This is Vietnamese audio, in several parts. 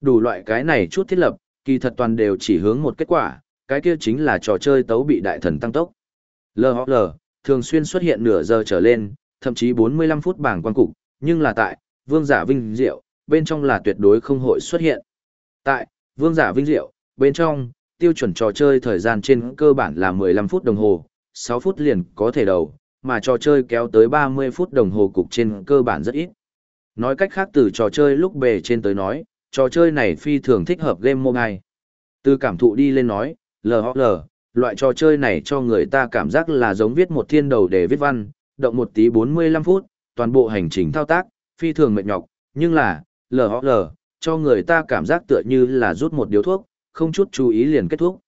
Đủ loại cái này chút thiết lập, kỳ thật toàn đều chỉ hướng một kết quả, cái kia chính là trò chơi tấu bị đại thần tăng tốc. LHL, thường xuyên xuất hiện nửa giờ trở lên, thậm chí 45 phút bảng quan cục, nhưng là tại, vương giả vinh diệu, bên trong là tuyệt đối không hội xuất hiện. Tại, vương giả vinh diệu, bên trong, tiêu chuẩn trò chơi thời gian trên cơ bản là 15 phút đồng hồ, 6 phút liền có thể đầu, mà trò chơi kéo tới 30 phút đồng hồ cục trên cơ bản rất ít. Nói cách khác từ trò chơi lúc bề trên tới nói, trò chơi này phi thường thích hợp game mobile. Từ cảm thụ đi lên nói, LHL, loại trò chơi này cho người ta cảm giác là giống viết một thiên đầu để viết văn, động một tí 45 phút, toàn bộ hành trình thao tác, phi thường mệt nhọc, nhưng là, LHL, cho người ta cảm giác tựa như là rút một điếu thuốc, không chút chú ý liền kết thúc.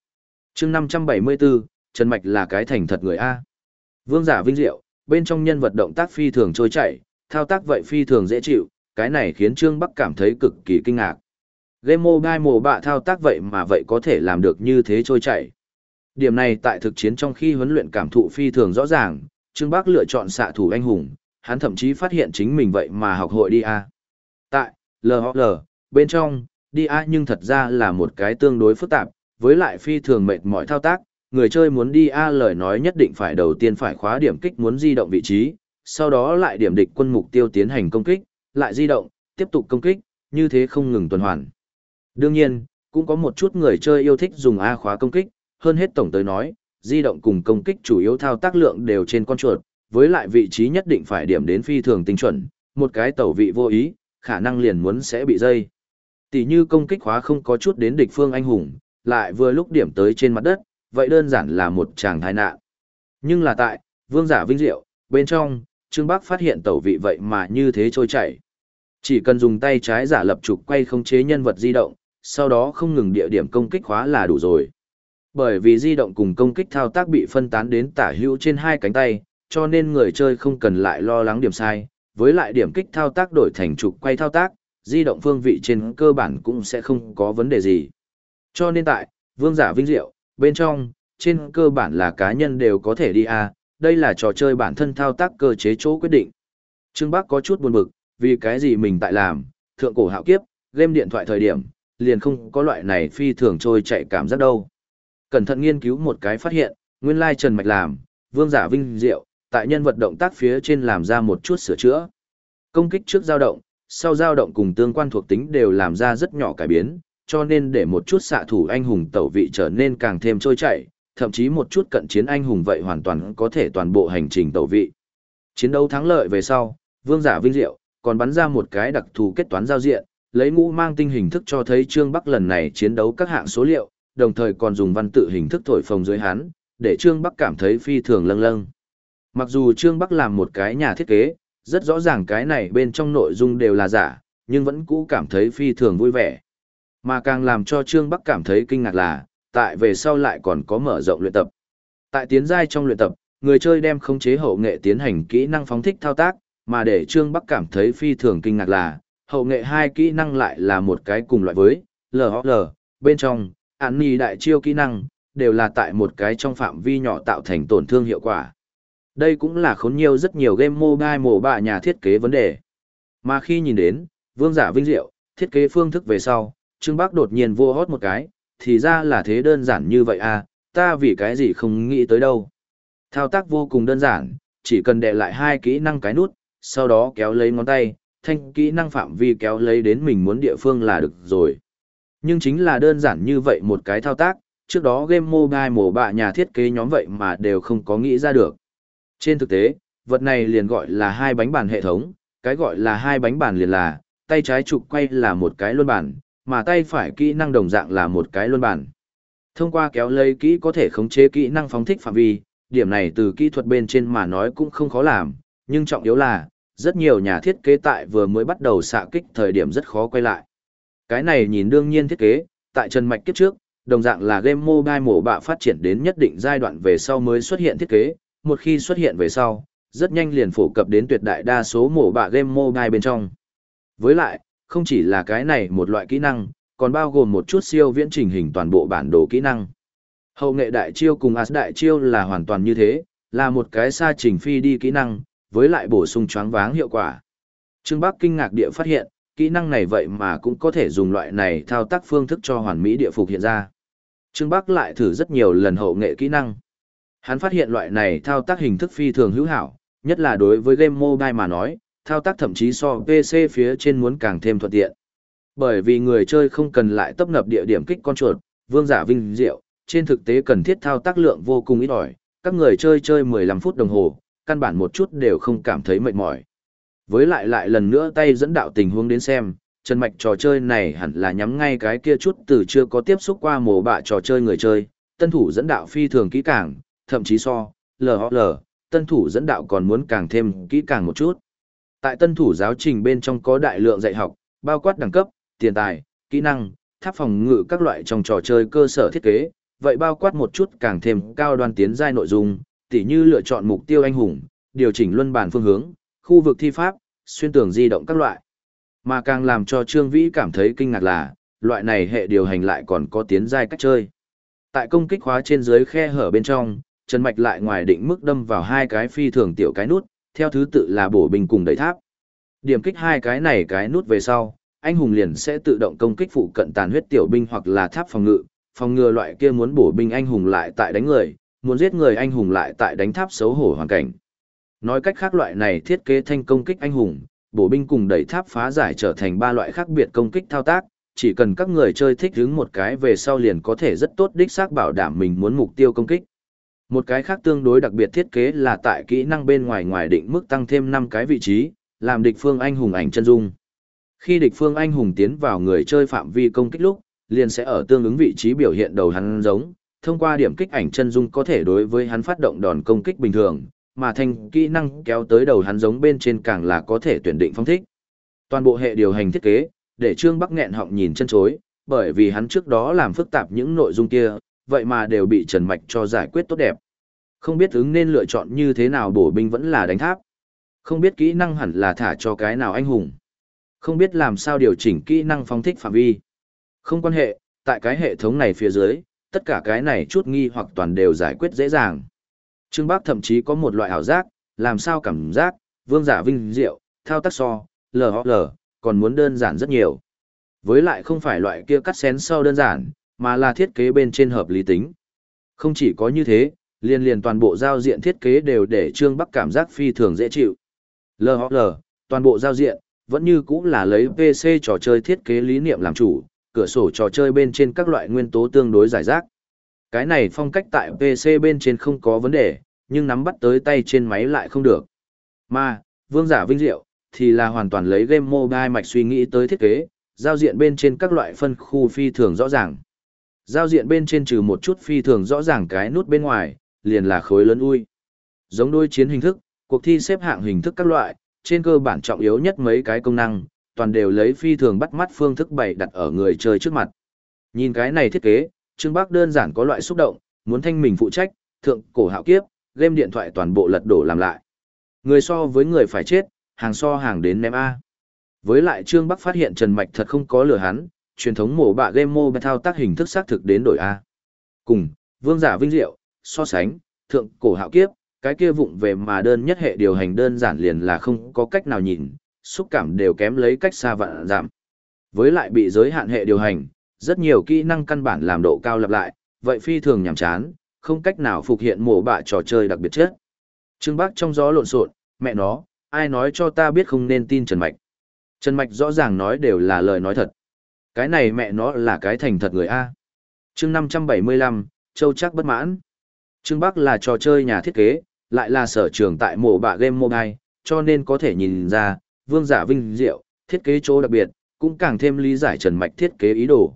chương 574, Trần Mạch là cái thành thật người A. Vương giả vinh diệu, bên trong nhân vật động tác phi thường trôi chảy, thao tác vậy phi thường dễ chịu, cái này khiến Trương Bắc cảm thấy cực kỳ kinh ngạc. Game mobile mồ bạ thao tác vậy mà vậy có thể làm được như thế trôi chảy. Điểm này tại thực chiến trong khi huấn luyện cảm thụ phi thường rõ ràng, Trương Bắc lựa chọn xạ thủ anh hùng, hắn thậm chí phát hiện chính mình vậy mà học hội đi A. Tại, LOL, bên trong, đi A nhưng thật ra là một cái tương đối phức tạp, với lại phi thường mệt mỏi thao tác, người chơi muốn đi A lời nói nhất định phải đầu tiên phải khóa điểm kích muốn di động vị trí, sau đó lại điểm địch quân mục tiêu tiến hành công kích, lại di động, tiếp tục công kích, như thế không ngừng tuần hoàn. Đương nhiên, cũng có một chút người chơi yêu thích dùng A khóa công kích, hơn hết tổng tới nói, di động cùng công kích chủ yếu thao tác lượng đều trên con chuột, với lại vị trí nhất định phải điểm đến phi thường tinh chuẩn, một cái tẩu vị vô ý, khả năng liền muốn sẽ bị dây. Tỷ như công kích khóa không có chút đến địch phương anh hùng, lại vừa lúc điểm tới trên mặt đất, vậy đơn giản là một chàng tai nạn. Nhưng là tại, vương giả vinh diệu, bên trong, Trương Bắc phát hiện tẩu vị vậy mà như thế trôi chảy. Chỉ cần dùng tay trái giả lập trục quay không chế nhân vật di động, sau đó không ngừng địa điểm công kích khóa là đủ rồi. Bởi vì di động cùng công kích thao tác bị phân tán đến tả hữu trên hai cánh tay, cho nên người chơi không cần lại lo lắng điểm sai, với lại điểm kích thao tác đổi thành trục quay thao tác, di động phương vị trên cơ bản cũng sẽ không có vấn đề gì. Cho nên tại, vương giả vinh diệu, bên trong, trên cơ bản là cá nhân đều có thể đi a đây là trò chơi bản thân thao tác cơ chế chỗ quyết định. Trương Bắc có chút buồn bực, vì cái gì mình tại làm, thượng cổ hạo kiếp, game điện thoại thời điểm, liền không có loại này phi thường trôi chạy cảm giác đâu. Cẩn thận nghiên cứu một cái phát hiện, nguyên lai Trần Mạch làm, vương giả vinh diệu, tại nhân vật động tác phía trên làm ra một chút sửa chữa. Công kích trước dao động, sau dao động cùng tương quan thuộc tính đều làm ra rất nhỏ cải biến, cho nên để một chút xạ thủ anh hùng tẩu vị trở nên càng thêm trôi chảy, thậm chí một chút cận chiến anh hùng vậy hoàn toàn có thể toàn bộ hành trình tẩu vị. Chiến đấu thắng lợi về sau, vương giả vinh diệu, còn bắn ra một cái đặc thù kết toán giao diện, lấy ngũ mang tinh hình thức cho thấy Trương Bắc lần này chiến đấu các hạng số liệu, đồng thời còn dùng văn tự hình thức thổi phồng dưới hắn, để Trương Bắc cảm thấy phi thường lâng lâng. Mặc dù Trương Bắc làm một cái nhà thiết kế, rất rõ ràng cái này bên trong nội dung đều là giả, nhưng vẫn cũ cảm thấy phi thường vui vẻ. Mà càng làm cho Trương Bắc cảm thấy kinh ngạc là, tại về sau lại còn có mở rộng luyện tập. Tại tiến giai trong luyện tập, người chơi đem khống chế hậu nghệ tiến hành kỹ năng phóng thích thao tác, mà để Trương Bắc cảm thấy phi thường kinh ngạc là, hậu nghệ hai kỹ năng lại là một cái cùng loại với LOL, bên trong, án ni đại chiêu kỹ năng, đều là tại một cái trong phạm vi nhỏ tạo thành tổn thương hiệu quả. Đây cũng là khốn nhiều rất nhiều game mobile mổ bạ nhà thiết kế vấn đề. Mà khi nhìn đến, vương giả vinh diệu, thiết kế phương thức về sau, Trương Bắc đột nhiên vô hót một cái, thì ra là thế đơn giản như vậy à, ta vì cái gì không nghĩ tới đâu. Thao tác vô cùng đơn giản, chỉ cần đệ lại hai kỹ năng cái nút, sau đó kéo lấy ngón tay, thanh kỹ năng phạm vi kéo lấy đến mình muốn địa phương là được rồi. Nhưng chính là đơn giản như vậy một cái thao tác, trước đó game mobile mổ bạ nhà thiết kế nhóm vậy mà đều không có nghĩ ra được. Trên thực tế, vật này liền gọi là hai bánh bàn hệ thống, cái gọi là hai bánh bàn liền là, tay trái trục quay là một cái luân bàn, mà tay phải kỹ năng đồng dạng là một cái luân bản Thông qua kéo lấy kỹ có thể khống chế kỹ năng phóng thích phạm vi, điểm này từ kỹ thuật bên trên mà nói cũng không khó làm, nhưng trọng yếu là, rất nhiều nhà thiết kế tại vừa mới bắt đầu xạ kích thời điểm rất khó quay lại. Cái này nhìn đương nhiên thiết kế, tại Trần Mạch kiếp trước, đồng dạng là game mobile mổ bạ phát triển đến nhất định giai đoạn về sau mới xuất hiện thiết kế, một khi xuất hiện về sau, rất nhanh liền phổ cập đến tuyệt đại đa số mổ bạ game mobile bên trong. Với lại, không chỉ là cái này một loại kỹ năng, còn bao gồm một chút siêu viễn trình hình toàn bộ bản đồ kỹ năng. Hậu nghệ đại chiêu cùng as đại chiêu là hoàn toàn như thế, là một cái xa trình phi đi kỹ năng, với lại bổ sung choáng váng hiệu quả. Trương Bắc kinh ngạc địa phát hiện, kỹ năng này vậy mà cũng có thể dùng loại này thao tác phương thức cho hoàn mỹ địa phục hiện ra. Trương Bắc lại thử rất nhiều lần hậu nghệ kỹ năng. Hắn phát hiện loại này thao tác hình thức phi thường hữu hảo, nhất là đối với game mobile mà nói, thao tác thậm chí so PC phía trên muốn càng thêm thuận tiện. Bởi vì người chơi không cần lại tấp nập địa điểm kích con chuột, vương giả vinh diệu, trên thực tế cần thiết thao tác lượng vô cùng ít ỏi, các người chơi chơi 15 phút đồng hồ, căn bản một chút đều không cảm thấy mệt mỏi. Với lại lại lần nữa tay dẫn đạo tình huống đến xem, chân mạch trò chơi này hẳn là nhắm ngay cái kia chút từ chưa có tiếp xúc qua mồ bạ trò chơi người chơi, tân thủ dẫn đạo phi thường kỹ càng, thậm chí so, LOL, tân thủ dẫn đạo còn muốn càng thêm kỹ càng một chút. Tại tân thủ giáo trình bên trong có đại lượng dạy học, bao quát đẳng cấp, tiền tài, kỹ năng, tháp phòng ngự các loại trong trò chơi cơ sở thiết kế, vậy bao quát một chút càng thêm cao đoan tiến giai nội dung, tỉ như lựa chọn mục tiêu anh hùng, điều chỉnh luân bản phương hướng, khu vực thi pháp, xuyên tường di động các loại. Mà càng làm cho Trương Vĩ cảm thấy kinh ngạc là, loại này hệ điều hành lại còn có tiến giai cách chơi. Tại công kích khóa trên dưới khe hở bên trong, Trần Mạch lại ngoài định mức đâm vào hai cái phi thường tiểu cái nút, theo thứ tự là bổ bình cùng đẩy tháp. Điểm kích hai cái này cái nút về sau, anh hùng liền sẽ tự động công kích phụ cận tàn huyết tiểu binh hoặc là tháp phòng ngự, phòng ngừa loại kia muốn bổ binh anh hùng lại tại đánh người, muốn giết người anh hùng lại tại đánh tháp xấu hổ hoàn cảnh. Nói cách khác loại này thiết kế thanh công kích anh hùng, bổ binh cùng đẩy tháp phá giải trở thành ba loại khác biệt công kích thao tác, chỉ cần các người chơi thích hứng một cái về sau liền có thể rất tốt đích xác bảo đảm mình muốn mục tiêu công kích. Một cái khác tương đối đặc biệt thiết kế là tại kỹ năng bên ngoài ngoài định mức tăng thêm 5 cái vị trí, làm địch phương anh hùng ảnh chân dung. Khi địch phương anh hùng tiến vào người chơi phạm vi công kích lúc, liền sẽ ở tương ứng vị trí biểu hiện đầu hắn giống, thông qua điểm kích ảnh chân dung có thể đối với hắn phát động đòn công kích bình thường, mà thành kỹ năng kéo tới đầu hắn giống bên trên càng là có thể tuyển định phong thích. Toàn bộ hệ điều hành thiết kế, để Trương Bắc nghẹn họng nhìn chân chối, bởi vì hắn trước đó làm phức tạp những nội dung kia, vậy mà đều bị Trần Mạch cho giải quyết tốt đẹp. Không biết ứng nên lựa chọn như thế nào bổ binh vẫn là đánh tháp. Không biết kỹ năng hẳn là thả cho cái nào anh hùng. Không biết làm sao điều chỉnh kỹ năng phong thích phạm vi. Không quan hệ, tại cái hệ thống này phía dưới, tất cả cái này chút nghi hoặc toàn đều giải quyết dễ dàng. Trương Bác thậm chí có một loại ảo giác, làm sao cảm giác, vương giả vinh diệu, thao tác so, lờ còn muốn đơn giản rất nhiều. Với lại không phải loại kia cắt xén sau đơn giản, mà là thiết kế bên trên hợp lý tính. Không chỉ có như thế, liên liền toàn bộ giao diện thiết kế đều để Trương Bắc cảm giác phi thường dễ chịu. LHL, toàn bộ giao diện, vẫn như cũng là lấy PC trò chơi thiết kế lý niệm làm chủ, cửa sổ trò chơi bên trên các loại nguyên tố tương đối giải rác. Cái này phong cách tại PC bên trên không có vấn đề, nhưng nắm bắt tới tay trên máy lại không được. Mà, vương giả vinh diệu, thì là hoàn toàn lấy game mobile mạch suy nghĩ tới thiết kế, giao diện bên trên các loại phân khu phi thường rõ ràng. Giao diện bên trên trừ một chút phi thường rõ ràng cái nút bên ngoài, liền là khối lớn ui. Giống đôi chiến hình thức, cuộc thi xếp hạng hình thức các loại, trên cơ bản trọng yếu nhất mấy cái công năng, toàn đều lấy phi thường bắt mắt phương thức bày đặt ở người chơi trước mặt. Nhìn cái này thiết kế, Trương Bắc đơn giản có loại xúc động, muốn thanh mình phụ trách, thượng cổ hạo kiếp, game điện thoại toàn bộ lật đổ làm lại. Người so với người phải chết, hàng so hàng đến ném A. Với lại Trương Bắc phát hiện Trần Mạch thật không có lừa hắn, truyền thống mổ bạ game mobile thao tác hình thức xác thực đến đổi A. Cùng, vương giả vinh diệu, so sánh, thượng cổ hạo kiếp, cái kia vụng về mà đơn nhất hệ điều hành đơn giản liền là không có cách nào nhìn, xúc cảm đều kém lấy cách xa vạn giảm. Với lại bị giới hạn hệ điều hành, rất nhiều kỹ năng căn bản làm độ cao lặp lại, vậy phi thường nhàm chán, không cách nào phục hiện mổ bạ trò chơi đặc biệt chết. Trương bác trong gió lộn xộn, mẹ nó, ai nói cho ta biết không nên tin Trần Mạch. Trần Mạch rõ ràng nói đều là lời nói thật. Cái này mẹ nó là cái thành thật người A. chương 575, Châu chắc bất mãn. Trương Bắc là trò chơi nhà thiết kế, lại là sở trường tại mổ bạ game mobile, cho nên có thể nhìn ra, vương giả vinh diệu, thiết kế chỗ đặc biệt, cũng càng thêm lý giải Trần Mạch thiết kế ý đồ.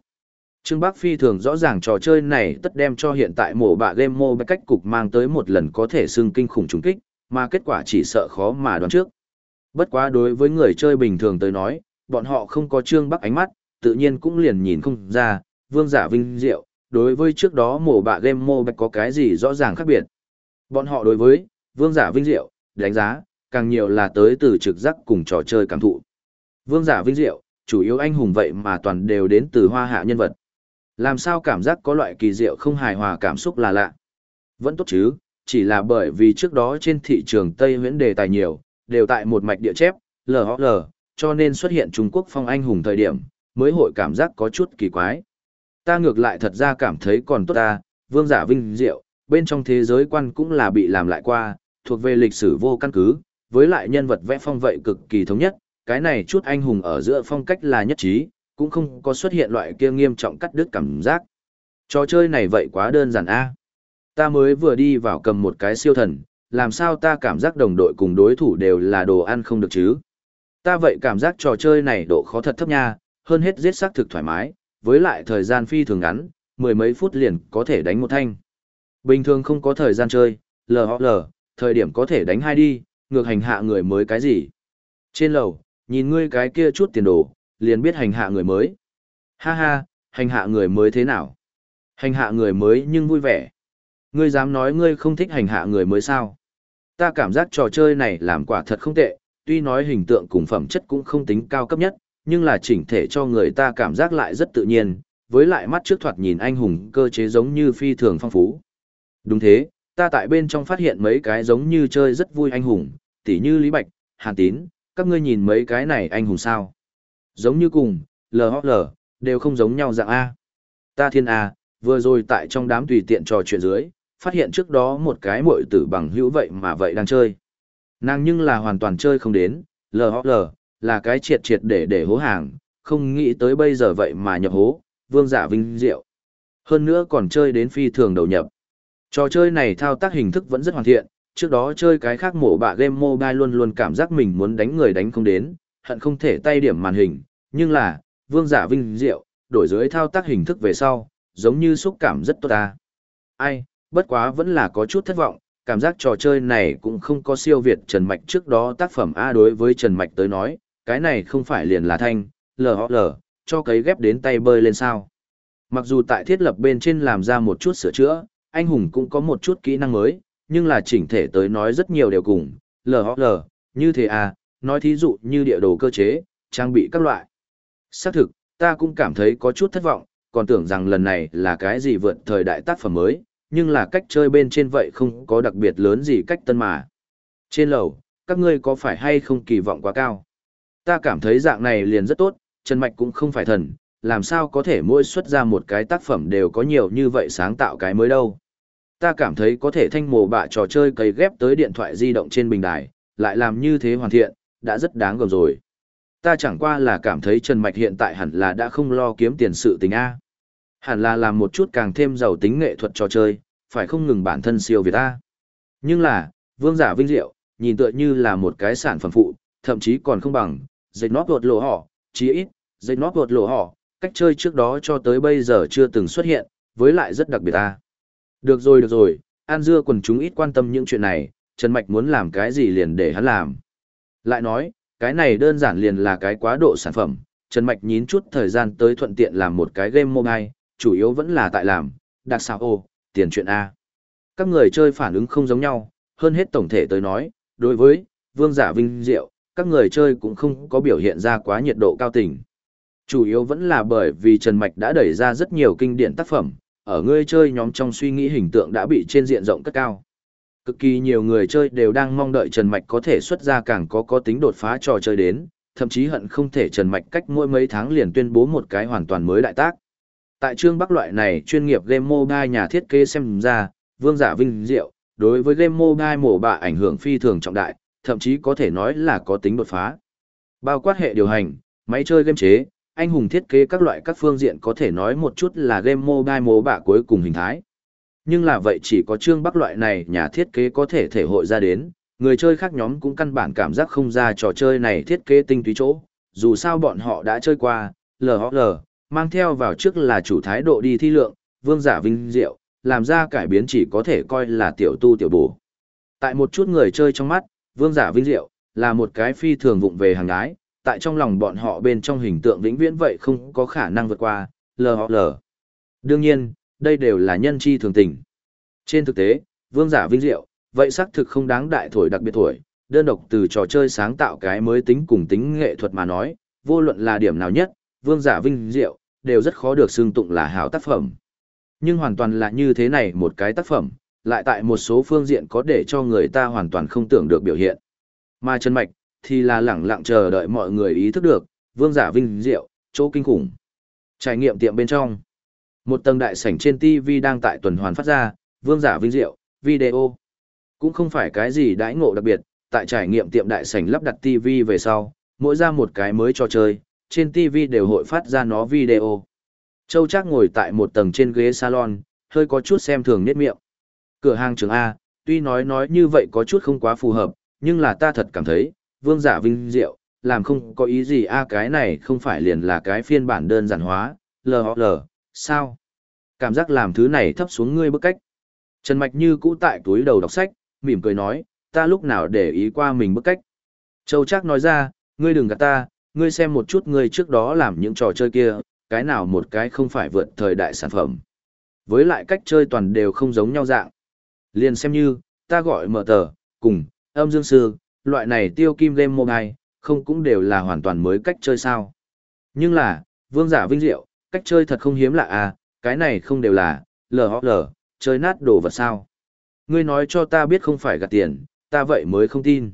Trương Bắc Phi thường rõ ràng trò chơi này tất đem cho hiện tại mổ bạ game mobile cách cục mang tới một lần có thể xưng kinh khủng trùng kích, mà kết quả chỉ sợ khó mà đoán trước. Bất quá đối với người chơi bình thường tới nói, bọn họ không có Trương Bắc ánh mắt, tự nhiên cũng liền nhìn không ra, vương giả vinh diệu, đối với trước đó mổ bạ game mô bạch có cái gì rõ ràng khác biệt. Bọn họ đối với, vương giả vinh diệu, đánh giá, càng nhiều là tới từ trực giác cùng trò chơi cảm thụ. Vương giả vinh diệu, chủ yếu anh hùng vậy mà toàn đều đến từ hoa hạ nhân vật. Làm sao cảm giác có loại kỳ diệu không hài hòa cảm xúc là lạ. Vẫn tốt chứ, chỉ là bởi vì trước đó trên thị trường Tây huyễn đề tài nhiều, đều tại một mạch địa chép, lờ lờ, cho nên xuất hiện Trung Quốc phong anh hùng thời điểm, mới hội cảm giác có chút kỳ quái. Ta ngược lại thật ra cảm thấy còn tốt ta, vương giả vinh diệu, bên trong thế giới quan cũng là bị làm lại qua, thuộc về lịch sử vô căn cứ, với lại nhân vật vẽ phong vậy cực kỳ thống nhất, cái này chút anh hùng ở giữa phong cách là nhất trí, cũng không có xuất hiện loại kia nghiêm trọng cắt đứt cảm giác. Trò chơi này vậy quá đơn giản a. Ta mới vừa đi vào cầm một cái siêu thần, làm sao ta cảm giác đồng đội cùng đối thủ đều là đồ ăn không được chứ? Ta vậy cảm giác trò chơi này độ khó thật thấp nha, hơn hết giết xác thực thoải mái, với lại thời gian phi thường ngắn, mười mấy phút liền có thể đánh một thanh. Bình thường không có thời gian chơi, lờ lờ, thời điểm có thể đánh hai đi, ngược hành hạ người mới cái gì. Trên lầu, nhìn ngươi cái kia chút tiền đồ, liền biết hành hạ người mới. Ha ha, hành hạ người mới thế nào? Hành hạ người mới nhưng vui vẻ. Ngươi dám nói ngươi không thích hành hạ người mới sao? Ta cảm giác trò chơi này làm quả thật không tệ, tuy nói hình tượng cùng phẩm chất cũng không tính cao cấp nhất, nhưng là chỉnh thể cho người ta cảm giác lại rất tự nhiên, với lại mắt trước thoạt nhìn anh hùng cơ chế giống như phi thường phong phú. Đúng thế, ta tại bên trong phát hiện mấy cái giống như chơi rất vui anh hùng, tỉ như Lý Bạch, Hàn Tín, các ngươi nhìn mấy cái này anh hùng sao. Giống như cùng, LHL, đều không giống nhau dạng A. Ta thiên A, vừa rồi tại trong đám tùy tiện trò chuyện dưới, phát hiện trước đó một cái muội tử bằng hữu vậy mà vậy đang chơi. Nàng nhưng là hoàn toàn chơi không đến, LHL, là cái triệt triệt để để hố hàng, không nghĩ tới bây giờ vậy mà nhập hố, vương giả vinh diệu. Hơn nữa còn chơi đến phi thường đầu nhập. Trò chơi này thao tác hình thức vẫn rất hoàn thiện, trước đó chơi cái khác mổ bạ game mobile luôn luôn cảm giác mình muốn đánh người đánh không đến, hận không thể tay điểm màn hình, nhưng là, vương giả vinh diệu, đổi dưới thao tác hình thức về sau, giống như xúc cảm rất tốt ta. Ai, bất quá vẫn là có chút thất vọng, cảm giác trò chơi này cũng không có siêu việt Trần Mạch trước đó tác phẩm A đối với Trần Mạch tới nói, cái này không phải liền là thanh, lờ họ lờ cho cấy ghép đến tay bơi lên sao. Mặc dù tại thiết lập bên trên làm ra một chút sửa chữa, anh hùng cũng có một chút kỹ năng mới, nhưng là chỉnh thể tới nói rất nhiều đều cùng, lờ họ lờ như thế à, nói thí dụ như địa đồ cơ chế, trang bị các loại. Xác thực, ta cũng cảm thấy có chút thất vọng, còn tưởng rằng lần này là cái gì vượt thời đại tác phẩm mới, nhưng là cách chơi bên trên vậy không có đặc biệt lớn gì cách tân mà. Trên lầu, các ngươi có phải hay không kỳ vọng quá cao? Ta cảm thấy dạng này liền rất tốt, Trần Mạch cũng không phải thần, làm sao có thể mỗi xuất ra một cái tác phẩm đều có nhiều như vậy sáng tạo cái mới đâu. Ta cảm thấy có thể thanh mồ bạ trò chơi cấy ghép tới điện thoại di động trên bình đài, lại làm như thế hoàn thiện, đã rất đáng gồm rồi. Ta chẳng qua là cảm thấy Trần Mạch hiện tại hẳn là đã không lo kiếm tiền sự tình A. Hẳn là làm một chút càng thêm giàu tính nghệ thuật trò chơi, phải không ngừng bản thân siêu Việt A. Nhưng là, vương giả vinh diệu, nhìn tựa như là một cái sản phẩm phụ, thậm chí còn không bằng, dây nót vột lộ họ, chí ít, dây nót vột lộ họ, cách chơi trước đó cho tới bây giờ chưa từng xuất hiện, với lại rất đặc biệt ta. Được rồi được rồi, An Dưa quần chúng ít quan tâm những chuyện này, Trần Mạch muốn làm cái gì liền để hắn làm. Lại nói, cái này đơn giản liền là cái quá độ sản phẩm, Trần Mạch nhín chút thời gian tới thuận tiện làm một cái game mobile, chủ yếu vẫn là tại làm, đặc sao ô, tiền chuyện A. Các người chơi phản ứng không giống nhau, hơn hết tổng thể tới nói, đối với, vương giả vinh diệu, các người chơi cũng không có biểu hiện ra quá nhiệt độ cao tình. Chủ yếu vẫn là bởi vì Trần Mạch đã đẩy ra rất nhiều kinh điển tác phẩm, ở người chơi nhóm trong suy nghĩ hình tượng đã bị trên diện rộng cất cao. Cực kỳ nhiều người chơi đều đang mong đợi Trần Mạch có thể xuất ra càng có có tính đột phá trò chơi đến, thậm chí hận không thể Trần Mạch cách mỗi mấy tháng liền tuyên bố một cái hoàn toàn mới đại tác. Tại trương bắc loại này chuyên nghiệp game mobile nhà thiết kế xem ra, vương giả vinh diệu, đối với game mobile mổ bạ ảnh hưởng phi thường trọng đại, thậm chí có thể nói là có tính đột phá. Bao quát hệ điều hành, máy chơi game chế, anh hùng thiết kế các loại các phương diện có thể nói một chút là game mobile mô bạ cuối cùng hình thái. Nhưng là vậy chỉ có trương bắc loại này nhà thiết kế có thể thể hội ra đến, người chơi khác nhóm cũng căn bản cảm giác không ra trò chơi này thiết kế tinh túy chỗ, dù sao bọn họ đã chơi qua, LHL, mang theo vào trước là chủ thái độ đi thi lượng, vương giả vinh diệu, làm ra cải biến chỉ có thể coi là tiểu tu tiểu bổ. Tại một chút người chơi trong mắt, vương giả vinh diệu, là một cái phi thường vụng về hàng gái, tại trong lòng bọn họ bên trong hình tượng vĩnh viễn vậy không có khả năng vượt qua, lờ họ lờ. Đương nhiên, đây đều là nhân chi thường tình. Trên thực tế, vương giả vinh diệu, vậy xác thực không đáng đại thổi đặc biệt thổi, đơn độc từ trò chơi sáng tạo cái mới tính cùng tính nghệ thuật mà nói, vô luận là điểm nào nhất, vương giả vinh diệu, đều rất khó được xưng tụng là hảo tác phẩm. Nhưng hoàn toàn là như thế này một cái tác phẩm, lại tại một số phương diện có để cho người ta hoàn toàn không tưởng được biểu hiện. Mà Trần Mạch, thì là lẳng lặng chờ đợi mọi người ý thức được, vương giả vinh diệu, chỗ kinh khủng. Trải nghiệm tiệm bên trong. Một tầng đại sảnh trên TV đang tại tuần hoàn phát ra, vương giả vinh diệu, video. Cũng không phải cái gì đãi ngộ đặc biệt, tại trải nghiệm tiệm đại sảnh lắp đặt TV về sau, mỗi ra một cái mới trò chơi, trên TV đều hội phát ra nó video. Châu Trác ngồi tại một tầng trên ghế salon, hơi có chút xem thường nét miệng. Cửa hàng trường A, tuy nói nói như vậy có chút không quá phù hợp, nhưng là ta thật cảm thấy, vương giả vinh diệu, làm không có ý gì a cái này không phải liền là cái phiên bản đơn giản hóa, lờ lờ, sao? Cảm giác làm thứ này thấp xuống ngươi bức cách. Trần Mạch như cũ tại túi đầu đọc sách, mỉm cười nói, ta lúc nào để ý qua mình bức cách. Châu Trác nói ra, ngươi đừng gạt ta, ngươi xem một chút ngươi trước đó làm những trò chơi kia, cái nào một cái không phải vượt thời đại sản phẩm. Với lại cách chơi toàn đều không giống nhau dạng. Liền xem như, ta gọi mở tờ, cùng, âm dương sư, loại này tiêu kim game mobile, không cũng đều là hoàn toàn mới cách chơi sao. Nhưng là, vương giả vinh diệu, cách chơi thật không hiếm lạ à, cái này không đều là, LHL, chơi nát đồ vật sao. Ngươi nói cho ta biết không phải gạt tiền, ta vậy mới không tin.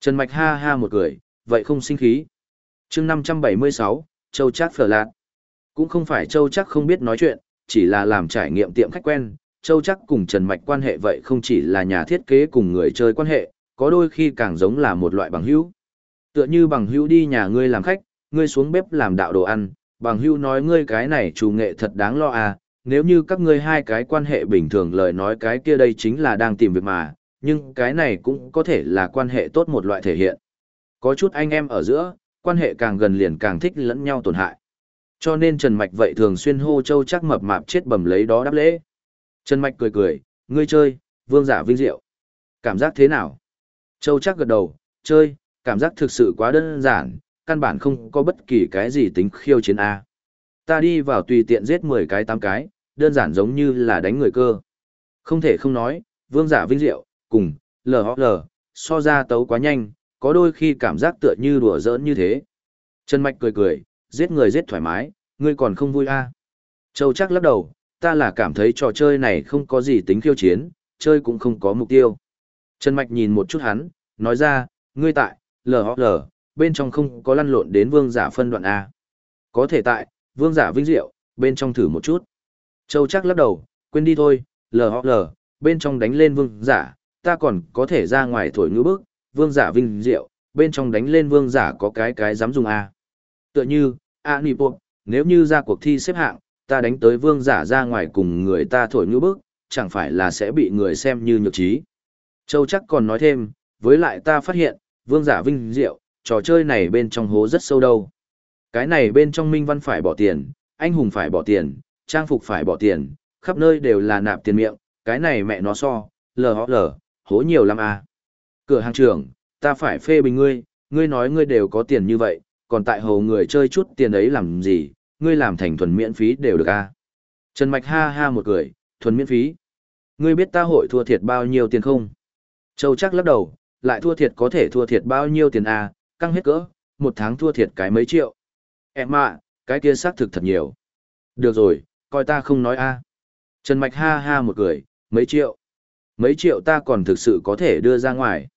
Trần Mạch ha ha một cười, vậy không sinh khí. chương 576, Châu Trác phở lạc. Cũng không phải Châu Trác không biết nói chuyện, chỉ là làm trải nghiệm tiệm khách quen. Châu Chắc cùng Trần Mạch quan hệ vậy không chỉ là nhà thiết kế cùng người chơi quan hệ, có đôi khi càng giống là một loại bằng hữu. Tựa như bằng hữu đi nhà ngươi làm khách, ngươi xuống bếp làm đạo đồ ăn, bằng hữu nói ngươi cái này chủ nghệ thật đáng lo à, nếu như các ngươi hai cái quan hệ bình thường lời nói cái kia đây chính là đang tìm việc mà, nhưng cái này cũng có thể là quan hệ tốt một loại thể hiện. Có chút anh em ở giữa, quan hệ càng gần liền càng thích lẫn nhau tổn hại. Cho nên Trần Mạch vậy thường xuyên hô châu chắc mập mạp chết bầm lấy đó đáp lễ. Trần Mạch cười cười, ngươi chơi, vương giả vinh diệu. Cảm giác thế nào? Châu chắc gật đầu, chơi, cảm giác thực sự quá đơn giản, căn bản không có bất kỳ cái gì tính khiêu chiến A. Ta đi vào tùy tiện giết 10 cái 8 cái, đơn giản giống như là đánh người cơ. Không thể không nói, vương giả vinh diệu, cùng, LHL, so ra tấu quá nhanh, có đôi khi cảm giác tựa như đùa giỡn như thế. Trần Mạch cười cười, giết người giết thoải mái, ngươi còn không vui a Châu chắc lắc đầu, ta là cảm thấy trò chơi này không có gì tính khiêu chiến, chơi cũng không có mục tiêu. Trần Mạch nhìn một chút hắn, nói ra, ngươi tại, LHL, bên trong không có lăn lộn đến vương giả phân đoạn A. Có thể tại, vương giả vinh diệu, bên trong thử một chút. Châu chắc lắc đầu, quên đi thôi, LHL, bên trong đánh lên vương giả, ta còn có thể ra ngoài thổi ngữ bức, vương giả vinh diệu, bên trong đánh lên vương giả có cái cái dám dùng A. Tựa như, A Nì Bộ, nếu như ra cuộc thi xếp hạng, ta đánh tới vương giả ra ngoài cùng người ta thổi ngữ bức, chẳng phải là sẽ bị người xem như nhược trí. Châu chắc còn nói thêm, với lại ta phát hiện, vương giả vinh diệu, trò chơi này bên trong hố rất sâu đâu. Cái này bên trong minh văn phải bỏ tiền, anh hùng phải bỏ tiền, trang phục phải bỏ tiền, khắp nơi đều là nạp tiền miệng, cái này mẹ nó so, lờ lờ, hố nhiều lắm à. Cửa hàng trưởng, ta phải phê bình ngươi, ngươi nói ngươi đều có tiền như vậy, còn tại hồ người chơi chút tiền ấy làm gì, ngươi làm thành thuần miễn phí đều được à. Trần Mạch ha ha một cười, thuần miễn phí. Ngươi biết ta hội thua thiệt bao nhiêu tiền không? Châu chắc lắc đầu, lại thua thiệt có thể thua thiệt bao nhiêu tiền à, căng hết cỡ, một tháng thua thiệt cái mấy triệu. Em ạ, cái kia xác thực thật nhiều. Được rồi, coi ta không nói a. À. Trần Mạch ha ha một cười, mấy triệu. Mấy triệu ta còn thực sự có thể đưa ra ngoài.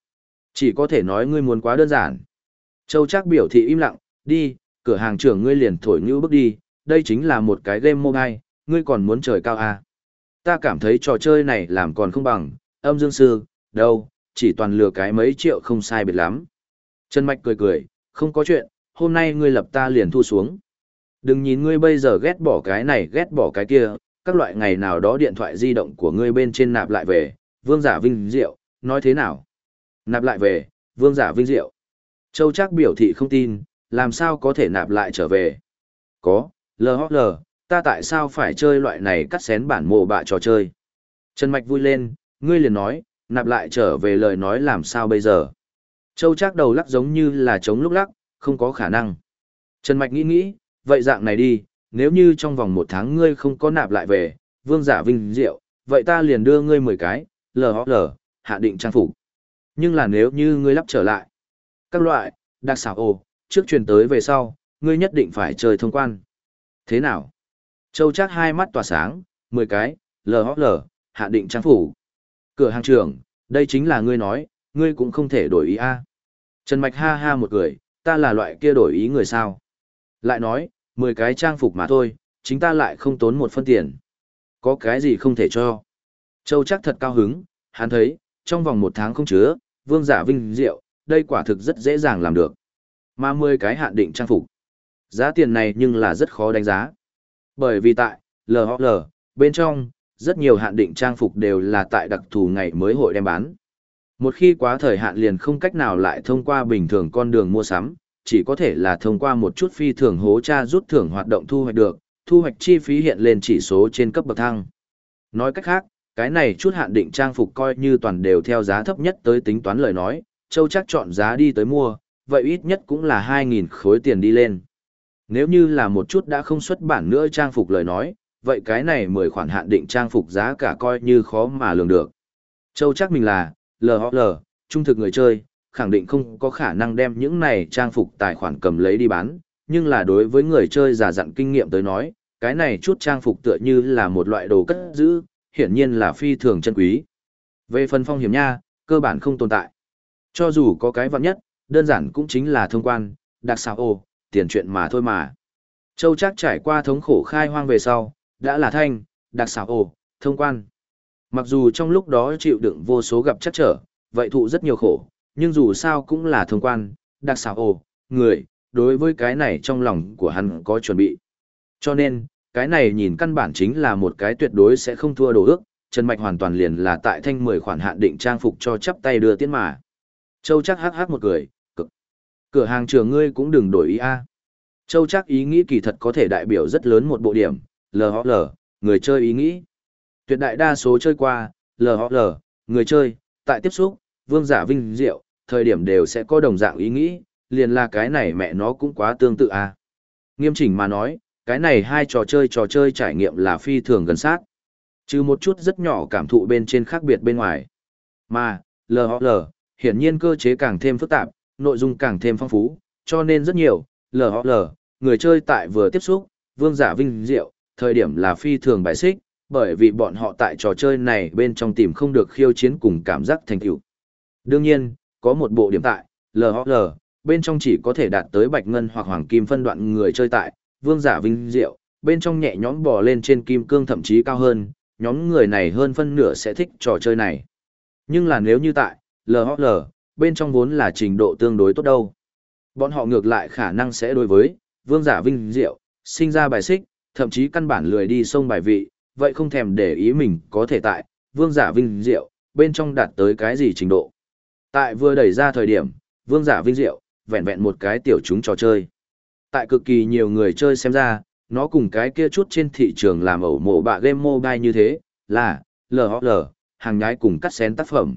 Chỉ có thể nói ngươi muốn quá đơn giản. Châu chắc biểu thị im lặng, đi, cửa hàng trưởng ngươi liền thổi như bước đi, đây chính là một cái game mobile, ngươi còn muốn trời cao à. Ta cảm thấy trò chơi này làm còn không bằng, âm dương sư, đâu, chỉ toàn lừa cái mấy triệu không sai biệt lắm. Trần Mạch cười cười, không có chuyện, hôm nay ngươi lập ta liền thu xuống. Đừng nhìn ngươi bây giờ ghét bỏ cái này ghét bỏ cái kia, các loại ngày nào đó điện thoại di động của ngươi bên trên nạp lại về, vương giả vinh diệu, nói thế nào? Nạp lại về, vương giả vinh diệu. Châu chắc biểu thị không tin, làm sao có thể nạp lại trở về? Có, LHL, ta tại sao phải chơi loại này cắt xén bản mộ bạ trò chơi? Trần Mạch vui lên, ngươi liền nói, nạp lại trở về lời nói làm sao bây giờ. Châu chắc đầu lắc giống như là chống lúc lắc, không có khả năng. Trần Mạch nghĩ nghĩ, vậy dạng này đi, nếu như trong vòng một tháng ngươi không có nạp lại về, vương giả vinh diệu, vậy ta liền đưa ngươi 10 cái, LHL, hạ định trang phục. Nhưng là nếu như ngươi lắp trở lại, các loại, đặc xảo ồ, trước truyền tới về sau, ngươi nhất định phải chơi thông quan. Thế nào? Châu chắc hai mắt tỏa sáng, 10 cái, LHL, hạ định trang phục. Cửa hàng trưởng, đây chính là ngươi nói, ngươi cũng không thể đổi ý a. Trần Mạch ha ha một cười, ta là loại kia đổi ý người sao. Lại nói, 10 cái trang phục mà thôi, chính ta lại không tốn một phân tiền. Có cái gì không thể cho. Châu chắc thật cao hứng, hắn thấy, trong vòng một tháng không chứa, vương giả vinh diệu, đây quả thực rất dễ dàng làm được. Mà 10 cái hạn định trang phục. Giá tiền này nhưng là rất khó đánh giá. Bởi vì tại, LHL, bên trong, rất nhiều hạn định trang phục đều là tại đặc thù ngày mới hội đem bán. Một khi quá thời hạn liền không cách nào lại thông qua bình thường con đường mua sắm, chỉ có thể là thông qua một chút phi thường hố tra rút thưởng hoạt động thu hoạch được, thu hoạch chi phí hiện lên chỉ số trên cấp bậc thang. Nói cách khác, cái này chút hạn định trang phục coi như toàn đều theo giá thấp nhất tới tính toán lời nói, Châu chắc chọn giá đi tới mua, vậy ít nhất cũng là 2.000 khối tiền đi lên. Nếu như là một chút đã không xuất bản nữa trang phục lời nói, vậy cái này 10 khoản hạn định trang phục giá cả coi như khó mà lường được. Châu chắc mình là, LHL, trung thực người chơi, khẳng định không có khả năng đem những này trang phục tài khoản cầm lấy đi bán, nhưng là đối với người chơi giả dặn kinh nghiệm tới nói, cái này chút trang phục tựa như là một loại đồ cất giữ, hiển nhiên là phi thường chân quý. Về phần phong hiểm nha, cơ bản không tồn tại. Cho dù có cái vạn nhất, đơn giản cũng chính là thông quan, đặc xào ồ, tiền chuyện mà thôi mà. Châu chắc trải qua thống khổ khai hoang về sau, đã là thanh, đặc xào ồ, thông quan. Mặc dù trong lúc đó chịu đựng vô số gặp chắc trở, vậy thụ rất nhiều khổ, nhưng dù sao cũng là thông quan, đặc xào ồ, người, đối với cái này trong lòng của hắn có chuẩn bị. Cho nên, cái này nhìn căn bản chính là một cái tuyệt đối sẽ không thua đồ ước, Trần Mạch hoàn toàn liền là tại thanh 10 khoản hạn định trang phục cho chắp tay đưa tiến mà. Châu chắc hắc hắc một cười. Cửa hàng trường ngươi cũng đừng đổi ý a. Châu chắc ý nghĩ kỳ thật có thể đại biểu rất lớn một bộ điểm, LHL, người chơi ý nghĩ. Tuyệt đại đa số chơi qua, LHL, người chơi, tại tiếp xúc, vương giả vinh diệu, thời điểm đều sẽ có đồng dạng ý nghĩ, liền là cái này mẹ nó cũng quá tương tự a. Nghiêm chỉnh mà nói, cái này hai trò chơi trò chơi trải nghiệm là phi thường gần sát. Trừ một chút rất nhỏ cảm thụ bên trên khác biệt bên ngoài. Mà, LHL, hiển nhiên cơ chế càng thêm phức tạp, nội dung càng thêm phong phú, cho nên rất nhiều, lờ lờ người chơi tại vừa tiếp xúc, vương giả vinh diệu, thời điểm là phi thường bài xích, bởi vì bọn họ tại trò chơi này bên trong tìm không được khiêu chiến cùng cảm giác thành tựu. Đương nhiên, có một bộ điểm tại, lờ lờ bên trong chỉ có thể đạt tới bạch ngân hoặc hoàng kim phân đoạn người chơi tại, vương giả vinh diệu, bên trong nhẹ nhõm bò lên trên kim cương thậm chí cao hơn, nhóm người này hơn phân nửa sẽ thích trò chơi này. Nhưng là nếu như tại, LHL, bên trong vốn là trình độ tương đối tốt đâu. Bọn họ ngược lại khả năng sẽ đối với, vương giả vinh diệu, sinh ra bài xích, thậm chí căn bản lười đi sông bài vị, vậy không thèm để ý mình có thể tại, vương giả vinh diệu, bên trong đạt tới cái gì trình độ. Tại vừa đẩy ra thời điểm, vương giả vinh diệu, vẹn vẹn một cái tiểu chúng trò chơi. Tại cực kỳ nhiều người chơi xem ra, nó cùng cái kia chút trên thị trường làm ẩu mộ bạ game mobile như thế, là, lờ lờ, hàng nhái cùng cắt xén tác phẩm.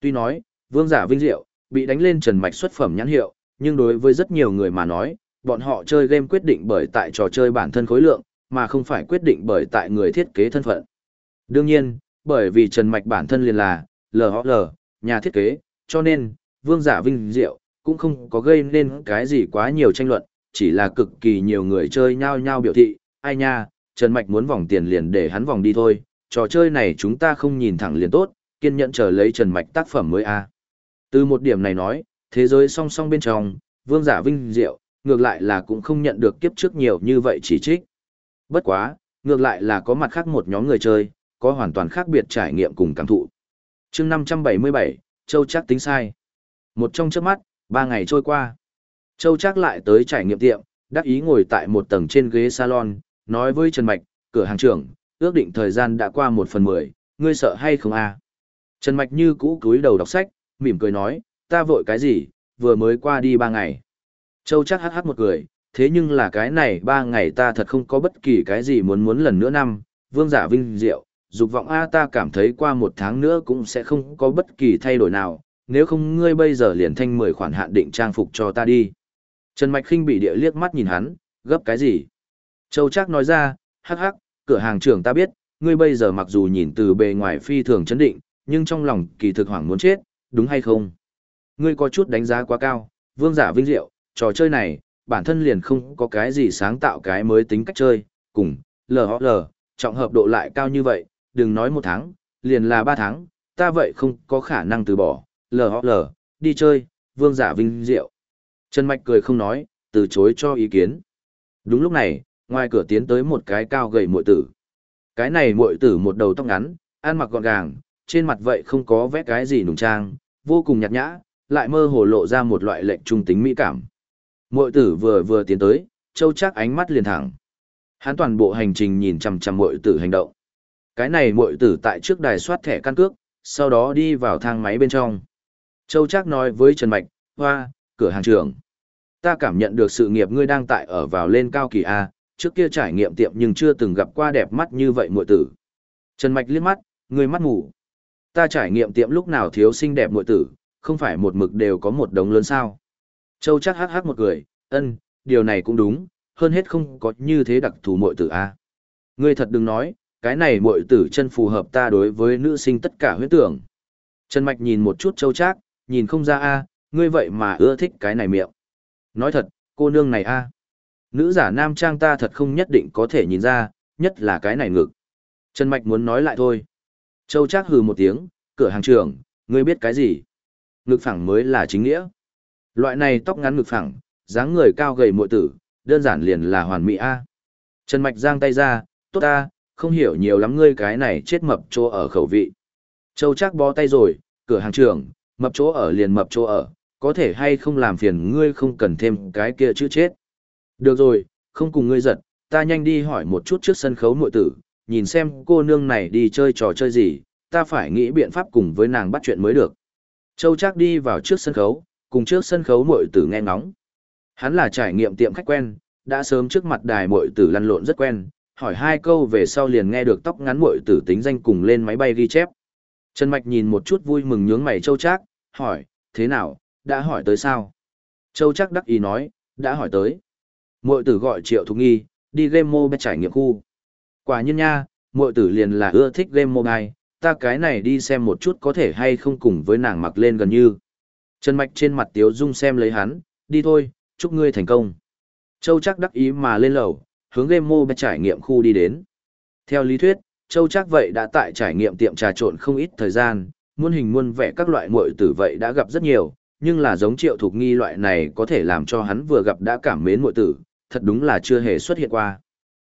Tuy nói, vương giả vinh diệu, bị đánh lên trần mạch xuất phẩm nhãn hiệu, nhưng đối với rất nhiều người mà nói, bọn họ chơi game quyết định bởi tại trò chơi bản thân khối lượng, mà không phải quyết định bởi tại người thiết kế thân phận. Đương nhiên, bởi vì Trần Mạch bản thân liền là LHL, nhà thiết kế, cho nên, vương giả vinh diệu, cũng không có gây nên cái gì quá nhiều tranh luận, chỉ là cực kỳ nhiều người chơi nhao nhao biểu thị, ai nha, Trần Mạch muốn vòng tiền liền để hắn vòng đi thôi, trò chơi này chúng ta không nhìn thẳng liền tốt, kiên nhẫn chờ lấy Trần Mạch tác phẩm mới a. Từ một điểm này nói, thế giới song song bên trong, vương giả vinh diệu, ngược lại là cũng không nhận được kiếp trước nhiều như vậy chỉ trích. Bất quá, ngược lại là có mặt khác một nhóm người chơi, có hoàn toàn khác biệt trải nghiệm cùng cảm thụ. chương 577, Châu chắc tính sai. Một trong trước mắt, ba ngày trôi qua. Châu chắc lại tới trải nghiệm tiệm, đắc ý ngồi tại một tầng trên ghế salon, nói với Trần Mạch, cửa hàng trưởng, ước định thời gian đã qua một phần mười, ngươi sợ hay không a Trần Mạch như cũ cúi đầu đọc sách, mỉm cười nói, ta vội cái gì, vừa mới qua đi ba ngày. Châu chắc hát hát một cười, thế nhưng là cái này ba ngày ta thật không có bất kỳ cái gì muốn muốn lần nữa năm, vương giả vinh diệu, dục vọng A ta cảm thấy qua một tháng nữa cũng sẽ không có bất kỳ thay đổi nào, nếu không ngươi bây giờ liền thanh mười khoản hạn định trang phục cho ta đi. Trần Mạch khinh bị địa liếc mắt nhìn hắn, gấp cái gì? Châu chắc nói ra, hắc hắc, cửa hàng trưởng ta biết, ngươi bây giờ mặc dù nhìn từ bề ngoài phi thường chấn định, nhưng trong lòng kỳ thực hoảng muốn chết, đúng hay không? Ngươi có chút đánh giá quá cao, vương giả vinh diệu, trò chơi này, bản thân liền không có cái gì sáng tạo cái mới tính cách chơi, cùng, lờ lờ trọng hợp độ lại cao như vậy, đừng nói một tháng, liền là ba tháng, ta vậy không có khả năng từ bỏ, lờ lờ đi chơi, vương giả vinh diệu. Trần Mạch cười không nói, từ chối cho ý kiến. Đúng lúc này, ngoài cửa tiến tới một cái cao gầy muội tử. Cái này muội tử một đầu tóc ngắn, ăn mặc gọn gàng, trên mặt vậy không có vẽ cái gì nùng trang, vô cùng nhạt nhã, lại mơ hồ lộ ra một loại lệnh trung tính mỹ cảm. Muội tử vừa vừa tiến tới, Châu chắc ánh mắt liền thẳng. Hắn toàn bộ hành trình nhìn chằm chằm muội tử hành động. Cái này muội tử tại trước đài soát thẻ căn cước, sau đó đi vào thang máy bên trong. Châu chắc nói với Trần Mạch, hoa, cửa hàng trưởng. Ta cảm nhận được sự nghiệp ngươi đang tại ở vào lên cao kỳ A, trước kia trải nghiệm tiệm nhưng chưa từng gặp qua đẹp mắt như vậy muội tử. Trần Mạch liếc mắt, ngươi mắt ngủ. Ta trải nghiệm tiệm lúc nào thiếu xinh đẹp muội tử, không phải một mực đều có một đống lớn sao. Châu chắc hắc hắc một cười, ân, điều này cũng đúng, hơn hết không có như thế đặc thù muội tử A. Ngươi thật đừng nói, cái này muội tử chân phù hợp ta đối với nữ sinh tất cả huyết tưởng. Trần Mạch nhìn một chút châu chắc, nhìn không ra A, ngươi vậy mà ưa thích cái này miệng. Nói thật, cô nương này A. Nữ giả nam trang ta thật không nhất định có thể nhìn ra, nhất là cái này ngực. Trần Mạch muốn nói lại thôi. Châu Trác hừ một tiếng, cửa hàng trưởng, ngươi biết cái gì? Ngực phẳng mới là chính nghĩa. Loại này tóc ngắn ngực phẳng, dáng người cao gầy muội tử, đơn giản liền là hoàn mỹ A. Trần Mạch giang tay ra, tốt ta, không hiểu nhiều lắm ngươi cái này chết mập chỗ ở khẩu vị. Châu Trác bó tay rồi, cửa hàng trưởng, mập chỗ ở liền mập chỗ ở, có thể hay không làm phiền ngươi không cần thêm cái kia chữ chết. Được rồi, không cùng ngươi giật, ta nhanh đi hỏi một chút trước sân khấu muội tử, nhìn xem cô nương này đi chơi trò chơi gì, ta phải nghĩ biện pháp cùng với nàng bắt chuyện mới được. Châu Trác đi vào trước sân khấu, cùng trước sân khấu muội tử nghe ngóng. Hắn là trải nghiệm tiệm khách quen, đã sớm trước mặt đài muội tử lăn lộn rất quen, hỏi hai câu về sau liền nghe được tóc ngắn muội tử tính danh cùng lên máy bay ghi chép. Trần Mạch nhìn một chút vui mừng nhướng mày Châu Trác, hỏi, thế nào, đã hỏi tới sao? Châu Trác đắc ý nói, đã hỏi tới. Muội tử gọi Triệu Thục Nghi, đi game mobile trải nghiệm khu. Quả nhiên nha, muội tử liền là ưa thích game mobile, ta cái này đi xem một chút có thể hay không cùng với nàng mặc lên gần như. Trần Mạch trên mặt Tiếu Dung xem lấy hắn, đi thôi, chúc ngươi thành công. Châu chắc đắc ý mà lên lầu, hướng game mobile trải nghiệm khu đi đến. Theo lý thuyết, Châu chắc vậy đã tại trải nghiệm tiệm trà trộn không ít thời gian, muôn hình muôn vẻ các loại muội tử vậy đã gặp rất nhiều, nhưng là giống triệu thục nghi loại này có thể làm cho hắn vừa gặp đã cảm mến muội tử, thật đúng là chưa hề xuất hiện qua.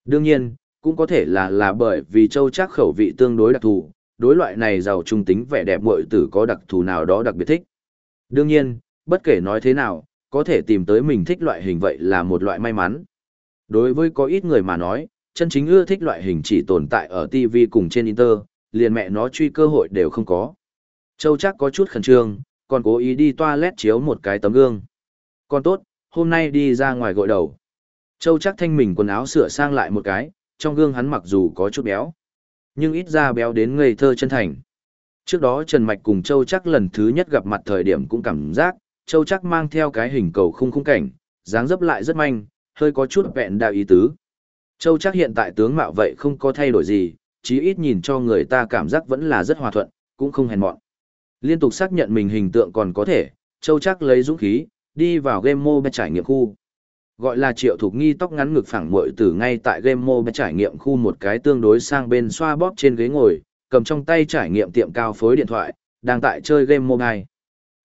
Đương nhiên, cũng có thể là là bởi vì châu chắc khẩu vị tương đối đặc thù, đối loại này giàu trung tính vẻ đẹp muội tử có đặc thù nào đó đặc biệt thích. Đương nhiên, bất kể nói thế nào, có thể tìm tới mình thích loại hình vậy là một loại may mắn. Đối với có ít người mà nói, chân chính ưa thích loại hình chỉ tồn tại ở TV cùng trên Inter, liền mẹ nó truy cơ hội đều không có. Châu chắc có chút khẩn trương, còn cố ý đi toilet chiếu một cái tấm gương. Còn tốt, hôm nay đi ra ngoài gội đầu. Châu chắc thanh mình quần áo sửa sang lại một cái, trong gương hắn mặc dù có chút béo, nhưng ít ra béo đến ngây thơ chân thành. Trước đó Trần Mạch cùng Châu chắc lần thứ nhất gặp mặt thời điểm cũng cảm giác, Châu chắc mang theo cái hình cầu khung khung cảnh, dáng dấp lại rất manh, hơi có chút vẹn đạo ý tứ. Châu chắc hiện tại tướng mạo vậy không có thay đổi gì, chí ít nhìn cho người ta cảm giác vẫn là rất hòa thuận, cũng không hèn mọn. Liên tục xác nhận mình hình tượng còn có thể, Châu chắc lấy dũng khí, đi vào game mobile trải nghiệm khu. Gọi là triệu thục nghi tóc ngắn ngực phẳng muội tử ngay tại game mobile trải nghiệm khu một cái tương đối sang bên xoa bóp trên ghế ngồi, cầm trong tay trải nghiệm tiệm cao phối điện thoại, đang tại chơi game mobile.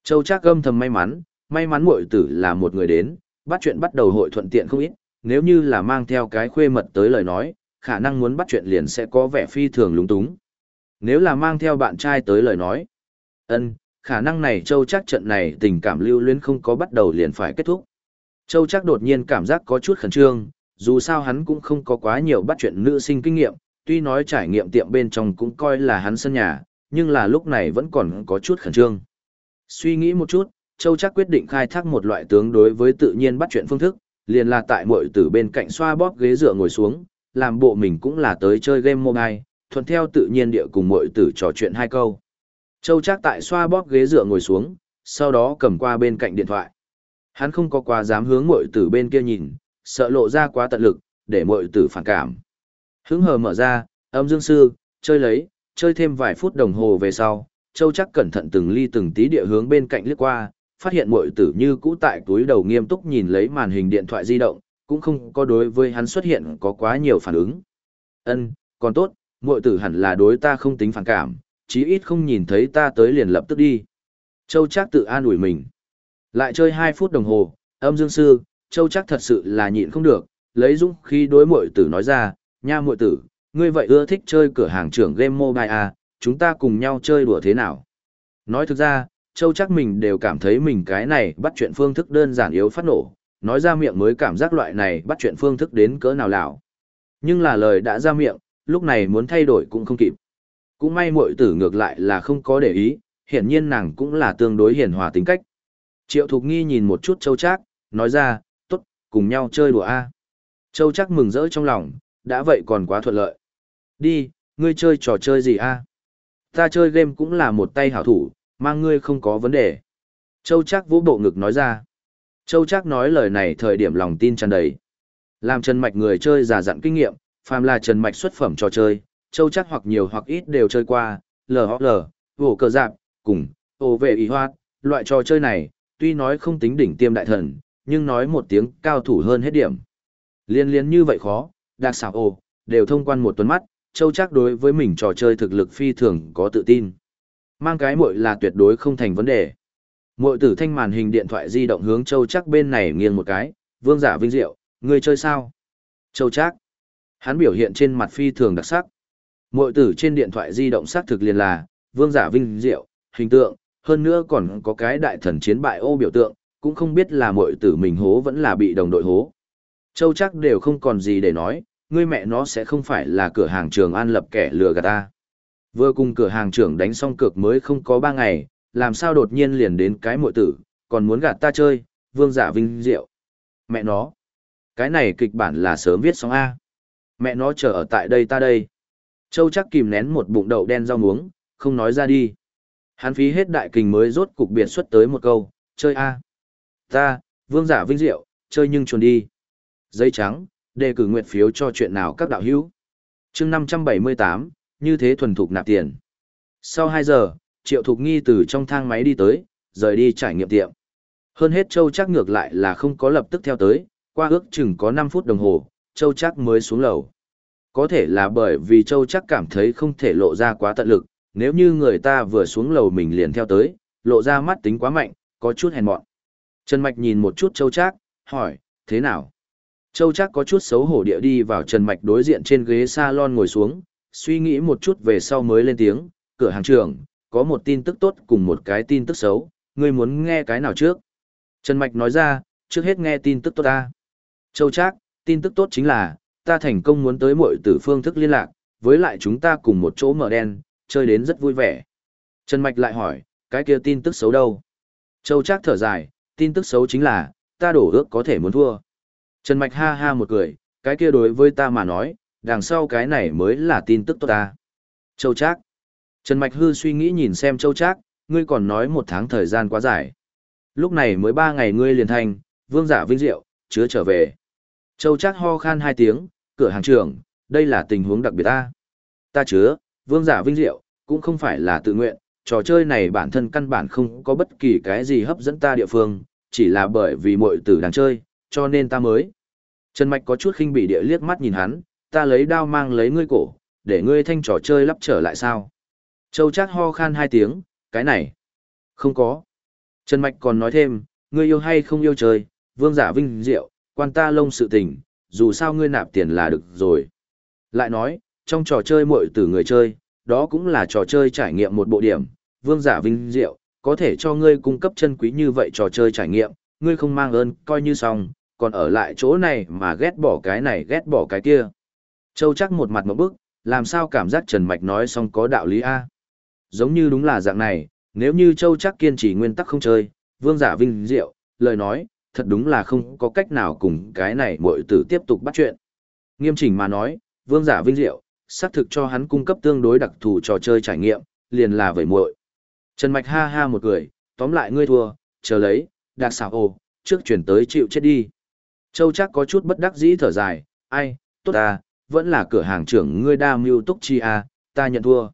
Châu Trác gâm thầm may mắn, may mắn muội tử là một người đến, bắt chuyện bắt đầu hội thuận tiện không ít, nếu như là mang theo cái khuê mật tới lời nói, khả năng muốn bắt chuyện liền sẽ có vẻ phi thường lúng túng. Nếu là mang theo bạn trai tới lời nói, ân, khả năng này Châu chắc trận này tình cảm lưu luyến không có bắt đầu liền phải kết thúc. Châu chắc đột nhiên cảm giác có chút khẩn trương, dù sao hắn cũng không có quá nhiều bắt chuyện nữ sinh kinh nghiệm, tuy nói trải nghiệm tiệm bên trong cũng coi là hắn sân nhà, nhưng là lúc này vẫn còn có chút khẩn trương. Suy nghĩ một chút, Châu chắc quyết định khai thác một loại tướng đối với tự nhiên bắt chuyện phương thức, liền là tại mội tử bên cạnh xoa bóp ghế dựa ngồi xuống, làm bộ mình cũng là tới chơi game mobile, thuận theo tự nhiên địa cùng mội tử trò chuyện hai câu. Châu chắc tại xoa bóp ghế dựa ngồi xuống, sau đó cầm qua bên cạnh điện thoại. Hắn không có quá dám hướng muội tử bên kia nhìn, sợ lộ ra quá tận lực, để muội tử phản cảm. Hứng hờ mở ra, âm dương sư, chơi lấy, chơi thêm vài phút đồng hồ về sau, Châu chắc cẩn thận từng ly từng tí địa hướng bên cạnh lướt qua, phát hiện muội tử như cũ tại túi đầu nghiêm túc nhìn lấy màn hình điện thoại di động, cũng không có đối với hắn xuất hiện có quá nhiều phản ứng. Ân, còn tốt, muội tử hẳn là đối ta không tính phản cảm, chí ít không nhìn thấy ta tới liền lập tức đi. Châu chắc tự an ủi mình. Lại chơi 2 phút đồng hồ, âm dương sư, Châu chắc thật sự là nhịn không được, lấy dũng khi đối muội tử nói ra, nha muội tử, ngươi vậy ưa thích chơi cửa hàng trưởng game mobile à, chúng ta cùng nhau chơi đùa thế nào? Nói thực ra, Châu chắc mình đều cảm thấy mình cái này bắt chuyện phương thức đơn giản yếu phát nổ, nói ra miệng mới cảm giác loại này bắt chuyện phương thức đến cỡ nào lào. Nhưng là lời đã ra miệng, lúc này muốn thay đổi cũng không kịp. Cũng may muội tử ngược lại là không có để ý, hiển nhiên nàng cũng là tương đối hiền hòa tính cách. Triệu Thục Nghi nhìn một chút Châu Trác, nói ra, tốt, cùng nhau chơi đùa a. Châu Trác mừng rỡ trong lòng, đã vậy còn quá thuận lợi. Đi, ngươi chơi trò chơi gì a? Ta chơi game cũng là một tay hảo thủ, mang ngươi không có vấn đề. Châu Trác vũ bộ ngực nói ra. Châu Trác nói lời này thời điểm lòng tin tràn đầy. Làm Trần Mạch người chơi già dặn kinh nghiệm, phàm là Trần Mạch xuất phẩm trò chơi, Châu Trác hoặc nhiều hoặc ít đều chơi qua, lờ lờ, vổ cờ dạp, cùng, ô vệ ý hoạt, loại trò chơi này, tuy nói không tính đỉnh tiêm đại thần, nhưng nói một tiếng cao thủ hơn hết điểm. Liên liên như vậy khó, đặc xảo ồ, đều thông quan một tuần mắt, Châu chắc đối với mình trò chơi thực lực phi thường có tự tin. Mang cái muội là tuyệt đối không thành vấn đề. Muội tử thanh màn hình điện thoại di động hướng Châu chắc bên này nghiêng một cái, vương giả vinh diệu, người chơi sao? Châu chắc. Hắn biểu hiện trên mặt phi thường đặc sắc. Muội tử trên điện thoại di động xác thực liền là, vương giả vinh diệu, hình tượng, hơn nữa còn có cái đại thần chiến bại ô biểu tượng, cũng không biết là muội tử mình hố vẫn là bị đồng đội hố. Châu chắc đều không còn gì để nói, ngươi mẹ nó sẽ không phải là cửa hàng trường an lập kẻ lừa gạt ta. Vừa cùng cửa hàng trưởng đánh xong cược mới không có ba ngày, làm sao đột nhiên liền đến cái muội tử, còn muốn gạt ta chơi, vương giả vinh diệu. Mẹ nó, cái này kịch bản là sớm viết xong A. Mẹ nó chờ ở tại đây ta đây. Châu chắc kìm nén một bụng đậu đen rau muống, không nói ra đi. Hắn phí hết đại kình mới rốt cục biệt xuất tới một câu, chơi A. Ta, vương giả vinh diệu, chơi nhưng chuồn đi. Giấy trắng, đề cử nguyện phiếu cho chuyện nào các đạo hữu. chương 578, như thế thuần thục nạp tiền. Sau 2 giờ, Triệu Thục Nghi từ trong thang máy đi tới, rời đi trải nghiệm tiệm. Hơn hết Châu chắc ngược lại là không có lập tức theo tới, qua ước chừng có 5 phút đồng hồ, Châu chắc mới xuống lầu. Có thể là bởi vì Châu chắc cảm thấy không thể lộ ra quá tận lực, nếu như người ta vừa xuống lầu mình liền theo tới, lộ ra mắt tính quá mạnh, có chút hèn mọn. Trần Mạch nhìn một chút Châu Trác, hỏi, thế nào? Châu Trác có chút xấu hổ địa đi vào Trần Mạch đối diện trên ghế salon ngồi xuống, suy nghĩ một chút về sau mới lên tiếng, cửa hàng trưởng, có một tin tức tốt cùng một cái tin tức xấu, ngươi muốn nghe cái nào trước? Trần Mạch nói ra, trước hết nghe tin tức tốt ta. Châu Trác, tin tức tốt chính là, ta thành công muốn tới mọi tử phương thức liên lạc, với lại chúng ta cùng một chỗ mở đen, chơi đến rất vui vẻ. Trần Mạch lại hỏi, cái kia tin tức xấu đâu? Châu Trác thở dài, tin tức xấu chính là, ta đổ ước có thể muốn thua. Trần Mạch ha ha một cười, cái kia đối với ta mà nói, đằng sau cái này mới là tin tức tốt ta. Châu Trác. Trần Mạch hư suy nghĩ nhìn xem Châu Trác, ngươi còn nói một tháng thời gian quá dài. Lúc này mới ba ngày ngươi liền thành, vương giả vinh diệu, chứa trở về. Châu Trác ho khan hai tiếng, cửa hàng trưởng, đây là tình huống đặc biệt ta. Ta chứa, vương giả vinh diệu, cũng không phải là tự nguyện, trò chơi này bản thân căn bản không có bất kỳ cái gì hấp dẫn ta địa phương, chỉ là bởi vì mọi tử đang chơi, cho nên ta mới. Trần Mạch có chút khinh bị địa liếc mắt nhìn hắn, ta lấy đao mang lấy ngươi cổ, để ngươi thanh trò chơi lắp trở lại sao. Châu chắc ho khan hai tiếng, cái này. Không có. Trần Mạch còn nói thêm, ngươi yêu hay không yêu chơi, vương giả vinh diệu, quan ta lông sự tình, dù sao ngươi nạp tiền là được rồi. Lại nói, trong trò chơi muội tử người chơi, đó cũng là trò chơi trải nghiệm một bộ điểm, vương giả vinh diệu, có thể cho ngươi cung cấp chân quý như vậy trò chơi trải nghiệm, ngươi không mang ơn, coi như xong, còn ở lại chỗ này mà ghét bỏ cái này ghét bỏ cái kia. Châu chắc một mặt một bức, làm sao cảm giác Trần Mạch nói xong có đạo lý A. Giống như đúng là dạng này, nếu như Châu chắc kiên trì nguyên tắc không chơi, vương giả vinh diệu, lời nói, thật đúng là không có cách nào cùng cái này mội tử tiếp tục bắt chuyện. Nghiêm chỉnh mà nói, vương giả vinh diệu, xác thực cho hắn cung cấp tương đối đặc thù trò chơi trải nghiệm, liền là vậy muội. Trần Mạch ha ha một cười, tóm lại ngươi thua, chờ lấy, đặc xảo ồ, trước chuyển tới chịu chết đi. Châu chắc có chút bất đắc dĩ thở dài, ai, tốt à, vẫn là cửa hàng trưởng ngươi đa mưu túc chi à, ta nhận thua.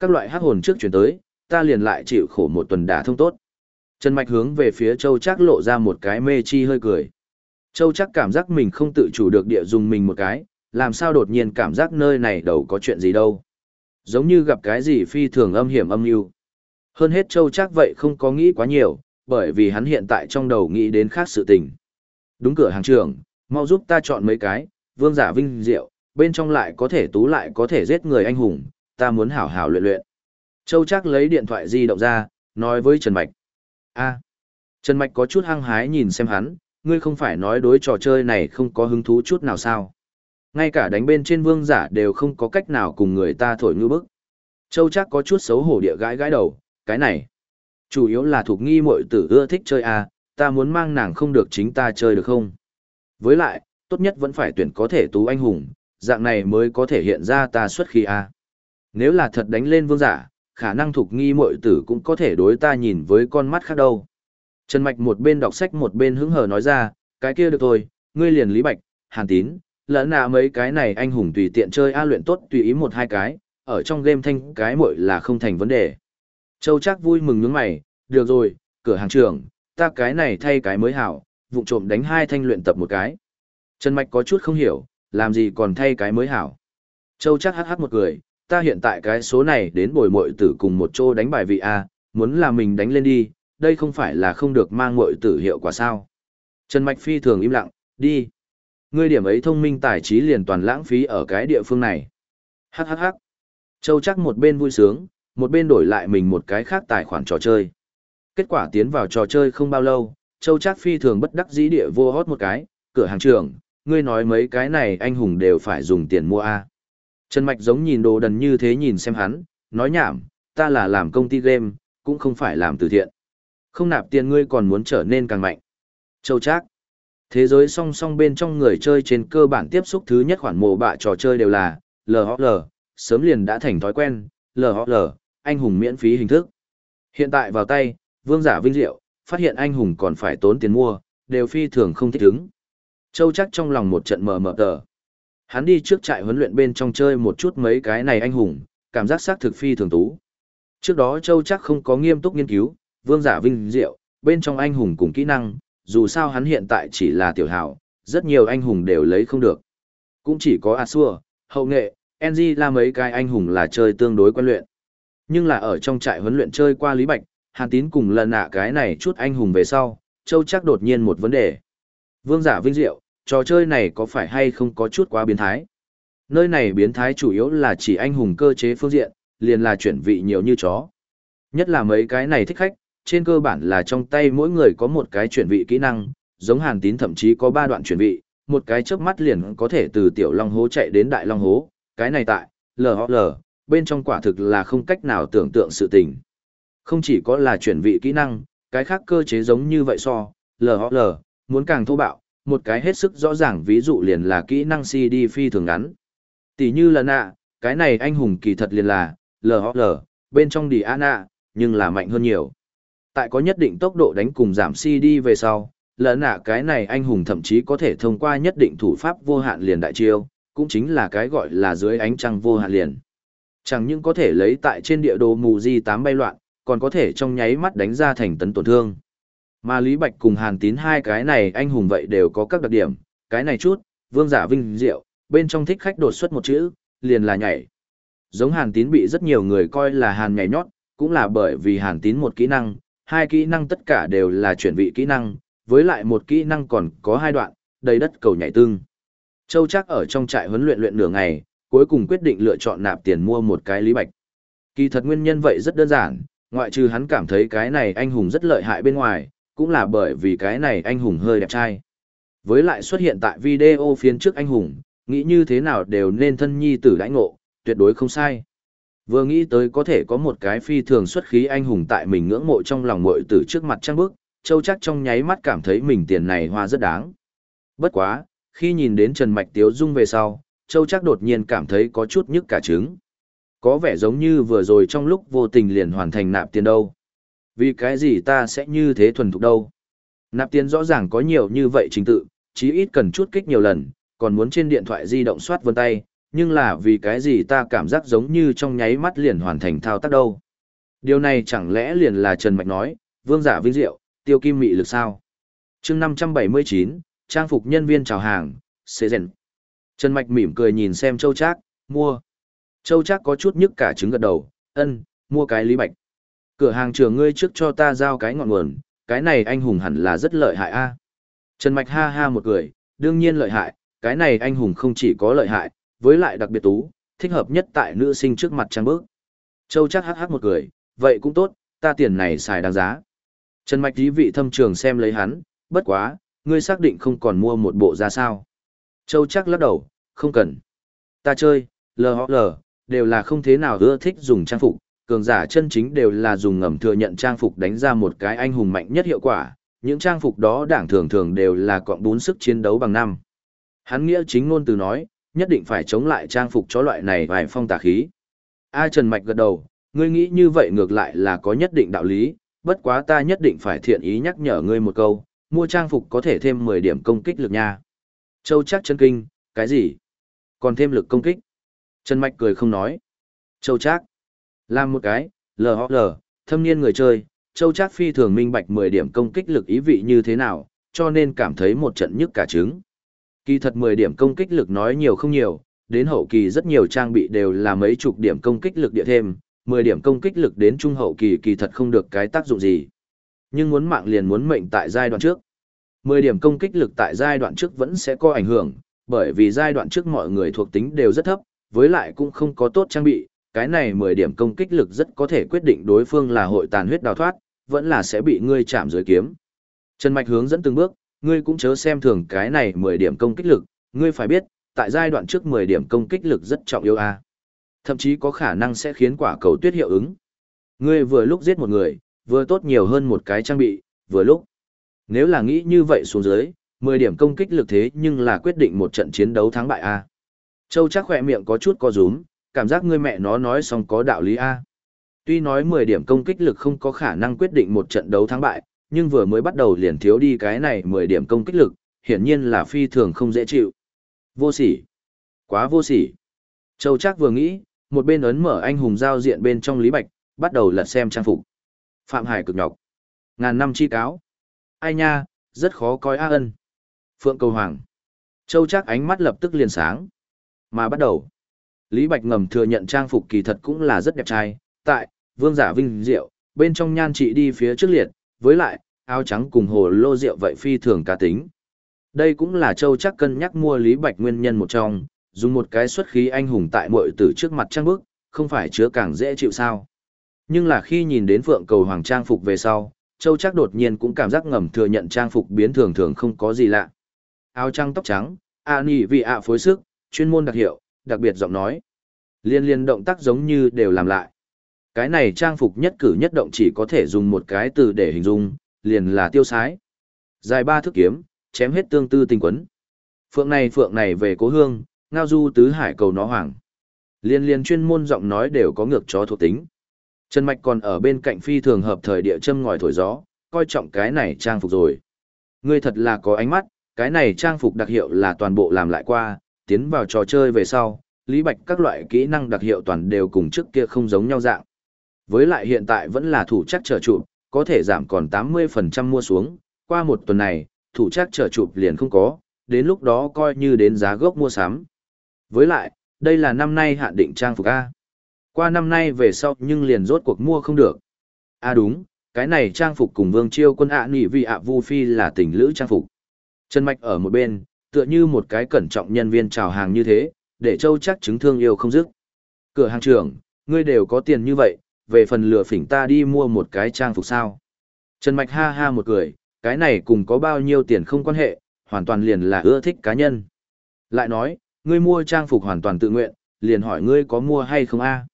Các loại hắc hồn trước chuyển tới, ta liền lại chịu khổ một tuần đả thông tốt. Trần Mạch hướng về phía Châu chắc lộ ra một cái mê chi hơi cười. Châu chắc cảm giác mình không tự chủ được địa dùng mình một cái, làm sao đột nhiên cảm giác nơi này đầu có chuyện gì đâu. Giống như gặp cái gì phi thường âm hiểm âm mưu. Hơn hết Châu chắc vậy không có nghĩ quá nhiều, bởi vì hắn hiện tại trong đầu nghĩ đến khác sự tình. Đúng cửa hàng trưởng, mau giúp ta chọn mấy cái, vương giả vinh diệu, bên trong lại có thể tú lại có thể giết người anh hùng, ta muốn hảo hảo luyện luyện. Châu chắc lấy điện thoại di động ra, nói với Trần Mạch. a Trần Mạch có chút hăng hái nhìn xem hắn, ngươi không phải nói đối trò chơi này không có hứng thú chút nào sao. Ngay cả đánh bên trên vương giả đều không có cách nào cùng người ta thổi ngư bức. Châu chắc có chút xấu hổ địa gãi gãi đầu, cái này. Chủ yếu là thuộc nghi muội tử ưa thích chơi à, ta muốn mang nàng không được chính ta chơi được không? Với lại, tốt nhất vẫn phải tuyển có thể tú anh hùng, dạng này mới có thể hiện ra ta xuất khí à. Nếu là thật đánh lên vương giả, khả năng thuộc nghi muội tử cũng có thể đối ta nhìn với con mắt khác đâu. Trần Mạch một bên đọc sách một bên hứng hờ nói ra, cái kia được thôi, ngươi liền Lý Bạch, Hàn Tín, lỡ nạ mấy cái này anh hùng tùy tiện chơi a luyện tốt tùy ý một hai cái, ở trong game thanh cái muội là không thành vấn đề. Châu chắc vui mừng nhướng mày, được rồi, cửa hàng trưởng, ta cái này thay cái mới hảo, vụng trộm đánh hai thanh luyện tập một cái. Trần Mạch có chút không hiểu, làm gì còn thay cái mới hảo. Châu chắc hát hát một cười, ta hiện tại cái số này đến bồi muội tử cùng một chỗ đánh bài vị A, muốn là mình đánh lên đi, đây không phải là không được mang muội tử hiệu quả sao. Trần Mạch phi thường im lặng, đi. Ngươi điểm ấy thông minh tài trí liền toàn lãng phí ở cái địa phương này. Hắc hắc hắc. Châu chắc một bên vui sướng, một bên đổi lại mình một cái khác tài khoản trò chơi. Kết quả tiến vào trò chơi không bao lâu, Châu chắc phi thường bất đắc dĩ địa vô hót một cái, cửa hàng trưởng, ngươi nói mấy cái này anh hùng đều phải dùng tiền mua a Trần Mạch giống nhìn đồ đần như thế nhìn xem hắn, nói nhảm, ta là làm công ty game, cũng không phải làm từ thiện. Không nạp tiền ngươi còn muốn trở nên càng mạnh. Châu Trác. Thế giới song song bên trong người chơi trên cơ bản tiếp xúc thứ nhất khoản mồ bạ trò chơi đều là LHL, sớm liền đã thành thói quen, LHL, anh hùng miễn phí hình thức. Hiện tại vào tay, vương giả vinh diệu, phát hiện anh hùng còn phải tốn tiền mua, đều phi thường không thích ứng. Châu chắc trong lòng một trận mờ mờ tờ. Hắn đi trước trại huấn luyện bên trong chơi một chút mấy cái này anh hùng, cảm giác xác thực phi thường tú. Trước đó Châu chắc không có nghiêm túc nghiên cứu, vương giả vinh diệu, bên trong anh hùng cùng kỹ năng, dù sao hắn hiện tại chỉ là tiểu hảo, rất nhiều anh hùng đều lấy không được. Cũng chỉ có Asua, hậu nghệ, NG là mấy cái anh hùng là chơi tương đối quen luyện. Nhưng là ở trong trại huấn luyện chơi qua Lý Bạch, Hàn Tín cùng lần nạ cái này chút anh hùng về sau, Châu chắc đột nhiên một vấn đề. Vương giả vinh diệu, trò chơi này có phải hay không có chút quá biến thái? Nơi này biến thái chủ yếu là chỉ anh hùng cơ chế phương diện, liền là chuyển vị nhiều như chó. Nhất là mấy cái này thích khách, trên cơ bản là trong tay mỗi người có một cái chuyển vị kỹ năng, giống hàn tín thậm chí có ba đoạn chuyển vị, một cái chớp mắt liền có thể từ tiểu long hố chạy đến đại long hố, cái này tại, LHL, bên trong quả thực là không cách nào tưởng tượng sự tình. Không chỉ có là chuyển vị kỹ năng, cái khác cơ chế giống như vậy so, LHL, muốn càng thô bạo, một cái hết sức rõ ràng ví dụ liền là kỹ năng CD phi thường ngắn. Tỷ như là nạ, cái này anh hùng kỳ thật liền là, LHL, bên trong Diana, nhưng là mạnh hơn nhiều. Tại có nhất định tốc độ đánh cùng giảm CD về sau, lần nạ cái này anh hùng thậm chí có thể thông qua nhất định thủ pháp vô hạn liền đại chiêu, cũng chính là cái gọi là dưới ánh trăng vô hạn liền. Chẳng những có thể lấy tại trên địa đồ mù di tám bay loạn, còn có thể trong nháy mắt đánh ra thành tấn tổn thương. Mà Lý Bạch cùng Hàn Tín hai cái này anh hùng vậy đều có các đặc điểm, cái này chút, vương giả vinh diệu, bên trong thích khách đột xuất một chữ, liền là nhảy. Giống Hàn Tín bị rất nhiều người coi là Hàn nhảy nhót, cũng là bởi vì Hàn Tín một kỹ năng, hai kỹ năng tất cả đều là chuyển vị kỹ năng, với lại một kỹ năng còn có hai đoạn, đầy đất cầu nhảy tương. Châu chắc ở trong trại huấn luyện luyện nửa ngày, cuối cùng quyết định lựa chọn nạp tiền mua một cái lý bạch. Kỳ thật nguyên nhân vậy rất đơn giản, ngoại trừ hắn cảm thấy cái này anh hùng rất lợi hại bên ngoài, cũng là bởi vì cái này anh hùng hơi đẹp trai. Với lại xuất hiện tại video phiên trước anh hùng, nghĩ như thế nào đều nên thân nhi tử đãi ngộ, tuyệt đối không sai. Vừa nghĩ tới có thể có một cái phi thường xuất khí anh hùng tại mình ngưỡng mộ trong lòng muội tử trước mặt trăng bước, Châu chắc trong nháy mắt cảm thấy mình tiền này hoa rất đáng. Bất quá, khi nhìn đến Trần Mạch Tiếu Dung về sau, Châu chắc đột nhiên cảm thấy có chút nhức cả trứng. Có vẻ giống như vừa rồi trong lúc vô tình liền hoàn thành nạp tiền đâu. Vì cái gì ta sẽ như thế thuần thục đâu. Nạp tiền rõ ràng có nhiều như vậy trình tự, chí ít cần chút kích nhiều lần, còn muốn trên điện thoại di động soát vân tay, nhưng là vì cái gì ta cảm giác giống như trong nháy mắt liền hoàn thành thao tác đâu. Điều này chẳng lẽ liền là Trần Mạch nói, vương giả vinh diệu, tiêu kim mị lực sao? chương 579, trang phục nhân viên chào hàng, xế rèn. Trần Mạch mỉm cười nhìn xem Châu Trác, mua. Châu Trác có chút nhức cả trứng gật đầu, ân, mua cái lý bạch. Cửa hàng trường ngươi trước cho ta giao cái ngọn nguồn, cái này anh hùng hẳn là rất lợi hại a. Trần Mạch ha ha một cười, đương nhiên lợi hại, cái này anh hùng không chỉ có lợi hại, với lại đặc biệt tú, thích hợp nhất tại nữ sinh trước mặt trang bước. Châu chắc hắc hắc một cười, vậy cũng tốt, ta tiền này xài đáng giá. Trần Mạch dí vị thâm trường xem lấy hắn, bất quá, ngươi xác định không còn mua một bộ ra sao. Châu chắc lắc đầu, không cần. Ta chơi, lờ họa lờ đều là không thế nào ưa thích dùng trang phục, cường giả chân chính đều là dùng ngầm thừa nhận trang phục đánh ra một cái anh hùng mạnh nhất hiệu quả, những trang phục đó đảng thường thường đều là cọng bún sức chiến đấu bằng năm. Hắn nghĩa chính ngôn từ nói, nhất định phải chống lại trang phục cho loại này vài phong tà khí. A Trần Mạch gật đầu, ngươi nghĩ như vậy ngược lại là có nhất định đạo lý, bất quá ta nhất định phải thiện ý nhắc nhở ngươi một câu, mua trang phục có thể thêm 10 điểm công kích lực nha. Châu chắc chân kinh, cái gì? Còn thêm lực công kích? Trần Mạch cười không nói. Châu chắc. Làm một cái, lờ hoạc lờ. thâm niên người chơi, Châu chắc phi thường minh bạch 10 điểm công kích lực ý vị như thế nào, cho nên cảm thấy một trận nhức cả trứng. Kỳ thật 10 điểm công kích lực nói nhiều không nhiều, đến hậu kỳ rất nhiều trang bị đều là mấy chục điểm công kích lực địa thêm, 10 điểm công kích lực đến trung hậu kỳ kỳ thật không được cái tác dụng gì. Nhưng muốn mạng liền muốn mệnh tại giai đoạn trước. 10 điểm công kích lực tại giai đoạn trước vẫn sẽ có ảnh hưởng, bởi vì giai đoạn trước mọi người thuộc tính đều rất thấp, với lại cũng không có tốt trang bị, cái này 10 điểm công kích lực rất có thể quyết định đối phương là hội tàn huyết đào thoát, vẫn là sẽ bị ngươi chạm dưới kiếm. Trần Mạch hướng dẫn từng bước, ngươi cũng chớ xem thường cái này 10 điểm công kích lực, ngươi phải biết, tại giai đoạn trước 10 điểm công kích lực rất trọng yếu a. Thậm chí có khả năng sẽ khiến quả cầu tuyết hiệu ứng. Ngươi vừa lúc giết một người, vừa tốt nhiều hơn một cái trang bị, vừa lúc. Nếu là nghĩ như vậy xuống dưới, 10 điểm công kích lực thế nhưng là quyết định một trận chiến đấu thắng bại a. Châu chắc khỏe miệng có chút co rúm, cảm giác ngươi mẹ nó nói xong có đạo lý a. Tuy nói 10 điểm công kích lực không có khả năng quyết định một trận đấu thắng bại, nhưng vừa mới bắt đầu liền thiếu đi cái này 10 điểm công kích lực, hiển nhiên là phi thường không dễ chịu. Vô sỉ. Quá vô sỉ. Châu chắc vừa nghĩ, một bên ấn mở anh hùng giao diện bên trong Lý Bạch, bắt đầu lật xem trang phục. Phạm Hải cực nhọc. Ngàn năm chi cáo. Ai nha, rất khó coi a ân. Phượng cầu hoàng. Châu chắc ánh mắt lập tức liền sáng. Mà bắt đầu. Lý Bạch ngầm thừa nhận trang phục kỳ thật cũng là rất đẹp trai. Tại, vương giả vinh diệu, bên trong nhan trị đi phía trước liệt, với lại, áo trắng cùng hồ lô rượu vậy phi thường cá tính. Đây cũng là châu chắc cân nhắc mua Lý Bạch nguyên nhân một trong, dùng một cái xuất khí anh hùng tại muội tử trước mặt trang bức, không phải chứa càng dễ chịu sao. Nhưng là khi nhìn đến phượng cầu hoàng trang phục về sau, châu chắc đột nhiên cũng cảm giác ngầm thừa nhận trang phục biến thường thường không có gì lạ. Áo trắng tóc trắng, a nỉ vì ạ phối sức, chuyên môn đặc hiệu, đặc biệt giọng nói. Liên liên động tác giống như đều làm lại. Cái này trang phục nhất cử nhất động chỉ có thể dùng một cái từ để hình dung, liền là tiêu sái. Dài ba thước kiếm, chém hết tương tư tình quấn. Phượng này phượng này về cố hương, ngao du tứ hải cầu nó hoàng. Liên liên chuyên môn giọng nói đều có ngược chó thuộc tính. Trần Mạch còn ở bên cạnh phi thường hợp thời địa châm ngòi thổi gió, coi trọng cái này trang phục rồi. Ngươi thật là có ánh mắt, cái này trang phục đặc hiệu là toàn bộ làm lại qua, tiến vào trò chơi về sau, Lý Bạch các loại kỹ năng đặc hiệu toàn đều cùng trước kia không giống nhau dạng. Với lại hiện tại vẫn là thủ chắc trở trụ, có thể giảm còn 80% mua xuống, qua một tuần này, thủ chắc trở chụp liền không có, đến lúc đó coi như đến giá gốc mua sắm. Với lại, đây là năm nay hạn định trang phục A. Qua năm nay về sau nhưng liền rốt cuộc mua không được. À đúng, cái này trang phục cùng vương chiêu quân ạ à nỉ vì ạ vu phi là tình lữ trang phục. Trần Mạch ở một bên, tựa như một cái cẩn trọng nhân viên chào hàng như thế, để châu chắc chứng thương yêu không dứt. Cửa hàng trưởng, ngươi đều có tiền như vậy, về phần lừa phỉnh ta đi mua một cái trang phục sao. Trần Mạch ha ha một cười, cái này cùng có bao nhiêu tiền không quan hệ, hoàn toàn liền là ưa thích cá nhân. Lại nói, ngươi mua trang phục hoàn toàn tự nguyện, liền hỏi ngươi có mua hay không a?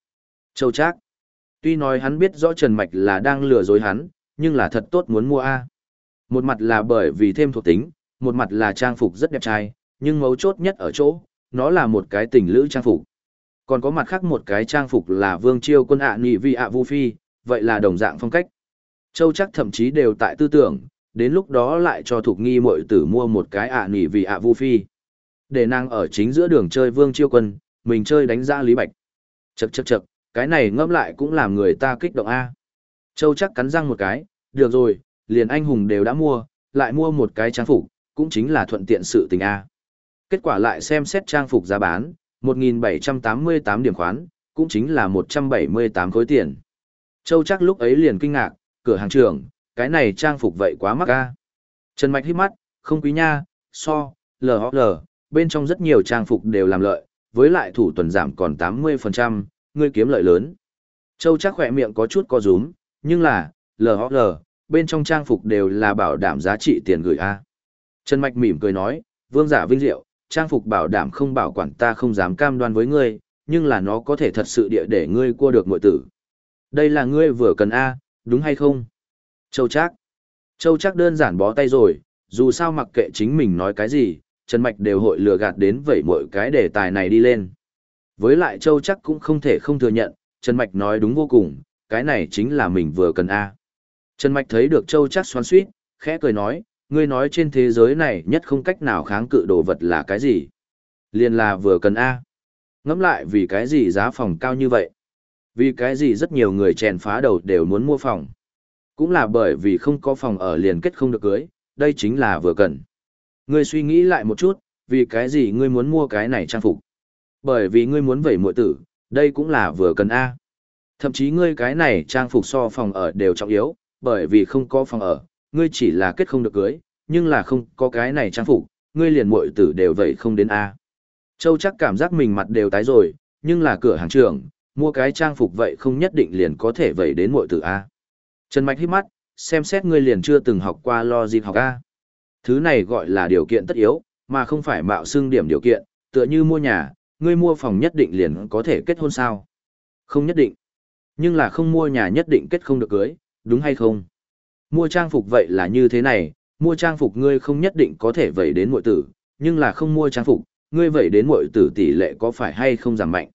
Châu Trác. Tuy nói hắn biết rõ Trần Mạch là đang lừa dối hắn, nhưng là thật tốt muốn mua a. Một mặt là bởi vì thêm thuộc tính, một mặt là trang phục rất đẹp trai, nhưng mấu chốt nhất ở chỗ, nó là một cái tình lữ trang phục. Còn có mặt khác một cái trang phục là Vương Chiêu quân ạ à nhị vi ạ Vu Phi, vậy là đồng dạng phong cách. Châu chắc thậm chí đều tại tư tưởng, đến lúc đó lại cho Thục Nghi muội tử mua một cái ạ à nhị vì ạ Vu Phi. Để nàng ở chính giữa đường chơi Vương Chiêu quân, mình chơi đánh ra Lý Bạch. Chậc chậc chậc, cái này ngâm lại cũng làm người ta kích động a. Châu chắc cắn răng một cái, được rồi, liền anh hùng đều đã mua, lại mua một cái trang phục, cũng chính là thuận tiện sự tình a. Kết quả lại xem xét trang phục giá bán, 1.788 điểm khoán, cũng chính là 178 khối tiền. Châu chắc lúc ấy liền kinh ngạc, cửa hàng trưởng, cái này trang phục vậy quá mắc ca. Trần Mạch hít mắt, không quý nha, so, LHL, bên trong rất nhiều trang phục đều làm lợi, với lại thủ tuần giảm còn 80%, ngươi kiếm lợi lớn. Châu chắc khỏe miệng có chút co rúm, nhưng là, LHL, bên trong trang phục đều là bảo đảm giá trị tiền gửi A. Trần Mạch mỉm cười nói, vương giả vinh diệu, trang phục bảo đảm không bảo quản ta không dám cam đoan với ngươi, nhưng là nó có thể thật sự địa để ngươi cua được mội tử. Đây là ngươi vừa cần A, đúng hay không? Châu Trác, Châu Trác đơn giản bó tay rồi, dù sao mặc kệ chính mình nói cái gì, Trần Mạch đều hội lừa gạt đến vậy mọi cái đề tài này đi lên. Với lại Châu Trác cũng không thể không thừa nhận, Trần Mạch nói đúng vô cùng, cái này chính là mình vừa cần A. Trần Mạch thấy được Châu Trác xoắn suýt, khẽ cười nói, ngươi nói trên thế giới này nhất không cách nào kháng cự đồ vật là cái gì? Liên là vừa cần A. Ngẫm lại vì cái gì giá phòng cao như vậy? Vì cái gì rất nhiều người chèn phá đầu đều muốn mua phòng? Cũng là bởi vì không có phòng ở liền kết không được cưới, đây chính là vừa cần. Ngươi suy nghĩ lại một chút, vì cái gì ngươi muốn mua cái này trang phục? Bởi vì ngươi muốn vẩy muội tử, đây cũng là vừa cần A. Thậm chí ngươi cái này trang phục so phòng ở đều trọng yếu, bởi vì không có phòng ở, ngươi chỉ là kết không được cưới, nhưng là không có cái này trang phục, ngươi liền muội tử đều vậy không đến A. Châu chắc cảm giác mình mặt đều tái rồi, nhưng là cửa hàng trưởng, mua cái trang phục vậy không nhất định liền có thể vậy đến muội tử A. Trần Mạch hít mắt, xem xét ngươi liền chưa từng học qua lo học A. Thứ này gọi là điều kiện tất yếu, mà không phải mạo xưng điểm điều kiện, tựa như mua nhà, ngươi mua phòng nhất định liền có thể kết hôn sao. Không nhất định. Nhưng là không mua nhà nhất định kết không được cưới, đúng hay không? Mua trang phục vậy là như thế này, mua trang phục ngươi không nhất định có thể vậy đến muội tử, nhưng là không mua trang phục, ngươi vậy đến muội tử tỷ lệ có phải hay không giảm mạnh.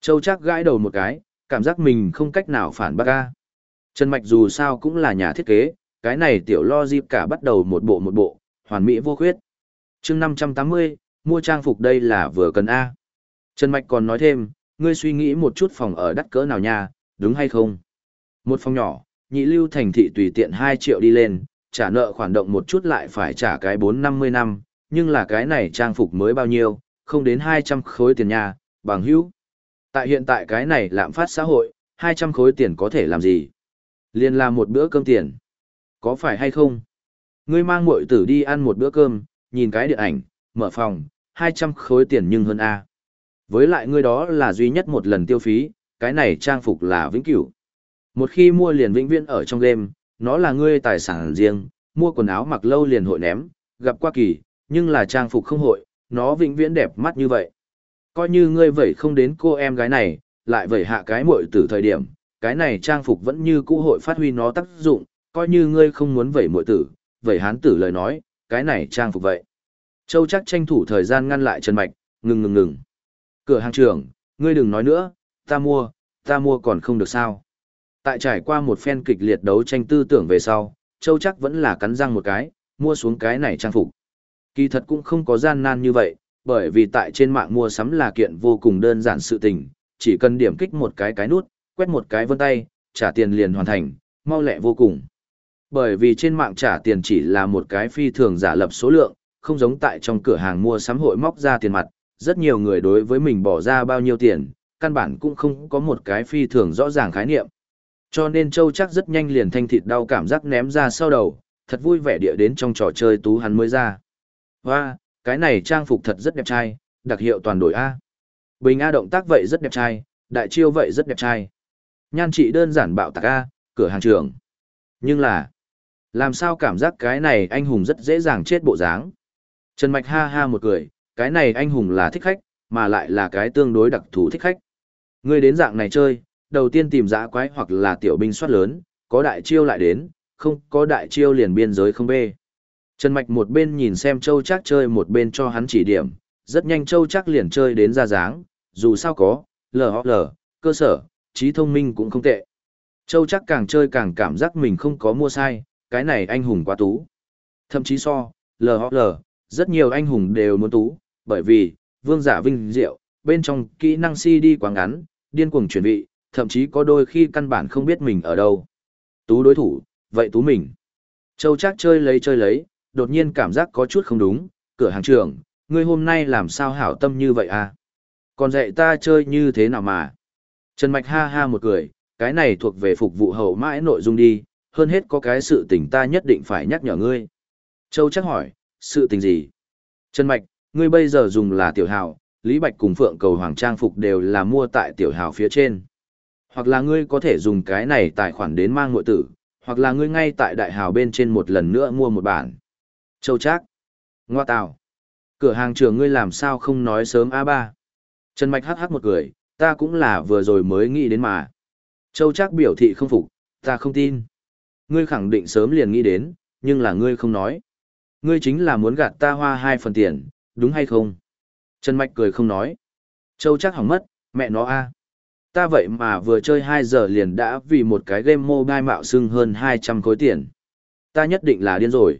Châu chắc gãi đầu một cái, cảm giác mình không cách nào phản bác ca. Trần Mạch dù sao cũng là nhà thiết kế, cái này tiểu lo dịp cả bắt đầu một bộ một bộ, hoàn mỹ vô khuyết. chương 580, mua trang phục đây là vừa cần A. Trần Mạch còn nói thêm, ngươi suy nghĩ một chút phòng ở đắt cỡ nào nha, đúng hay không? Một phòng nhỏ, nhị lưu thành thị tùy tiện 2 triệu đi lên, trả nợ khoản động một chút lại phải trả cái 4-50 năm, nhưng là cái này trang phục mới bao nhiêu, không đến 200 khối tiền nhà, bằng hữu. Tại hiện tại cái này lạm phát xã hội, 200 khối tiền có thể làm gì? Liên làm một bữa cơm tiền. Có phải hay không? Ngươi mang muội tử đi ăn một bữa cơm, nhìn cái điện ảnh, mở phòng, 200 khối tiền nhưng hơn A. Với lại ngươi đó là duy nhất một lần tiêu phí, cái này trang phục là vĩnh cửu. Một khi mua liền vĩnh viễn ở trong game, nó là ngươi tài sản riêng, mua quần áo mặc lâu liền hội ném, gặp qua kỳ, nhưng là trang phục không hội, nó vĩnh viễn đẹp mắt như vậy. Coi như ngươi vậy không đến cô em gái này, lại vậy hạ cái muội tử thời điểm, cái này trang phục vẫn như cũ hội phát huy nó tác dụng, coi như ngươi không muốn vậy muội tử, vậy hán tử lời nói, cái này trang phục vậy. Châu chắc tranh thủ thời gian ngăn lại Trần Mạch, ngừng ngừng ngừng. Cửa hàng trưởng, ngươi đừng nói nữa, ta mua, ta mua còn không được sao. Tại trải qua một phen kịch liệt đấu tranh tư tưởng về sau, Châu chắc vẫn là cắn răng một cái, mua xuống cái này trang phục. Kỳ thật cũng không có gian nan như vậy, bởi vì tại trên mạng mua sắm là kiện vô cùng đơn giản sự tình, chỉ cần điểm kích một cái cái nút, quét một cái vân tay, trả tiền liền hoàn thành, mau lẹ vô cùng. Bởi vì trên mạng trả tiền chỉ là một cái phi thường giả lập số lượng, không giống tại trong cửa hàng mua sắm hội móc ra tiền mặt, rất nhiều người đối với mình bỏ ra bao nhiêu tiền, căn bản cũng không có một cái phi thường rõ ràng khái niệm. Cho nên Châu chắc rất nhanh liền thanh thịt đau cảm giác ném ra sau đầu, thật vui vẻ địa đến trong trò chơi tú hắn mới ra. Hoa, cái này trang phục thật rất đẹp trai, đặc hiệu toàn đổi A. Bình A động tác vậy rất đẹp trai, đại chiêu vậy rất đẹp trai. Nhan trị đơn giản bạo tạc A, cửa hàng trưởng. Nhưng là, làm sao cảm giác cái này anh hùng rất dễ dàng chết bộ dáng. Trần Mạch ha ha một cười, cái này anh hùng là thích khách, mà lại là cái tương đối đặc thù thích khách. Ngươi đến dạng này chơi, đầu tiên tìm dã quái hoặc là tiểu binh soát lớn, có đại chiêu lại đến, không có đại chiêu liền biên giới không bê. Trần Mạch một bên nhìn xem Châu Chắc chơi một bên cho hắn chỉ điểm, rất nhanh Châu Chắc liền chơi đến ra dáng, dù sao có, lờ lờ, cơ sở, trí thông minh cũng không tệ. Châu Chắc càng chơi càng cảm giác mình không có mua sai, cái này anh hùng quá tú. Thậm chí so, lờ lờ, rất nhiều anh hùng đều muốn tú, bởi vì, vương giả vinh diệu, bên trong kỹ năng CD quá ngắn, điên cuồng chuyển vị, thậm chí có đôi khi căn bản không biết mình ở đâu. Tú đối thủ, vậy tú mình. Châu chắc chơi lấy chơi lấy, đột nhiên cảm giác có chút không đúng, cửa hàng trưởng, ngươi hôm nay làm sao hảo tâm như vậy à? Còn dạy ta chơi như thế nào mà? Trần Mạch ha ha một cười, cái này thuộc về phục vụ hậu mãi nội dung đi, hơn hết có cái sự tình ta nhất định phải nhắc nhở ngươi. Châu chắc hỏi, sự tình gì? Trần Mạch, ngươi bây giờ dùng là tiểu hào, Lý Bạch cùng Phượng cầu hoàng trang phục đều là mua tại tiểu hào phía trên. Hoặc là ngươi có thể dùng cái này tài khoản đến mang ngội tử, hoặc là ngươi ngay tại đại hào bên trên một lần nữa mua một bản. Châu Trác. Ngoa tào. Cửa hàng trưởng ngươi làm sao không nói sớm A3. Trần Mạch hắc hắc một cười, ta cũng là vừa rồi mới nghĩ đến mà. Châu Trác biểu thị không phục, ta không tin. Ngươi khẳng định sớm liền nghĩ đến, nhưng là ngươi không nói. Ngươi chính là muốn gạt ta hoa hai phần tiền, đúng hay không? Trần Mạch cười không nói. Châu Trác hỏng mất, mẹ nó a Ta vậy mà vừa chơi 2 giờ liền đã vì một cái game mobile mạo xưng hơn 200 khối tiền. Ta nhất định là điên rồi.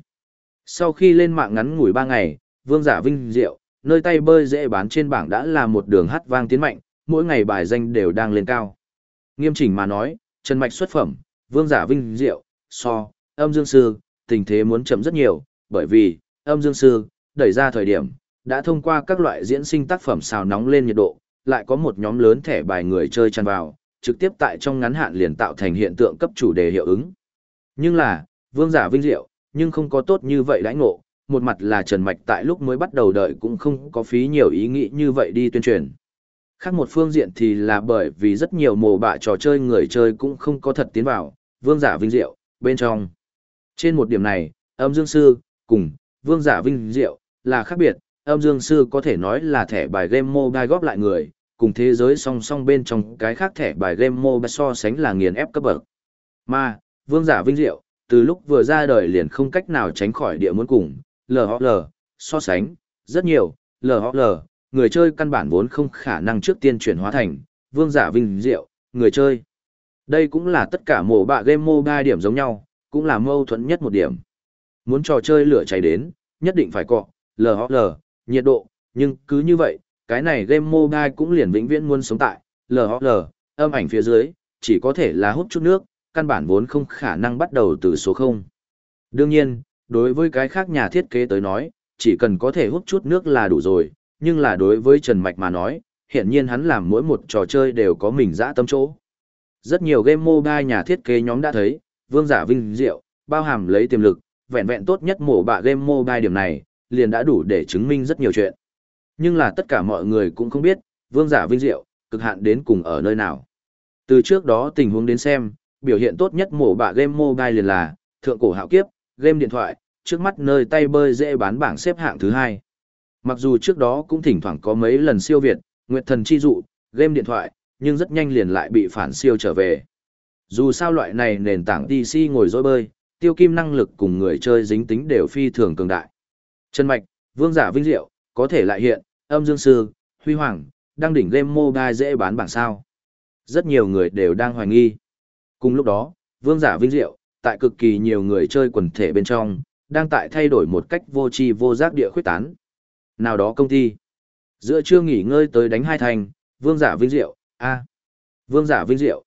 Sau khi lên mạng ngắn ngủi 3 ngày, Vương Giả Vinh Diệu, nơi tay bơi dễ bán trên bảng đã là một đường hát vang tiến mạnh, mỗi ngày bài danh đều đang lên cao. Nghiêm chỉnh mà nói, Trần Mạch xuất phẩm, Vương Giả Vinh Diệu, so, âm dương sư, tình thế muốn chậm rất nhiều, bởi vì, âm dương sư, đẩy ra thời điểm, đã thông qua các loại diễn sinh tác phẩm xào nóng lên nhiệt độ, lại có một nhóm lớn thẻ bài người chơi tràn vào, trực tiếp tại trong ngắn hạn liền tạo thành hiện tượng cấp chủ đề hiệu ứng. Nhưng là, vương giả vinh diệu, nhưng không có tốt như vậy đãi ngộ, một mặt là Trần Mạch tại lúc mới bắt đầu đợi cũng không có phí nhiều ý nghĩ như vậy đi tuyên truyền. Khác một phương diện thì là bởi vì rất nhiều mồ bạ trò chơi người chơi cũng không có thật tiến vào, vương giả vinh diệu, bên trong. Trên một điểm này, âm dương sư, cùng, vương giả vinh diệu, là khác biệt, âm dương sư có thể nói là thẻ bài game mobile góp lại người, cùng thế giới song song bên trong cái khác thẻ bài game mobile so sánh là nghiền ép cấp bậc. Mà, vương giả vinh diệu, từ lúc vừa ra đời liền không cách nào tránh khỏi địa muốn cùng, LHL, so sánh, rất nhiều, LHL, người chơi căn bản vốn không khả năng trước tiên chuyển hóa thành, vương giả vinh diệu, người chơi. Đây cũng là tất cả mổ bạ game mobile điểm giống nhau, cũng là mâu thuẫn nhất một điểm. Muốn trò chơi lửa cháy đến, nhất định phải cọ, LHL, nhiệt độ, nhưng cứ như vậy, cái này game mobile cũng liền vĩnh viễn muốn sống tại, LOL, âm ảnh phía dưới, chỉ có thể là hút chút nước, căn bản vốn không khả năng bắt đầu từ số 0. Đương nhiên, đối với cái khác nhà thiết kế tới nói, chỉ cần có thể hút chút nước là đủ rồi, nhưng là đối với Trần Mạch mà nói, hiện nhiên hắn làm mỗi một trò chơi đều có mình dã tâm chỗ. Rất nhiều game mobile nhà thiết kế nhóm đã thấy, vương giả vinh diệu, bao hàm lấy tiềm lực, vẹn vẹn tốt nhất mổ bạ game mobile điểm này, liền đã đủ để chứng minh rất nhiều chuyện. Nhưng là tất cả mọi người cũng không biết, vương giả vinh diệu, cực hạn đến cùng ở nơi nào. Từ trước đó tình huống đến xem, biểu hiện tốt nhất mổ bạ game mobile liền là, thượng cổ hạo kiếp, game điện thoại, trước mắt nơi tay bơi dễ bán bảng xếp hạng thứ hai. Mặc dù trước đó cũng thỉnh thoảng có mấy lần siêu việt, Nguyệt Thần Chi Dụ, game điện thoại, nhưng rất nhanh liền lại bị phản siêu trở về. Dù sao loại này nền tảng DC ngồi dối bơi, tiêu kim năng lực cùng người chơi dính tính đều phi thường cường đại. Trần Mạch, Vương Giả Vinh Diệu, có thể lại hiện, âm dương sư, huy hoàng, đang đỉnh game mobile dễ bán bảng sao. Rất nhiều người đều đang hoài nghi. Cùng lúc đó, Vương Giả Vinh Diệu, tại cực kỳ nhiều người chơi quần thể bên trong, đang tại thay đổi một cách vô tri vô giác địa khuyết tán. Nào đó công ty, giữa trưa nghỉ ngơi tới đánh hai thành, Vương Giả Vinh Diệu, a Vương Giả Vinh Diệu.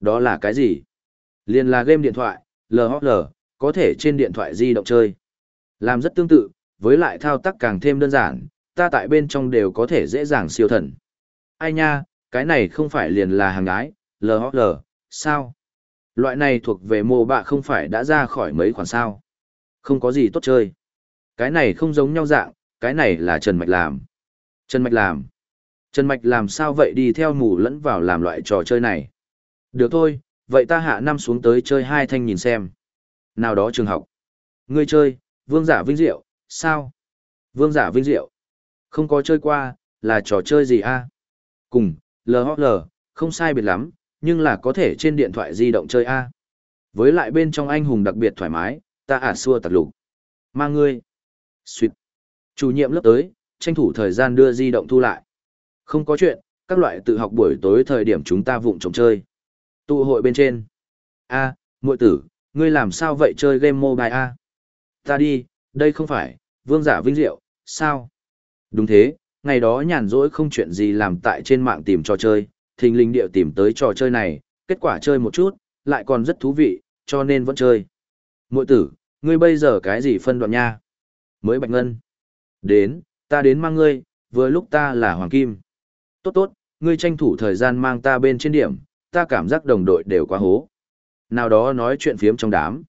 Đó là cái gì? Liên là game điện thoại, LHL, có thể trên điện thoại di động chơi. Làm rất tương tự, với lại thao tác càng thêm đơn giản, ta tại bên trong đều có thể dễ dàng siêu thần. Ai nha, cái này không phải liền là hàng ái, LHL, sao? Loại này thuộc về mô bạ không phải đã ra khỏi mấy khoản sao. Không có gì tốt chơi. Cái này không giống nhau dạng, cái này là Trần Mạch làm. Trần Mạch làm. Trần Mạch làm sao vậy đi theo mù lẫn vào làm loại trò chơi này. Được thôi, vậy ta hạ năm xuống tới chơi hai thanh nhìn xem. Nào đó trường học. Ngươi chơi, vương giả vinh diệu, sao? Vương giả vinh diệu. Không có chơi qua, là trò chơi gì a? Cùng, LHL, không sai biệt lắm, nhưng là có thể trên điện thoại di động chơi a. Với lại bên trong anh hùng đặc biệt thoải mái, ta ả à xua tặc lục. Mang ngươi. Xuyệt. Chủ nhiệm lớp tới, tranh thủ thời gian đưa di động thu lại. Không có chuyện, các loại tự học buổi tối thời điểm chúng ta vụng trộm chơi. Tụ hội bên trên. A, muội tử, ngươi làm sao vậy chơi game mobile a? Ta đi, đây không phải, vương giả vinh diệu, sao? Đúng thế, ngày đó nhàn rỗi không chuyện gì làm tại trên mạng tìm trò chơi, thình linh điệu tìm tới trò chơi này, kết quả chơi một chút, lại còn rất thú vị, cho nên vẫn chơi. Mội tử, ngươi bây giờ cái gì phân đoạn nha? Mới bạch ngân. Đến, ta đến mang ngươi, vừa lúc ta là hoàng kim. Tốt tốt, ngươi tranh thủ thời gian mang ta bên trên điểm, ta cảm giác đồng đội đều quá hố. nào đó nói chuyện phiếm trong đám.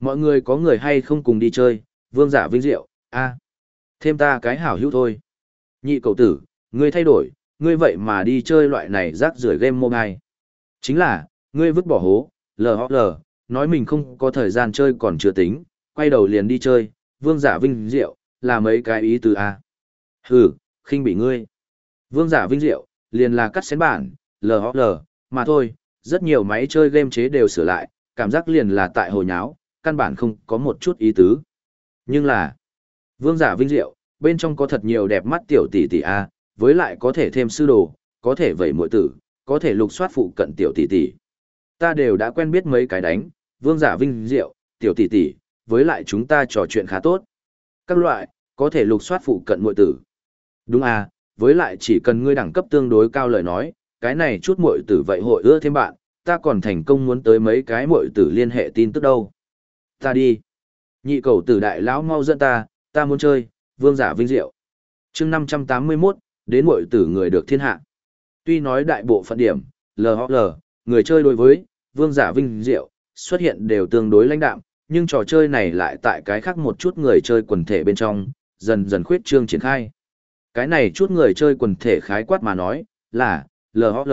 Mọi người có người hay không cùng đi chơi, vương giả vinh diệu, a thêm ta cái hảo hữu thôi. Nhị cậu tử, ngươi thay đổi, ngươi vậy mà đi chơi loại này rác rưởi game mobile. Chính là, ngươi vứt bỏ hố, lờ lờ, nói mình không có thời gian chơi còn chưa tính, quay đầu liền đi chơi, vương giả vinh diệu, là mấy cái ý từ A. Hừ, khinh bị ngươi. Vương giả vinh diệu, liền là cắt xén bản, lờ lờ, mà thôi, rất nhiều máy chơi game chế đều sửa lại, cảm giác liền là tại hồi nháo, căn bản không có một chút ý tứ. Nhưng là, vương giả vinh diệu, bên trong có thật nhiều đẹp mắt tiểu tỷ tỷ A, với lại có thể thêm sư đồ, có thể vẩy muội tử, có thể lục soát phụ cận tiểu tỷ tỷ. Ta đều đã quen biết mấy cái đánh, vương giả vinh diệu, tiểu tỷ tỷ, với lại chúng ta trò chuyện khá tốt. Các loại, có thể lục soát phụ cận muội tử. Đúng à, với lại chỉ cần ngươi đẳng cấp tương đối cao lời nói, cái này chút muội tử vậy hội ưa thêm bạn, ta còn thành công muốn tới mấy cái muội tử liên hệ tin tức đâu. Ta đi. Nhị cầu tử đại lão mau dẫn ta, ta muốn chơi, vương giả vinh diệu. chương 581, đến muội tử người được thiên hạ. Tuy nói đại bộ phận điểm, LHL, người chơi đối với, vương giả vinh diệu, xuất hiện đều tương đối lãnh đạm, nhưng trò chơi này lại tại cái khác một chút người chơi quần thể bên trong, dần dần khuyết trương triển khai. Cái này chút người chơi quần thể khái quát mà nói, là, LHL,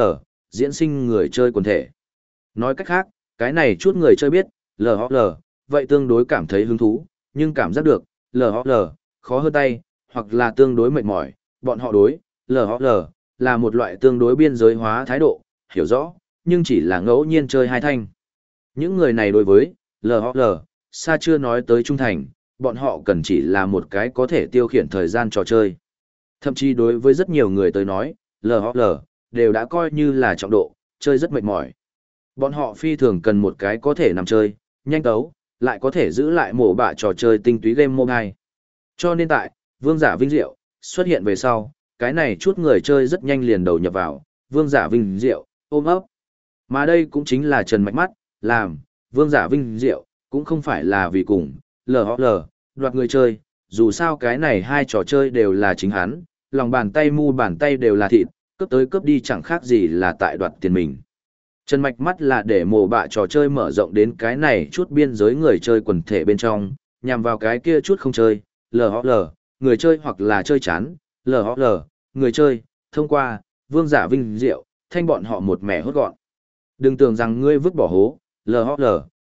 diễn sinh người chơi quần thể. Nói cách khác, cái này chút người chơi biết, LHL, vậy tương đối cảm thấy hứng thú, nhưng cảm giác được, LHL, khó hơn tay, hoặc là tương đối mệt mỏi, bọn họ đối, LHL, là một loại tương đối biên giới hóa thái độ, hiểu rõ, nhưng chỉ là ngẫu nhiên chơi hai thanh. Những người này đối với LHL, xa chưa nói tới trung thành, bọn họ cần chỉ là một cái có thể tiêu khiển thời gian trò chơi. Thậm chí đối với rất nhiều người tới nói, LHL, đều đã coi như là trọng độ, chơi rất mệt mỏi. Bọn họ phi thường cần một cái có thể nằm chơi, nhanh tấu, lại có thể giữ lại mổ bạ trò chơi tinh túy game mobile. Cho nên tại, vương giả vinh diệu, xuất hiện về sau, cái này chút người chơi rất nhanh liền đầu nhập vào, vương giả vinh diệu, ôm ấp. Mà đây cũng chính là Trần Mạch Mắt, làm, vương giả vinh diệu, cũng không phải là vì cùng, lờ lờ, đoạt người chơi, dù sao cái này hai trò chơi đều là chính hắn, lòng bàn tay mu bàn tay đều là thịt, cướp tới cướp đi chẳng khác gì là tại đoạt tiền mình. Trần Mạch Mắt là để mồ bạ trò chơi mở rộng đến cái này chút biên giới người chơi quần thể bên trong, nhằm vào cái kia chút không chơi, LHL, người chơi hoặc là chơi chán, LHL, người chơi, thông qua, vương giả vinh diệu, thanh bọn họ một mẻ hốt gọn. Đừng tưởng rằng ngươi vứt bỏ hố, LHL,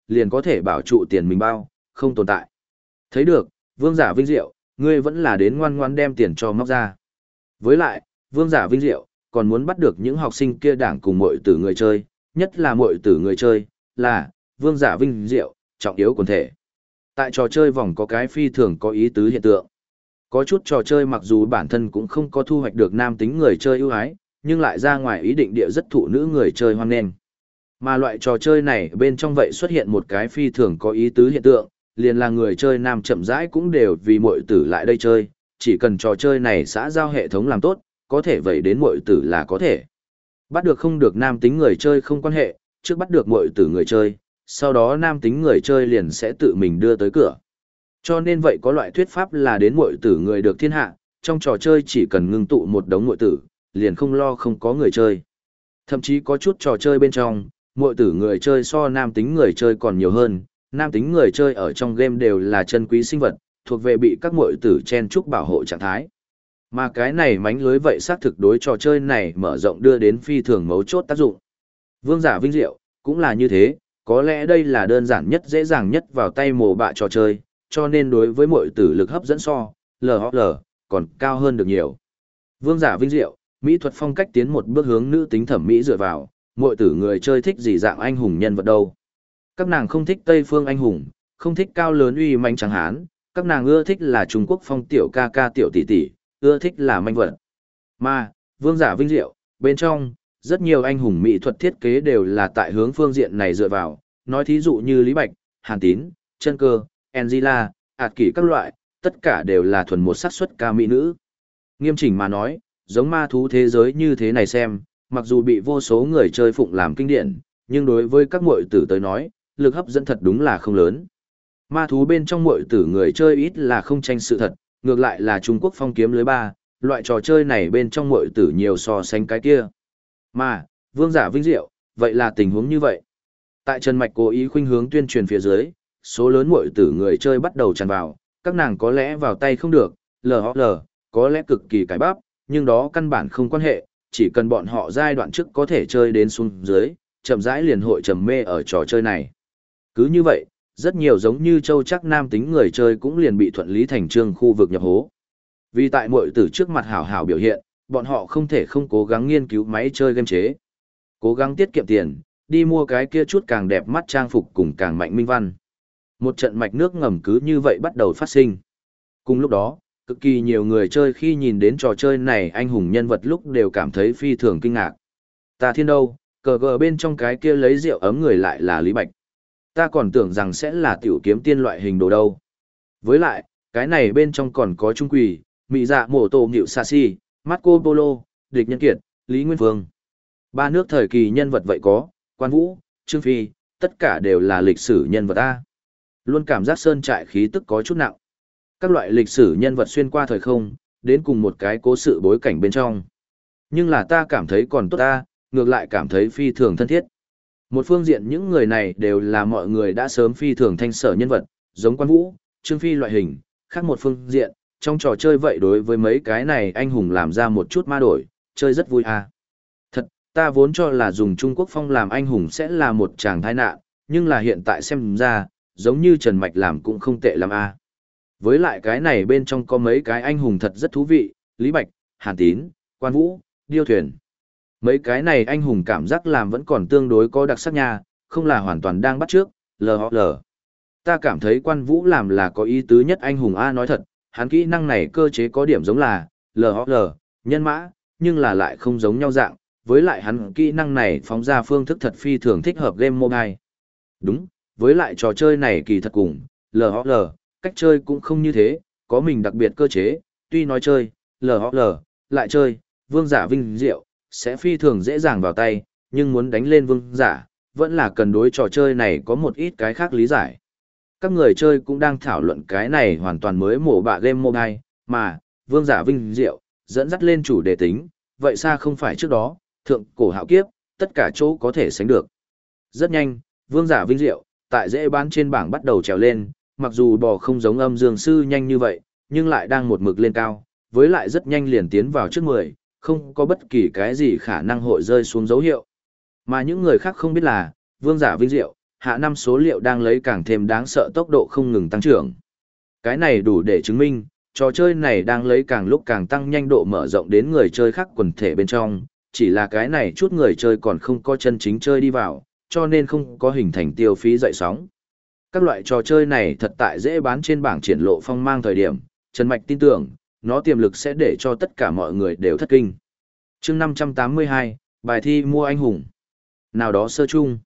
liền có thể bảo trụ tiền mình bao, không tồn tại. Thấy được, vương giả vinh diệu, ngươi vẫn là đến ngoan ngoan đem tiền cho móc ra. Với lại, vương giả vinh diệu, còn muốn bắt được những học sinh kia đảng cùng mọi tử người chơi, nhất là mọi tử người chơi, là, vương giả vinh diệu, trọng yếu quần thể. Tại trò chơi vòng có cái phi thường có ý tứ hiện tượng. Có chút trò chơi mặc dù bản thân cũng không có thu hoạch được nam tính người chơi ưu ái, nhưng lại ra ngoài ý định địa rất thụ nữ người chơi hoan nghênh. Mà loại trò chơi này bên trong vậy xuất hiện một cái phi thường có ý tứ hiện tượng, liền là người chơi nam chậm rãi cũng đều vì muội tử lại đây chơi, chỉ cần trò chơi này xã giao hệ thống làm tốt, có thể vậy đến muội tử là có thể. Bắt được không được nam tính người chơi không quan hệ, trước bắt được muội tử người chơi, sau đó nam tính người chơi liền sẽ tự mình đưa tới cửa. Cho nên vậy có loại thuyết pháp là đến muội tử người được thiên hạ, trong trò chơi chỉ cần ngưng tụ một đống muội tử, liền không lo không có người chơi. Thậm chí có chút trò chơi bên trong, muội tử người chơi so nam tính người chơi còn nhiều hơn, nam tính người chơi ở trong game đều là chân quý sinh vật, thuộc về bị các muội tử chen chúc bảo hộ trạng thái. Mà cái này mánh lưới vậy xác thực đối trò chơi này mở rộng đưa đến phi thường mấu chốt tác dụng. Vương giả vinh diệu, cũng là như thế, có lẽ đây là đơn giản nhất dễ dàng nhất vào tay mồ bạ trò chơi, cho nên đối với mọi tử lực hấp dẫn so, LHL, còn cao hơn được nhiều. Vương giả vinh diệu, mỹ thuật phong cách tiến một bước hướng nữ tính thẩm mỹ dựa vào, mọi tử người chơi thích gì dạng anh hùng nhân vật đâu. Các nàng không thích Tây phương anh hùng, không thích cao lớn uy manh trắng hán, các nàng ưa thích là Trung Quốc phong tiểu ca ca tiểu tỷ tỷ, ưa thích là manh vật. Mà, vương giả vinh diệu, bên trong, rất nhiều anh hùng mỹ thuật thiết kế đều là tại hướng phương diện này dựa vào, nói thí dụ như Lý Bạch, Hàn Tín, Chân Cơ, Angela, ạt kỷ các loại, tất cả đều là thuần một xác suất ca mỹ nữ. Nghiêm chỉnh mà nói, giống ma thú thế giới như thế này xem, mặc dù bị vô số người chơi phụng làm kinh điển, nhưng đối với các muội tử tới nói, lực hấp dẫn thật đúng là không lớn. Ma thú bên trong muội tử người chơi ít là không tranh sự thật, ngược lại là Trung Quốc phong kiếm lưới ba, loại trò chơi này bên trong muội tử nhiều so sánh cái kia. Mà, vương giả vinh diệu, vậy là tình huống như vậy. Tại Trần Mạch cố ý khuynh hướng tuyên truyền phía dưới, số lớn muội tử người chơi bắt đầu tràn vào, các nàng có lẽ vào tay không được, lờ lờ, có lẽ cực kỳ cái bắp, nhưng đó căn bản không quan hệ, chỉ cần bọn họ giai đoạn trước có thể chơi đến xuống dưới, chậm rãi liền hội trầm mê ở trò chơi này. Cứ như vậy, rất nhiều giống như châu chắc nam tính người chơi cũng liền bị thuận lý thành trương khu vực nhập hố. Vì tại muội tử trước mặt hảo hảo biểu hiện, bọn họ không thể không cố gắng nghiên cứu máy chơi game chế. Cố gắng tiết kiệm tiền, đi mua cái kia chút càng đẹp mắt trang phục cùng càng mạnh minh văn. Một trận mạch nước ngầm cứ như vậy bắt đầu phát sinh. Cùng lúc đó, cực kỳ nhiều người chơi khi nhìn đến trò chơi này anh hùng nhân vật lúc đều cảm thấy phi thường kinh ngạc. Ta thiên đâu, cờ gờ bên trong cái kia lấy rượu ấm người lại là Lý Bạch. Ta còn tưởng rằng sẽ là tiểu kiếm tiên loại hình đồ đâu. Với lại, cái này bên trong còn có trung quỷ, mị dạ mổ tổ nghịu xa si, Marco Polo, địch nhân kiệt, Lý Nguyên Phương. Ba nước thời kỳ nhân vật vậy có, Quan Vũ, Trương Phi, tất cả đều là lịch sử nhân vật A. Luôn cảm giác sơn trại khí tức có chút nặng. Các loại lịch sử nhân vật xuyên qua thời không, đến cùng một cái cố sự bối cảnh bên trong. Nhưng là ta cảm thấy còn tốt ta, ngược lại cảm thấy phi thường thân thiết. Một phương diện những người này đều là mọi người đã sớm phi thường thanh sở nhân vật, giống quan vũ, trương phi loại hình, khác một phương diện, trong trò chơi vậy đối với mấy cái này anh hùng làm ra một chút ma đổi, chơi rất vui à. Thật, ta vốn cho là dùng Trung Quốc phong làm anh hùng sẽ là một chàng tai nạn, nhưng là hiện tại xem ra, giống như Trần Mạch làm cũng không tệ lắm à. Với lại cái này bên trong có mấy cái anh hùng thật rất thú vị, Lý Bạch, Hàn Tín, Quan Vũ, Điêu Thuyền. Mấy cái này anh hùng cảm giác làm vẫn còn tương đối có đặc sắc nha, không là hoàn toàn đang bắt trước, lờ lờ. Ta cảm thấy quan vũ làm là có ý tứ nhất anh hùng A nói thật, hắn kỹ năng này cơ chế có điểm giống là lờ lờ, nhân mã, nhưng là lại không giống nhau dạng, với lại hắn kỹ năng này phóng ra phương thức thật phi thường thích hợp game mobile. Đúng, với lại trò chơi này kỳ thật cùng, lờ lờ, cách chơi cũng không như thế, có mình đặc biệt cơ chế, tuy nói chơi, lờ lờ, lại chơi, vương giả vinh diệu, sẽ phi thường dễ dàng vào tay, nhưng muốn đánh lên vương giả, vẫn là cần đối trò chơi này có một ít cái khác lý giải. Các người chơi cũng đang thảo luận cái này hoàn toàn mới mổ bạ game mobile, mà, vương giả vinh diệu, dẫn dắt lên chủ đề tính, vậy xa không phải trước đó, thượng cổ hạo kiếp, tất cả chỗ có thể sánh được. Rất nhanh, vương giả vinh diệu, tại dễ bán trên bảng bắt đầu trèo lên, mặc dù bò không giống âm dương sư nhanh như vậy, nhưng lại đang một mực lên cao, với lại rất nhanh liền tiến vào trước 10, không có bất kỳ cái gì khả năng hội rơi xuống dấu hiệu. Mà những người khác không biết là, vương giả vinh diệu, hạ năm số liệu đang lấy càng thêm đáng sợ tốc độ không ngừng tăng trưởng. Cái này đủ để chứng minh, trò chơi này đang lấy càng lúc càng tăng nhanh độ mở rộng đến người chơi khác quần thể bên trong, chỉ là cái này chút người chơi còn không có chân chính chơi đi vào, cho nên không có hình thành tiêu phí dậy sóng. Các loại trò chơi này thật tại dễ bán trên bảng triển lộ phong mang thời điểm, Trần Mạch tin tưởng, nó tiềm lực sẽ để cho tất cả mọi người đều thất kinh. chương 582, bài thi mua anh hùng. Nào đó sơ chung.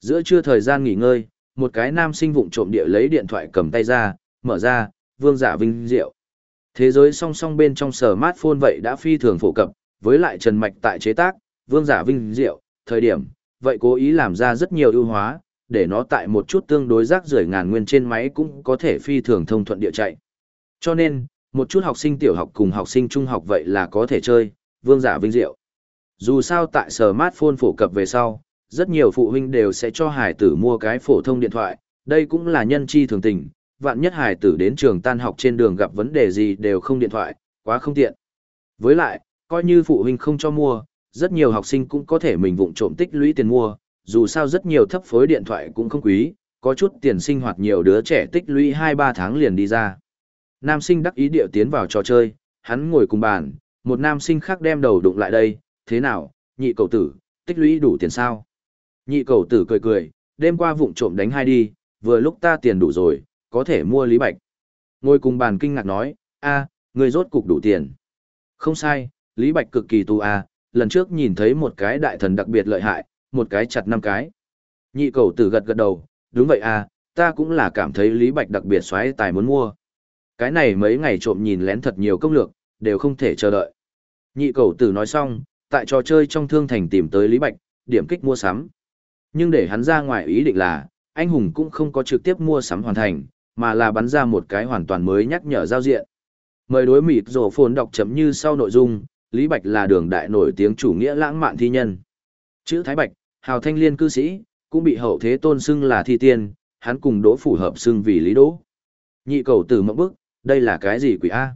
Giữa trưa thời gian nghỉ ngơi, một cái nam sinh vụng trộm địa lấy điện thoại cầm tay ra, mở ra, vương giả vinh diệu. Thế giới song song bên trong sở smartphone vậy đã phi thường phổ cập, với lại Trần Mạch tại chế tác, vương giả vinh diệu, thời điểm, vậy cố ý làm ra rất nhiều ưu hóa, để nó tại một chút tương đối rác rưởi ngàn nguyên trên máy cũng có thể phi thường thông thuận địa chạy. Cho nên, một chút học sinh tiểu học cùng học sinh trung học vậy là có thể chơi, vương giả vinh diệu. Dù sao tại smartphone phổ cập về sau, rất nhiều phụ huynh đều sẽ cho hải tử mua cái phổ thông điện thoại, đây cũng là nhân chi thường tình, vạn nhất hải tử đến trường tan học trên đường gặp vấn đề gì đều không điện thoại, quá không tiện. Với lại, coi như phụ huynh không cho mua, rất nhiều học sinh cũng có thể mình vụng trộm tích lũy tiền mua, dù sao rất nhiều thấp phối điện thoại cũng không quý, có chút tiền sinh hoạt nhiều đứa trẻ tích lũy 2-3 tháng liền đi ra nam sinh đắc ý điệu tiến vào trò chơi, hắn ngồi cùng bàn, một nam sinh khác đem đầu đụng lại đây, thế nào, nhị cầu tử, tích lũy đủ tiền sao? Nhị cầu tử cười cười, đêm qua vụng trộm đánh hai đi, vừa lúc ta tiền đủ rồi, có thể mua Lý Bạch. Ngồi cùng bàn kinh ngạc nói, a, người rốt cục đủ tiền. Không sai, Lý Bạch cực kỳ tu a, lần trước nhìn thấy một cái đại thần đặc biệt lợi hại, một cái chặt năm cái. Nhị cầu tử gật gật đầu, đúng vậy a, ta cũng là cảm thấy Lý Bạch đặc biệt xoáy tài muốn mua. Cái này mấy ngày trộm nhìn lén thật nhiều công lược, đều không thể chờ đợi. Nhị cầu tử nói xong, tại trò chơi trong thương thành tìm tới Lý Bạch, điểm kích mua sắm. Nhưng để hắn ra ngoài ý định là, anh hùng cũng không có trực tiếp mua sắm hoàn thành, mà là bắn ra một cái hoàn toàn mới nhắc nhở giao diện. Mời đối mịt rổ phồn đọc chấm như sau nội dung, Lý Bạch là đường đại nổi tiếng chủ nghĩa lãng mạn thi nhân. Chữ Thái Bạch, hào thanh liên cư sĩ, cũng bị hậu thế tôn xưng là thi tiên, hắn cùng đỗ phủ hợp xưng vì lý đỗ. Nhị cầu tử mộng bức, đây là cái gì quỷ A?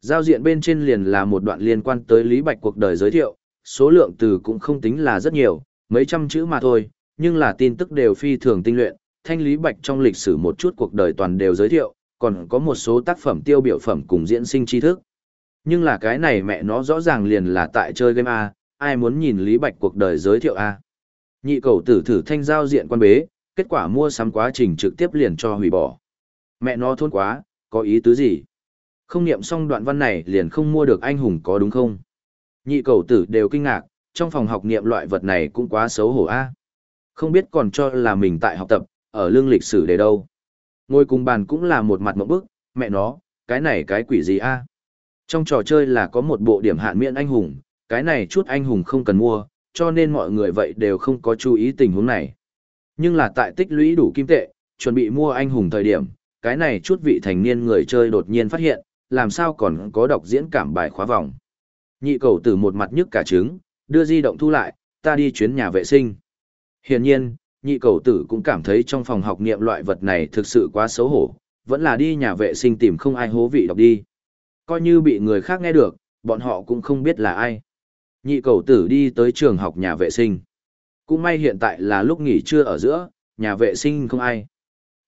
Giao diện bên trên liền là một đoạn liên quan tới Lý Bạch cuộc đời giới thiệu, số lượng từ cũng không tính là rất nhiều, mấy trăm chữ mà thôi, nhưng là tin tức đều phi thường tinh luyện, thanh Lý Bạch trong lịch sử một chút cuộc đời toàn đều giới thiệu, còn có một số tác phẩm tiêu biểu phẩm cùng diễn sinh tri thức. Nhưng là cái này mẹ nó rõ ràng liền là tại chơi game A, ai muốn nhìn Lý Bạch cuộc đời giới thiệu A. Nhị cầu tử thử thanh giao diện quan bế, kết quả mua sắm quá trình trực tiếp liền cho hủy bỏ. Mẹ nó thôn quá, có ý tứ gì? Không niệm xong đoạn văn này liền không mua được anh hùng có đúng không? Nhị cầu tử đều kinh ngạc, trong phòng học niệm loại vật này cũng quá xấu hổ a. Không biết còn cho là mình tại học tập, ở lương lịch sử để đâu. Ngồi cùng bàn cũng là một mặt mộng bức, mẹ nó, cái này cái quỷ gì a? Trong trò chơi là có một bộ điểm hạn miễn anh hùng, cái này chút anh hùng không cần mua, cho nên mọi người vậy đều không có chú ý tình huống này. Nhưng là tại tích lũy đủ kim tệ, chuẩn bị mua anh hùng thời điểm, cái này chút vị thành niên người chơi đột nhiên phát hiện, làm sao còn có đọc diễn cảm bài khóa vòng. Nhị cầu tử một mặt nhức cả trứng, đưa di động thu lại, ta đi chuyến nhà vệ sinh. Hiển nhiên, nhị cầu tử cũng cảm thấy trong phòng học niệm loại vật này thực sự quá xấu hổ, vẫn là đi nhà vệ sinh tìm không ai hố vị đọc đi. Coi như bị người khác nghe được, bọn họ cũng không biết là ai. Nhị cầu tử đi tới trường học nhà vệ sinh. Cũng may hiện tại là lúc nghỉ trưa ở giữa, nhà vệ sinh không ai.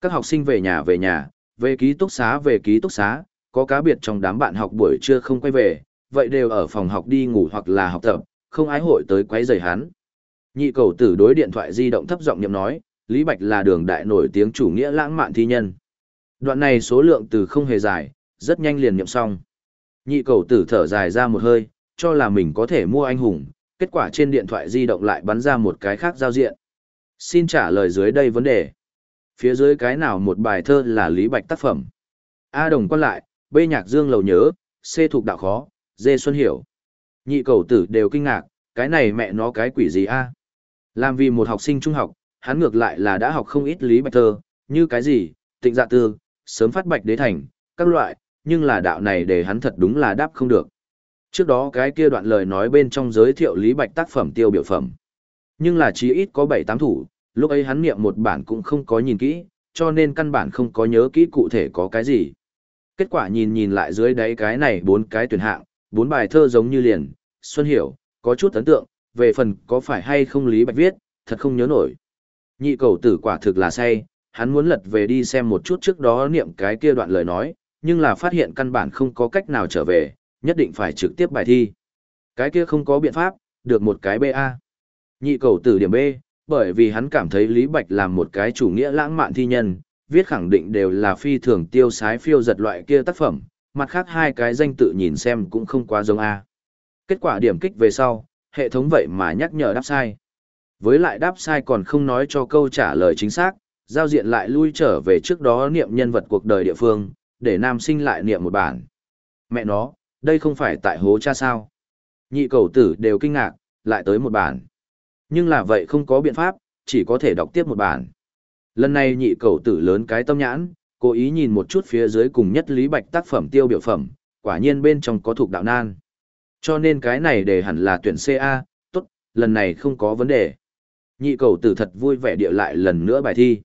Các học sinh về nhà về nhà, về ký túc xá về ký túc xá, có cá biệt trong đám bạn học buổi trưa không quay về, vậy đều ở phòng học đi ngủ hoặc là học tập, không ái hội tới quấy rầy hắn. Nhị cầu tử đối điện thoại di động thấp giọng nhậm nói, Lý Bạch là đường đại nổi tiếng chủ nghĩa lãng mạn thi nhân. Đoạn này số lượng từ không hề dài, rất nhanh liền nhậm xong. Nhị cầu tử thở dài ra một hơi, cho là mình có thể mua anh hùng, kết quả trên điện thoại di động lại bắn ra một cái khác giao diện. Xin trả lời dưới đây vấn đề. Phía dưới cái nào một bài thơ là Lý Bạch tác phẩm? A đồng quan lại, B nhạc dương lầu nhớ, C thuộc đạo khó, D xuân hiểu. Nhị cầu tử đều kinh ngạc, cái này mẹ nó cái quỷ gì a? Làm vì một học sinh trung học, hắn ngược lại là đã học không ít Lý Bạch thơ, như cái gì, tịnh dạ tư, sớm phát bạch đế thành, các loại, nhưng là đạo này để hắn thật đúng là đáp không được. Trước đó cái kia đoạn lời nói bên trong giới thiệu Lý Bạch tác phẩm tiêu biểu phẩm. Nhưng là chí ít có 7-8 thủ, lúc ấy hắn niệm một bản cũng không có nhìn kỹ, cho nên căn bản không có nhớ kỹ cụ thể có cái gì. Kết quả nhìn nhìn lại dưới đáy cái này bốn cái tuyển hạng, bốn bài thơ giống như liền, Xuân Hiểu, có chút ấn tượng, về phần có phải hay không Lý Bạch viết, thật không nhớ nổi. Nhị cầu tử quả thực là say, hắn muốn lật về đi xem một chút trước đó niệm cái kia đoạn lời nói, nhưng là phát hiện căn bản không có cách nào trở về, nhất định phải trực tiếp bài thi. Cái kia không có biện pháp, được một cái BA. Nhị cầu tử điểm B, bởi vì hắn cảm thấy Lý Bạch làm một cái chủ nghĩa lãng mạn thi nhân, viết khẳng định đều là phi thường tiêu sái phiêu giật loại kia tác phẩm, mặt khác hai cái danh tự nhìn xem cũng không quá giống A. Kết quả điểm kích về sau, hệ thống vậy mà nhắc nhở đáp sai. Với lại đáp sai còn không nói cho câu trả lời chính xác, giao diện lại lui trở về trước đó niệm nhân vật cuộc đời địa phương, để nam sinh lại niệm một bản. Mẹ nó, đây không phải tại hố cha sao. Nhị cầu tử đều kinh ngạc, lại tới một bản. Nhưng là vậy không có biện pháp, chỉ có thể đọc tiếp một bản. Lần này nhị cầu tử lớn cái tâm nhãn, cố ý nhìn một chút phía dưới cùng nhất Lý Bạch tác phẩm tiêu biểu phẩm, quả nhiên bên trong có thuộc đạo nan. Cho nên cái này để hẳn là tuyển CA, tốt, lần này không có vấn đề. Nhị cầu tử thật vui vẻ địa lại lần nữa bài thi.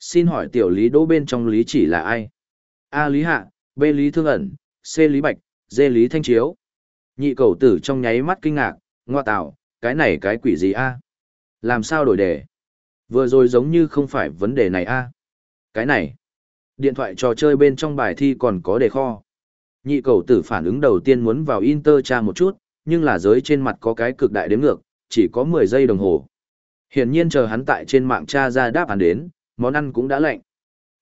Xin hỏi tiểu lý đỗ bên trong lý chỉ là ai? A lý hạ, B lý thương ẩn, C lý bạch, D lý thanh chiếu. Nhị cầu tử trong nháy mắt kinh ngạc, ngoa tạo, cái này cái quỷ gì a? Làm sao đổi đề? Vừa rồi giống như không phải vấn đề này a. Cái này, điện thoại trò chơi bên trong bài thi còn có đề kho. Nhị cầu tử phản ứng đầu tiên muốn vào Inter tra một chút, nhưng là giới trên mặt có cái cực đại đếm ngược, chỉ có 10 giây đồng hồ. Hiển nhiên chờ hắn tại trên mạng tra ra đáp án đến, món ăn cũng đã lạnh.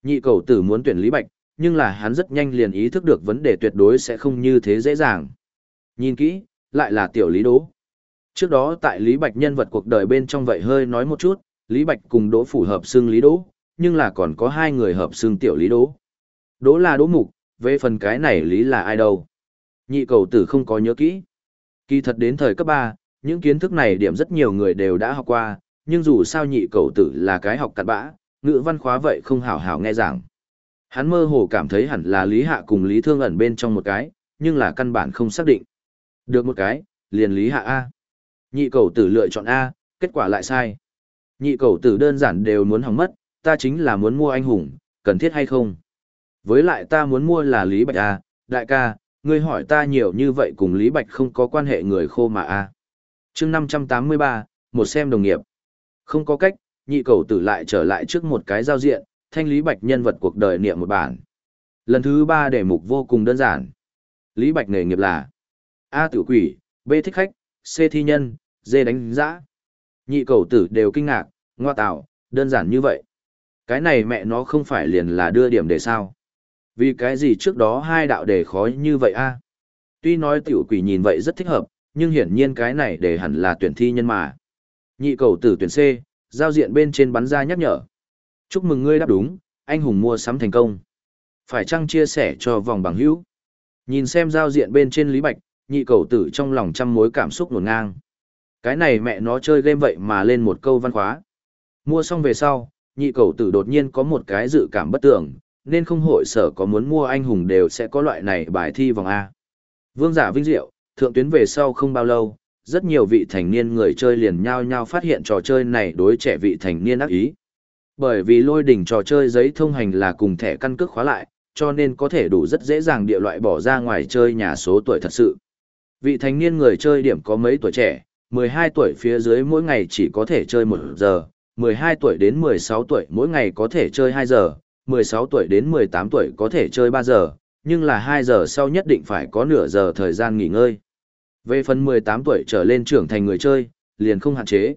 Nhị cầu tử muốn tuyển Lý Bạch, nhưng là hắn rất nhanh liền ý thức được vấn đề tuyệt đối sẽ không như thế dễ dàng. Nhìn kỹ, lại là tiểu Lý đố Trước đó tại Lý Bạch nhân vật cuộc đời bên trong vậy hơi nói một chút, Lý Bạch cùng Đỗ phủ hợp xương Lý Đỗ, nhưng là còn có hai người hợp xương tiểu Lý Đỗ. Đỗ là Đỗ Mục, về phần cái này Lý là ai đâu. Nhị cầu tử không có nhớ kỹ. Kỳ thật đến thời cấp 3, những kiến thức này điểm rất nhiều người đều đã học qua, nhưng dù sao nhị cầu tử là cái học cặn bã, ngữ văn khóa vậy không hảo hảo nghe giảng. Hắn mơ hồ cảm thấy hẳn là Lý Hạ cùng Lý Thương ẩn bên trong một cái, nhưng là căn bản không xác định. Được một cái, liền Lý Hạ A. Nhị cầu tử lựa chọn A, kết quả lại sai. Nhị cầu tử đơn giản đều muốn hỏng mất, ta chính là muốn mua anh hùng, cần thiết hay không? Với lại ta muốn mua là Lý Bạch A, đại ca, ngươi hỏi ta nhiều như vậy cùng Lý Bạch không có quan hệ người khô mà A. chương 583, một xem đồng nghiệp. Không có cách, nhị cầu tử lại trở lại trước một cái giao diện, thanh Lý Bạch nhân vật cuộc đời niệm một bản. Lần thứ ba đề mục vô cùng đơn giản. Lý Bạch nghề nghiệp là A tiểu quỷ, B thích khách, C thi nhân, Dê đánh giã. Nhị cầu tử đều kinh ngạc, ngoa tạo, đơn giản như vậy. Cái này mẹ nó không phải liền là đưa điểm để sao. Vì cái gì trước đó hai đạo đề khó như vậy a? Tuy nói tiểu quỷ nhìn vậy rất thích hợp, nhưng hiển nhiên cái này để hẳn là tuyển thi nhân mà. Nhị cầu tử tuyển C, giao diện bên trên bắn ra nhắc nhở. Chúc mừng ngươi đáp đúng, anh hùng mua sắm thành công. Phải chăng chia sẻ cho vòng bằng hữu? Nhìn xem giao diện bên trên Lý Bạch, nhị cầu tử trong lòng trăm mối cảm xúc nổn ngang. Cái này mẹ nó chơi game vậy mà lên một câu văn khóa. Mua xong về sau, nhị cầu tử đột nhiên có một cái dự cảm bất tưởng, nên không hội sở có muốn mua anh hùng đều sẽ có loại này bài thi vòng A. Vương giả vinh diệu, thượng tuyến về sau không bao lâu, rất nhiều vị thành niên người chơi liền nhao nhao phát hiện trò chơi này đối trẻ vị thành niên ác ý. Bởi vì lôi đỉnh trò chơi giấy thông hành là cùng thẻ căn cước khóa lại, cho nên có thể đủ rất dễ dàng địa loại bỏ ra ngoài chơi nhà số tuổi thật sự. Vị thành niên người chơi điểm có mấy tuổi trẻ, 12 tuổi phía dưới mỗi ngày chỉ có thể chơi 1 giờ, 12 tuổi đến 16 tuổi mỗi ngày có thể chơi 2 giờ, 16 tuổi đến 18 tuổi có thể chơi 3 giờ, nhưng là 2 giờ sau nhất định phải có nửa giờ thời gian nghỉ ngơi. Về phần 18 tuổi trở lên trưởng thành người chơi, liền không hạn chế.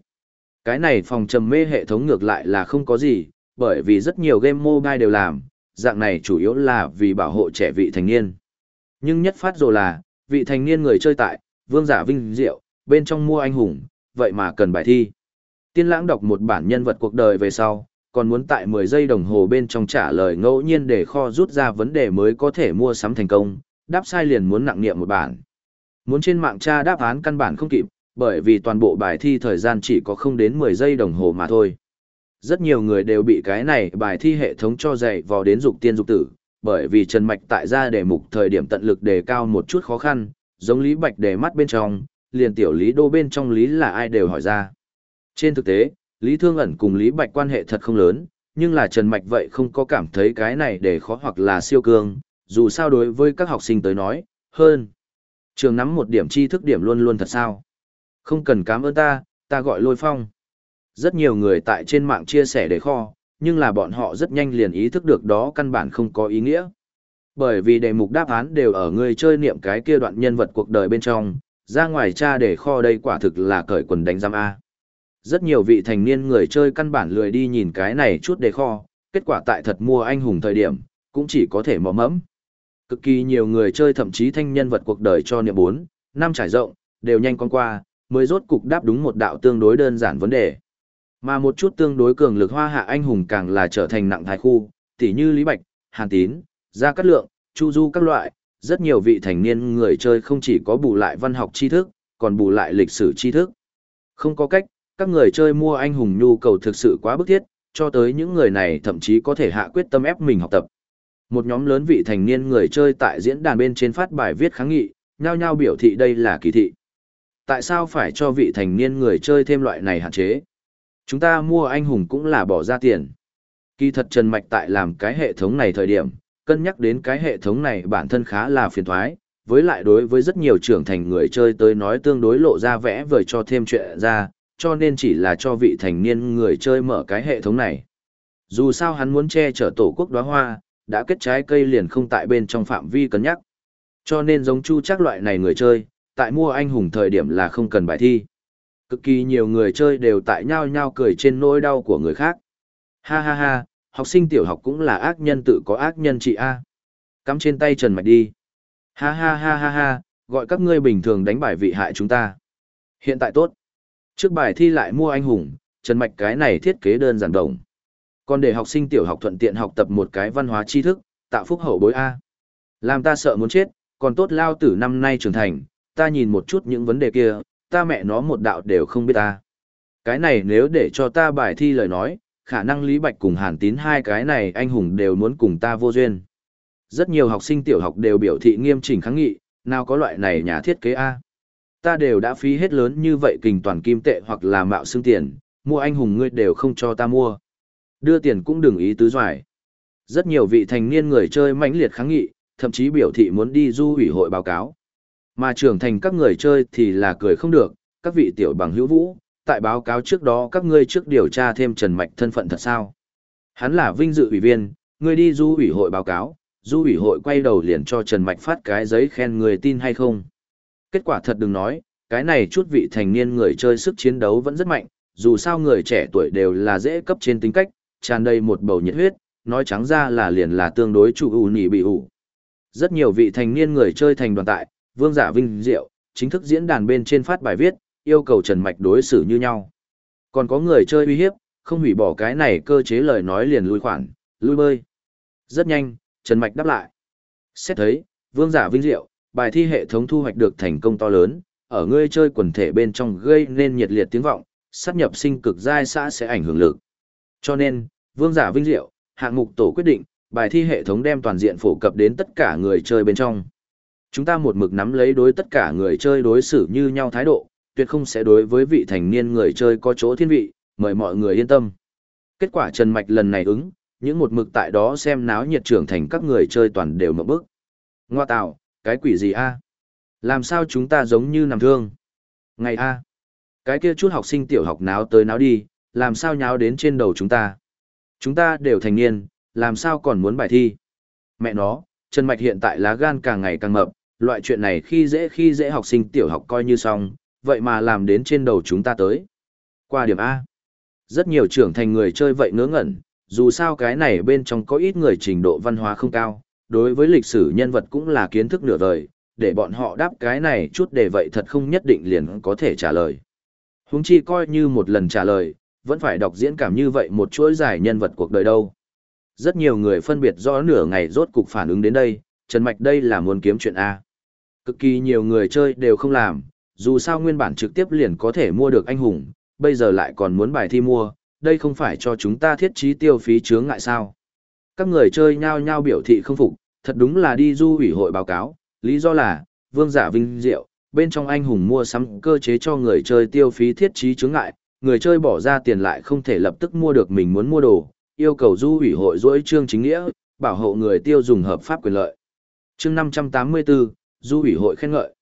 Cái này phòng trầm mê hệ thống ngược lại là không có gì, bởi vì rất nhiều game mobile đều làm, dạng này chủ yếu là vì bảo hộ trẻ vị thành niên. Nhưng nhất phát rồi là, vị thành niên người chơi tại, vương giả vinh diệu, bên trong mua anh hùng, vậy mà cần bài thi. Tiên lãng đọc một bản nhân vật cuộc đời về sau, còn muốn tại 10 giây đồng hồ bên trong trả lời ngẫu nhiên để kho rút ra vấn đề mới có thể mua sắm thành công, đáp sai liền muốn nặng niệm một bản. Muốn trên mạng tra đáp án căn bản không kịp, bởi vì toàn bộ bài thi thời gian chỉ có không đến 10 giây đồng hồ mà thôi. Rất nhiều người đều bị cái này bài thi hệ thống cho dạy vào đến dục tiên dục tử, bởi vì Trần Mạch tại ra đề mục thời điểm tận lực đề cao một chút khó khăn, giống Lý Bạch đề mắt bên trong, liền tiểu Lý Đô bên trong Lý là ai đều hỏi ra. Trên thực tế, Lý Thương ẩn cùng Lý Bạch quan hệ thật không lớn, nhưng là Trần Mạch vậy không có cảm thấy cái này để khó hoặc là siêu cương, dù sao đối với các học sinh tới nói, hơn. Trường nắm một điểm tri thức điểm luôn luôn thật sao. Không cần cảm ơn ta, ta gọi lôi phong. Rất nhiều người tại trên mạng chia sẻ để kho, nhưng là bọn họ rất nhanh liền ý thức được đó căn bản không có ý nghĩa. Bởi vì đề mục đáp án đều ở người chơi niệm cái kia đoạn nhân vật cuộc đời bên trong, ra ngoài cha để kho đây quả thực là cởi quần đánh giam A. Rất nhiều vị thành niên người chơi căn bản lười đi nhìn cái này chút để kho, kết quả tại thật mua anh hùng thời điểm, cũng chỉ có thể mò mẫm. Cực kỳ nhiều người chơi thậm chí thanh nhân vật cuộc đời cho niệm 4, năm trải rộng, đều nhanh con qua, mới rốt cục đáp đúng một đạo tương đối đơn giản vấn đề. Mà một chút tương đối cường lực hoa hạ anh hùng càng là trở thành nặng thái khu, tỉ như Lý Bạch, Hàn Tín, Gia Cát Lượng, Chu Du các loại, rất nhiều vị thành niên người chơi không chỉ có bù lại văn học tri thức, còn bù lại lịch sử tri thức. Không có cách, các người chơi mua anh hùng nhu cầu thực sự quá bức thiết, cho tới những người này thậm chí có thể hạ quyết tâm ép mình học tập. Một nhóm lớn vị thành niên người chơi tại diễn đàn bên trên phát bài viết kháng nghị, nhao nhao biểu thị đây là kỳ thị. Tại sao phải cho vị thành niên người chơi thêm loại này hạn chế? Chúng ta mua anh hùng cũng là bỏ ra tiền. Kỳ thật Trần Mạch tại làm cái hệ thống này thời điểm, cân nhắc đến cái hệ thống này bản thân khá là phiền thoái, với lại đối với rất nhiều trưởng thành người chơi tới nói tương đối lộ ra vẽ vời cho thêm chuyện ra, cho nên chỉ là cho vị thành niên người chơi mở cái hệ thống này. Dù sao hắn muốn che chở tổ quốc đóa hoa, đã kết trái cây liền không tại bên trong phạm vi cân nhắc. Cho nên giống chu chắc loại này người chơi, tại mua anh hùng thời điểm là không cần bài thi. Cực kỳ nhiều người chơi đều tại nhau nhau cười trên nỗi đau của người khác. Ha ha ha, học sinh tiểu học cũng là ác nhân tự có ác nhân chị A. Cắm trên tay Trần Mạch đi. Ha ha ha ha ha, gọi các ngươi bình thường đánh bài vị hại chúng ta. Hiện tại tốt. Trước bài thi lại mua anh hùng, Trần Mạch cái này thiết kế đơn giản đồng. Còn để học sinh tiểu học thuận tiện học tập một cái văn hóa tri thức, tạo phúc hậu bối A. Làm ta sợ muốn chết, còn tốt lao tử năm nay trưởng thành, ta nhìn một chút những vấn đề kia, ta mẹ nó một đạo đều không biết ta. Cái này nếu để cho ta bài thi lời nói, khả năng Lý Bạch cùng Hàn Tín hai cái này anh hùng đều muốn cùng ta vô duyên. Rất nhiều học sinh tiểu học đều biểu thị nghiêm chỉnh kháng nghị, nào có loại này nhà thiết kế A ta đều đã phí hết lớn như vậy kình toàn kim tệ hoặc là mạo xương tiền, mua anh hùng ngươi đều không cho ta mua. Đưa tiền cũng đừng ý tứ doài. Rất nhiều vị thành niên người chơi mãnh liệt kháng nghị, thậm chí biểu thị muốn đi du ủy hội báo cáo. Mà trưởng thành các người chơi thì là cười không được, các vị tiểu bằng hữu vũ, tại báo cáo trước đó các ngươi trước điều tra thêm Trần Mạch thân phận thật sao. Hắn là vinh dự ủy viên, ngươi đi du ủy hội báo cáo, du ủy hội quay đầu liền cho Trần Mạch phát cái giấy khen người tin hay không. Kết quả thật đừng nói, cái này chút vị thành niên người chơi sức chiến đấu vẫn rất mạnh, dù sao người trẻ tuổi đều là dễ cấp trên tính cách, tràn đầy một bầu nhiệt huyết, nói trắng ra là liền là tương đối chủ ủ nỉ bị ủ. Rất nhiều vị thành niên người chơi thành đoàn tại, vương giả vinh diệu, chính thức diễn đàn bên trên phát bài viết, yêu cầu Trần Mạch đối xử như nhau. Còn có người chơi uy hiếp, không hủy bỏ cái này cơ chế lời nói liền lui khoản, lui bơi. Rất nhanh, Trần Mạch đáp lại. Xét thấy, vương giả vinh diệu, bài thi hệ thống thu hoạch được thành công to lớn, ở ngươi chơi quần thể bên trong gây nên nhiệt liệt tiếng vọng, sát nhập sinh cực giai xã sẽ ảnh hưởng lực. Cho nên, vương giả vinh diệu, hạng mục tổ quyết định, bài thi hệ thống đem toàn diện phổ cập đến tất cả người chơi bên trong. Chúng ta một mực nắm lấy đối tất cả người chơi đối xử như nhau thái độ, tuyệt không sẽ đối với vị thành niên người chơi có chỗ thiên vị, mời mọi người yên tâm. Kết quả Trần Mạch lần này ứng, những một mực tại đó xem náo nhiệt trưởng thành các người chơi toàn đều mở bức. Ngoa tạo, cái quỷ gì a Làm sao chúng ta giống như nằm thương? Ngày a Cái kia chút học sinh tiểu học náo tới náo đi, làm sao nháo đến trên đầu chúng ta? Chúng ta đều thành niên, làm sao còn muốn bài thi? Mẹ nó, Trần Mạch hiện tại lá gan càng ngày càng mập, loại chuyện này khi dễ khi dễ học sinh tiểu học coi như xong, vậy mà làm đến trên đầu chúng ta tới. Qua điểm A. Rất nhiều trưởng thành người chơi vậy ngớ ngẩn, dù sao cái này bên trong có ít người trình độ văn hóa không cao, đối với lịch sử nhân vật cũng là kiến thức nửa đời, để bọn họ đáp cái này chút để vậy thật không nhất định liền có thể trả lời. Huống chi coi như một lần trả lời, vẫn phải đọc diễn cảm như vậy một chuỗi dài nhân vật cuộc đời đâu. Rất nhiều người phân biệt rõ nửa ngày rốt cục phản ứng đến đây, Trần Mạch đây là muốn kiếm chuyện A. Cực kỳ nhiều người chơi đều không làm, dù sao nguyên bản trực tiếp liền có thể mua được anh hùng, bây giờ lại còn muốn bài thi mua, đây không phải cho chúng ta thiết trí tiêu phí chướng ngại sao. Các người chơi nhao nhao biểu thị không phục, thật đúng là đi du ủy hội báo cáo, lý do là, vương giả vinh diệu, bên trong anh hùng mua sắm cơ chế cho người chơi tiêu phí thiết trí chướng ngại, người chơi bỏ ra tiền lại không thể lập tức mua được mình muốn mua đồ, yêu cầu du ủy hội dỗi trương chính nghĩa, bảo hộ người tiêu dùng hợp pháp quyền lợi. chương 584, du ủy hội khen ngợi.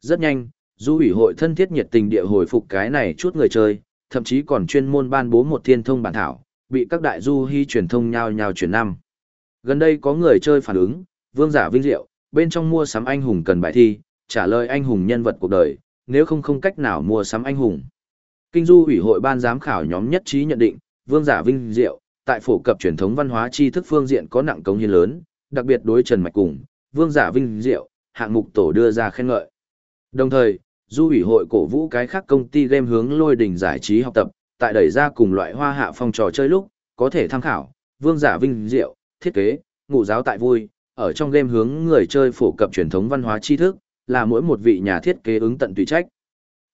Rất nhanh, du ủy hội thân thiết nhiệt tình địa hồi phục cái này chút người chơi, thậm chí còn chuyên môn ban bố một thiên thông bản thảo, bị các đại du hy truyền thông nhao nhao chuyển năm. Gần đây có người chơi phản ứng, vương giả vinh diệu, bên trong mua sắm anh hùng cần bài thi, trả lời anh hùng nhân vật cuộc đời, nếu không không cách nào mua sắm anh hùng. Kinh du ủy hội ban giám khảo nhóm nhất trí nhận định, vương giả vinh diệu, tại phổ cập truyền thống văn hóa tri thức phương diện có nặng công hiến lớn, đặc biệt đối Trần Mạch cùng, vương giả vinh diệu, hạng mục tổ đưa ra khen ngợi. Đồng thời, du ủy hội cổ vũ cái khác công ty game hướng lôi đình giải trí học tập, tại đẩy ra cùng loại hoa hạ phong trò chơi lúc, có thể tham khảo, vương giả vinh diệu, thiết kế, ngụ giáo tại vui, ở trong game hướng người chơi phổ cập truyền thống văn hóa tri thức, là mỗi một vị nhà thiết kế ứng tận tùy trách.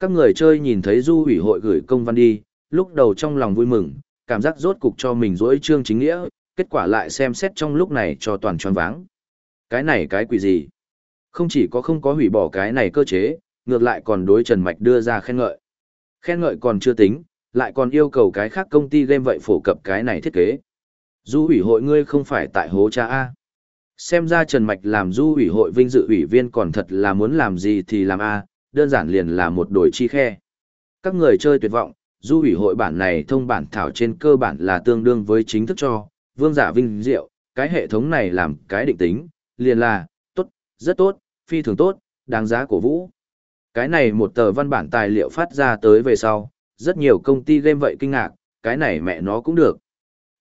Các người chơi nhìn thấy du ủy hội gửi công văn đi, lúc đầu trong lòng vui mừng, cảm giác rốt cục cho mình dỗi trương chính nghĩa, kết quả lại xem xét trong lúc này cho toàn tròn váng. Cái này cái quỷ gì? Không chỉ có không có hủy bỏ cái này cơ chế, ngược lại còn đối Trần Mạch đưa ra khen ngợi. Khen ngợi còn chưa tính, lại còn yêu cầu cái khác công ty game vậy phổ cập cái này thiết kế. Du ủy hội ngươi không phải tại hố cha A. Xem ra Trần Mạch làm du ủy hội vinh dự ủy viên còn thật là muốn làm gì thì làm A, đơn giản liền là một đổi chi khe. Các người chơi tuyệt vọng, du ủy hội bản này thông bản thảo trên cơ bản là tương đương với chính thức cho, vương giả vinh diệu, cái hệ thống này làm cái định tính, liền là, tốt, rất tốt, phi thường tốt, đáng giá cổ vũ. Cái này một tờ văn bản tài liệu phát ra tới về sau, rất nhiều công ty game vậy kinh ngạc, cái này mẹ nó cũng được.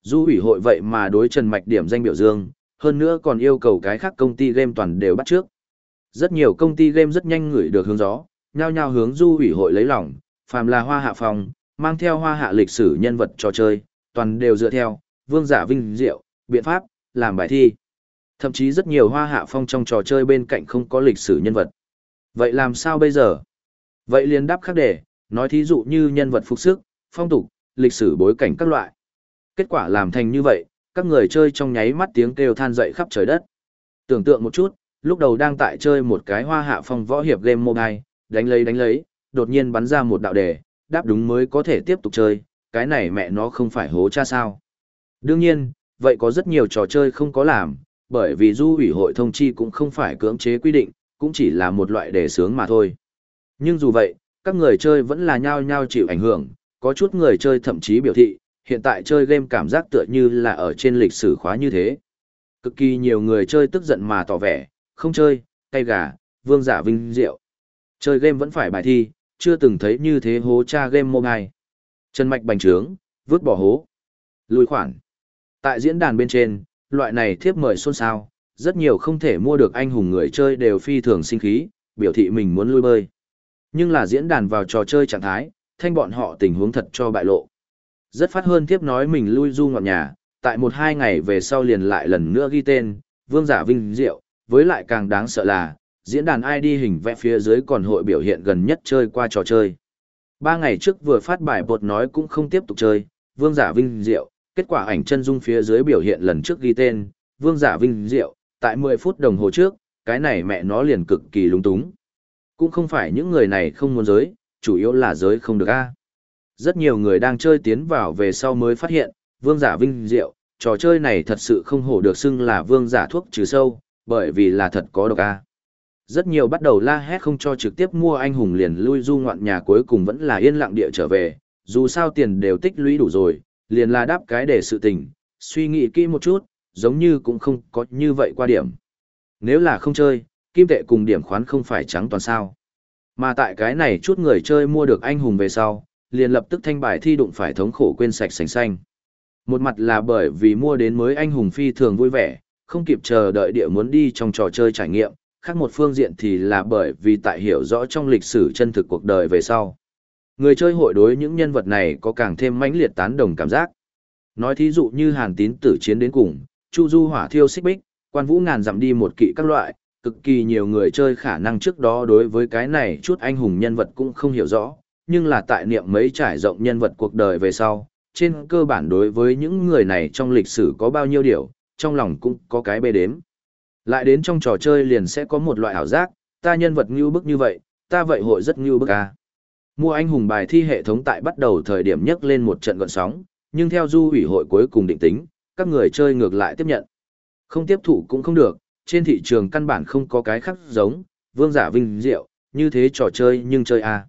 Du ủy hội vậy mà đối Trần Mạch điểm danh biểu dương, hơn nữa còn yêu cầu cái khác công ty game toàn đều bắt trước. Rất nhiều công ty game rất nhanh ngửi được hướng gió, nhao nhao hướng du ủy hội lấy lòng, phàm là hoa hạ phòng, mang theo hoa hạ lịch sử nhân vật trò chơi, toàn đều dựa theo, vương giả vinh diệu, biện pháp, làm bài thi. Thậm chí rất nhiều hoa hạ phong trong trò chơi bên cạnh không có lịch sử nhân vật. Vậy làm sao bây giờ? Vậy liền đáp khắc để, nói thí dụ như nhân vật phục sức, phong tục, lịch sử bối cảnh các loại. Kết quả làm thành như vậy, các người chơi trong nháy mắt tiếng kêu than dậy khắp trời đất. Tưởng tượng một chút, lúc đầu đang tại chơi một cái hoa hạ phong võ hiệp game mobile, đánh lấy đánh lấy, đột nhiên bắn ra một đạo đề, đáp đúng mới có thể tiếp tục chơi, cái này mẹ nó không phải hố cha sao. Đương nhiên, vậy có rất nhiều trò chơi không có làm, bởi vì du ủy hội thông chi cũng không phải cưỡng chế quy định, cũng chỉ là một loại đề sướng mà thôi. Nhưng dù vậy, các người chơi vẫn là nhao nhao chịu ảnh hưởng, có chút người chơi thậm chí biểu thị, hiện tại chơi game cảm giác tựa như là ở trên lịch sử khóa như thế. Cực kỳ nhiều người chơi tức giận mà tỏ vẻ, không chơi, cay gà, vương giả vinh diệu. Chơi game vẫn phải bài thi, chưa từng thấy như thế hố cha game mobile. Chân mạch bành trướng, vứt bỏ hố. Lùi khoản. Tại diễn đàn bên trên, loại này thiếp mời xôn xao, rất nhiều không thể mua được anh hùng người chơi đều phi thường sinh khí, biểu thị mình muốn lui bơi. Nhưng là diễn đàn vào trò chơi trạng thái, thanh bọn họ tình huống thật cho bại lộ. Rất phát hơn tiếp nói mình lui du ngọn nhà, tại một hai ngày về sau liền lại lần nữa ghi tên, vương giả vinh diệu, với lại càng đáng sợ là, diễn đàn ID hình vẽ phía dưới còn hội biểu hiện gần nhất chơi qua trò chơi. Ba ngày trước vừa phát bài bột nói cũng không tiếp tục chơi, vương giả vinh diệu, kết quả ảnh chân dung phía dưới biểu hiện lần trước ghi tên, vương giả vinh diệu, tại 10 phút đồng hồ trước, cái này mẹ nó liền cực kỳ lung túng. Cũng không phải những người này không muốn giới, chủ yếu là giới không được a. Rất nhiều người đang chơi tiến vào về sau mới phát hiện, vương giả vinh diệu, trò chơi này thật sự không hổ được xưng là vương giả thuốc trừ sâu, bởi vì là thật có độc a. Rất nhiều bắt đầu la hét không cho trực tiếp mua anh hùng liền lui du ngoạn nhà cuối cùng vẫn là yên lặng địa trở về, dù sao tiền đều tích lũy đủ rồi, liền là đáp cái để sự tình, suy nghĩ kỹ một chút, giống như cũng không có như vậy qua điểm. Nếu là không chơi, kim tệ cùng điểm khoán không phải trắng toàn sao. Mà tại cái này chút người chơi mua được anh hùng về sau, liền lập tức thanh bài thi đụng phải thống khổ quên sạch sành xanh. Một mặt là bởi vì mua đến mới anh hùng phi thường vui vẻ, không kịp chờ đợi địa muốn đi trong trò chơi trải nghiệm, khác một phương diện thì là bởi vì tại hiểu rõ trong lịch sử chân thực cuộc đời về sau. Người chơi hội đối những nhân vật này có càng thêm mãnh liệt tán đồng cảm giác. Nói thí dụ như Hàn Tín tử chiến đến cùng, Chu Du hỏa thiêu xích bích, quan vũ ngàn dặm đi một kỵ các loại, cực kỳ nhiều người chơi khả năng trước đó đối với cái này chút anh hùng nhân vật cũng không hiểu rõ, nhưng là tại niệm mấy trải rộng nhân vật cuộc đời về sau, trên cơ bản đối với những người này trong lịch sử có bao nhiêu điều, trong lòng cũng có cái bê đếm. Lại đến trong trò chơi liền sẽ có một loại ảo giác, ta nhân vật ngưu bức như vậy, ta vậy hội rất ngưu bức à. Mua anh hùng bài thi hệ thống tại bắt đầu thời điểm nhấc lên một trận gọn sóng, nhưng theo du ủy hội cuối cùng định tính, các người chơi ngược lại tiếp nhận. Không tiếp thụ cũng không được, trên thị trường căn bản không có cái khác giống, vương giả vinh diệu, như thế trò chơi nhưng chơi à.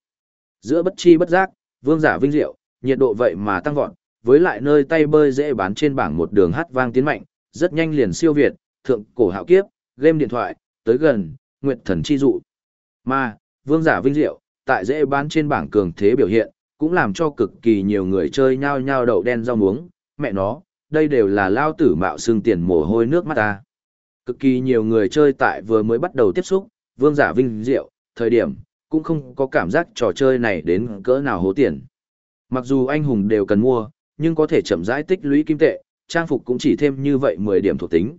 Giữa bất chi bất giác, vương giả vinh diệu, nhiệt độ vậy mà tăng vọt, với lại nơi tay bơi dễ bán trên bảng một đường hát vang tiến mạnh, rất nhanh liền siêu việt, thượng cổ hạo kiếp, game điện thoại, tới gần, nguyệt thần chi dụ. Mà, vương giả vinh diệu, tại dễ bán trên bảng cường thế biểu hiện, cũng làm cho cực kỳ nhiều người chơi nhao nhao đậu đen rau muống, mẹ nó, đây đều là lao tử mạo xương tiền mồ hôi nước mắt ta. Cực kỳ nhiều người chơi tại vừa mới bắt đầu tiếp xúc, vương giả vinh diệu, thời điểm, cũng không có cảm giác trò chơi này đến cỡ nào hố tiền. Mặc dù anh hùng đều cần mua, nhưng có thể chậm rãi tích lũy kim tệ, trang phục cũng chỉ thêm như vậy 10 điểm thuộc tính.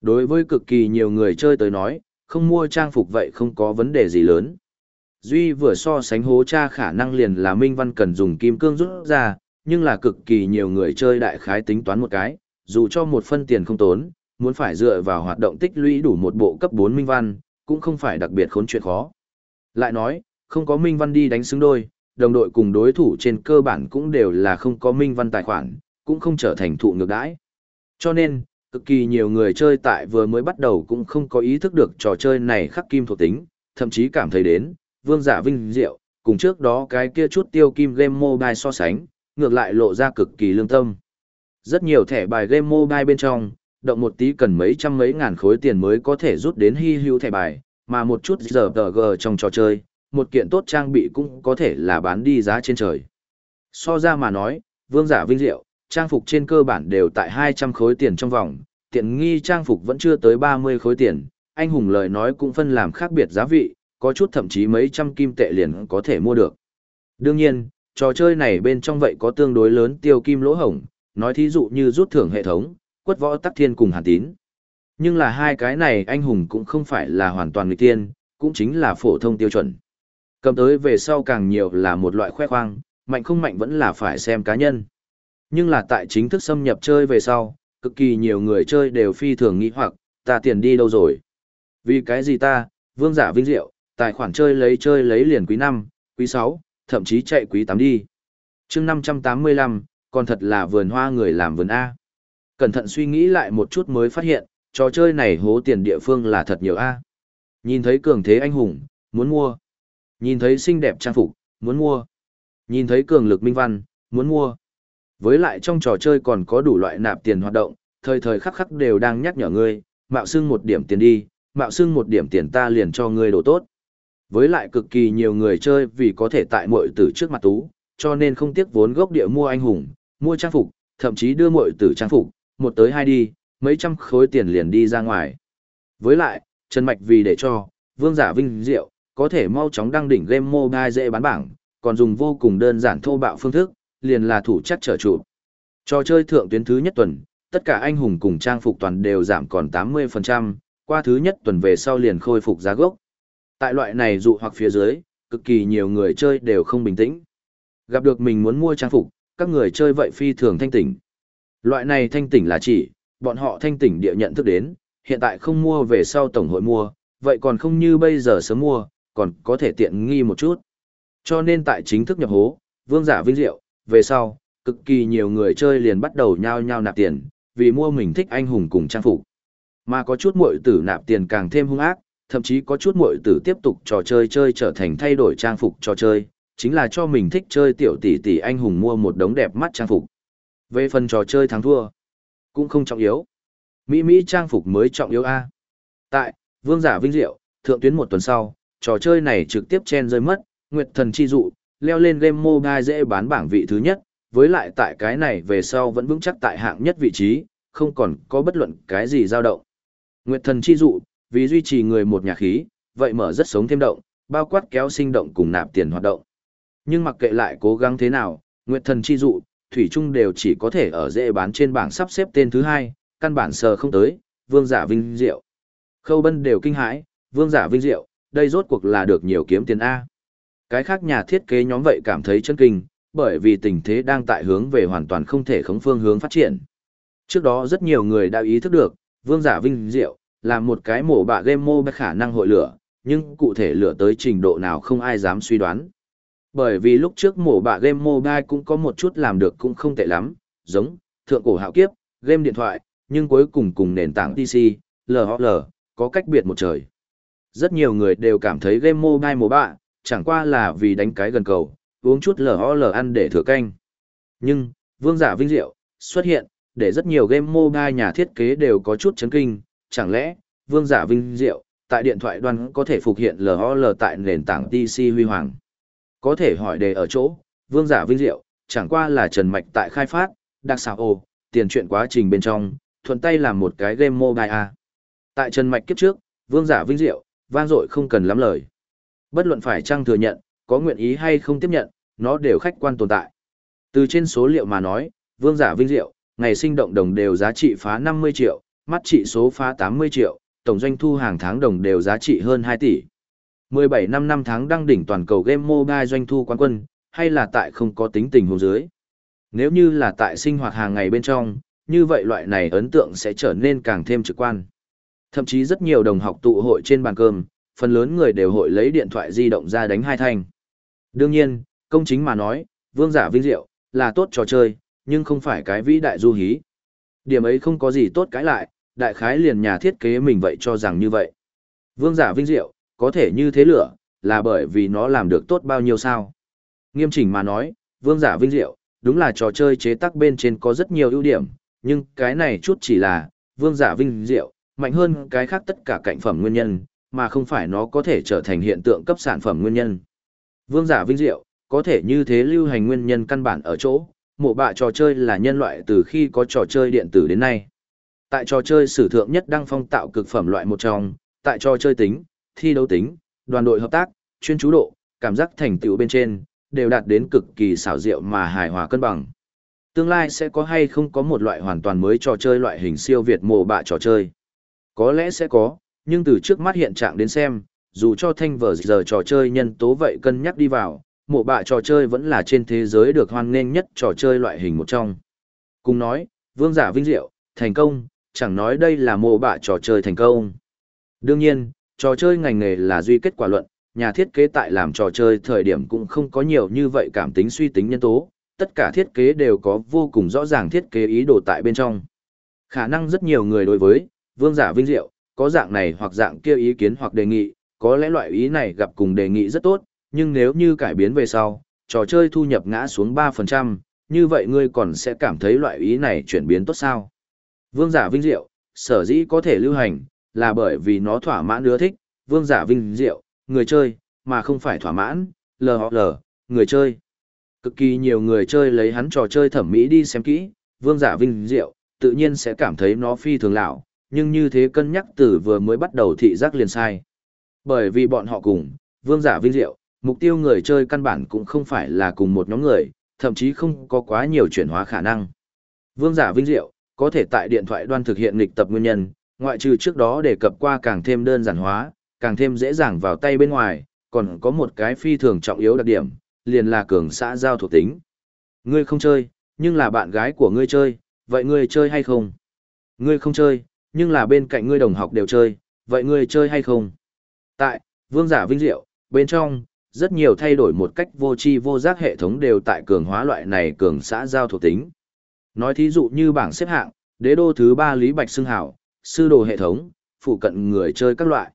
Đối với cực kỳ nhiều người chơi tới nói, không mua trang phục vậy không có vấn đề gì lớn. Duy vừa so sánh hố cha khả năng liền là Minh Văn cần dùng kim cương rút ra, nhưng là cực kỳ nhiều người chơi đại khái tính toán một cái, dù cho một phân tiền không tốn, muốn phải dựa vào hoạt động tích lũy đủ một bộ cấp 4 Minh Văn, cũng không phải đặc biệt khốn chuyện khó. Lại nói, không có Minh Văn đi đánh xứng đôi, đồng đội cùng đối thủ trên cơ bản cũng đều là không có Minh Văn tài khoản, cũng không trở thành thụ ngược đãi. Cho nên, cực kỳ nhiều người chơi tại vừa mới bắt đầu cũng không có ý thức được trò chơi này khắc kim thuộc tính, thậm chí cảm thấy đến, vương giả vinh diệu, cùng trước đó cái kia chút tiêu kim game mobile so sánh, ngược lại lộ ra cực kỳ lương tâm. Rất nhiều thẻ bài game mobile bên trong, động một tí cần mấy trăm mấy ngàn khối tiền mới có thể rút đến hy hữu thẻ bài, mà một chút giờ tờ g trong trò chơi, một kiện tốt trang bị cũng có thể là bán đi giá trên trời. So ra mà nói, vương giả vinh diệu, trang phục trên cơ bản đều tại 200 khối tiền trong vòng, tiện nghi trang phục vẫn chưa tới 30 khối tiền, anh hùng lời nói cũng phân làm khác biệt giá vị, có chút thậm chí mấy trăm kim tệ liền có thể mua được. Đương nhiên, trò chơi này bên trong vậy có tương đối lớn tiêu kim lỗ hổng, nói thí dụ như rút thưởng hệ thống, quất võ tắc thiên cùng hàn tín. Nhưng là hai cái này anh hùng cũng không phải là hoàn toàn nghịch tiên, cũng chính là phổ thông tiêu chuẩn. Cầm tới về sau càng nhiều là một loại khoe khoang, mạnh không mạnh vẫn là phải xem cá nhân. Nhưng là tại chính thức xâm nhập chơi về sau, cực kỳ nhiều người chơi đều phi thường nghĩ hoặc, ta tiền đi đâu rồi? Vì cái gì ta, vương giả vinh diệu, tài khoản chơi lấy chơi lấy liền quý 5, quý 6, thậm chí chạy quý tắm đi. chương 585, còn thật là vườn hoa người làm vườn A. Cẩn thận suy nghĩ lại một chút mới phát hiện, trò chơi này hố tiền địa phương là thật nhiều A. Nhìn thấy cường thế anh hùng, muốn mua. Nhìn thấy xinh đẹp trang phục, muốn mua. Nhìn thấy cường lực minh văn, muốn mua. Với lại trong trò chơi còn có đủ loại nạp tiền hoạt động, thời thời khắc khắc đều đang nhắc nhở ngươi, mạo xưng một điểm tiền đi, mạo xưng một điểm tiền ta liền cho ngươi đồ tốt. Với lại cực kỳ nhiều người chơi vì có thể tại muội tử trước mặt tú, cho nên không tiếc vốn gốc địa mua anh hùng, mua trang phục, thậm chí đưa muội tử trang phục, một tới hai đi, mấy trăm khối tiền liền đi ra ngoài. Với lại, Trần Mạch vì để cho, vương giả vinh diệu, có thể mau chóng đăng đỉnh game mobile dễ bán bảng, còn dùng vô cùng đơn giản thô bạo phương thức, liền là thủ chắc trở trụ. Trò chơi thượng tuyến thứ nhất tuần, tất cả anh hùng cùng trang phục toàn đều giảm còn 80%, qua thứ nhất tuần về sau liền khôi phục giá gốc. Tại loại này dụ hoặc phía dưới, cực kỳ nhiều người chơi đều không bình tĩnh. Gặp được mình muốn mua trang phục, các người chơi vậy phi thường thanh tỉnh. Loại này thanh tỉnh là chỉ, bọn họ thanh tỉnh địa nhận thức đến, hiện tại không mua về sau tổng hội mua, vậy còn không như bây giờ sớm mua, còn có thể tiện nghi một chút. Cho nên tại chính thức nhập hố, vương giả vinh diệu, về sau, cực kỳ nhiều người chơi liền bắt đầu nhao nhao nạp tiền, vì mua mình thích anh hùng cùng trang phục. Mà có chút muội tử nạp tiền càng thêm hung ác, thậm chí có chút muội tử tiếp tục trò chơi chơi trở thành thay đổi trang phục trò chơi, chính là cho mình thích chơi tiểu tỷ tỷ anh hùng mua một đống đẹp mắt trang phục. Về phần trò chơi thắng thua, cũng không trọng yếu. Mỹ Mỹ trang phục mới trọng yếu A. Tại, Vương giả Vinh Diệu, thượng tuyến một tuần sau, trò chơi này trực tiếp chen rơi mất, Nguyệt Thần Chi Dụ, leo lên game mobile dễ bán bảng vị thứ nhất, với lại tại cái này về sau vẫn vững chắc tại hạng nhất vị trí, không còn có bất luận cái gì dao động. Nguyệt Thần Chi Dụ, vì duy trì người một nhà khí, vậy mở rất sống thêm động, bao quát kéo sinh động cùng nạp tiền hoạt động. Nhưng mặc kệ lại cố gắng thế nào, Nguyệt Thần Chi Dụ, Thủy Trung đều chỉ có thể ở dễ bán trên bảng sắp xếp tên thứ hai, căn bản sờ không tới, Vương Giả Vinh Diệu. Khâu Bân đều kinh hãi, Vương Giả Vinh Diệu, đây rốt cuộc là được nhiều kiếm tiền A. Cái khác nhà thiết kế nhóm vậy cảm thấy chân kinh, bởi vì tình thế đang tại hướng về hoàn toàn không thể khống phương hướng phát triển. Trước đó rất nhiều người đã ý thức được, Vương Giả Vinh Diệu, là một cái mổ bạ game mô khả năng hội lửa, nhưng cụ thể lửa tới trình độ nào không ai dám suy đoán. Bởi vì lúc trước mổ bạ game mobile cũng có một chút làm được cũng không tệ lắm, giống, thượng cổ hạo kiếp, game điện thoại, nhưng cuối cùng cùng nền tảng PC, LHL, có cách biệt một trời. Rất nhiều người đều cảm thấy game mobile mổ bạ, chẳng qua là vì đánh cái gần cầu, uống chút LHL ăn để thừa canh. Nhưng, vương giả vinh diệu, xuất hiện, để rất nhiều game mobile nhà thiết kế đều có chút chấn kinh, chẳng lẽ, vương giả vinh diệu, tại điện thoại đoan có thể phục hiện LOL tại nền tảng TC huy hoàng. Có thể hỏi đề ở chỗ, vương giả vinh diệu, chẳng qua là Trần Mạch tại khai phát, đặc xảo ồ, tiền chuyện quá trình bên trong, thuận tay làm một cái game mobile A. Tại Trần Mạch kiếp trước, vương giả vinh diệu, vang dội không cần lắm lời. Bất luận phải chăng thừa nhận, có nguyện ý hay không tiếp nhận, nó đều khách quan tồn tại. Từ trên số liệu mà nói, vương giả vinh diệu, ngày sinh động đồng đều giá trị phá 50 triệu, mắt trị số phá 80 triệu, tổng doanh thu hàng tháng đồng đều giá trị hơn 2 tỷ. 17 năm năm tháng đăng đỉnh toàn cầu game mobile doanh thu quán quân, hay là tại không có tính tình hồ dưới. Nếu như là tại sinh hoạt hàng ngày bên trong, như vậy loại này ấn tượng sẽ trở nên càng thêm trực quan. Thậm chí rất nhiều đồng học tụ hội trên bàn cơm, phần lớn người đều hội lấy điện thoại di động ra đánh hai thanh. Đương nhiên, công chính mà nói, vương giả vinh diệu, là tốt trò chơi, nhưng không phải cái vĩ đại du hí. Điểm ấy không có gì tốt cãi lại, đại khái liền nhà thiết kế mình vậy cho rằng như vậy. Vương giả vinh diệu, có thể như thế lửa, là bởi vì nó làm được tốt bao nhiêu sao. Nghiêm chỉnh mà nói, vương giả vinh diệu, đúng là trò chơi chế tác bên trên có rất nhiều ưu điểm, nhưng cái này chút chỉ là, vương giả vinh diệu, mạnh hơn cái khác tất cả cạnh phẩm nguyên nhân, mà không phải nó có thể trở thành hiện tượng cấp sản phẩm nguyên nhân. Vương giả vinh diệu, có thể như thế lưu hành nguyên nhân căn bản ở chỗ, mộ bạ trò chơi là nhân loại từ khi có trò chơi điện tử đến nay. Tại trò chơi sử thượng nhất đăng phong tạo cực phẩm loại một trong, tại trò chơi tính, thi đấu tính, đoàn đội hợp tác, chuyên chú độ, cảm giác thành tựu bên trên, đều đạt đến cực kỳ xảo diệu mà hài hòa cân bằng. Tương lai sẽ có hay không có một loại hoàn toàn mới trò chơi loại hình siêu việt mộ bạ trò chơi? Có lẽ sẽ có, nhưng từ trước mắt hiện trạng đến xem, dù cho thanh vở giờ trò chơi nhân tố vậy cân nhắc đi vào, mộ bạ trò chơi vẫn là trên thế giới được hoan nghênh nhất trò chơi loại hình một trong. Cùng nói, vương giả vinh diệu, thành công, chẳng nói đây là mộ bạ trò chơi thành công. Đương nhiên, trò chơi ngành nghề là duy kết quả luận, nhà thiết kế tại làm trò chơi thời điểm cũng không có nhiều như vậy cảm tính suy tính nhân tố, tất cả thiết kế đều có vô cùng rõ ràng thiết kế ý đồ tại bên trong. Khả năng rất nhiều người đối với vương giả vinh diệu, có dạng này hoặc dạng kia ý kiến hoặc đề nghị, có lẽ loại ý này gặp cùng đề nghị rất tốt, nhưng nếu như cải biến về sau, trò chơi thu nhập ngã xuống 3%, như vậy ngươi còn sẽ cảm thấy loại ý này chuyển biến tốt sao? Vương giả vinh diệu, sở dĩ có thể lưu hành, là bởi vì nó thỏa mãn ưa thích, vương giả vinh diệu, người chơi, mà không phải thỏa mãn, LHL, người chơi. Cực kỳ nhiều người chơi lấy hắn trò chơi thẩm mỹ đi xem kỹ, vương giả vinh diệu, tự nhiên sẽ cảm thấy nó phi thường lão, nhưng như thế cân nhắc từ vừa mới bắt đầu thị giác liền sai. Bởi vì bọn họ cùng, vương giả vinh diệu, mục tiêu người chơi căn bản cũng không phải là cùng một nhóm người, thậm chí không có quá nhiều chuyển hóa khả năng. Vương giả vinh diệu, có thể tại điện thoại đoan thực hiện nghịch tập nguyên nhân, ngoại trừ trước đó đề cập qua càng thêm đơn giản hóa, càng thêm dễ dàng vào tay bên ngoài, còn có một cái phi thường trọng yếu đặc điểm, liền là cường xã giao thuộc tính. Ngươi không chơi, nhưng là bạn gái của ngươi chơi, vậy ngươi chơi hay không? Ngươi không chơi, nhưng là bên cạnh ngươi đồng học đều chơi, vậy ngươi chơi hay không? Tại, vương giả vinh diệu, bên trong, rất nhiều thay đổi một cách vô tri vô giác hệ thống đều tại cường hóa loại này cường xã giao thuộc tính. Nói thí dụ như bảng xếp hạng, đế đô thứ ba Lý Bạch Xưng Hảo, sư đồ hệ thống, phụ cận người chơi các loại.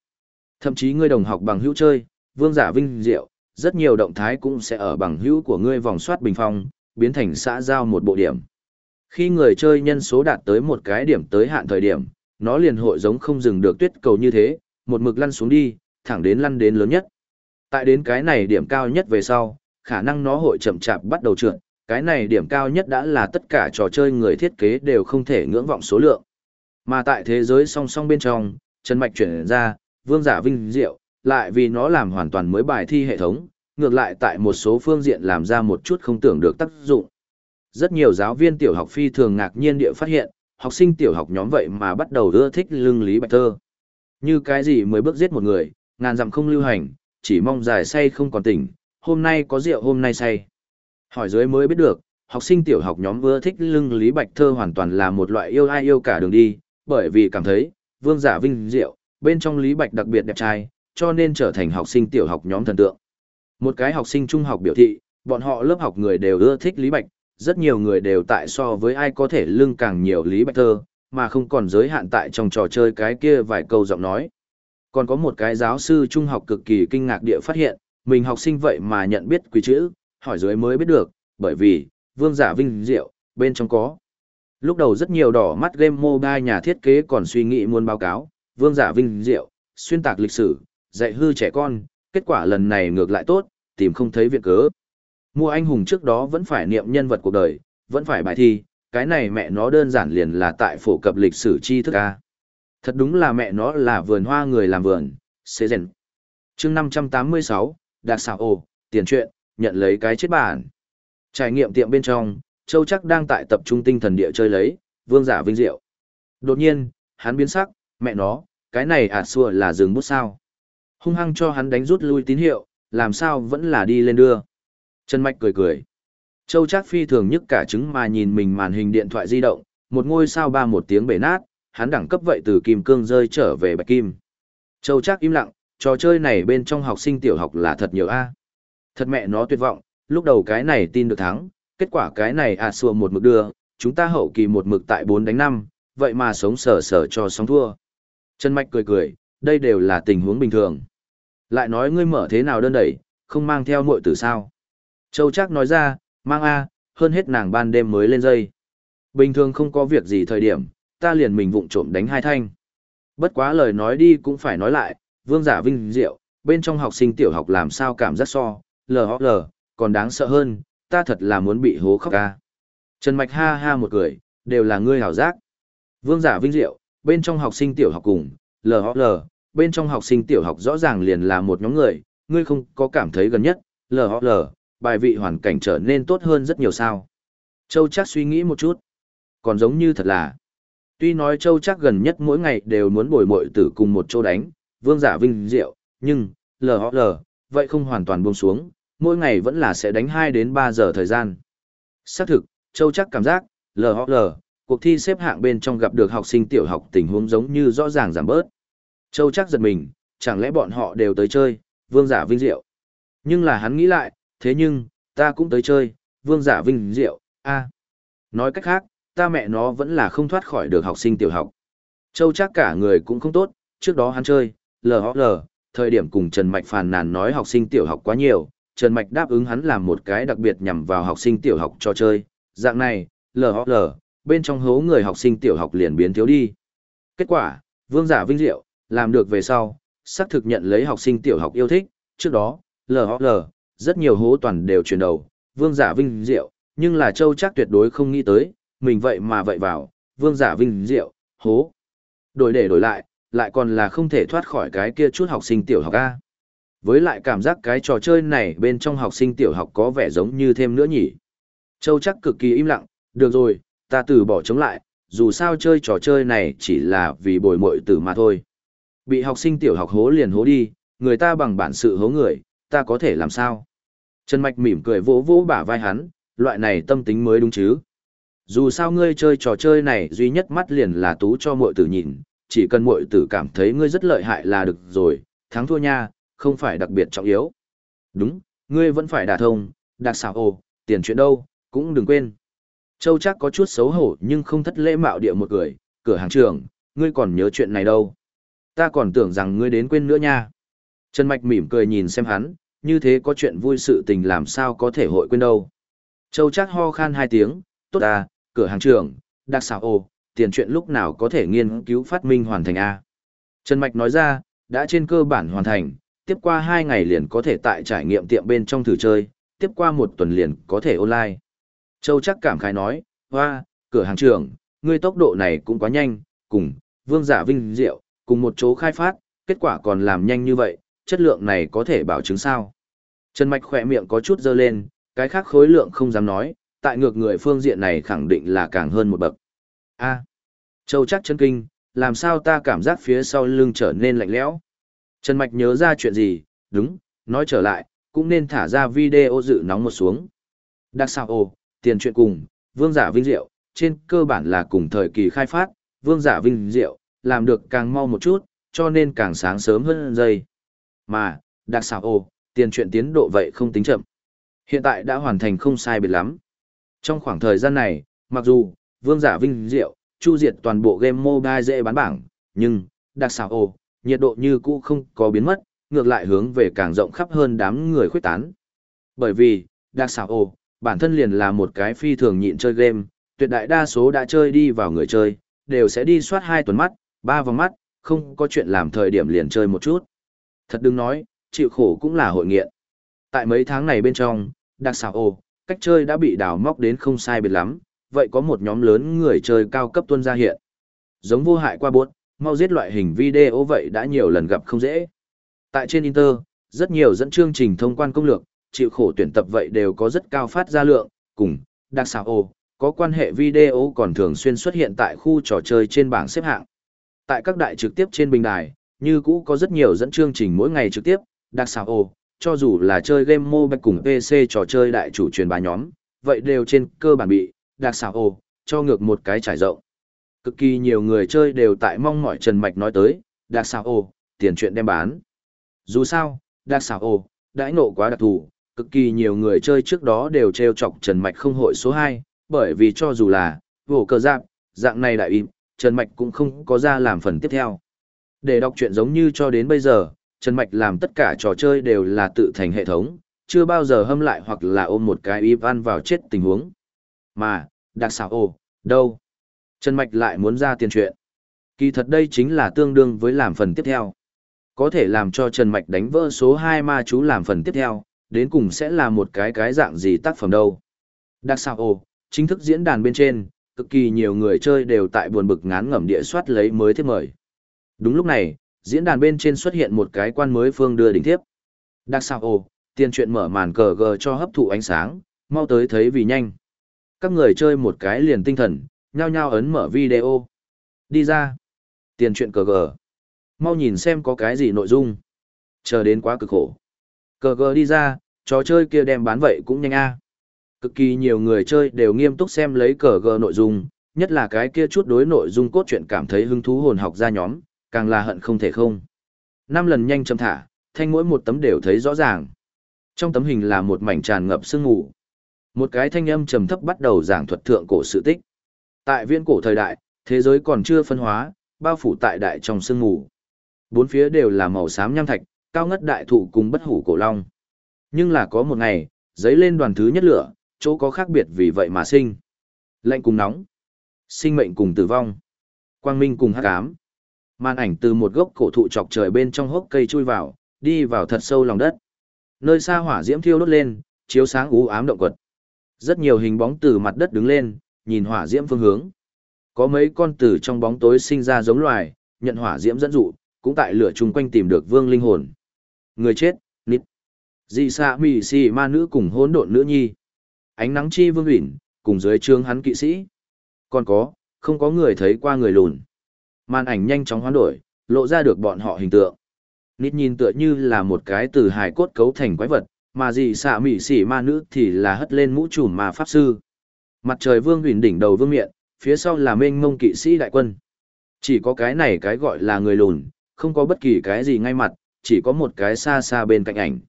Thậm chí ngươi đồng học bằng hữu chơi, vương giả vinh diệu, rất nhiều động thái cũng sẽ ở bằng hữu của ngươi vòng soát bình phong, biến thành xã giao một bộ điểm. Khi người chơi nhân số đạt tới một cái điểm tới hạn thời điểm, nó liền hội giống không dừng được tuyết cầu như thế, một mực lăn xuống đi, thẳng đến lăn đến lớn nhất. Tại đến cái này điểm cao nhất về sau, khả năng nó hội chậm chạp bắt đầu trượt, cái này điểm cao nhất đã là tất cả trò chơi người thiết kế đều không thể ngưỡng vọng số lượng. Mà tại thế giới song song bên trong, Trần Mạch chuyển ra, vương giả vinh diệu, lại vì nó làm hoàn toàn mới bài thi hệ thống, ngược lại tại một số phương diện làm ra một chút không tưởng được tác dụng. Rất nhiều giáo viên tiểu học phi thường ngạc nhiên địa phát hiện, học sinh tiểu học nhóm vậy mà bắt đầu ưa thích lưng lý bạch thơ. Như cái gì mới bước giết một người, ngàn dặm không lưu hành, chỉ mong dài say không còn tỉnh, hôm nay có rượu hôm nay say. Hỏi dưới mới biết được, học sinh tiểu học nhóm vừa thích lưng lý bạch thơ hoàn toàn là một loại yêu ai yêu cả đường đi, bởi vì cảm thấy, vương giả vinh diệu, bên trong lý bạch đặc biệt đẹp trai, cho nên trở thành học sinh tiểu học nhóm thần tượng. Một cái học sinh trung học biểu thị, bọn họ lớp học người đều ưa thích lý bạch, rất nhiều người đều tại so với ai có thể lưng càng nhiều lý bạch thơ, mà không còn giới hạn tại trong trò chơi cái kia vài câu giọng nói. Còn có một cái giáo sư trung học cực kỳ kinh ngạc địa phát hiện, mình học sinh vậy mà nhận biết quý chữ, hỏi dưới mới biết được, bởi vì, vương giả vinh diệu, bên trong có. Lúc đầu rất nhiều đỏ mắt game mobile nhà thiết kế còn suy nghĩ muốn báo cáo, vương giả vinh diệu, xuyên tạc lịch sử, dạy hư trẻ con, kết quả lần này ngược lại tốt, tìm không thấy việc cớ. Mua anh hùng trước đó vẫn phải niệm nhân vật cuộc đời, vẫn phải bài thi, cái này mẹ nó đơn giản liền là tại phổ cập lịch sử tri thức A. Thật đúng là mẹ nó là vườn hoa người làm vườn, xế rèn. chương 586, Đạt xảo ồ, tiền truyện, nhận lấy cái chết bản. Trải nghiệm tiệm bên trong, Châu chắc đang tại tập trung tinh thần địa chơi lấy, vương giả vinh diệu. Đột nhiên, hắn biến sắc, mẹ nó, cái này à xua là dừng bút sao. Hung hăng cho hắn đánh rút lui tín hiệu, làm sao vẫn là đi lên đưa. Trần Mạch cười cười. Châu chắc phi thường nhất cả trứng mà nhìn mình màn hình điện thoại di động, một ngôi sao ba một tiếng bể nát, hắn đẳng cấp vậy từ kim cương rơi trở về bạch kim. Châu chắc im lặng, trò chơi này bên trong học sinh tiểu học là thật nhiều a. Thật mẹ nó tuyệt vọng, lúc đầu cái này tin được thắng, kết quả cái này à xua một mực đưa, chúng ta hậu kỳ một mực tại 4 đánh 5, vậy mà sống sở sở cho sóng thua. Trần Mạch cười cười, đây đều là tình huống bình thường. Lại nói ngươi mở thế nào đơn đẩy, không mang theo muội tử sao. Châu chắc nói ra, mang A, hơn hết nàng ban đêm mới lên dây. Bình thường không có việc gì thời điểm, ta liền mình vụng trộm đánh hai thanh. Bất quá lời nói đi cũng phải nói lại, vương giả vinh diệu, bên trong học sinh tiểu học làm sao cảm giác so, lờ lờ, còn đáng sợ hơn, ta thật là muốn bị hố khóc ca. Trần Mạch ha ha một cười, đều là ngươi hảo giác. Vương giả vinh diệu, bên trong học sinh tiểu học cùng, LHL, bên trong học sinh tiểu học rõ ràng liền là một nhóm người, ngươi không có cảm thấy gần nhất, LHL, bài vị hoàn cảnh trở nên tốt hơn rất nhiều sao. Châu chắc suy nghĩ một chút. Còn giống như thật là. Tuy nói Châu chắc gần nhất mỗi ngày đều muốn bồi mội tử cùng một chỗ đánh, vương giả vinh diệu, nhưng, LHL, vậy không hoàn toàn buông xuống, mỗi ngày vẫn là sẽ đánh 2 đến 3 giờ thời gian. Xác thực, Châu chắc cảm giác, LHL, cuộc thi xếp hạng bên trong gặp được học sinh tiểu học tình huống giống như rõ ràng giảm bớt. Châu chắc giật mình, chẳng lẽ bọn họ đều tới chơi, vương giả vinh diệu. Nhưng là hắn nghĩ lại, thế nhưng, ta cũng tới chơi, vương giả vinh diệu, a. Nói cách khác, ta mẹ nó vẫn là không thoát khỏi được học sinh tiểu học. Châu chắc cả người cũng không tốt, trước đó hắn chơi, LHL, thời điểm cùng Trần Mạch phàn nàn nói học sinh tiểu học quá nhiều, Trần Mạch đáp ứng hắn làm một cái đặc biệt nhằm vào học sinh tiểu học cho chơi, dạng này, LHL, bên trong hố người học sinh tiểu học liền biến thiếu đi. Kết quả, vương giả vinh diệu, làm được về sau, xác thực nhận lấy học sinh tiểu học yêu thích, trước đó, LHL, rất nhiều hố toàn đều chuyển đầu, vương giả vinh diệu, nhưng là châu chắc tuyệt đối không nghĩ tới, mình vậy mà vậy vào, vương giả vinh diệu, hố. Đổi để đổi lại, lại còn là không thể thoát khỏi cái kia chút học sinh tiểu học A. Với lại cảm giác cái trò chơi này bên trong học sinh tiểu học có vẻ giống như thêm nữa nhỉ. Châu chắc cực kỳ im lặng, được rồi, ta từ bỏ chống lại, dù sao chơi trò chơi này chỉ là vì bồi mội tử mà thôi. Bị học sinh tiểu học hố liền hố đi, người ta bằng bản sự hố người, ta có thể làm sao? Trần Mạch mỉm cười vỗ vỗ bả vai hắn, loại này tâm tính mới đúng chứ. Dù sao ngươi chơi trò chơi này duy nhất mắt liền là tú cho muội tử nhìn, chỉ cần muội tử cảm thấy ngươi rất lợi hại là được rồi, thắng thua nha, không phải đặc biệt trọng yếu. Đúng, ngươi vẫn phải đả thông, đặc xảo ồ, tiền chuyện đâu, cũng đừng quên. Châu chắc có chút xấu hổ nhưng không thất lễ mạo địa một người, cửa hàng trưởng, ngươi còn nhớ chuyện này đâu. Ta còn tưởng rằng ngươi đến quên nữa nha. Trần Mạch mỉm cười nhìn xem hắn, như thế có chuyện vui sự tình làm sao có thể hội quên đâu. Châu chắc ho khan hai tiếng, tốt à, cửa hàng trưởng, đặc xảo ồ, tiền chuyện lúc nào có thể nghiên cứu phát minh hoàn thành A. Trần Mạch nói ra, đã trên cơ bản hoàn thành, tiếp qua hai ngày liền có thể tại trải nghiệm tiệm bên trong thử chơi, tiếp qua một tuần liền có thể online. Châu chắc cảm khái nói, hoa, cửa hàng trưởng, ngươi tốc độ này cũng quá nhanh, cùng, vương giả vinh diệu, cùng một chỗ khai phát, kết quả còn làm nhanh như vậy, chất lượng này có thể bảo chứng sao. Trần Mạch khỏe miệng có chút dơ lên, cái khác khối lượng không dám nói, tại ngược người phương diện này khẳng định là càng hơn một bậc. A. Châu chắc chân kinh, làm sao ta cảm giác phía sau lưng trở nên lạnh lẽo. Trần Mạch nhớ ra chuyện gì, đúng, nói trở lại, cũng nên thả ra video dự nóng một xuống. Đặc sao ồ, tiền chuyện cùng, vương giả vinh diệu, trên cơ bản là cùng thời kỳ khai phát, vương giả vinh diệu, làm được càng mau một chút, cho nên càng sáng sớm hơn giây. Mà, đặc sao ồ, tiền chuyện tiến độ vậy không tính chậm. Hiện tại đã hoàn thành không sai biệt lắm. Trong khoảng thời gian này, mặc dù, vương giả vinh diệu, chu diệt toàn bộ game mobile dễ bán bảng, nhưng, đặc sao ồ, nhiệt độ như cũ không có biến mất, ngược lại hướng về càng rộng khắp hơn đám người khuyết tán. Bởi vì, đặc xảo ồ, bản thân liền là một cái phi thường nhịn chơi game, tuyệt đại đa số đã chơi đi vào người chơi, đều sẽ đi soát hai tuần mắt, ba vòng mắt, không có chuyện làm thời điểm liền chơi một chút. Thật đừng nói, chịu khổ cũng là hội nghiện. Tại mấy tháng này bên trong, đặc xảo ồ, cách chơi đã bị đào móc đến không sai biệt lắm, vậy có một nhóm lớn người chơi cao cấp tuân ra hiện. Giống vô hại qua buốt, mau giết loại hình video vậy đã nhiều lần gặp không dễ. Tại trên Inter, rất nhiều dẫn chương trình thông quan công lược, chịu khổ tuyển tập vậy đều có rất cao phát ra lượng, cùng, đặc xào ồ, có quan hệ video còn thường xuyên xuất hiện tại khu trò chơi trên bảng xếp hạng. Tại các đại trực tiếp trên bình đài, như cũ có rất nhiều dẫn chương trình mỗi ngày trực tiếp, đặc xào ồ, cho dù là chơi game mobile cùng PC trò chơi đại chủ truyền bá nhóm, vậy đều trên cơ bản bị, đặc xào ồ, cho ngược một cái trải rộng. Cực kỳ nhiều người chơi đều tại mong mỏi Trần Mạch nói tới, đặc xảo ồ, tiền chuyện đem bán. Dù sao, đặc xảo ồ, đãi nộ quá đặc thù, cực kỳ nhiều người chơi trước đó đều treo chọc Trần Mạch không hội số 2, bởi vì cho dù là, vổ cờ giáp, dạng này đại im, Trần Mạch cũng không có ra làm phần tiếp theo. Để đọc chuyện giống như cho đến bây giờ, Trần Mạch làm tất cả trò chơi đều là tự thành hệ thống, chưa bao giờ hâm lại hoặc là ôm một cái y van vào chết tình huống. Mà, đặc xảo ồ, đâu? Trần Mạch lại muốn ra tiền chuyện. Kỳ thật đây chính là tương đương với làm phần tiếp theo. Có thể làm cho Trần Mạch đánh vỡ số 2 ma chú làm phần tiếp theo, đến cùng sẽ là một cái cái dạng gì tác phẩm đâu. Đặc Sao ồ, chính thức diễn đàn bên trên, cực kỳ nhiều người chơi đều tại buồn bực ngán ngẩm địa soát lấy mới thiết mời. Đúng lúc này, diễn đàn bên trên xuất hiện một cái quan mới phương đưa đỉnh thiếp. Đặc sao ồ, tiền chuyện mở màn cờ gờ cho hấp thụ ánh sáng, mau tới thấy vì nhanh. Các người chơi một cái liền tinh thần, nhao nhao ấn mở video. Đi ra. Tiền chuyện cờ gờ. Mau nhìn xem có cái gì nội dung. Chờ đến quá cực khổ. Cờ gờ đi ra, trò chơi kia đem bán vậy cũng nhanh a. Cực kỳ nhiều người chơi đều nghiêm túc xem lấy cờ gờ nội dung, nhất là cái kia chút đối nội dung cốt truyện cảm thấy hứng thú hồn học ra nhóm, càng là hận không thể không. Năm lần nhanh chậm thả, thanh mỗi một tấm đều thấy rõ ràng. Trong tấm hình là một mảnh tràn ngập sương mù. Một cái thanh âm trầm thấp bắt đầu giảng thuật thượng cổ sự tích. Tại viễn cổ thời đại, thế giới còn chưa phân hóa, bao phủ tại đại trong sương mù. Bốn phía đều là màu xám nham thạch, cao ngất đại thụ cùng bất hủ cổ long. Nhưng là có một ngày, giấy lên đoàn thứ nhất lửa, chỗ có khác biệt vì vậy mà sinh. Lạnh cùng nóng, sinh mệnh cùng tử vong, quang minh cùng hắc ám. Màn ảnh từ một gốc cổ thụ chọc trời bên trong hốc cây chui vào, đi vào thật sâu lòng đất. Nơi xa hỏa diễm thiêu đốt lên, chiếu sáng u ám động quật. Rất nhiều hình bóng từ mặt đất đứng lên, nhìn hỏa diễm phương hướng. Có mấy con tử trong bóng tối sinh ra giống loài, nhận hỏa diễm dẫn dụ, cũng tại lửa chung quanh tìm được vương linh hồn. Người chết, nít. Dị xạ mì xì ma nữ cùng hỗn độn nữ nhi. Ánh nắng chi vương huyển, cùng dưới trương hắn kỵ sĩ. Còn có, không có người thấy qua người lùn. Màn ảnh nhanh chóng hoán đổi, lộ ra được bọn họ hình tượng. Nít nhìn tựa như là một cái từ hài cốt cấu thành quái vật, mà dị xạ mị xỉ ma nữ thì là hất lên mũ trùm ma pháp sư. Mặt trời vương huyền đỉnh đầu vương miện, phía sau là mênh mông kỵ sĩ đại quân. Chỉ có cái này cái gọi là người lùn, không có bất kỳ cái gì ngay mặt, chỉ có một cái xa xa bên cạnh ảnh.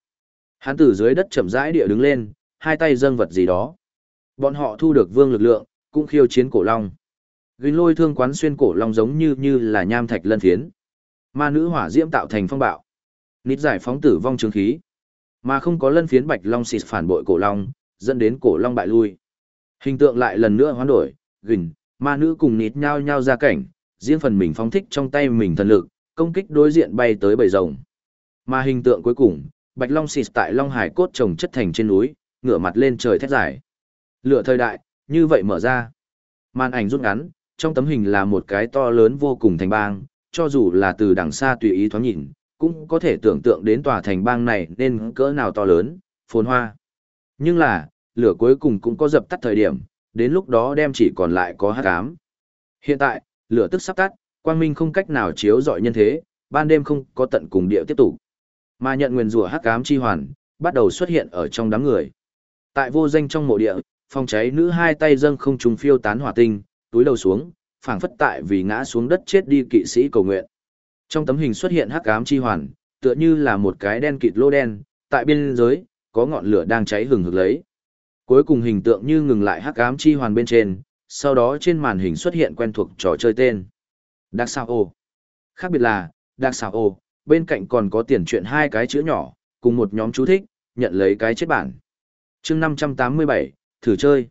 Hắn từ dưới đất chậm rãi địa đứng lên, hai tay dâng vật gì đó. Bọn họ thu được vương lực lượng, cũng khiêu chiến cổ long. Gìn lôi thương quán xuyên cổ long giống như như là nham thạch lân phiến. Ma nữ hỏa diễm tạo thành phong bạo. Nít giải phóng tử vong trường khí. Mà không có lân phiến bạch long xịt phản bội cổ long, dẫn đến cổ long bại lui. Hình tượng lại lần nữa hoán đổi, gìn, ma nữ cùng nít nhau nhau ra cảnh, riêng phần mình phóng thích trong tay mình thần lực, công kích đối diện bay tới bầy rồng. Mà hình tượng cuối cùng, bạch long xịt tại long hải cốt trồng chất thành trên núi, ngửa mặt lên trời thét dài. Lửa thời đại, như vậy mở ra. Màn ảnh rút ngắn, trong tấm hình là một cái to lớn vô cùng thành bang, cho dù là từ đằng xa tùy ý thoáng nhìn, cũng có thể tưởng tượng đến tòa thành bang này nên cỡ nào to lớn, phồn hoa. Nhưng là, lửa cuối cùng cũng có dập tắt thời điểm, đến lúc đó đem chỉ còn lại có hắc ám. Hiện tại, lửa tức sắp tắt, quang minh không cách nào chiếu rọi nhân thế, ban đêm không có tận cùng địa tiếp tục. Mà nhận nguyên rủa hắc ám chi hoàn, bắt đầu xuất hiện ở trong đám người. Tại vô danh trong mộ địa, phòng cháy nữ hai tay dâng không trùng phiêu tán hỏa tinh, túi đầu xuống, phảng phất tại vì ngã xuống đất chết đi kỵ sĩ cầu nguyện. Trong tấm hình xuất hiện hắc ám chi hoàn, tựa như là một cái đen kịt lô đen, tại biên giới, có ngọn lửa đang cháy hừng hực lấy. Cuối cùng hình tượng như ngừng lại hắc ám chi hoàn bên trên, sau đó trên màn hình xuất hiện quen thuộc trò chơi tên. Đặc sao ô. Khác biệt là, đặc sao ô, bên cạnh còn có tiền truyện hai cái chữ nhỏ, cùng một nhóm chú thích, nhận lấy cái chết bản. chương 587, thử chơi.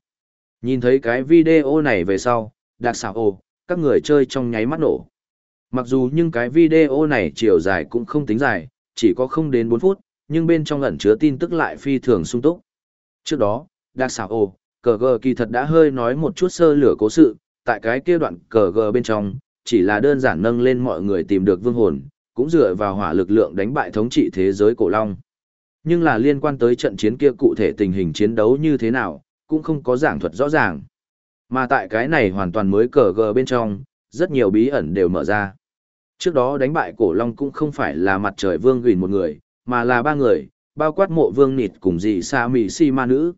Nhìn thấy cái video này về sau, đặc sao ô, các người chơi trong nháy mắt nổ. Mặc dù nhưng cái video này chiều dài cũng không tính dài, chỉ có không đến 4 phút, nhưng bên trong ẩn chứa tin tức lại phi thường sung túc. Trước đó, Đặc xảo ồ, cờ gờ kỳ thật đã hơi nói một chút sơ lửa cố sự, tại cái kia đoạn cờ gờ bên trong, chỉ là đơn giản nâng lên mọi người tìm được vương hồn, cũng dựa vào hỏa lực lượng đánh bại thống trị thế giới cổ long. Nhưng là liên quan tới trận chiến kia cụ thể tình hình chiến đấu như thế nào, cũng không có giảng thuật rõ ràng. Mà tại cái này hoàn toàn mới cờ gờ bên trong, rất nhiều bí ẩn đều mở ra. Trước đó đánh bại cổ long cũng không phải là mặt trời vương gửi một người, mà là ba người, bao quát mộ vương nịt cùng dị sa mỹ si ma nữ.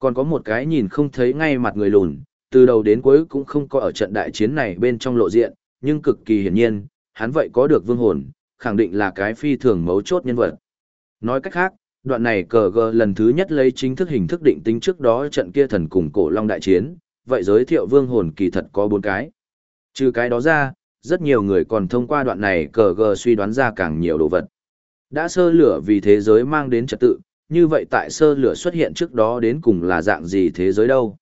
Còn có một cái nhìn không thấy ngay mặt người lùn, từ đầu đến cuối cũng không có ở trận đại chiến này bên trong lộ diện, nhưng cực kỳ hiển nhiên, hắn vậy có được vương hồn, khẳng định là cái phi thường mấu chốt nhân vật. Nói cách khác, đoạn này cờ gờ lần thứ nhất lấy chính thức hình thức định tính trước đó trận kia thần cùng cổ long đại chiến, vậy giới thiệu vương hồn kỳ thật có bốn cái. Trừ cái đó ra, rất nhiều người còn thông qua đoạn này cờ gờ suy đoán ra càng nhiều đồ vật. Đã sơ lửa vì thế giới mang đến trật tự, như vậy tại sơ lửa xuất hiện trước đó đến cùng là dạng gì thế giới đâu.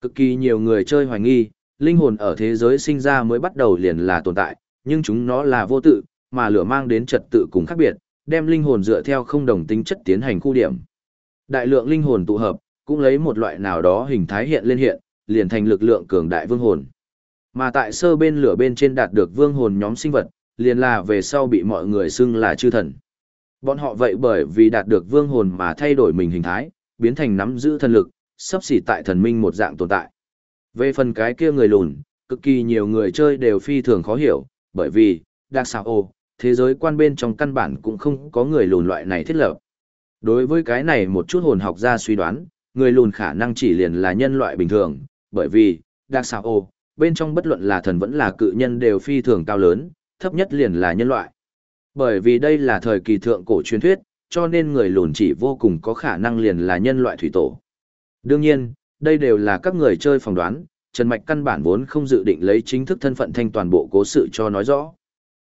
Cực kỳ nhiều người chơi hoài nghi, linh hồn ở thế giới sinh ra mới bắt đầu liền là tồn tại, nhưng chúng nó là vô tự, mà lửa mang đến trật tự cùng khác biệt, đem linh hồn dựa theo không đồng tính chất tiến hành khu điểm. Đại lượng linh hồn tụ hợp, cũng lấy một loại nào đó hình thái hiện lên hiện, liền thành lực lượng cường đại vương hồn. Mà tại sơ bên lửa bên trên đạt được vương hồn nhóm sinh vật, liền là về sau bị mọi người xưng là chư thần. Bọn họ vậy bởi vì đạt được vương hồn mà thay đổi mình hình thái, biến thành nắm giữ thần lực, sắp xỉ tại thần minh một dạng tồn tại. Về phần cái kia người lùn, cực kỳ nhiều người chơi đều phi thường khó hiểu, bởi vì, đặc sao ô, thế giới quan bên trong căn bản cũng không có người lùn loại này thiết lập. Đối với cái này một chút hồn học ra suy đoán, người lùn khả năng chỉ liền là nhân loại bình thường, bởi vì, đặc sao ô, bên trong bất luận là thần vẫn là cự nhân đều phi thường cao lớn, thấp nhất liền là nhân loại. Bởi vì đây là thời kỳ thượng cổ truyền thuyết, cho nên người lùn chỉ vô cùng có khả năng liền là nhân loại thủy tổ. Đương nhiên, đây đều là các người chơi phỏng đoán, Trần Mạch căn bản vốn không dự định lấy chính thức thân phận thanh toàn bộ cố sự cho nói rõ.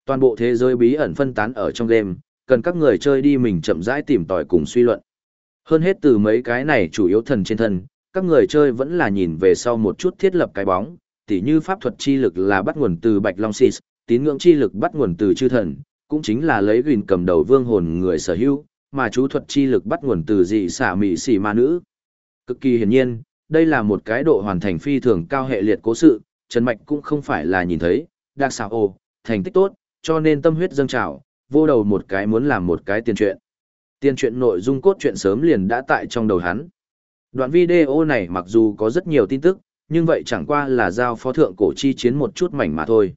Toàn bộ thế giới bí ẩn phân tán ở trong game, cần các người chơi đi mình chậm rãi tìm tòi cùng suy luận. Hơn hết từ mấy cái này chủ yếu thần trên thân, các người chơi vẫn là nhìn về sau một chút thiết lập cái bóng, tỉ như pháp thuật chi lực là bắt nguồn từ Bạch Long Sis, tín ngưỡng chi lực bắt nguồn từ chư thần, cũng chính là lấy gìn cầm đầu vương hồn người sở hữu, mà chú thuật chi lực bắt nguồn từ dị xả mị xỉ ma nữ. Cực kỳ hiển nhiên, đây là một cái độ hoàn thành phi thường cao hệ liệt cố sự, Trần Mạch cũng không phải là nhìn thấy, đặc xảo ồ, thành tích tốt, cho nên tâm huyết dâng trào, vô đầu một cái muốn làm một cái tiền truyện. Tiền truyện nội dung cốt truyện sớm liền đã tại trong đầu hắn. Đoạn video này mặc dù có rất nhiều tin tức, nhưng vậy chẳng qua là giao phó thượng cổ chi chiến một chút mảnh mà thôi.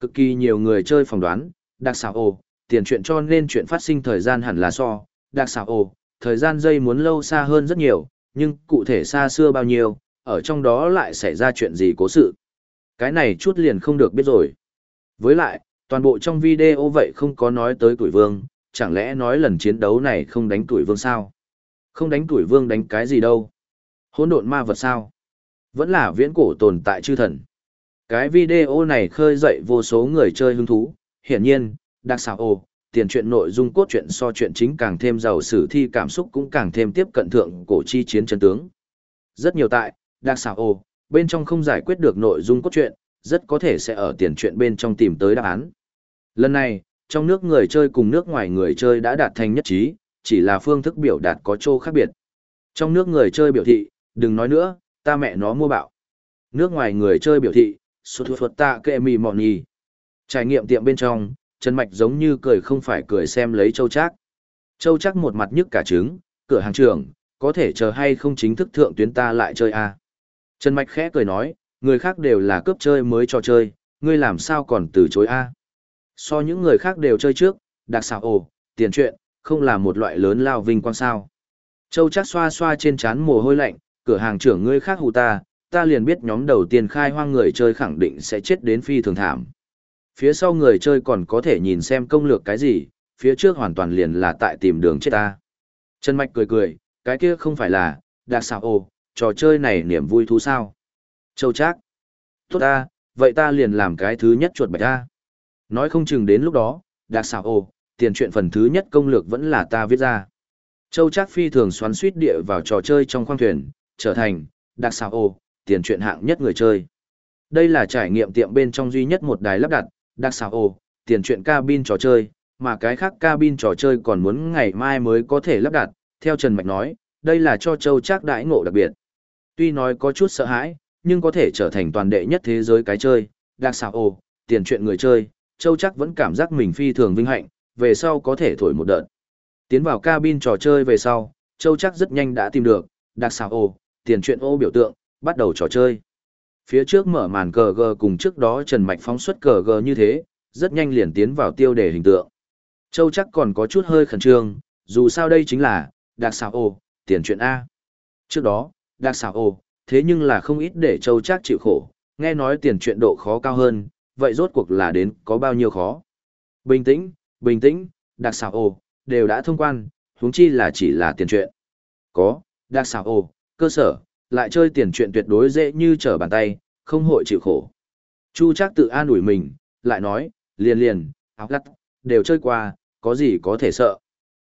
Cực kỳ nhiều người chơi phỏng đoán, đặc xảo ồ, tiền chuyện cho nên chuyện phát sinh thời gian hẳn là so, đặc xảo ồ, thời gian dây muốn lâu xa hơn rất nhiều, nhưng cụ thể xa xưa bao nhiêu, ở trong đó lại xảy ra chuyện gì cố sự. Cái này chút liền không được biết rồi. Với lại, toàn bộ trong video vậy không có nói tới tuổi vương, chẳng lẽ nói lần chiến đấu này không đánh tuổi vương sao? Không đánh tuổi vương đánh cái gì đâu? Hỗn độn ma vật sao? Vẫn là viễn cổ tồn tại chư thần. Cái video này khơi dậy vô số người chơi hứng thú, hiển nhiên, đặc xảo ồ, tiền truyện nội dung cốt truyện so chuyện chính càng thêm giàu sử thi cảm xúc cũng càng thêm tiếp cận thượng cổ chi chiến chân tướng. Rất nhiều tại, đặc xảo ồ, bên trong không giải quyết được nội dung cốt truyện, rất có thể sẽ ở tiền truyện bên trong tìm tới đáp án. Lần này, trong nước người chơi cùng nước ngoài người chơi đã đạt thành nhất trí, chỉ là phương thức biểu đạt có chỗ khác biệt. Trong nước người chơi biểu thị, đừng nói nữa, ta mẹ nó mua bạo. Nước ngoài người chơi biểu thị, sụt thuật ta kệ mì mọn nhì. Trải nghiệm tiệm bên trong, Trần Mạch giống như cười không phải cười xem lấy Châu Trác. Châu Trác một mặt nhức cả trứng, cửa hàng trưởng, có thể chờ hay không chính thức thượng tuyến ta lại chơi à. Trần Mạch khẽ cười nói, người khác đều là cướp chơi mới cho chơi, ngươi làm sao còn từ chối a So những người khác đều chơi trước, đặc xảo ồ, tiền chuyện, không là một loại lớn lao vinh quang sao. Châu chắc xoa xoa trên trán mồ hôi lạnh, cửa hàng trưởng ngươi khác hù ta, ta liền biết nhóm đầu tiên khai hoang người chơi khẳng định sẽ chết đến phi thường thảm. Phía sau người chơi còn có thể nhìn xem công lược cái gì, phía trước hoàn toàn liền là tại tìm đường chết ta. Trần Mạch cười cười, cái kia không phải là, đặc xảo ồ, trò chơi này niềm vui thú sao. Châu Trác. Tốt ta, vậy ta liền làm cái thứ nhất chuột bạch ta. Nói không chừng đến lúc đó, đặc xảo ồ, tiền chuyện phần thứ nhất công lược vẫn là ta viết ra. Châu Trác phi thường xoắn suýt địa vào trò chơi trong khoang thuyền, trở thành, đặc xảo ồ, tiền chuyện hạng nhất người chơi. Đây là trải nghiệm tiệm bên trong duy nhất một đài lắp đặt, đặc xảo ồ, tiền chuyện cabin trò chơi, mà cái khác cabin trò chơi còn muốn ngày mai mới có thể lắp đặt, theo Trần Mạch nói, đây là cho Châu Trác đãi ngộ đặc biệt. Tuy nói có chút sợ hãi, nhưng có thể trở thành toàn đệ nhất thế giới cái chơi, đặc xảo ồ, tiền chuyện người chơi, Châu chắc vẫn cảm giác mình phi thường vinh hạnh, về sau có thể thổi một đợt. Tiến vào cabin trò chơi về sau, Châu chắc rất nhanh đã tìm được, đặc xảo ồ, tiền chuyện ô biểu tượng, bắt đầu trò chơi. Phía trước mở màn cờ gờ cùng trước đó Trần Mạch phóng xuất cờ gờ như thế, rất nhanh liền tiến vào tiêu đề hình tượng. Châu chắc còn có chút hơi khẩn trương, dù sao đây chính là, đặc xảo ồ, tiền chuyện A. Trước đó, đặc xảo ồ, thế nhưng là không ít để châu chắc chịu khổ, nghe nói tiền chuyện độ khó cao hơn, vậy rốt cuộc là đến có bao nhiêu khó. Bình tĩnh, bình tĩnh, đặc xảo ồ, đều đã thông quan, huống chi là chỉ là tiền chuyện. Có, đặc xảo ồ, cơ sở, lại chơi tiền chuyện tuyệt đối dễ như trở bàn tay, không hội chịu khổ. Chu chắc tự an ủi mình, lại nói, liền liền, áo lắt, đều chơi qua, có gì có thể sợ.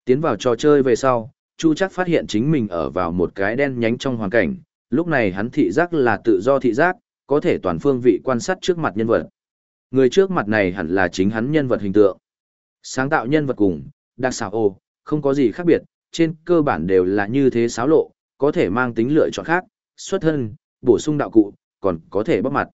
Tiến vào trò chơi về sau, Chu chắc phát hiện chính mình ở vào một cái đen nhánh trong hoàn cảnh, lúc này hắn thị giác là tự do thị giác, có thể toàn phương vị quan sát trước mặt nhân vật. Người trước mặt này hẳn là chính hắn nhân vật hình tượng. Sáng tạo nhân vật cùng, đặc xảo ô, không có gì khác biệt, trên cơ bản đều là như thế xáo lộ, có thể mang tính lựa chọn khác, xuất thân, bổ sung đạo cụ, còn có thể bóc mặt.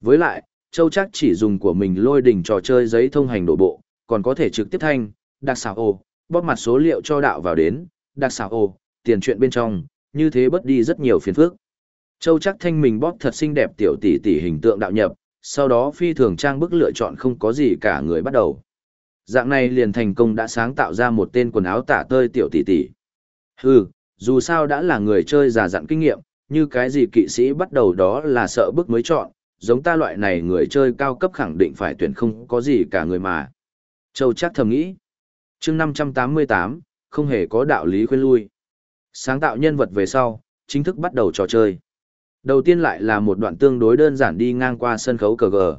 Với lại, Châu chắc chỉ dùng của mình lôi đỉnh trò chơi giấy thông hành đổ bộ, còn có thể trực tiếp thanh, đặc xảo ồ, bóc mặt số liệu cho đạo vào đến, đặc xảo ồ, tiền chuyện bên trong, như thế bất đi rất nhiều phiền phức. Châu chắc thanh mình bóp thật xinh đẹp tiểu tỷ tỷ hình tượng đạo nhập, sau đó phi thường trang bức lựa chọn không có gì cả người bắt đầu. Dạng này liền thành công đã sáng tạo ra một tên quần áo tả tơi tiểu tỷ tỷ. Hừ, dù sao đã là người chơi già dặn kinh nghiệm, như cái gì kỵ sĩ bắt đầu đó là sợ bước mới chọn, giống ta loại này người chơi cao cấp khẳng định phải tuyển không có gì cả người mà. Châu chắc thầm nghĩ. chương 588, không hề có đạo lý khuyên lui. Sáng tạo nhân vật về sau, chính thức bắt đầu trò chơi. Đầu tiên lại là một đoạn tương đối đơn giản đi ngang qua sân khấu cờ gờ.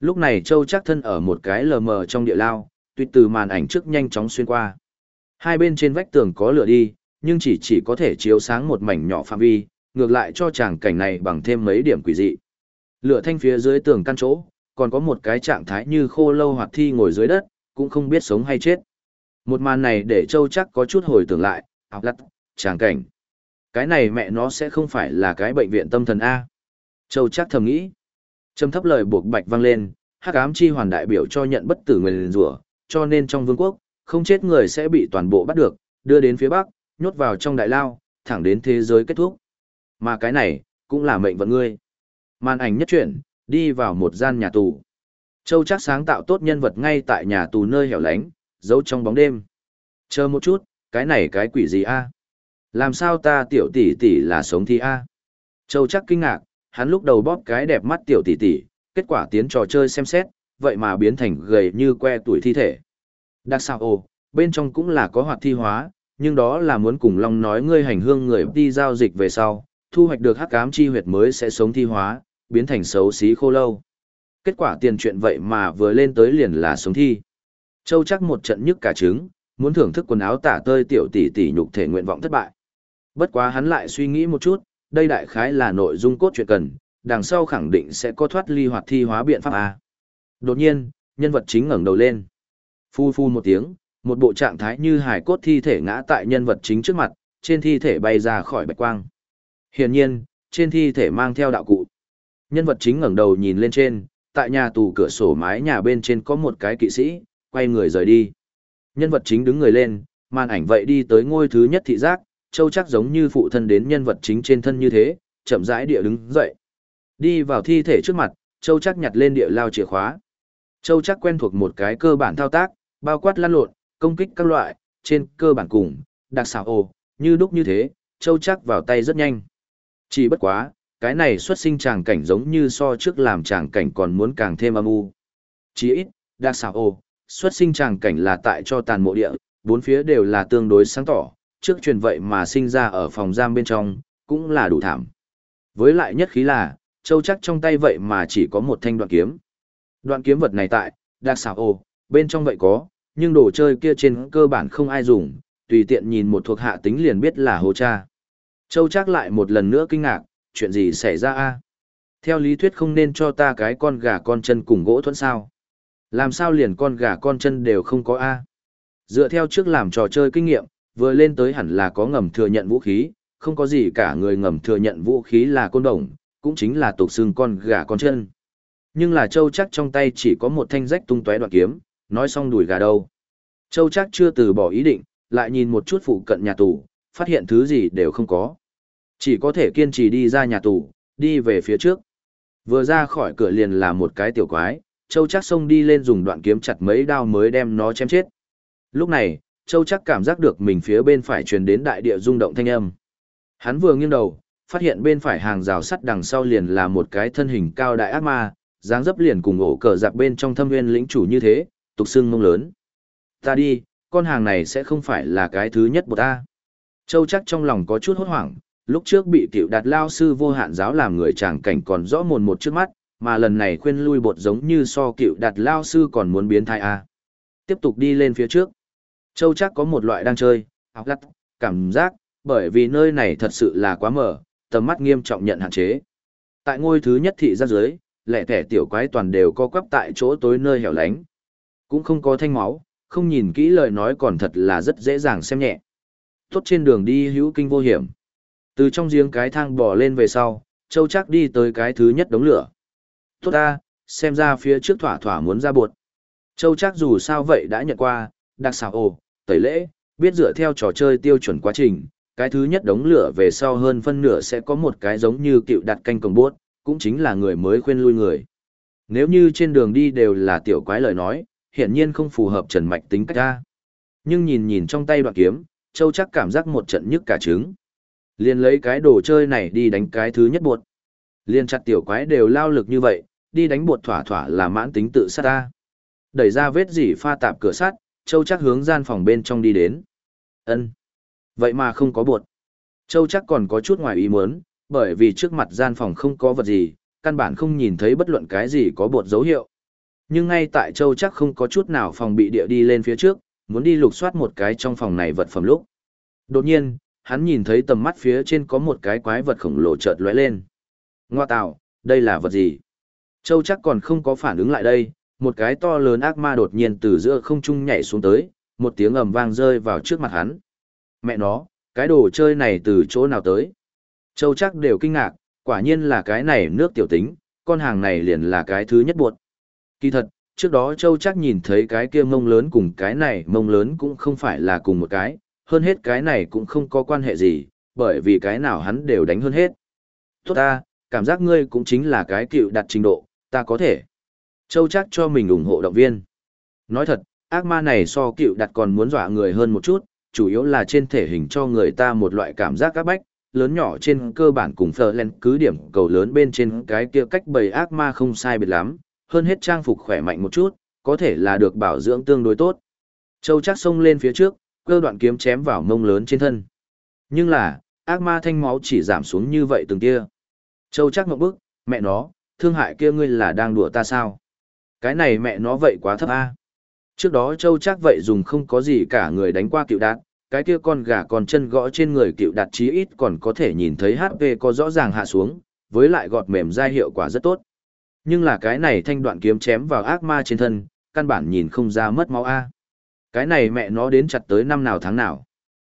Lúc này Châu chắc thân ở một cái lờ mờ trong địa lao, tuyệt từ màn ảnh trước nhanh chóng xuyên qua. Hai bên trên vách tường có lửa đi, nhưng chỉ chỉ có thể chiếu sáng một mảnh nhỏ phạm vi, ngược lại cho chàng cảnh này bằng thêm mấy điểm quỷ dị. Lửa thanh phía dưới tường căn chỗ, còn có một cái trạng thái như khô lâu hoặc thi ngồi dưới đất, cũng không biết sống hay chết. Một màn này để Châu chắc có chút hồi tưởng lại, học lắt, chàng cảnh. Cái này mẹ nó sẽ không phải là cái bệnh viện tâm thần A. Châu chắc thầm nghĩ. Trầm thấp lời buộc bạch vang lên, hắc ám chi hoàn đại biểu cho nhận bất tử người rủa, cho nên trong vương quốc, không chết người sẽ bị toàn bộ bắt được, đưa đến phía bắc, nhốt vào trong đại lao, thẳng đến thế giới kết thúc. Mà cái này, cũng là mệnh vận ngươi. Màn ảnh nhất chuyển, đi vào một gian nhà tù. Châu chắc sáng tạo tốt nhân vật ngay tại nhà tù nơi hẻo lánh, giấu trong bóng đêm. Chờ một chút, cái này cái quỷ gì a? Làm sao ta tiểu tỷ tỷ là sống thi a? Châu chắc kinh ngạc, hắn lúc đầu bóp cái đẹp mắt tiểu tỷ tỷ, kết quả tiến trò chơi xem xét, vậy mà biến thành gầy như que tuổi thi thể. Đặc sao ồ, bên trong cũng là có hoạt thi hóa, nhưng đó là muốn cùng Long nói ngươi hành hương người đi giao dịch về sau, thu hoạch được hắc ám chi huyệt mới sẽ sống thi hóa, biến thành xấu xí khô lâu. Kết quả tiền chuyện vậy mà vừa lên tới liền là sống thi. Châu chắc một trận nhức cả trứng, muốn thưởng thức quần áo tả tơi tiểu tỷ tỷ nhục thể nguyện vọng thất bại. Bất quá hắn lại suy nghĩ một chút, đây đại khái là nội dung cốt truyện cần, đằng sau khẳng định sẽ có thoát ly hoặc thi hóa biện pháp A. Đột nhiên, nhân vật chính ngẩng đầu lên. Phu phu một tiếng, một bộ trạng thái như hài cốt thi thể ngã tại nhân vật chính trước mặt, trên thi thể bay ra khỏi bạch quang. Hiển nhiên, trên thi thể mang theo đạo cụ. Nhân vật chính ngẩng đầu nhìn lên trên, tại nhà tù cửa sổ mái nhà bên trên có một cái kỵ sĩ, quay người rời đi. Nhân vật chính đứng người lên, màn ảnh vậy đi tới ngôi thứ nhất thị giác, châu chắc giống như phụ thân đến nhân vật chính trên thân như thế, chậm rãi địa đứng dậy. Đi vào thi thể trước mặt, châu chắc nhặt lên địa lao chìa khóa. Châu chắc quen thuộc một cái cơ bản thao tác, bao quát lăn lộn, công kích các loại, trên cơ bản cùng, đặc xảo ồ, như đúc như thế, châu chắc vào tay rất nhanh. Chỉ bất quá, cái này xuất sinh tràng cảnh giống như so trước làm tràng cảnh còn muốn càng thêm âm u. Chỉ ít, đặc xảo ồ, xuất sinh tràng cảnh là tại cho tàn mộ địa, bốn phía đều là tương đối sáng tỏ, trước truyền vậy mà sinh ra ở phòng giam bên trong, cũng là đủ thảm. Với lại nhất khí là, châu chắc trong tay vậy mà chỉ có một thanh đoạn kiếm. Đoạn kiếm vật này tại, đặc xảo ồ, bên trong vậy có, nhưng đồ chơi kia trên cơ bản không ai dùng, tùy tiện nhìn một thuộc hạ tính liền biết là hồ cha. Châu chắc lại một lần nữa kinh ngạc, chuyện gì xảy ra a? Theo lý thuyết không nên cho ta cái con gà con chân cùng gỗ thuẫn sao? Làm sao liền con gà con chân đều không có a? Dựa theo trước làm trò chơi kinh nghiệm, vừa lên tới hẳn là có ngầm thừa nhận vũ khí, không có gì cả người ngầm thừa nhận vũ khí là côn đồng, cũng chính là tục xương con gà con chân. Nhưng là Châu chắc trong tay chỉ có một thanh rách tung tóe đoạn kiếm, nói xong đuổi gà đâu. Châu chắc chưa từ bỏ ý định, lại nhìn một chút phụ cận nhà tù, phát hiện thứ gì đều không có. Chỉ có thể kiên trì đi ra nhà tù, đi về phía trước. Vừa ra khỏi cửa liền là một cái tiểu quái, Châu chắc xông đi lên dùng đoạn kiếm chặt mấy đao mới đem nó chém chết. Lúc này, Châu chắc cảm giác được mình phía bên phải truyền đến đại địa rung động thanh âm. Hắn vừa nghiêng đầu, phát hiện bên phải hàng rào sắt đằng sau liền là một cái thân hình cao đại ác ma, dáng dấp liền cùng ổ cờ giặc bên trong thâm nguyên lĩnh chủ như thế, tục xưng mông lớn. Ta đi, con hàng này sẽ không phải là cái thứ nhất của ta. Châu chắc trong lòng có chút hốt hoảng, lúc trước bị tiểu đạt lao sư vô hạn giáo làm người chàng cảnh còn rõ mồn một trước mắt, mà lần này khuyên lui bột giống như so cựu đạt lao sư còn muốn biến thai a. Tiếp tục đi lên phía trước. Châu chắc có một loại đang chơi, học lắt, cảm giác, bởi vì nơi này thật sự là quá mở, tầm mắt nghiêm trọng nhận hạn chế. Tại ngôi thứ nhất thị ra dưới, lẻ thẻ tiểu quái toàn đều co quắp tại chỗ tối nơi hẻo lánh. Cũng không có thanh máu, không nhìn kỹ lời nói còn thật là rất dễ dàng xem nhẹ. Tốt trên đường đi hữu kinh vô hiểm. Từ trong giếng cái thang bò lên về sau, Châu chắc đi tới cái thứ nhất đống lửa. Tốt ta, xem ra phía trước thỏa thỏa muốn ra bột. Châu chắc dù sao vậy đã nhận qua, đặc xào ồ, tẩy lễ, biết dựa theo trò chơi tiêu chuẩn quá trình, cái thứ nhất đống lửa về sau hơn phân nửa sẽ có một cái giống như cựu đặt canh cổng bốt, cũng chính là người mới khuyên lui người. Nếu như trên đường đi đều là tiểu quái lời nói, hiển nhiên không phù hợp Trần Mạch tính cách ra. Nhưng nhìn nhìn trong tay đoạn kiếm, Châu chắc cảm giác một trận nhức cả trứng. Liền lấy cái đồ chơi này đi đánh cái thứ nhất buột. Liên chặt tiểu quái đều lao lực như vậy, đi đánh bột thỏa thỏa là mãn tính tự sát ta. Đẩy ra vết dỉ pha tạp cửa sắt, Châu chắc hướng gian phòng bên trong đi đến. ân Vậy mà không có bột. Châu chắc còn có chút ngoài ý muốn, bởi vì trước mặt gian phòng không có vật gì, căn bản không nhìn thấy bất luận cái gì có bột dấu hiệu. Nhưng ngay tại Châu chắc không có chút nào phòng bị địa đi lên phía trước, muốn đi lục soát một cái trong phòng này vật phẩm lúc. Đột nhiên, hắn nhìn thấy tầm mắt phía trên có một cái quái vật khổng lồ chợt lóe lên. Ngoa tạo, đây là vật gì? Châu chắc còn không có phản ứng lại đây, một cái to lớn ác ma đột nhiên từ giữa không trung nhảy xuống tới, một tiếng ầm vang rơi vào trước mặt hắn. Mẹ nó, cái đồ chơi này từ chỗ nào tới? Châu chắc đều kinh ngạc, quả nhiên là cái này nước tiểu tính, con hàng này liền là cái thứ nhất buộc. Kỳ thật, trước đó Châu chắc nhìn thấy cái kia mông lớn cùng cái này mông lớn cũng không phải là cùng một cái, hơn hết cái này cũng không có quan hệ gì, bởi vì cái nào hắn đều đánh hơn hết. Tốt ta, cảm giác ngươi cũng chính là cái cựu đặt trình độ, ta có thể. Châu chắc cho mình ủng hộ động viên. Nói thật, ác ma này so cựu đặt còn muốn dọa người hơn một chút, chủ yếu là trên thể hình cho người ta một loại cảm giác các bách, lớn nhỏ trên cơ bản cùng phở lên cứ điểm cầu lớn bên trên cái kia cách bầy ác ma không sai biệt lắm, hơn hết trang phục khỏe mạnh một chút, có thể là được bảo dưỡng tương đối tốt. Châu chắc xông lên phía trước, cơ đoạn kiếm chém vào mông lớn trên thân. Nhưng là, ác ma thanh máu chỉ giảm xuống như vậy từng tia. Châu chắc ngậm bức, mẹ nó, thương hại kia ngươi là đang đùa ta sao? Cái này mẹ nó vậy quá thấp a. Trước đó Châu chắc vậy dùng không có gì cả người đánh qua cựu đạt, cái kia con gà còn chân gõ trên người cựu đạt chí ít còn có thể nhìn thấy HP có rõ ràng hạ xuống, với lại gọt mềm dai hiệu quả rất tốt. Nhưng là cái này thanh đoạn kiếm chém vào ác ma trên thân, căn bản nhìn không ra mất máu a. Cái này mẹ nó đến chặt tới năm nào tháng nào.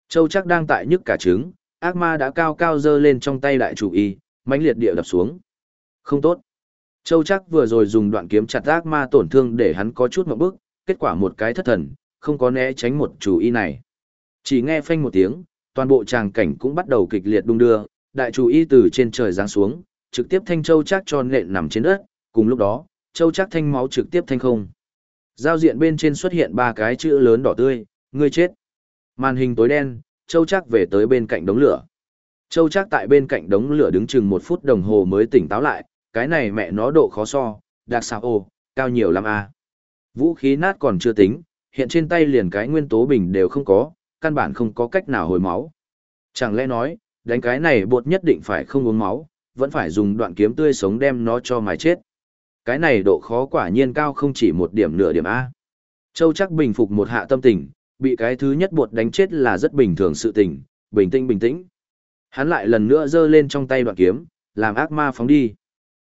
Châu chắc đang tại nhức cả trứng, ác ma đã cao cao dơ lên trong tay đại chủ y, mãnh liệt địa đập xuống. Không tốt. Châu chắc vừa rồi dùng đoạn kiếm chặt ác ma tổn thương để hắn có chút một bước, kết quả một cái thất thần, không có né tránh một chủ y này. Chỉ nghe phanh một tiếng, toàn bộ tràng cảnh cũng bắt đầu kịch liệt đung đưa, đại chủ y từ trên trời giáng xuống, trực tiếp thanh châu chắc cho nện nằm trên đất, cùng lúc đó, châu chắc thanh máu trực tiếp thanh không. Giao diện bên trên xuất hiện ba cái chữ lớn đỏ tươi, ngươi chết. Màn hình tối đen, châu chắc về tới bên cạnh đống lửa. Châu chắc tại bên cạnh đống lửa đứng chừng một phút đồng hồ mới tỉnh táo lại, cái này mẹ nó độ khó so, đặc sao ồ, cao nhiều lắm à. Vũ khí nát còn chưa tính, hiện trên tay liền cái nguyên tố bình đều không có, căn bản không có cách nào hồi máu. Chẳng lẽ nói, đánh cái này bột nhất định phải không uống máu, vẫn phải dùng đoạn kiếm tươi sống đem nó cho mài chết. Cái này độ khó quả nhiên cao không chỉ một điểm nửa điểm A. Châu chắc bình phục một hạ tâm tình, bị cái thứ nhất bột đánh chết là rất bình thường sự tình, bình tĩnh bình tĩnh. Hắn lại lần nữa giơ lên trong tay đoạn kiếm, làm ác ma phóng đi.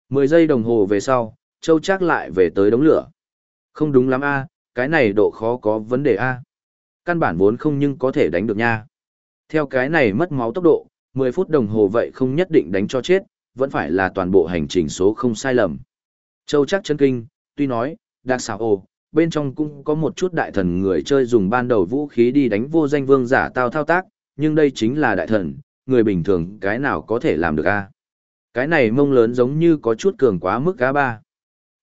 Mười giây đồng hồ về sau, Châu chắc lại về tới đống lửa. Không đúng lắm A, cái này độ khó có vấn đề A. Căn bản vốn không nhưng có thể đánh được nha. Theo cái này mất máu tốc độ, 10 phút đồng hồ vậy không nhất định đánh cho chết, vẫn phải là toàn bộ hành trình số không sai lầm. Châu chắc chân kinh, tuy nói, đặc xảo ồ, bên trong cũng có một chút đại thần người chơi dùng ban đầu vũ khí đi đánh vô danh vương giả tao thao tác, nhưng đây chính là đại thần, người bình thường cái nào có thể làm được a Cái này mông lớn giống như có chút cường quá mức cá ba.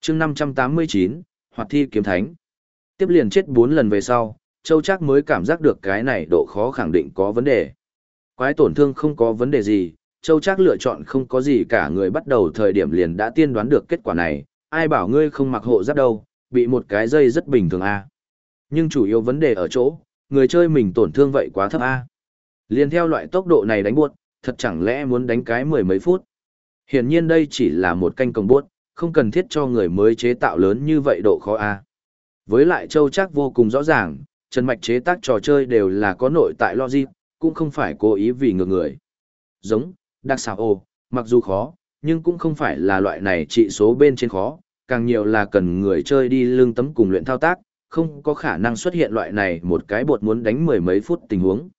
chương 589, hoạt thi kiếm thánh. Tiếp liền chết 4 lần về sau, Châu chắc mới cảm giác được cái này độ khó khẳng định có vấn đề. Quái tổn thương không có vấn đề gì, Châu chắc lựa chọn không có gì cả người bắt đầu thời điểm liền đã tiên đoán được kết quả này, ai bảo ngươi không mặc hộ giáp đâu, bị một cái dây rất bình thường a. Nhưng chủ yếu vấn đề ở chỗ, người chơi mình tổn thương vậy quá thấp a. Liên theo loại tốc độ này đánh buốt, thật chẳng lẽ muốn đánh cái mười mấy phút. Hiển nhiên đây chỉ là một canh công buốt, không cần thiết cho người mới chế tạo lớn như vậy độ khó a. Với lại châu chắc vô cùng rõ ràng, Trần Mạch chế tác trò chơi đều là có nội tại logic, cũng không phải cố ý vì ngược người. Giống, đặc xảo ồ, mặc dù khó, nhưng cũng không phải là loại này trị số bên trên khó, càng nhiều là cần người chơi đi lương tấm cùng luyện thao tác, không có khả năng xuất hiện loại này một cái bột muốn đánh mười mấy phút tình huống.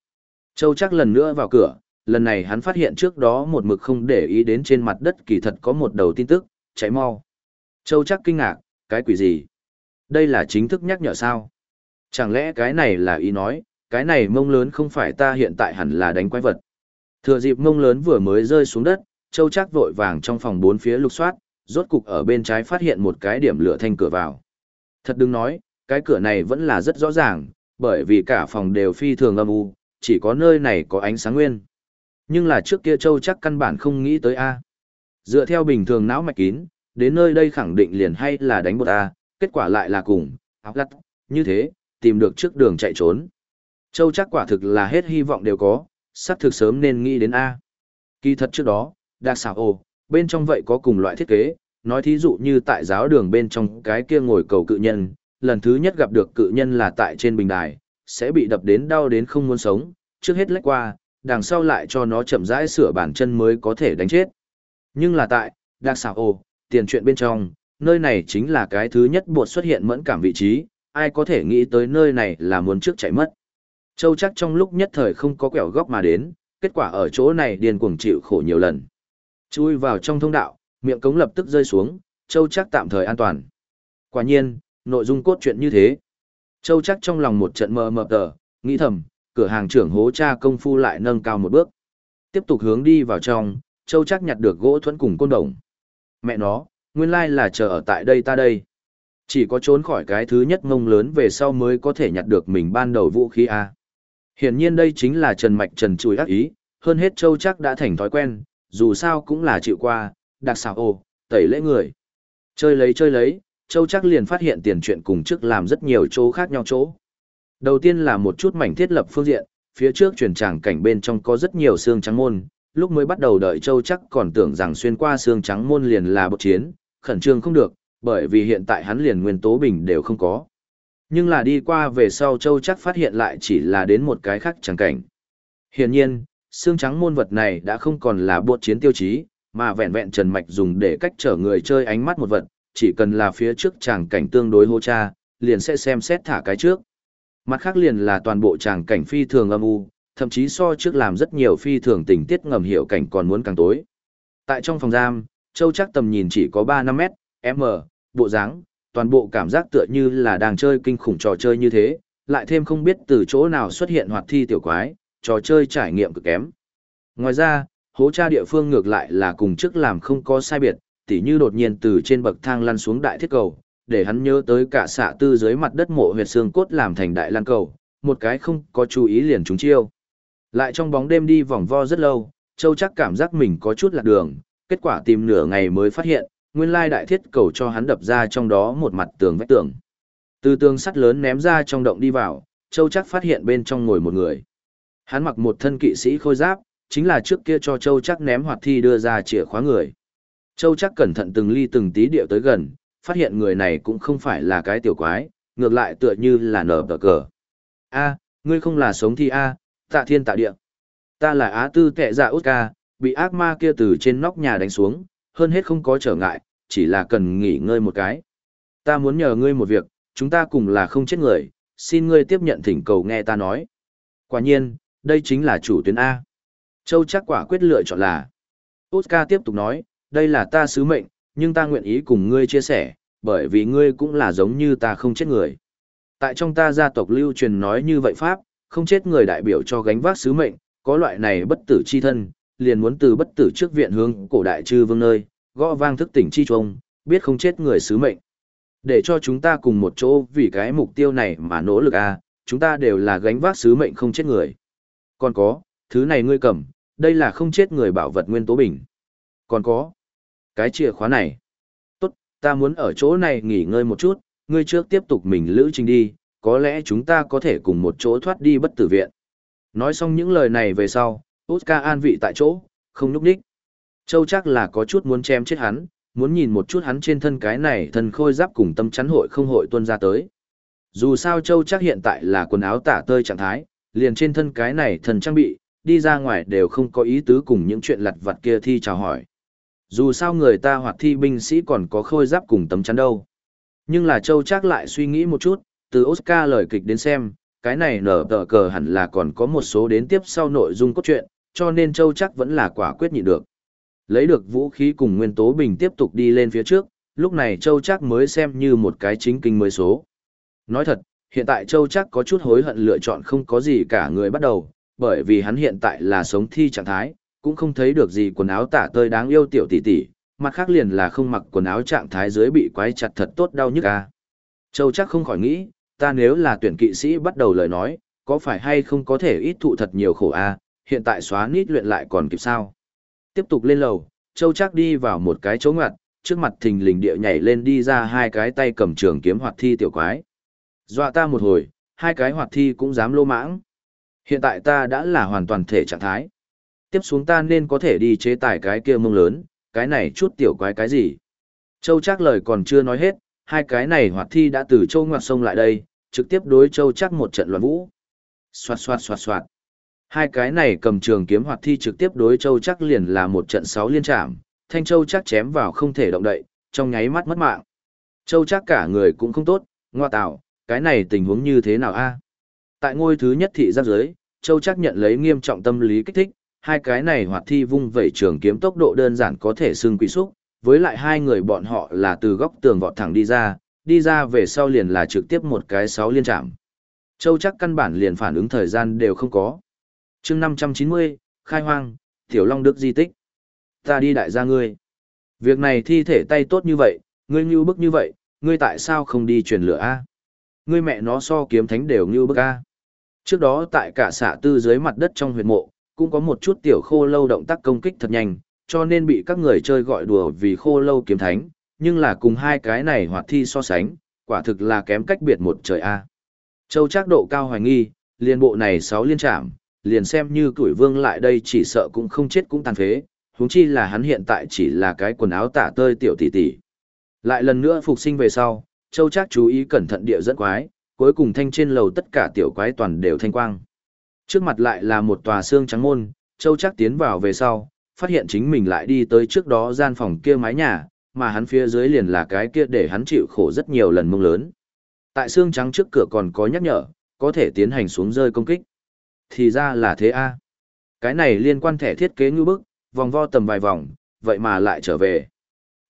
Châu chắc lần nữa vào cửa, lần này hắn phát hiện trước đó một mực không để ý đến trên mặt đất kỳ thật có một đầu tin tức, cháy mau. Châu chắc kinh ngạc, cái quỷ gì? Đây là chính thức nhắc nhở sao? Chẳng lẽ cái này là ý nói, cái này mông lớn không phải ta hiện tại hẳn là đánh quái vật. Thừa dịp mông lớn vừa mới rơi xuống đất, Châu Trác vội vàng trong phòng bốn phía lục soát, rốt cục ở bên trái phát hiện một cái điểm lửa thanh cửa vào. Thật đừng nói, cái cửa này vẫn là rất rõ ràng, bởi vì cả phòng đều phi thường âm u, chỉ có nơi này có ánh sáng nguyên. Nhưng là trước kia Châu Trác căn bản không nghĩ tới A. Dựa theo bình thường não mạch kín, đến nơi đây khẳng định liền hay là đánh bột A, kết quả lại là cùng, áp lắt, như thế, tìm được trước đường chạy trốn. Châu chắc quả thực là hết hy vọng đều có, sắp thực sớm nên nghĩ đến A. Kỳ thật trước đó, đặc xảo ồ, bên trong vậy có cùng loại thiết kế, nói thí dụ như tại giáo đường bên trong cái kia ngồi cầu cự nhân, lần thứ nhất gặp được cự nhân là tại trên bình đài, sẽ bị đập đến đau đến không muốn sống, trước hết lách qua, đằng sau lại cho nó chậm rãi sửa bản chân mới có thể đánh chết. Nhưng là tại, đặc xảo ồ, tiền chuyện bên trong, nơi này chính là cái thứ nhất buộc xuất hiện mẫn cảm vị trí, ai có thể nghĩ tới nơi này là muốn trước chạy mất. Châu chắc trong lúc nhất thời không có quẹo góc mà đến, kết quả ở chỗ này điên cuồng chịu khổ nhiều lần. Chui vào trong thông đạo, miệng cống lập tức rơi xuống, Châu chắc tạm thời an toàn. Quả nhiên, nội dung cốt truyện như thế. Châu chắc trong lòng một trận mờ mờ tờ, nghĩ thầm, cửa hàng trưởng hố cha công phu lại nâng cao một bước. Tiếp tục hướng đi vào trong, Châu chắc nhặt được gỗ thuẫn cùng côn đồng. Mẹ nó, nguyên lai là chờ ở tại đây ta đây. Chỉ có trốn khỏi cái thứ nhất ngông lớn về sau mới có thể nhặt được mình ban đầu vũ khí A. Hiển nhiên đây chính là Trần Mạch Trần Chùi ác ý, hơn hết Châu chắc đã thành thói quen, dù sao cũng là chịu qua, đặc xảo ồ, tẩy lễ người. Chơi lấy chơi lấy, Châu chắc liền phát hiện tiền chuyện cùng trước làm rất nhiều chỗ khác nhau chỗ. Đầu tiên là một chút mảnh thiết lập phương diện, phía trước truyền tràng cảnh bên trong có rất nhiều xương trắng môn, lúc mới bắt đầu đợi Châu chắc còn tưởng rằng xuyên qua xương trắng môn liền là bộ chiến, khẩn trương không được, bởi vì hiện tại hắn liền nguyên tố bình đều không có. Nhưng là đi qua về sau Châu chắc phát hiện lại chỉ là đến một cái khác tràng cảnh. Hiển nhiên, xương trắng môn vật này đã không còn là bộ chiến tiêu chí, mà vẹn vẹn Trần Mạch dùng để cách trở người chơi ánh mắt một vật, chỉ cần là phía trước tràng cảnh tương đối hô cha, liền sẽ xem xét thả cái trước. Mặt khác liền là toàn bộ tràng cảnh phi thường âm u, thậm chí so trước làm rất nhiều phi thường tình tiết ngầm hiểu cảnh còn muốn càng tối. Tại trong phòng giam, Châu chắc tầm nhìn chỉ có 3-5 mét, m, bộ dáng, toàn bộ cảm giác tựa như là đang chơi kinh khủng trò chơi như thế, lại thêm không biết từ chỗ nào xuất hiện hoạt thi tiểu quái, trò chơi trải nghiệm cực kém. Ngoài ra, hố tra địa phương ngược lại là cùng trước làm không có sai biệt, tỉ như đột nhiên từ trên bậc thang lăn xuống đại thiết cầu, để hắn nhớ tới cả xạ tư dưới mặt đất mộ huyệt xương cốt làm thành đại lan cầu, một cái không có chú ý liền trúng chiêu. Lại trong bóng đêm đi vòng vo rất lâu, Châu chắc cảm giác mình có chút lạc đường, kết quả tìm nửa ngày mới phát hiện, nguyên lai đại thiết cầu cho hắn đập ra trong đó một mặt tường vách tường. Từ tường sắt lớn ném ra trong động đi vào, Châu chắc phát hiện bên trong ngồi một người. Hắn mặc một thân kỵ sĩ khôi giáp, chính là trước kia cho Châu chắc ném hoạt thi đưa ra chìa khóa người. Châu chắc cẩn thận từng ly từng tí điệu tới gần, phát hiện người này cũng không phải là cái tiểu quái, ngược lại tựa như là nở tờ cờ. A, ngươi không là sống thi A, tạ thiên tạ địa. Ta là Á tư kệ dạ út ca, bị ác ma kia từ trên nóc nhà đánh xuống, hơn hết không có trở ngại, chỉ là cần nghỉ ngơi một cái. Ta muốn nhờ ngươi một việc, chúng ta cùng là không chết người, xin ngươi tiếp nhận thỉnh cầu nghe ta nói. Quả nhiên, đây chính là chủ tuyến A. Châu chắc quả quyết lựa chọn là. Oscar tiếp tục nói, đây là ta sứ mệnh, nhưng ta nguyện ý cùng ngươi chia sẻ, bởi vì ngươi cũng là giống như ta không chết người. Tại trong ta gia tộc lưu truyền nói như vậy Pháp, không chết người đại biểu cho gánh vác sứ mệnh, có loại này bất tử chi thân, liền muốn từ bất tử trước viện hướng cổ đại chư vương nơi, gõ vang thức tỉnh chi trung, biết không chết người sứ mệnh. Để cho chúng ta cùng một chỗ vì cái mục tiêu này mà nỗ lực a, chúng ta đều là gánh vác sứ mệnh không chết người. Còn có, thứ này ngươi cầm, đây là không chết người bảo vật nguyên tố bình. Còn có, cái chìa khóa này. Tốt, ta muốn ở chỗ này nghỉ ngơi một chút, ngươi trước tiếp tục mình lữ trình đi, có lẽ chúng ta có thể cùng một chỗ thoát đi bất tử viện. Nói xong những lời này về sau, Oscar an vị tại chỗ, không núp đích. Châu chắc là có chút muốn chém chết hắn, muốn nhìn một chút hắn trên thân cái này thân khôi giáp cùng tâm chắn hội không hội tuân ra tới. Dù sao Châu chắc hiện tại là quần áo tả tơi trạng thái, liền trên thân cái này thần trang bị, đi ra ngoài đều không có ý tứ cùng những chuyện lặt vặt kia thi chào hỏi. Dù sao người ta hoặc thi binh sĩ còn có khôi giáp cùng tấm chắn đâu. Nhưng là Châu chắc lại suy nghĩ một chút, từ Oscar lời kịch đến xem, cái này nở tờ cờ hẳn là còn có một số đến tiếp sau nội dung cốt truyện, cho nên Châu chắc vẫn là quả quyết nhịn được. Lấy được vũ khí cùng nguyên tố bình tiếp tục đi lên phía trước, lúc này Châu chắc mới xem như một cái chính kinh mới số. Nói thật, hiện tại Châu chắc có chút hối hận lựa chọn không có gì cả người bắt đầu, bởi vì hắn hiện tại là sống thi trạng thái, cũng không thấy được gì quần áo tả tơi đáng yêu tiểu tỷ tỷ, mặt khác liền là không mặc quần áo trạng thái dưới bị quái chặt thật tốt đau nhức a. Châu chắc không khỏi nghĩ, ta nếu là tuyển kỵ sĩ bắt đầu lời nói, có phải hay không có thể ít thụ thật nhiều khổ a, hiện tại xóa nít luyện lại còn kịp sao. Tiếp tục lên lầu, Châu chắc đi vào một cái chỗ ngặt, trước mặt thình lình địa nhảy lên đi ra hai cái tay cầm trường kiếm hoạt thi tiểu quái. Dọa ta một hồi, hai cái hoạt thi cũng dám lô mãng. Hiện tại ta đã là hoàn toàn thể trạng thái. Tiếp xuống ta nên có thể đi chế tài cái kia mông lớn, cái này chút tiểu quái cái gì. Châu chắc lời còn chưa nói hết, hai cái này hoạt thi đã từ châu ngoặt sông lại đây, trực tiếp đối châu chắc một trận loạn vũ. Xoạt xoạt xoạt xoạt. Hai cái này cầm trường kiếm hoạt thi trực tiếp đối châu chắc liền là một trận sáu liên trạm, thanh châu chắc chém vào không thể động đậy, trong nháy mắt mất mạng. Châu chắc cả người cũng không tốt, ngoa tạo, cái này tình huống như thế nào a? Tại ngôi thứ nhất thị giáp giới, châu chắc nhận lấy nghiêm trọng tâm lý kích thích, hai cái này hoạt thi vung vẩy trường kiếm tốc độ đơn giản có thể xưng quỷ xúc, với lại hai người bọn họ là từ góc tường vọt thẳng đi ra, đi ra về sau liền là trực tiếp một cái sáu liên trạm. Châu chắc căn bản liền phản ứng thời gian đều không có. chương 590, khai hoang, tiểu long đức di tích. Ta đi đại gia ngươi. Việc này thi thể tay tốt như vậy, ngươi như bức như vậy, ngươi tại sao không đi truyền lửa a? Ngươi mẹ nó so kiếm thánh đều như bức a. Trước đó tại cả xạ tư dưới mặt đất trong huyệt mộ, cũng có một chút tiểu khô lâu động tác công kích thật nhanh, cho nên bị các người chơi gọi đùa vì khô lâu kiếm thánh, nhưng là cùng hai cái này hoạt thi so sánh, quả thực là kém cách biệt một trời a. Châu Trác độ cao hoài nghi, liên bộ này sáu liên trạm, liền xem như tuổi vương lại đây chỉ sợ cũng không chết cũng tàn phế, huống chi là hắn hiện tại chỉ là cái quần áo tả tơi tiểu tỷ tỷ. Lại lần nữa phục sinh về sau, Châu Trác chú ý cẩn thận địa dẫn quái, cuối cùng thanh trên lầu tất cả tiểu quái toàn đều thanh quang. Trước mặt lại là một tòa xương trắng môn, Châu Trác tiến vào về sau, phát hiện chính mình lại đi tới trước đó gian phòng kia mái nhà, mà hắn phía dưới liền là cái kia để hắn chịu khổ rất nhiều lần mông lớn. Tại xương trắng trước cửa còn có nhắc nhở, có thể tiến hành xuống rơi công kích. Thì ra là thế a. Cái này liên quan thẻ thiết kế như bức, vòng vo tầm vài vòng, vậy mà lại trở về.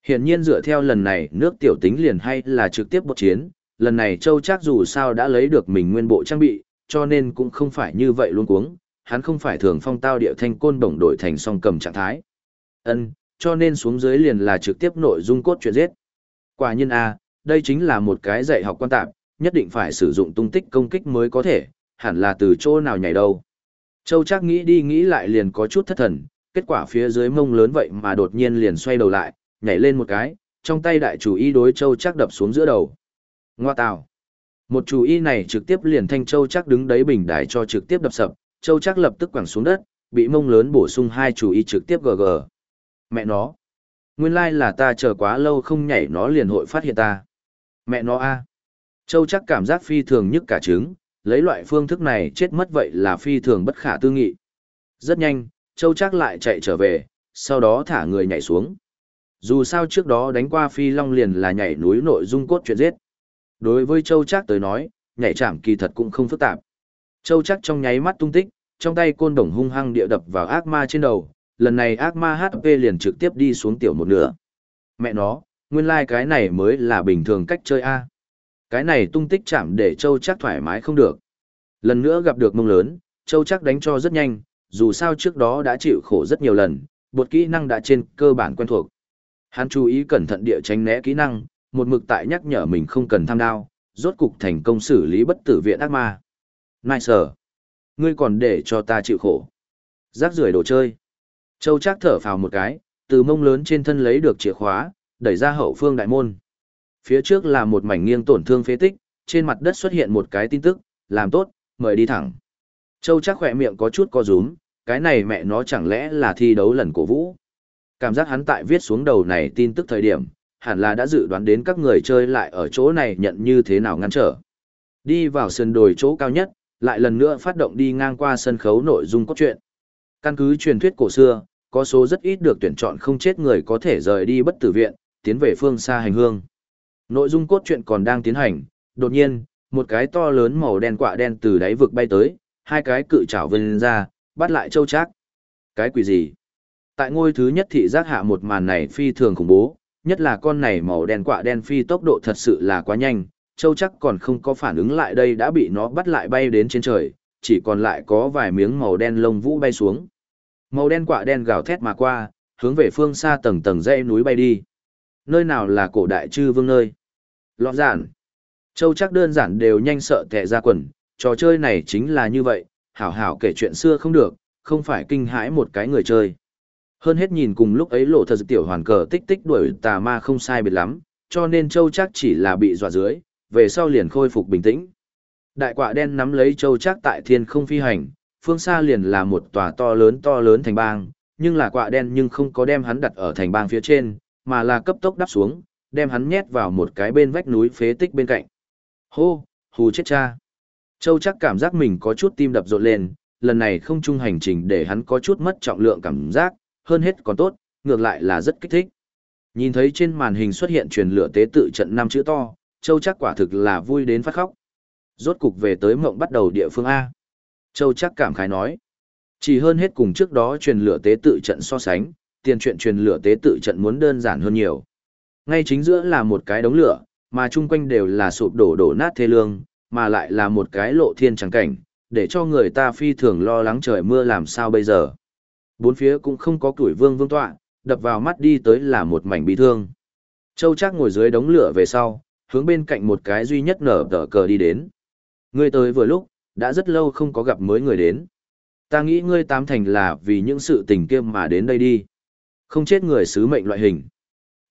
Hiển nhiên dựa theo lần này nước tiểu tính liền hay là trực tiếp bột chiến, lần này Châu chắc dù sao đã lấy được mình nguyên bộ trang bị, cho nên cũng không phải như vậy luôn cuống, hắn không phải thường phong tao địa thanh côn đồng đổi thành song cầm trạng thái. Ân, cho nên xuống dưới liền là trực tiếp nội dung cốt truyện giết. Quả nhiên a, đây chính là một cái dạy học quan tạp, nhất định phải sử dụng tung tích công kích mới có thể, hẳn là từ chỗ nào nhảy đâu. Châu chắc nghĩ đi nghĩ lại liền có chút thất thần, kết quả phía dưới mông lớn vậy mà đột nhiên liền xoay đầu lại, nhảy lên một cái, trong tay đại chủ y đối châu chắc đập xuống giữa đầu. Ngoa tào. Một chủ y này trực tiếp liền thanh châu chắc đứng đấy bình đài cho trực tiếp đập sập, châu chắc lập tức quẳng xuống đất, bị mông lớn bổ sung hai chủ y trực tiếp gg. Mẹ nó. Nguyên lai là ta chờ quá lâu không nhảy nó liền hội phát hiện ta. Mẹ nó a. Châu chắc cảm giác phi thường nhất cả trứng, lấy loại phương thức này chết mất vậy là phi thường bất khả tư nghị. Rất nhanh, Châu chắc lại chạy trở về, sau đó thả người nhảy xuống. Dù sao trước đó đánh qua phi long liền là nhảy núi nội dung cốt chuyện giết. Đối với Châu trác tới nói, nhảy chạm kỳ thật cũng không phức tạp. Châu trác trong nháy mắt tung tích, trong tay côn đồng hung hăng địa đập vào ác ma trên đầu, lần này ác ma HP liền trực tiếp đi xuống tiểu một nửa. Mẹ nó, nguyên lai like cái này mới là bình thường cách chơi A. Cái này tung tích chạm để Châu trác thoải mái không được. Lần nữa gặp được mông lớn, Châu trác đánh cho rất nhanh, dù sao trước đó đã chịu khổ rất nhiều lần, bột kỹ năng đã trên cơ bản quen thuộc. Hắn chú ý cẩn thận địa tránh né kỹ năng, một mực tại nhắc nhở mình không cần tham đao, rốt cục thành công xử lý bất tử viện ác ma. Nice. Ngươi còn để cho ta chịu khổ. Rác rưởi đồ chơi. Châu Trác thở phào một cái, từ mông lớn trên thân lấy được chìa khóa, đẩy ra hậu phương đại môn. Phía trước là một mảnh nghiêng tổn thương phế tích, trên mặt đất xuất hiện một cái tin tức, làm tốt, mời đi thẳng. Châu chắc khỏe miệng có chút co rúm, cái này mẹ nó chẳng lẽ là thi đấu lần cổ vũ. Cảm giác hắn tại viết xuống đầu này tin tức thời điểm, hẳn là đã dự đoán đến các người chơi lại ở chỗ này nhận như thế nào ngăn trở. Đi vào sân đồi chỗ cao nhất, lại lần nữa phát động đi ngang qua sân khấu nội dung cốt truyện. Căn cứ truyền thuyết cổ xưa, có số rất ít được tuyển chọn không chết người có thể rời đi bất tử viện, tiến về phương xa hành hương. Nội dung cốt truyện còn đang tiến hành, đột nhiên, một cái to lớn màu đen quạ đen từ đáy vực bay tới, hai cái cự trảo vươn ra, bắt lại châu trác. Cái quỷ gì? Tại ngôi thứ nhất thị giác hạ một màn này phi thường khủng bố, nhất là con này màu đen quạ đen phi tốc độ thật sự là quá nhanh, châu chắc còn không có phản ứng lại đây đã bị nó bắt lại bay đến trên trời, chỉ còn lại có vài miếng màu đen lông vũ bay xuống. Màu đen quạ đen gào thét mà qua, hướng về phương xa tầng tầng dãy núi bay đi. Nơi nào là cổ đại chư vương nơi? Lọt giản. Châu chắc đơn giản đều nhanh sợ tệ ra quần, trò chơi này chính là như vậy, hảo hảo kể chuyện xưa không được, không phải kinh hãi một cái người chơi. Hơn hết nhìn cùng lúc ấy lộ thật tiểu hoàn cờ tích tích đuổi tà ma không sai biệt lắm, cho nên châu chắc chỉ là bị dọa dưới, về sau liền khôi phục bình tĩnh. Đại quạ đen nắm lấy châu chắc tại thiên không phi hành, phương xa liền là một tòa to lớn to lớn thành bang, nhưng là quạ đen nhưng không có đem hắn đặt ở thành bang phía trên, mà là cấp tốc đắp xuống, đem hắn nhét vào một cái bên vách núi phế tích bên cạnh. Hô, hù chết cha. Châu chắc cảm giác mình có chút tim đập rộn lên, lần này không chung hành trình để hắn có chút mất trọng lượng cảm giác, hơn hết còn tốt, ngược lại là rất kích thích. Nhìn thấy trên màn hình xuất hiện truyền lửa tế tự trận năm chữ to, Châu chắc quả thực là vui đến phát khóc. Rốt cục về tới mộng bắt đầu địa phương A. Châu chắc cảm khái nói. Chỉ hơn hết cùng trước đó truyền lửa tế tự trận so sánh, tiền chuyện truyền lửa tế tự trận muốn đơn giản hơn nhiều. Ngay chính giữa là một cái đống lửa, mà chung quanh đều là sụp đổ đổ nát thê lương, mà lại là một cái lộ thiên trắng cảnh, để cho người ta phi thường lo lắng trời mưa làm sao bây giờ. Bốn phía cũng không có tuổi vương vương tọa, đập vào mắt đi tới là một mảnh bị thương. Châu trác ngồi dưới đống lửa về sau, hướng bên cạnh một cái duy nhất nở tờ cờ đi đến. Ngươi tới vừa lúc, đã rất lâu không có gặp mới người đến. Ta nghĩ ngươi tám thành là vì những sự tình kia mà đến đây đi. Không chết người sứ mệnh loại hình.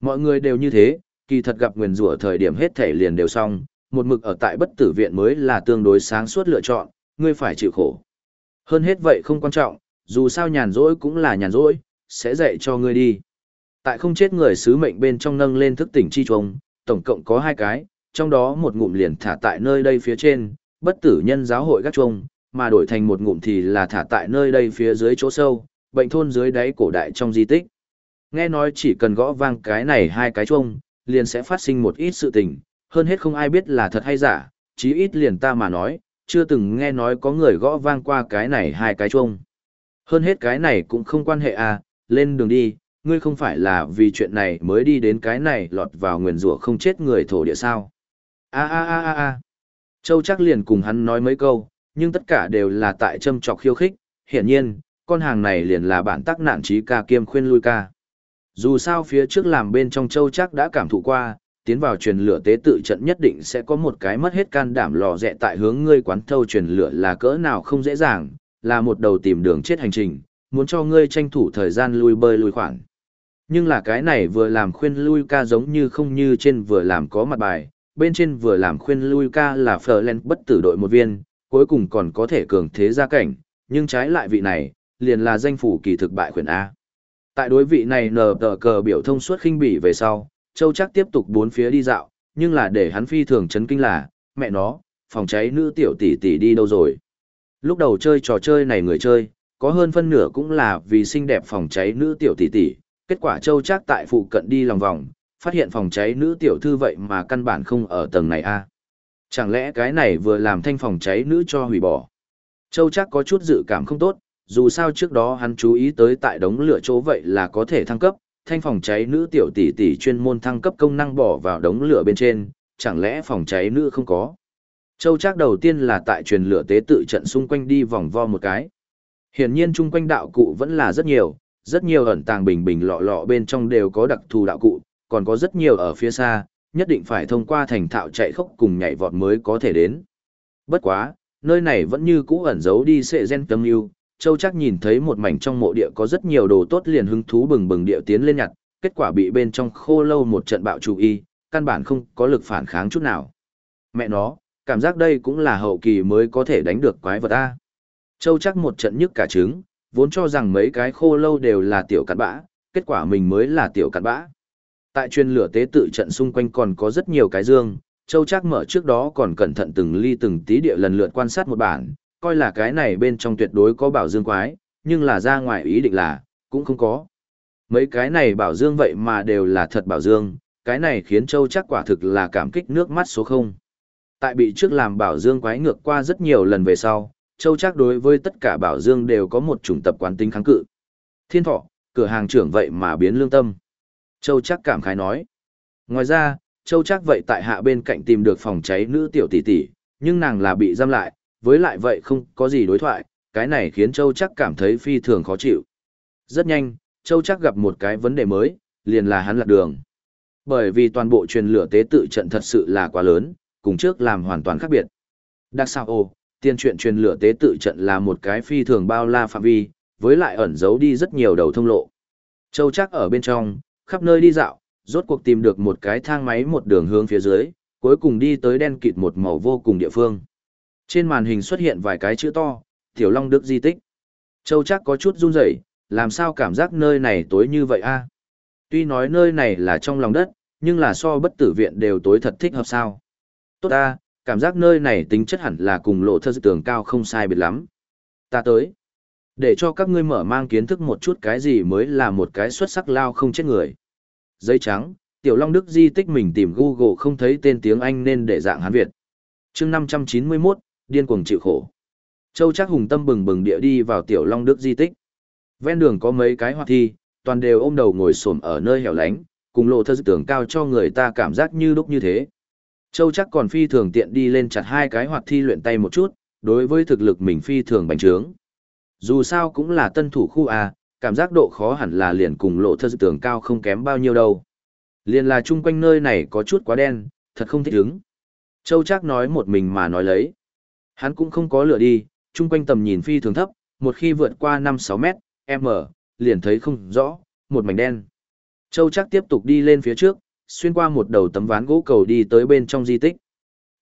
Mọi người đều như thế, kỳ thật gặp nguyền rủa thời điểm hết thể liền đều xong, một mực ở tại bất tử viện mới là tương đối sáng suốt lựa chọn, ngươi phải chịu khổ. Hơn hết vậy không quan trọng, dù sao nhàn rỗi cũng là nhàn rỗi, sẽ dạy cho ngươi đi. Tại không chết người sứ mệnh bên trong nâng lên thức tỉnh chi trùng, tổng cộng có hai cái, trong đó một ngụm liền thả tại nơi đây phía trên, bất tử nhân giáo hội gác trùng, mà đổi thành một ngụm thì là thả tại nơi đây phía dưới chỗ sâu, bệnh thôn dưới đáy cổ đại trong di tích. Nghe nói chỉ cần gõ vang cái này hai cái trùng, liền sẽ phát sinh một ít sự tình, hơn hết không ai biết là thật hay giả, chí ít liền ta mà nói, chưa từng nghe nói có người gõ vang qua cái này hai cái chuông. Hơn hết cái này cũng không quan hệ à, lên đường đi, ngươi không phải là vì chuyện này mới đi đến cái này lọt vào nguyền rủa không chết người thổ địa sao. A a a a a. Châu chắc liền cùng hắn nói mấy câu, nhưng tất cả đều là tại châm trọc khiêu khích, hiển nhiên, con hàng này liền là bản tác nạn trí ca kiêm khuyên lui ca. Dù sao phía trước làm bên trong châu chắc đã cảm thụ qua, tiến vào truyền lửa tế tự trận nhất định sẽ có một cái mất hết can đảm lò rẹ tại hướng ngươi quán thâu truyền lửa là cỡ nào không dễ dàng, là một đầu tìm đường chết hành trình, muốn cho ngươi tranh thủ thời gian lui bơi lui khoản. Nhưng là cái này vừa làm khuyên lui ca giống như không như trên vừa làm có mặt bài, bên trên vừa làm khuyên lui ca là phờ lên bất tử đội một viên, cuối cùng còn có thể cường thế gia cảnh, nhưng trái lại vị này, liền là danh phủ kỳ thực bại khuyển A. Tại đối vị này nờ tờ cờ biểu thông suốt khinh bỉ về sau, Châu chắc tiếp tục bốn phía đi dạo, nhưng là để hắn phi thường chấn kinh là, mẹ nó, phòng cháy nữ tiểu tỷ tỷ đi đâu rồi. Lúc đầu chơi trò chơi này người chơi, có hơn phân nửa cũng là vì xinh đẹp phòng cháy nữ tiểu tỷ tỷ, kết quả Châu chắc tại phụ cận đi lòng vòng, phát hiện phòng cháy nữ tiểu thư vậy mà căn bản không ở tầng này a. Chẳng lẽ cái này vừa làm thanh phòng cháy nữ cho hủy bỏ? Châu chắc có chút dự cảm không tốt, dù sao trước đó hắn chú ý tới tại đống lửa chỗ vậy là có thể thăng cấp, thanh phòng cháy nữ tiểu tỷ tỷ chuyên môn thăng cấp công năng bỏ vào đống lửa bên trên, chẳng lẽ phòng cháy nữ không có. Châu chắc đầu tiên là tại truyền lửa tế tự trận xung quanh đi vòng vo một cái. Hiển nhiên chung quanh đạo cụ vẫn là rất nhiều, rất nhiều ẩn tàng bình bình lọ lọ bên trong đều có đặc thù đạo cụ, còn có rất nhiều ở phía xa, nhất định phải thông qua thành thạo chạy khốc cùng nhảy vọt mới có thể đến. Bất quá, nơi này vẫn như cũ ẩn giấu đi sệ gen tâm yêu, Châu chắc nhìn thấy một mảnh trong mộ địa có rất nhiều đồ tốt liền hứng thú bừng bừng địa tiến lên nhặt, kết quả bị bên trong khô lâu một trận bạo chủ y, căn bản không có lực phản kháng chút nào. Mẹ nó, cảm giác đây cũng là hậu kỳ mới có thể đánh được quái vật A. Châu chắc một trận nhức cả trứng, vốn cho rằng mấy cái khô lâu đều là tiểu cặn bã, kết quả mình mới là tiểu cặn bã. Tại chuyên lửa tế tự trận xung quanh còn có rất nhiều cái dương, Châu chắc mở trước đó còn cẩn thận từng ly từng tí địa lần lượt quan sát một bản, coi là cái này bên trong tuyệt đối có bảo dương quái, nhưng là ra ngoài ý định là, cũng không có. Mấy cái này bảo dương vậy mà đều là thật bảo dương, cái này khiến Châu chắc quả thực là cảm kích nước mắt số 0. Tại bị trước làm bảo dương quái ngược qua rất nhiều lần về sau, Châu chắc đối với tất cả bảo dương đều có một chủng tập quán tính kháng cự. Thiên thọ, cửa hàng trưởng vậy mà biến lương tâm. Châu chắc cảm khái nói. Ngoài ra, Châu chắc vậy tại hạ bên cạnh tìm được phòng cháy nữ tiểu tỷ tỷ, nhưng nàng là bị giam lại, với lại vậy không có gì đối thoại, cái này khiến Châu chắc cảm thấy phi thường khó chịu. Rất nhanh, Châu chắc gặp một cái vấn đề mới, liền là hắn lạc đường. Bởi vì toàn bộ truyền lửa tế tự trận thật sự là quá lớn, cùng trước làm hoàn toàn khác biệt. Đặc sao ồ, tiên chuyện truyền lửa tế tự trận là một cái phi thường bao la phạm vi, với lại ẩn giấu đi rất nhiều đầu thông lộ. Châu chắc ở bên trong, khắp nơi đi dạo, rốt cuộc tìm được một cái thang máy một đường hướng phía dưới, cuối cùng đi tới đen kịt một màu vô cùng địa phương. Trên màn hình xuất hiện vài cái chữ to, Tiểu Long Đức di tích. Châu chắc có chút run rẩy, làm sao cảm giác nơi này tối như vậy a? À? Tuy nói nơi này là trong lòng đất, nhưng là so bất tử viện đều tối thật thích hợp sao. Tốt ta, cảm giác nơi này tính chất hẳn là cùng lộ thơ tường cao không sai biệt lắm. Ta tới. Để cho các ngươi mở mang kiến thức một chút cái gì mới là một cái xuất sắc lao không chết người. Giấy trắng, Tiểu Long Đức di tích mình tìm Google không thấy tên tiếng Anh nên để dạng Hán Việt. chương 591, điên cuồng chịu khổ. Châu chắc hùng tâm bừng bừng địa đi vào Tiểu Long Đức di tích. Ven đường có mấy cái hoạt thi, toàn đều ôm đầu ngồi xổm ở nơi hẻo lánh, cùng lộ thơ tưởng cao cho người ta cảm giác như đúc như thế. Châu chắc còn phi thường tiện đi lên chặt hai cái hoạt thi luyện tay một chút, đối với thực lực mình phi thường bành trướng. Dù sao cũng là tân thủ khu A, cảm giác độ khó hẳn là liền cùng lộ thơ tưởng cao không kém bao nhiêu đâu. Liền là chung quanh nơi này có chút quá đen, thật không thích ứng. Châu chắc nói một mình mà nói lấy. Hắn cũng không có lựa đi, chung quanh tầm nhìn phi thường thấp, một khi vượt qua 5-6 mét, m, liền thấy không rõ, một mảnh đen. Châu chắc tiếp tục đi lên phía trước, xuyên qua một đầu tấm ván gỗ cầu đi tới bên trong di tích.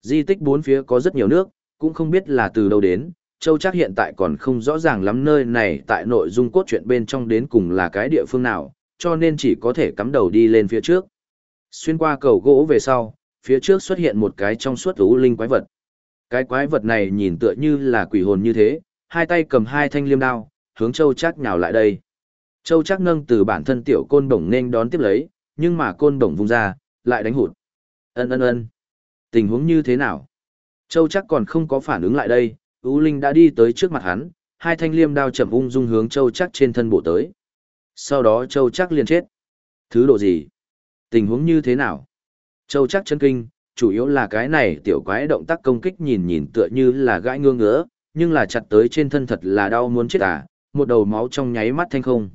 Di tích bốn phía có rất nhiều nước, cũng không biết là từ đâu đến, Châu chắc hiện tại còn không rõ ràng lắm nơi này tại nội dung cốt truyện bên trong đến cùng là cái địa phương nào, cho nên chỉ có thể cắm đầu đi lên phía trước. Xuyên qua cầu gỗ về sau, phía trước xuất hiện một cái trong suốt ú linh quái vật. Cái quái vật này nhìn tựa như là quỷ hồn như thế, hai tay cầm hai thanh liêm đao, hướng Châu chắc nhào lại đây. Châu chắc nâng từ bản thân tiểu côn đồng nên đón tiếp lấy, nhưng mà côn đồng vung ra, lại đánh hụt. Ân ân ân. Tình huống như thế nào? Châu chắc còn không có phản ứng lại đây, Ú Linh đã đi tới trước mặt hắn, hai thanh liêm đao chậm ung dung hướng Châu chắc trên thân bộ tới. Sau đó Châu chắc liền chết. Thứ độ gì? Tình huống như thế nào? Châu chắc chân kinh, chủ yếu là cái này tiểu quái động tác công kích nhìn nhìn tựa như là gãi ngương ngứa, nhưng là chặt tới trên thân thật là đau muốn chết à, một đầu máu trong nháy mắt thanh không.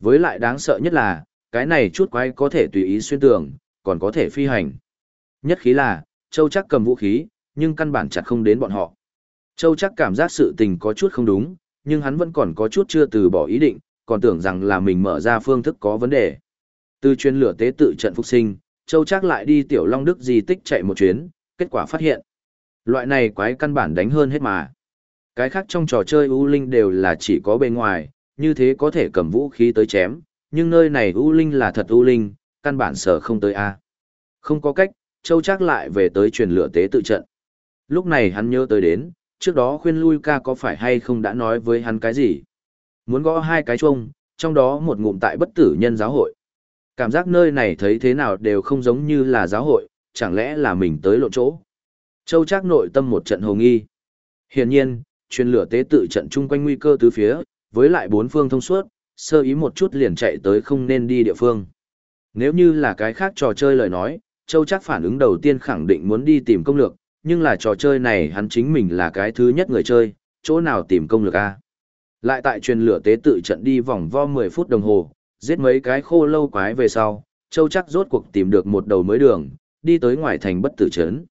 Với lại đáng sợ nhất là, cái này chút quái có thể tùy ý xuyên tường, còn có thể phi hành. Nhất khí là, Châu chắc cầm vũ khí, nhưng căn bản chặt không đến bọn họ. Châu chắc cảm giác sự tình có chút không đúng, nhưng hắn vẫn còn có chút chưa từ bỏ ý định, còn tưởng rằng là mình mở ra phương thức có vấn đề. Từ chuyên lửa tế tự trận phục sinh, Châu chắc lại đi tiểu long đức di tích chạy một chuyến, kết quả phát hiện. Loại này quái căn bản đánh hơn hết mà. Cái khác trong trò chơi U Linh đều là chỉ có bề ngoài, như thế có thể cầm vũ khí tới chém, nhưng nơi này U Linh là thật U Linh, căn bản sở không tới A. Không có cách, Châu trác lại về tới truyền lửa tế tự trận. Lúc này hắn nhớ tới đến, trước đó khuyên lui ca có phải hay không đã nói với hắn cái gì. Muốn gõ hai cái chuông, trong đó một ngụm tại bất tử nhân giáo hội. Cảm giác nơi này thấy thế nào đều không giống như là giáo hội, chẳng lẽ là mình tới lộ chỗ. Châu trác nội tâm một trận hồ nghi. Hiển nhiên, truyền lửa tế tự trận chung quanh nguy cơ tứ phía, với lại bốn phương thông suốt, sơ ý một chút liền chạy tới không nên đi địa phương. Nếu như là cái khác trò chơi lời nói, Châu chắc phản ứng đầu tiên khẳng định muốn đi tìm công lược, nhưng là trò chơi này hắn chính mình là cái thứ nhất người chơi, chỗ nào tìm công lược a? Lại tại truyền lửa tế tự trận đi vòng vo 10 phút đồng hồ, giết mấy cái khô lâu quái về sau, Châu chắc rốt cuộc tìm được một đầu mới đường, đi tới ngoài thành bất tử trấn.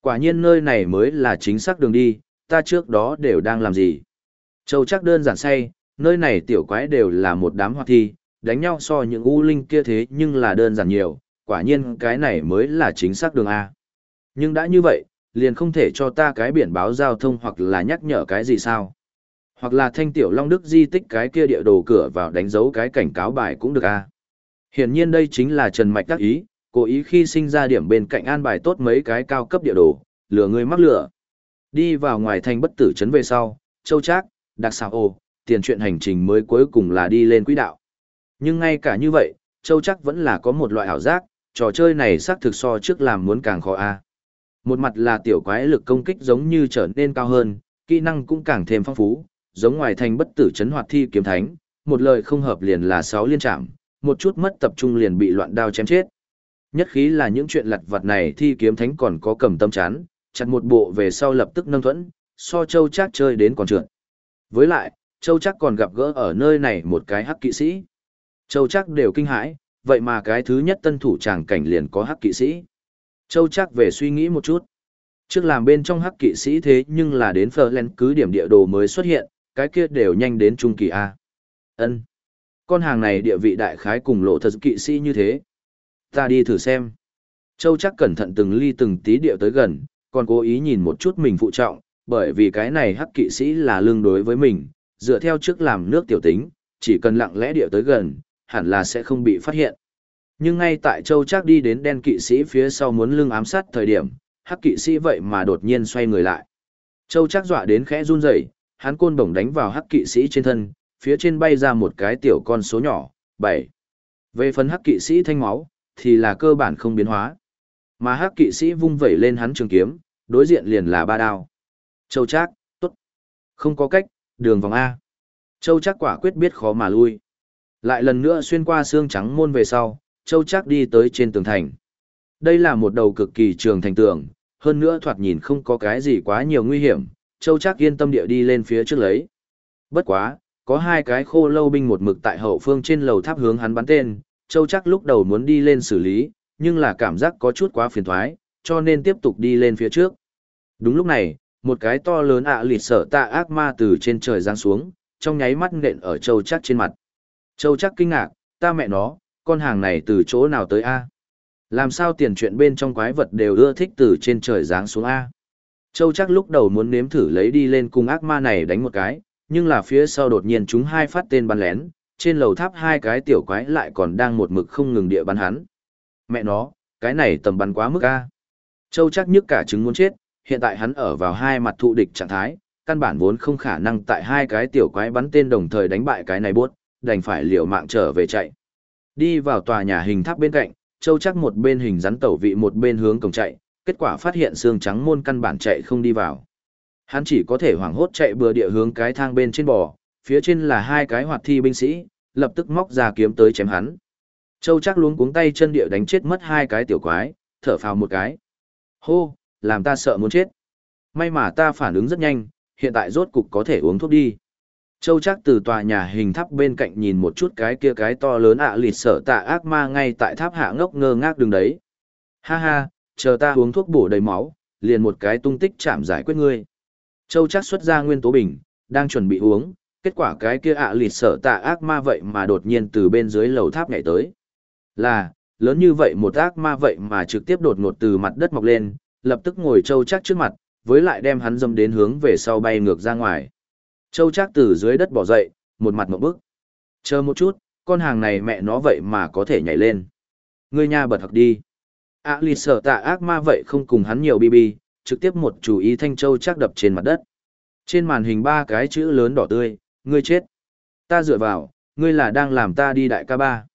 Quả nhiên nơi này mới là chính xác đường đi, ta trước đó đều đang làm gì. Châu chắc đơn giản say, nơi này tiểu quái đều là một đám hoạt thi, đánh nhau so những u linh kia thế nhưng là đơn giản nhiều, quả nhiên cái này mới là chính xác đường A. Nhưng đã như vậy, liền không thể cho ta cái biển báo giao thông hoặc là nhắc nhở cái gì sao. Hoặc là thanh tiểu long đức di tích cái kia địa đồ cửa vào đánh dấu cái cảnh cáo bài cũng được A. Hiển nhiên đây chính là Trần Mạch đắc ý, cố ý khi sinh ra điểm bên cạnh an bài tốt mấy cái cao cấp địa đồ, lừa người mắc lửa. Đi vào ngoài thành bất tử trấn về sau, châu trác, đặc xào ồ, tiền chuyện hành trình mới cuối cùng là đi lên quỹ đạo. Nhưng ngay cả như vậy, châu chắc vẫn là có một loại ảo giác, trò chơi này xác thực so trước làm muốn càng khó a. Một mặt là tiểu quái lực công kích giống như trở nên cao hơn, kỹ năng cũng càng thêm phong phú, giống ngoài thành bất tử chấn hoạt thi kiếm thánh, một lời không hợp liền là sáu liên trạm, một chút mất tập trung liền bị loạn đao chém chết. Nhất khí là những chuyện lặt vặt này thi kiếm thánh còn có cầm tâm chán, chặt một bộ về sau lập tức nâng thuẫn, so châu chắc chơi đến còn trượt. Với lại, châu chắc còn gặp gỡ ở nơi này một cái hắc kỵ sĩ. Châu chắc đều kinh hãi, vậy mà cái thứ nhất tân thủ tràng cảnh liền có hắc kỵ sĩ. Châu chắc về suy nghĩ một chút. Trước làm bên trong hắc kỵ sĩ thế nhưng là đến phở lên cứ điểm địa đồ mới xuất hiện, cái kia đều nhanh đến trung kỳ A. ân Con hàng này địa vị đại khái cùng lộ thật kỵ sĩ như thế. Ta đi thử xem. Châu chắc cẩn thận từng ly từng tí địa tới gần, còn cố ý nhìn một chút mình phụ trọng, bởi vì cái này hắc kỵ sĩ là lương đối với mình, dựa theo trước làm nước tiểu tính, chỉ cần lặng lẽ địa tới gần, hẳn là sẽ không bị phát hiện. Nhưng ngay tại Châu Trác đi đến đen kỵ sĩ phía sau muốn lưng ám sát thời điểm, hắc kỵ sĩ vậy mà đột nhiên xoay người lại. Châu Trác dọa đến khẽ run rẩy, hắn côn bổng đánh vào hắc kỵ sĩ trên thân, phía trên bay ra một cái tiểu con số nhỏ, 7. Về phần hắc kỵ sĩ thanh máu, thì là cơ bản không biến hóa. Mà hắc kỵ sĩ vung vẩy lên hắn trường kiếm, đối diện liền là ba đao. Châu Trác, tốt. Không có cách, đường vòng A. Châu chắc quả quyết biết khó mà lui. Lại lần nữa xuyên qua xương trắng môn về sau, Châu chắc đi tới trên tường thành. Đây là một đầu cực kỳ trường thành tường, hơn nữa thoạt nhìn không có cái gì quá nhiều nguy hiểm, Châu chắc yên tâm địa đi lên phía trước lấy. Bất quá, có hai cái khô lâu binh một mực tại hậu phương trên lầu tháp hướng hắn bắn tên, Châu chắc lúc đầu muốn đi lên xử lý, nhưng là cảm giác có chút quá phiền thoái, cho nên tiếp tục đi lên phía trước. Đúng lúc này, một cái to lớn ạ à lịt sở tạ ác ma từ trên trời giáng xuống, trong nháy mắt nện ở Châu chắc trên mặt. Châu chắc kinh ngạc, ta mẹ nó, con hàng này từ chỗ nào tới A? Làm sao tiền chuyện bên trong quái vật đều ưa thích từ trên trời giáng xuống A? Châu chắc lúc đầu muốn nếm thử lấy đi lên cùng ác ma này đánh một cái, nhưng là phía sau đột nhiên chúng hai phát tên bắn lén, trên lầu tháp hai cái tiểu quái lại còn đang một mực không ngừng địa bắn hắn. Mẹ nó, cái này tầm bắn quá mức a. Châu chắc nhức cả trứng muốn chết, hiện tại hắn ở vào hai mặt thụ địch trạng thái, căn bản vốn không khả năng tại hai cái tiểu quái bắn tên đồng thời đánh bại cái này buốt, đành phải liều mạng trở về chạy. Đi vào tòa nhà hình tháp bên cạnh, Châu chắc một bên hình rắn tẩu vị một bên hướng cổng chạy, kết quả phát hiện xương trắng môn căn bản chạy không đi vào. Hắn chỉ có thể hoảng hốt chạy bừa địa hướng cái thang bên trên bò, phía trên là hai cái hoạt thi binh sĩ, lập tức móc ra kiếm tới chém hắn. Châu chắc luống cuống tay chân địa đánh chết mất hai cái tiểu quái, thở phào một cái. Hô, làm ta sợ muốn chết. May mà ta phản ứng rất nhanh, hiện tại rốt cục có thể uống thuốc đi. Châu chắc từ tòa nhà hình tháp bên cạnh nhìn một chút cái kia cái to lớn ạ à lịt sợ tạ ác ma ngay tại tháp hạ ngốc ngơ ngác đường đấy. Ha ha, chờ ta uống thuốc bổ đầy máu, liền một cái tung tích chạm giải quyết ngươi. Châu chắc xuất ra nguyên tố bình, đang chuẩn bị uống, kết quả cái kia ạ à lịt sợ tạ ác ma vậy mà đột nhiên từ bên dưới lầu tháp nhảy tới. Là, lớn như vậy một ác ma vậy mà trực tiếp đột ngột từ mặt đất mọc lên, lập tức ngồi châu chắc trước mặt, với lại đem hắn dâm đến hướng về sau bay ngược ra ngoài. Châu chắc từ dưới đất bỏ dậy, một mặt một bước. Chờ một chút, con hàng này mẹ nó vậy mà có thể nhảy lên. Ngươi nha bật học đi. ạ lì sợ tạ ác ma vậy không cùng hắn nhiều bi bi, trực tiếp một chủ ý thanh châu chắc đập trên mặt đất. Trên màn hình ba cái chữ lớn đỏ tươi, ngươi chết. Ta dựa vào, ngươi là đang làm ta đi đại ca ba.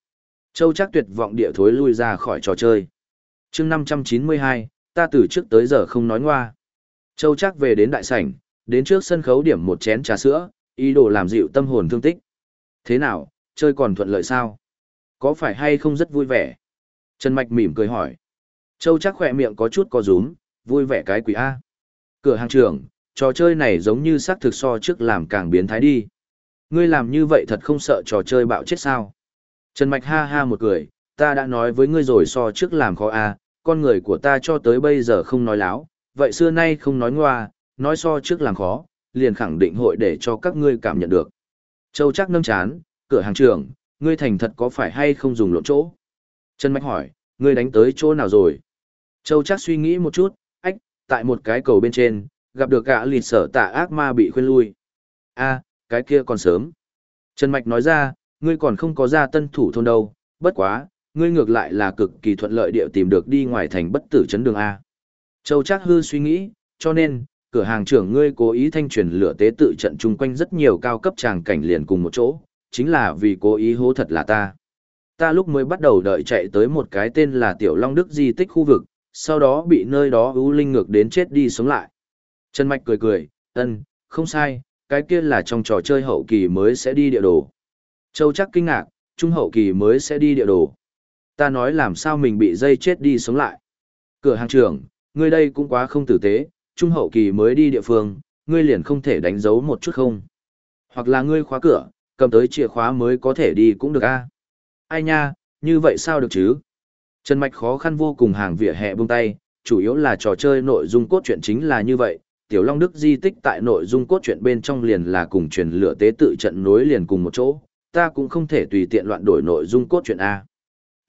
Châu chắc tuyệt vọng địa thối lui ra khỏi trò chơi. chương 592, ta từ trước tới giờ không nói ngoa. Châu chắc về đến đại sảnh, đến trước sân khấu điểm một chén trà sữa, ý đồ làm dịu tâm hồn thương tích. Thế nào, chơi còn thuận lợi sao? Có phải hay không rất vui vẻ? Trần Mạch mỉm cười hỏi. Châu chắc khỏe miệng có chút có rúm, vui vẻ cái quỷ A. Cửa hàng trưởng, trò chơi này giống như xác thực so trước làm càng biến thái đi. Ngươi làm như vậy thật không sợ trò chơi bạo chết sao? Trần Mạch ha ha một cười, ta đã nói với ngươi rồi so trước làm khó A, con người của ta cho tới bây giờ không nói láo, vậy xưa nay không nói ngoa, nói so trước làm khó, liền khẳng định hội để cho các ngươi cảm nhận được. Châu chắc nâng chán, cửa hàng trưởng, ngươi thành thật có phải hay không dùng lộn chỗ? Trần Mạch hỏi, ngươi đánh tới chỗ nào rồi? Châu chắc suy nghĩ một chút, ách, tại một cái cầu bên trên, gặp được gã lịt sở tạ ác ma bị khuyên lui. a cái kia còn sớm. Trần Mạch nói ra, ngươi còn không có ra tân thủ thôn đâu, bất quá, ngươi ngược lại là cực kỳ thuận lợi địa tìm được đi ngoài thành bất tử chấn đường A. Châu Trác Hư suy nghĩ, cho nên, cửa hàng trưởng ngươi cố ý thanh truyền lửa tế tự trận chung quanh rất nhiều cao cấp tràng cảnh liền cùng một chỗ, chính là vì cố ý hố thật là ta. Ta lúc mới bắt đầu đợi chạy tới một cái tên là Tiểu Long Đức di tích khu vực, sau đó bị nơi đó ưu linh ngược đến chết đi sống lại. Trần Mạch cười cười, ân, không sai, cái kia là trong trò chơi hậu kỳ mới sẽ đi địa đồ. Châu chắc kinh ngạc, trung hậu kỳ mới sẽ đi địa đồ. Ta nói làm sao mình bị dây chết đi sống lại. Cửa hàng trưởng, ngươi đây cũng quá không tử tế, trung hậu kỳ mới đi địa phương, ngươi liền không thể đánh dấu một chút không. Hoặc là ngươi khóa cửa, cầm tới chìa khóa mới có thể đi cũng được a Ai nha, như vậy sao được chứ? Trần Mạch khó khăn vô cùng hàng vỉa hè buông tay, chủ yếu là trò chơi nội dung cốt truyện chính là như vậy. Tiểu Long Đức di tích tại nội dung cốt truyện bên trong liền là cùng truyền lửa tế tự trận nối liền cùng một chỗ, ta cũng không thể tùy tiện loạn đổi nội dung cốt truyện A.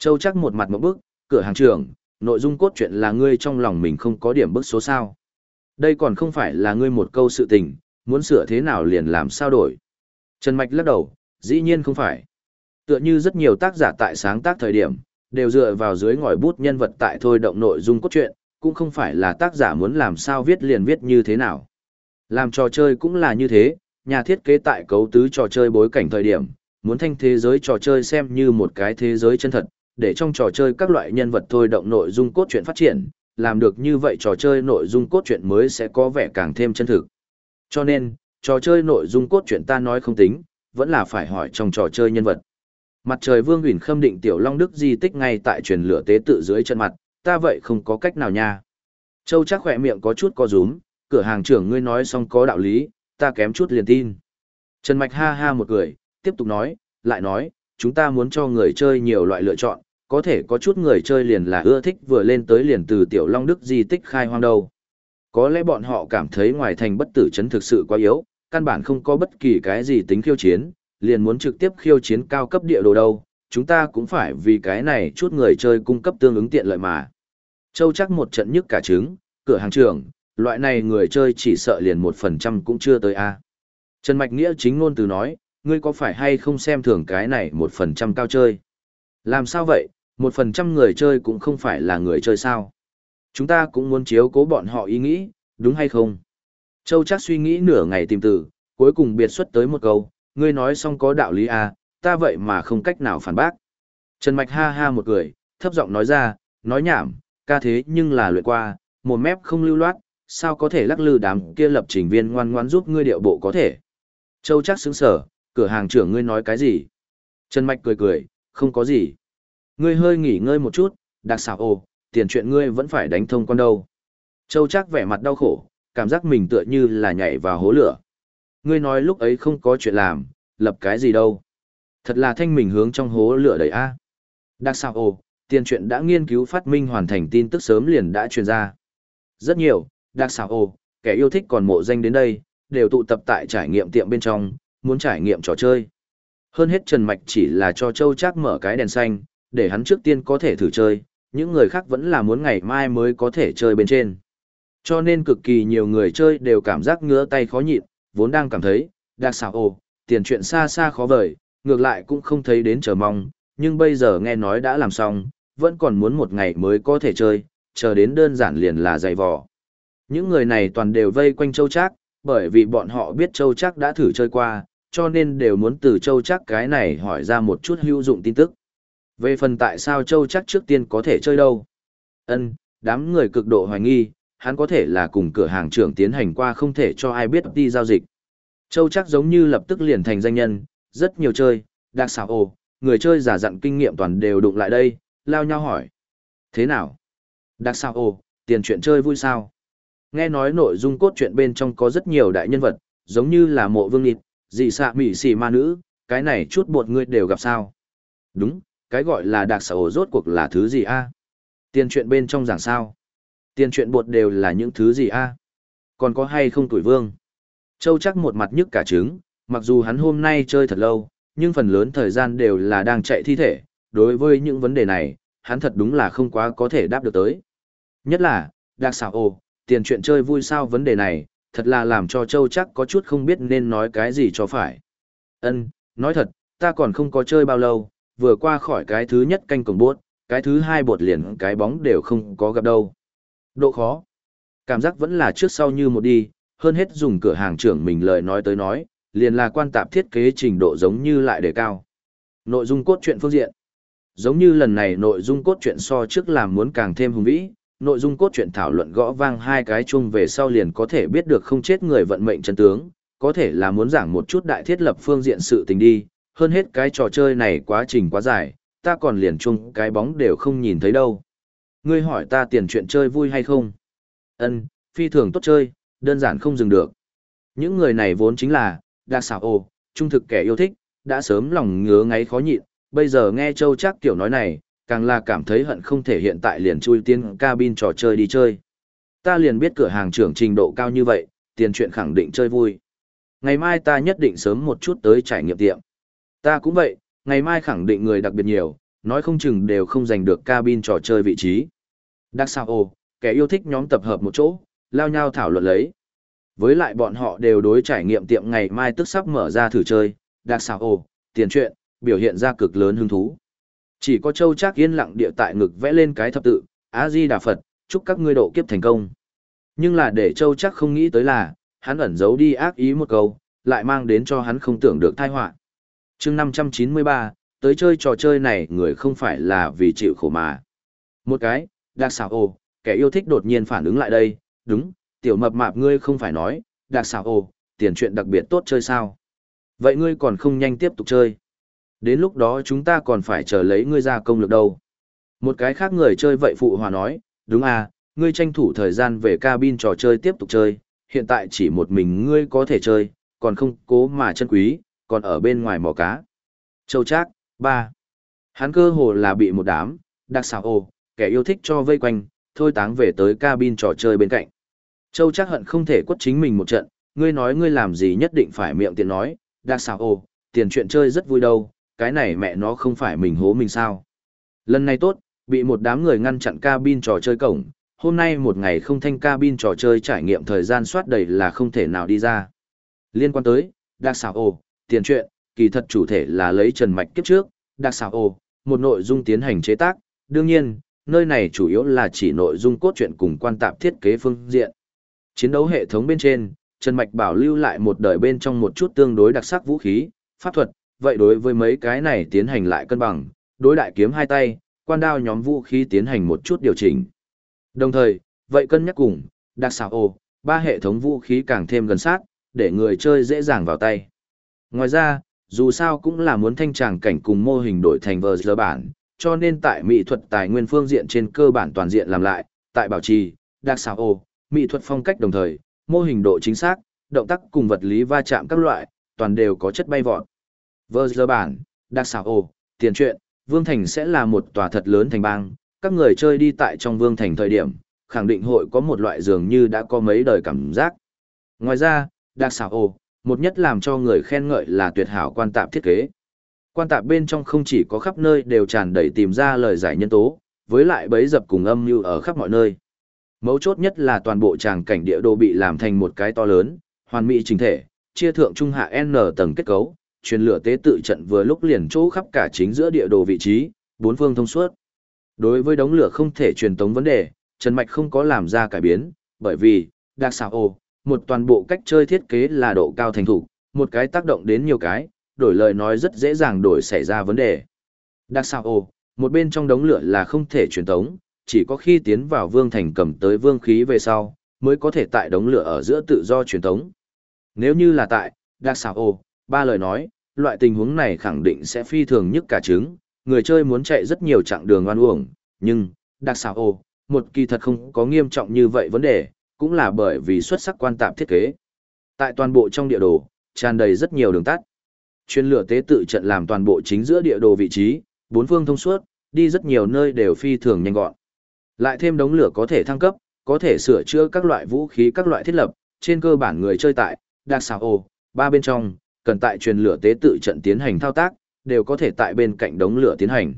Châu chắc một mặt một bước, cửa hàng trưởng, nội dung cốt truyện là ngươi trong lòng mình không có điểm bức số sao. Đây còn không phải là ngươi một câu sự tình, muốn sửa thế nào liền làm sao đổi. Trần Mạch lắc đầu, dĩ nhiên không phải. Tựa như rất nhiều tác giả tại sáng tác thời điểm, đều dựa vào dưới ngòi bút nhân vật tại thôi động nội dung cốt truyện, cũng không phải là tác giả muốn làm sao viết liền viết như thế nào. Làm trò chơi cũng là như thế, nhà thiết kế tại cấu tứ trò chơi bối cảnh thời điểm, muốn thanh thế giới trò chơi xem như một cái thế giới chân thật, để trong trò chơi các loại nhân vật thôi động nội dung cốt truyện phát triển, làm được như vậy trò chơi nội dung cốt truyện mới sẽ có vẻ càng thêm chân thực. Cho nên, trò chơi nội dung cốt truyện ta nói không tính, vẫn là phải hỏi trong trò chơi nhân vật. Mặt trời vương huyền khâm định tiểu long đức di tích ngay tại truyền lửa tế tự dưới chân mặt, ta vậy không có cách nào nha. Châu chắc khỏe miệng có chút co rúm, cửa hàng trưởng ngươi nói xong có đạo lý, ta kém chút liền tin. Trần Mạch ha ha một cười, tiếp tục nói, lại nói, chúng ta muốn cho người chơi nhiều loại lựa chọn, có thể có chút người chơi liền là ưa thích vừa lên tới liền từ tiểu long đức di tích khai hoang đâu. Có lẽ bọn họ cảm thấy ngoài thành bất tử chấn thực sự quá yếu, căn bản không có bất kỳ cái gì tính khiêu chiến, liền muốn trực tiếp khiêu chiến cao cấp địa đồ đâu, chúng ta cũng phải vì cái này chút người chơi cung cấp tương ứng tiện lợi mà. Châu chắc một trận nhức cả trứng, cửa hàng trưởng, loại này người chơi chỉ sợ liền một phần trăm cũng chưa tới a. Trần Mạch Nghĩa chính ngôn từ nói, ngươi có phải hay không xem thường cái này một phần trăm cao chơi? Làm sao vậy, một phần trăm người chơi cũng không phải là người chơi sao? Chúng ta cũng muốn chiếu cố bọn họ ý nghĩ, đúng hay không? Châu chắc suy nghĩ nửa ngày tìm từ, cuối cùng biệt xuất tới một câu, ngươi nói xong có đạo lý à, ta vậy mà không cách nào phản bác. Trần Mạch ha ha một cười, thấp giọng nói ra, nói nhảm, ca thế nhưng là luyện qua, một mép không lưu loát, sao có thể lắc lư đám kia lập trình viên ngoan ngoan giúp ngươi điệu bộ có thể. Châu chắc sững sở, cửa hàng trưởng ngươi nói cái gì? Trần Mạch cười cười, không có gì. Ngươi hơi nghỉ ngơi một chút, đặc xảo ồ, tiền chuyện ngươi vẫn phải đánh thông con đâu. Châu chắc vẻ mặt đau khổ, cảm giác mình tựa như là nhảy vào hố lửa. Ngươi nói lúc ấy không có chuyện làm, lập cái gì đâu. Thật là thanh mình hướng trong hố lửa đầy a. Đặc xảo ồ, tiền chuyện đã nghiên cứu phát minh hoàn thành tin tức sớm liền đã truyền ra. Rất nhiều, đặc xảo ồ, kẻ yêu thích còn mộ danh đến đây, đều tụ tập tại trải nghiệm tiệm bên trong, muốn trải nghiệm trò chơi. Hơn hết Trần Mạch chỉ là cho Châu Trác mở cái đèn xanh, để hắn trước tiên có thể thử chơi, những người khác vẫn là muốn ngày mai mới có thể chơi bên trên. Cho nên cực kỳ nhiều người chơi đều cảm giác ngứa tay khó nhịn, vốn đang cảm thấy, đặc xảo ồ, tiền chuyện xa xa khó vời, ngược lại cũng không thấy đến chờ mong, nhưng bây giờ nghe nói đã làm xong, vẫn còn muốn một ngày mới có thể chơi, chờ đến đơn giản liền là dày vò. Những người này toàn đều vây quanh Châu Trác, bởi vì bọn họ biết Châu Trác đã thử chơi qua, cho nên đều muốn từ Châu Chắc cái này hỏi ra một chút hữu dụng tin tức. Về phần tại sao Châu Chắc trước tiên có thể chơi đâu? Ân, đám người cực độ hoài nghi, hắn có thể là cùng cửa hàng trưởng tiến hành qua không thể cho ai biết đi giao dịch. Châu Chắc giống như lập tức liền thành danh nhân, rất nhiều chơi, đặc xảo ồ, người chơi giả dặn kinh nghiệm toàn đều đụng lại đây, lao nhau hỏi. Thế nào? Đặc xảo ồ, tiền chuyện chơi vui sao? Nghe nói nội dung cốt truyện bên trong có rất nhiều đại nhân vật, giống như là mộ vương nịt, dị xạ mỉ xì ma nữ, cái này chút bột ngươi đều gặp sao. Đúng, cái gọi là đặc sở rốt cuộc là thứ gì a? Tiền chuyện bên trong giảng sao? Tiền chuyện bột đều là những thứ gì a? Còn có hay không tuổi vương? Châu chắc một mặt nhức cả trứng, mặc dù hắn hôm nay chơi thật lâu, nhưng phần lớn thời gian đều là đang chạy thi thể, đối với những vấn đề này, hắn thật đúng là không quá có thể đáp được tới. Nhất là, đặc xảo ổ, tiền chuyện chơi vui sao vấn đề này, thật là làm cho Châu chắc có chút không biết nên nói cái gì cho phải. Ân, nói thật, ta còn không có chơi bao lâu, vừa qua khỏi cái thứ nhất canh cổng bốt, cái thứ hai bột liền cái bóng đều không có gặp đâu. Độ khó. Cảm giác vẫn là trước sau như một đi, hơn hết dùng cửa hàng trưởng mình lời nói tới nói, liền là quan tạp thiết kế trình độ giống như lại đề cao. Nội dung cốt truyện phương diện. Giống như lần này nội dung cốt truyện so trước làm muốn càng thêm hùng vĩ, nội dung cốt truyện thảo luận gõ vang hai cái chung về sau liền có thể biết được không chết người vận mệnh chân tướng, có thể là muốn giảng một chút đại thiết lập phương diện sự tình đi, hơn hết cái trò chơi này quá trình quá dài, ta còn liền chung cái bóng đều không nhìn thấy đâu. Ngươi hỏi ta tiền chuyện chơi vui hay không? Ân, phi thường tốt chơi, đơn giản không dừng được. Những người này vốn chính là, đa xảo ồ, trung thực kẻ yêu thích, đã sớm lòng ngứa ngáy khó nhịn, bây giờ nghe Châu chắc kiểu nói này, càng là cảm thấy hận không thể hiện tại liền chui tiên cabin trò chơi đi chơi. Ta liền biết cửa hàng trưởng trình độ cao như vậy, tiền chuyện khẳng định chơi vui. Ngày mai ta nhất định sớm một chút tới trải nghiệm tiệm. Ta cũng vậy, ngày mai khẳng định người đặc biệt nhiều, nói không chừng đều không giành được cabin trò chơi vị trí. Đặc sao ồ, kẻ yêu thích nhóm tập hợp một chỗ, lao nhau thảo luận lấy. Với lại bọn họ đều đối trải nghiệm tiệm ngày mai tức sắp mở ra thử chơi, đặc sao ồ, tiền chuyện biểu hiện ra cực lớn hứng thú. Chỉ có Châu Trác yên lặng địa tại ngực vẽ lên cái thập tự, A-di Đà Phật, chúc các ngươi độ kiếp thành công. Nhưng là để Châu Trác không nghĩ tới là, hắn ẩn giấu đi ác ý một câu, lại mang đến cho hắn không tưởng được tai họa. Chương 593, tới chơi trò chơi này người không phải là vì chịu khổ mà. Một cái, đặc xảo ồ, kẻ yêu thích đột nhiên phản ứng lại đây, đúng, tiểu mập mạp ngươi không phải nói, đặc xảo ồ, tiền chuyện đặc biệt tốt chơi sao. Vậy ngươi còn không nhanh tiếp tục chơi. Đến lúc đó chúng ta còn phải chờ lấy ngươi ra công lực đâu. Một cái khác người chơi vậy phụ hòa nói, đúng à, ngươi tranh thủ thời gian về cabin trò chơi tiếp tục chơi, hiện tại chỉ một mình ngươi có thể chơi, còn không cố mà chân quý, còn ở bên ngoài mò cá. Châu Trác, ba. Hắn cơ hồ là bị một đám, đặc xảo ồ, kẻ yêu thích cho vây quanh, thôi táng về tới cabin trò chơi bên cạnh. Châu Trác hận không thể quất chính mình một trận, ngươi nói ngươi làm gì nhất định phải miệng tiện nói, đặc xảo ồ, tiền chuyện chơi rất vui đâu, cái này mẹ nó không phải mình hố mình sao. Lần này tốt, bị một đám người ngăn chặn cabin trò chơi cổng, hôm nay một ngày không thanh cabin trò chơi trải nghiệm thời gian soát đầy là không thể nào đi ra. Liên quan tới, đặc xảo ồ, tiền truyện, kỳ thật chủ thể là lấy Trần Mạch kiếp trước, đặc xảo ồ, một nội dung tiến hành chế tác, đương nhiên, nơi này chủ yếu là chỉ nội dung cốt truyện cùng quan tạp thiết kế phương diện. Chiến đấu hệ thống bên trên, Trần Mạch bảo lưu lại một đời bên trong một chút tương đối đặc sắc vũ khí, pháp thuật, vậy đối với mấy cái này tiến hành lại cân bằng, đối đại kiếm hai tay, quan đao nhóm vũ khí tiến hành một chút điều chỉnh. Đồng thời, vậy cân nhắc cùng, đặc xảo ồ, ba hệ thống vũ khí càng thêm gần sát, để người chơi dễ dàng vào tay. Ngoài ra, dù sao cũng là muốn thanh tràng cảnh cùng mô hình đổi thành vờ giờ bản, cho nên tại mỹ thuật tài nguyên phương diện trên cơ bản toàn diện làm lại, tại bảo trì, đặc xảo ồ, mỹ thuật phong cách đồng thời, mô hình độ chính xác, động tác cùng vật lý va chạm các loại, toàn đều có chất bay vọt. Vơ giờ bản, đặc xảo ồ, tiền truyện, Vương Thành sẽ là một tòa thật lớn thành bang, các người chơi đi tại trong Vương Thành thời điểm, khẳng định hội có một loại dường như đã có mấy đời cảm giác. Ngoài ra, đặc xảo ồ, một nhất làm cho người khen ngợi là tuyệt hảo quan tạp thiết kế. Quan tạp bên trong không chỉ có khắp nơi đều tràn đầy tìm ra lời giải nhân tố, với lại bấy dập cùng âm như ở khắp mọi nơi. Mấu chốt nhất là toàn bộ tràng cảnh địa đồ bị làm thành một cái to lớn, hoàn mỹ trình thể, chia thượng trung hạ N tầng kết cấu, truyền lửa tế tự trận vừa lúc liền chỗ khắp cả chính giữa địa đồ vị trí, bốn phương thông suốt. Đối với đống lửa không thể truyền tống vấn đề, Trần Mạch không có làm ra cải biến, bởi vì, đặc xảo ồ, một toàn bộ cách chơi thiết kế là độ cao thành thủ, một cái tác động đến nhiều cái, đổi lời nói rất dễ dàng đổi xảy ra vấn đề. Đặc xảo ồ, một bên trong đống lửa là không thể truyền tống, chỉ có khi tiến vào vương thành cầm tới vương khí về sau, mới có thể tại đống lửa ở giữa tự do truyền tống. Nếu như là tại, đặc xảo ồ, ba lời nói, loại tình huống này khẳng định sẽ phi thường nhất cả trứng, người chơi muốn chạy rất nhiều chặng đường oan uổng, nhưng, đặc xảo Ô một kỳ thật không có nghiêm trọng như vậy vấn đề, cũng là bởi vì xuất sắc quan tạp thiết kế. Tại toàn bộ trong địa đồ, tràn đầy rất nhiều đường tắt. Chuyên lửa tế tự trận làm toàn bộ chính giữa địa đồ vị trí, bốn phương thông suốt, đi rất nhiều nơi đều phi thường nhanh gọn. Lại thêm đống lửa có thể thăng cấp, có thể sửa chữa các loại vũ khí các loại thiết lập, trên cơ bản người chơi tại, đặc xảo Ô ba bên trong, cần tại truyền lửa tế tự trận tiến hành thao tác, đều có thể tại bên cạnh đống lửa tiến hành.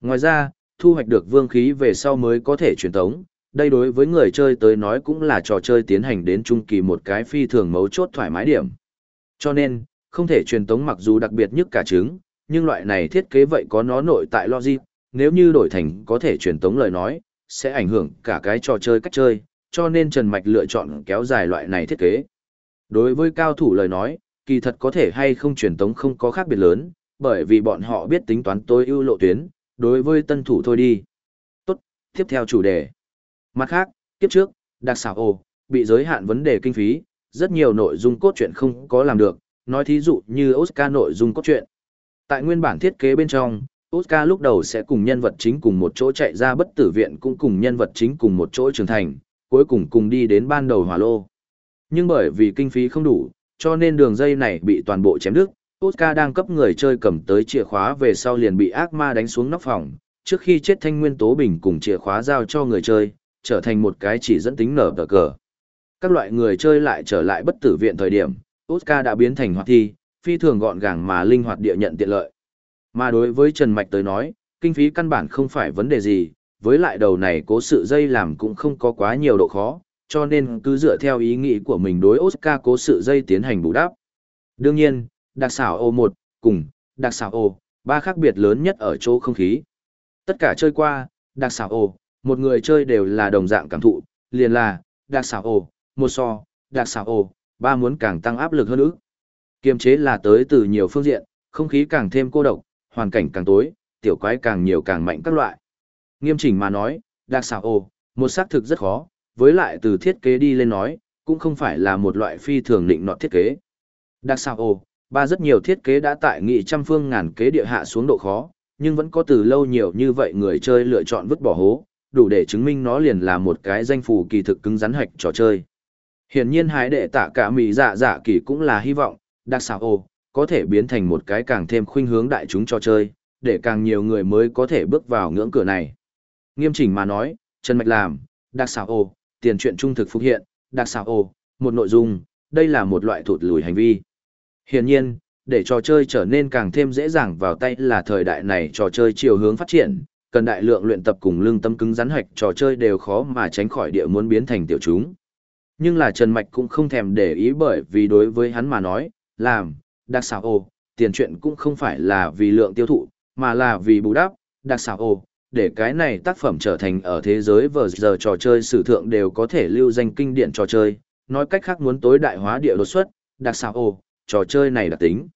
Ngoài ra, thu hoạch được vương khí về sau mới có thể truyền tống, đây đối với người chơi tới nói cũng là trò chơi tiến hành đến trung kỳ một cái phi thường mấu chốt thoải mái điểm. Cho nên, không thể truyền tống mặc dù đặc biệt nhất cả trứng, nhưng loại này thiết kế vậy có nó nội tại logic, nếu như đổi thành có thể truyền tống lời nói, sẽ ảnh hưởng cả cái trò chơi cách chơi, cho nên Trần Mạch lựa chọn kéo dài loại này thiết kế. Đối với cao thủ lời nói, kỳ thật có thể hay không truyền tống không có khác biệt lớn, bởi vì bọn họ biết tính toán tối ưu lộ tuyến, đối với tân thủ thôi đi. Tốt, tiếp theo chủ đề. Mặt khác, kiếp trước, đặc xảo ồ, bị giới hạn vấn đề kinh phí, rất nhiều nội dung cốt truyện không có làm được, nói thí dụ như Oscar nội dung cốt truyện. Tại nguyên bản thiết kế bên trong, Oscar lúc đầu sẽ cùng nhân vật chính cùng một chỗ chạy ra bất tử viện cũng cùng nhân vật chính cùng một chỗ trưởng thành, cuối cùng cùng đi đến ban đầu hỏa lô. Nhưng bởi vì kinh phí không đủ, cho nên đường dây này bị toàn bộ chém đứt. Oscar đang cấp người chơi cầm tới chìa khóa về sau liền bị ác ma đánh xuống nóc phòng, trước khi chết thanh nguyên tố bình cùng chìa khóa giao cho người chơi, trở thành một cái chỉ dẫn tính nở tờ cờ. Các loại người chơi lại trở lại bất tử viện thời điểm, Oscar đã biến thành hoạt thi, phi thường gọn gàng mà linh hoạt địa nhận tiện lợi. Mà đối với Trần Mạch tới nói, kinh phí căn bản không phải vấn đề gì, với lại đầu này cố sự dây làm cũng không có quá nhiều độ khó, cho nên cứ dựa theo ý nghĩ của mình đối Oscar cố sự dây tiến hành bù đắp. Đương nhiên, đặc xảo O1 cùng đặc xảo O, ba khác biệt lớn nhất ở chỗ không khí. Tất cả chơi qua, đặc xảo O, một người chơi đều là đồng dạng cảm thụ, liền là đặc xảo O, một so, đặc xảo O, ba muốn càng tăng áp lực hơn nữa. Kiềm chế là tới từ nhiều phương diện, không khí càng thêm cô độc, hoàn cảnh càng tối, tiểu quái càng nhiều càng mạnh các loại. Nghiêm chỉnh mà nói, đặc xảo ô, một xác thực rất khó, với lại từ thiết kế đi lên nói, cũng không phải là một loại phi thường định nọt thiết kế. Đặc sao ồ, ba rất nhiều thiết kế đã tại nghị trăm phương ngàn kế địa hạ xuống độ khó, nhưng vẫn có từ lâu nhiều như vậy người chơi lựa chọn vứt bỏ hố, đủ để chứng minh nó liền là một cái danh phủ kỳ thực cứng rắn hạch trò chơi. Hiển nhiên hái đệ tạ cả mỹ dạ dạ kỳ cũng là hy vọng, đặc sao ồ, có thể biến thành một cái càng thêm khuynh hướng đại chúng trò chơi, để càng nhiều người mới có thể bước vào ngưỡng cửa này. Nghiêm chỉnh mà nói, Trần Mạch làm, đặc sao ồ, tiền chuyện trung thực phục hiện, đặc xảo ồ, một nội dung, đây là một loại thụt lùi hành vi. Hiển nhiên, để trò chơi trở nên càng thêm dễ dàng vào tay là thời đại này trò chơi chiều hướng phát triển, cần đại lượng luyện tập cùng lương tâm cứng rắn hạch trò chơi đều khó mà tránh khỏi địa muốn biến thành tiểu chúng. Nhưng là Trần Mạch cũng không thèm để ý bởi vì đối với hắn mà nói, làm, đặc xảo ồ, tiền chuyện cũng không phải là vì lượng tiêu thụ, mà là vì bù đắp, đặc xảo ồ, để cái này tác phẩm trở thành ở thế giới vờ giờ trò chơi sử thượng đều có thể lưu danh kinh điển trò chơi, nói cách khác muốn tối đại hóa địa đột xuất, đặc sao ồ, trò chơi này đặc tính.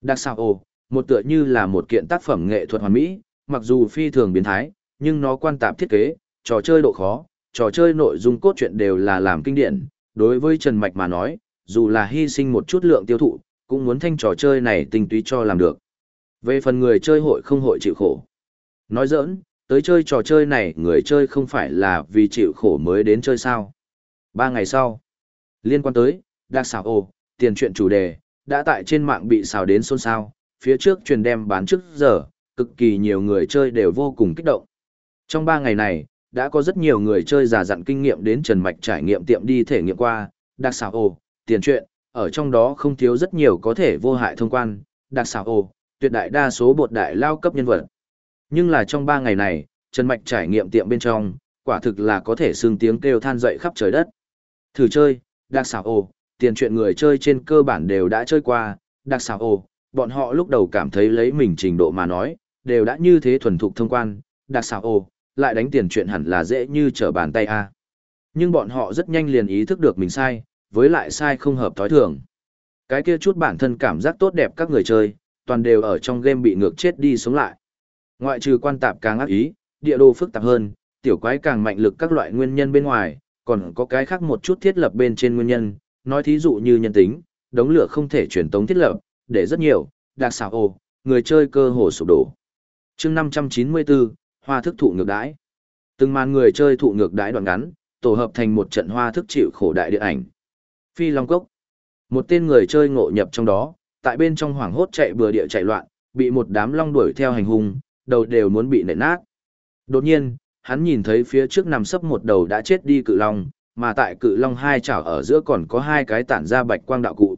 Đặc sao ồ, một tựa như là một kiện tác phẩm nghệ thuật hoàn mỹ, mặc dù phi thường biến thái, nhưng nó quan tạp thiết kế, trò chơi độ khó, trò chơi nội dung cốt truyện đều là làm kinh điển, đối với Trần Mạch mà nói, dù là hy sinh một chút lượng tiêu thụ, cũng muốn thanh trò chơi này tinh túy cho làm được. Về phần người chơi hội không hội chịu khổ. Nói giỡn, tới chơi trò chơi này người chơi không phải là vì chịu khổ mới đến chơi sao. Ba ngày sau, liên quan tới, đặc xảo ồ, tiền chuyện chủ đề, đã tại trên mạng bị xào đến xôn xao, phía trước truyền đem bán trước giờ, cực kỳ nhiều người chơi đều vô cùng kích động. Trong ba ngày này, đã có rất nhiều người chơi giả dặn kinh nghiệm đến Trần Mạch trải nghiệm tiệm đi thể nghiệm qua, đặc xảo ồ, tiền chuyện, ở trong đó không thiếu rất nhiều có thể vô hại thông quan, đặc xảo ồ, tuyệt đại đa số bột đại lao cấp nhân vật. Nhưng là trong ba ngày này, Trần Mạch trải nghiệm tiệm bên trong, quả thực là có thể xương tiếng kêu than dậy khắp trời đất. Thử chơi, đặc xảo ồ, tiền chuyện người chơi trên cơ bản đều đã chơi qua, đặc xảo ồ, bọn họ lúc đầu cảm thấy lấy mình trình độ mà nói, đều đã như thế thuần thục thông quan, đặc xảo ồ, lại đánh tiền chuyện hẳn là dễ như trở bàn tay a. Nhưng bọn họ rất nhanh liền ý thức được mình sai, với lại sai không hợp thói thường. Cái kia chút bản thân cảm giác tốt đẹp các người chơi, toàn đều ở trong game bị ngược chết đi sống lại. Ngoại trừ quan tạp càng ác ý, địa đồ phức tạp hơn, tiểu quái càng mạnh lực các loại nguyên nhân bên ngoài, còn có cái khác một chút thiết lập bên trên nguyên nhân, nói thí dụ như nhân tính, đống lửa không thể truyền tống thiết lập, để rất nhiều, đặc xảo ồ, người chơi cơ hồ sụp đổ. chương 594, hoa thức thụ ngược đãi. Từng màn người chơi thụ ngược đãi đoạn ngắn, tổ hợp thành một trận hoa thức chịu khổ đại điện ảnh. Phi Long Cốc. Một tên người chơi ngộ nhập trong đó, tại bên trong hoảng hốt chạy bừa địa chạy loạn, bị một đám long đuổi theo hành hung, đầu đều muốn bị nện nát. Đột nhiên, hắn nhìn thấy phía trước nằm sấp một đầu đã chết đi cự long, mà tại cự long hai chảo ở giữa còn có hai cái tản ra bạch quang đạo cụ.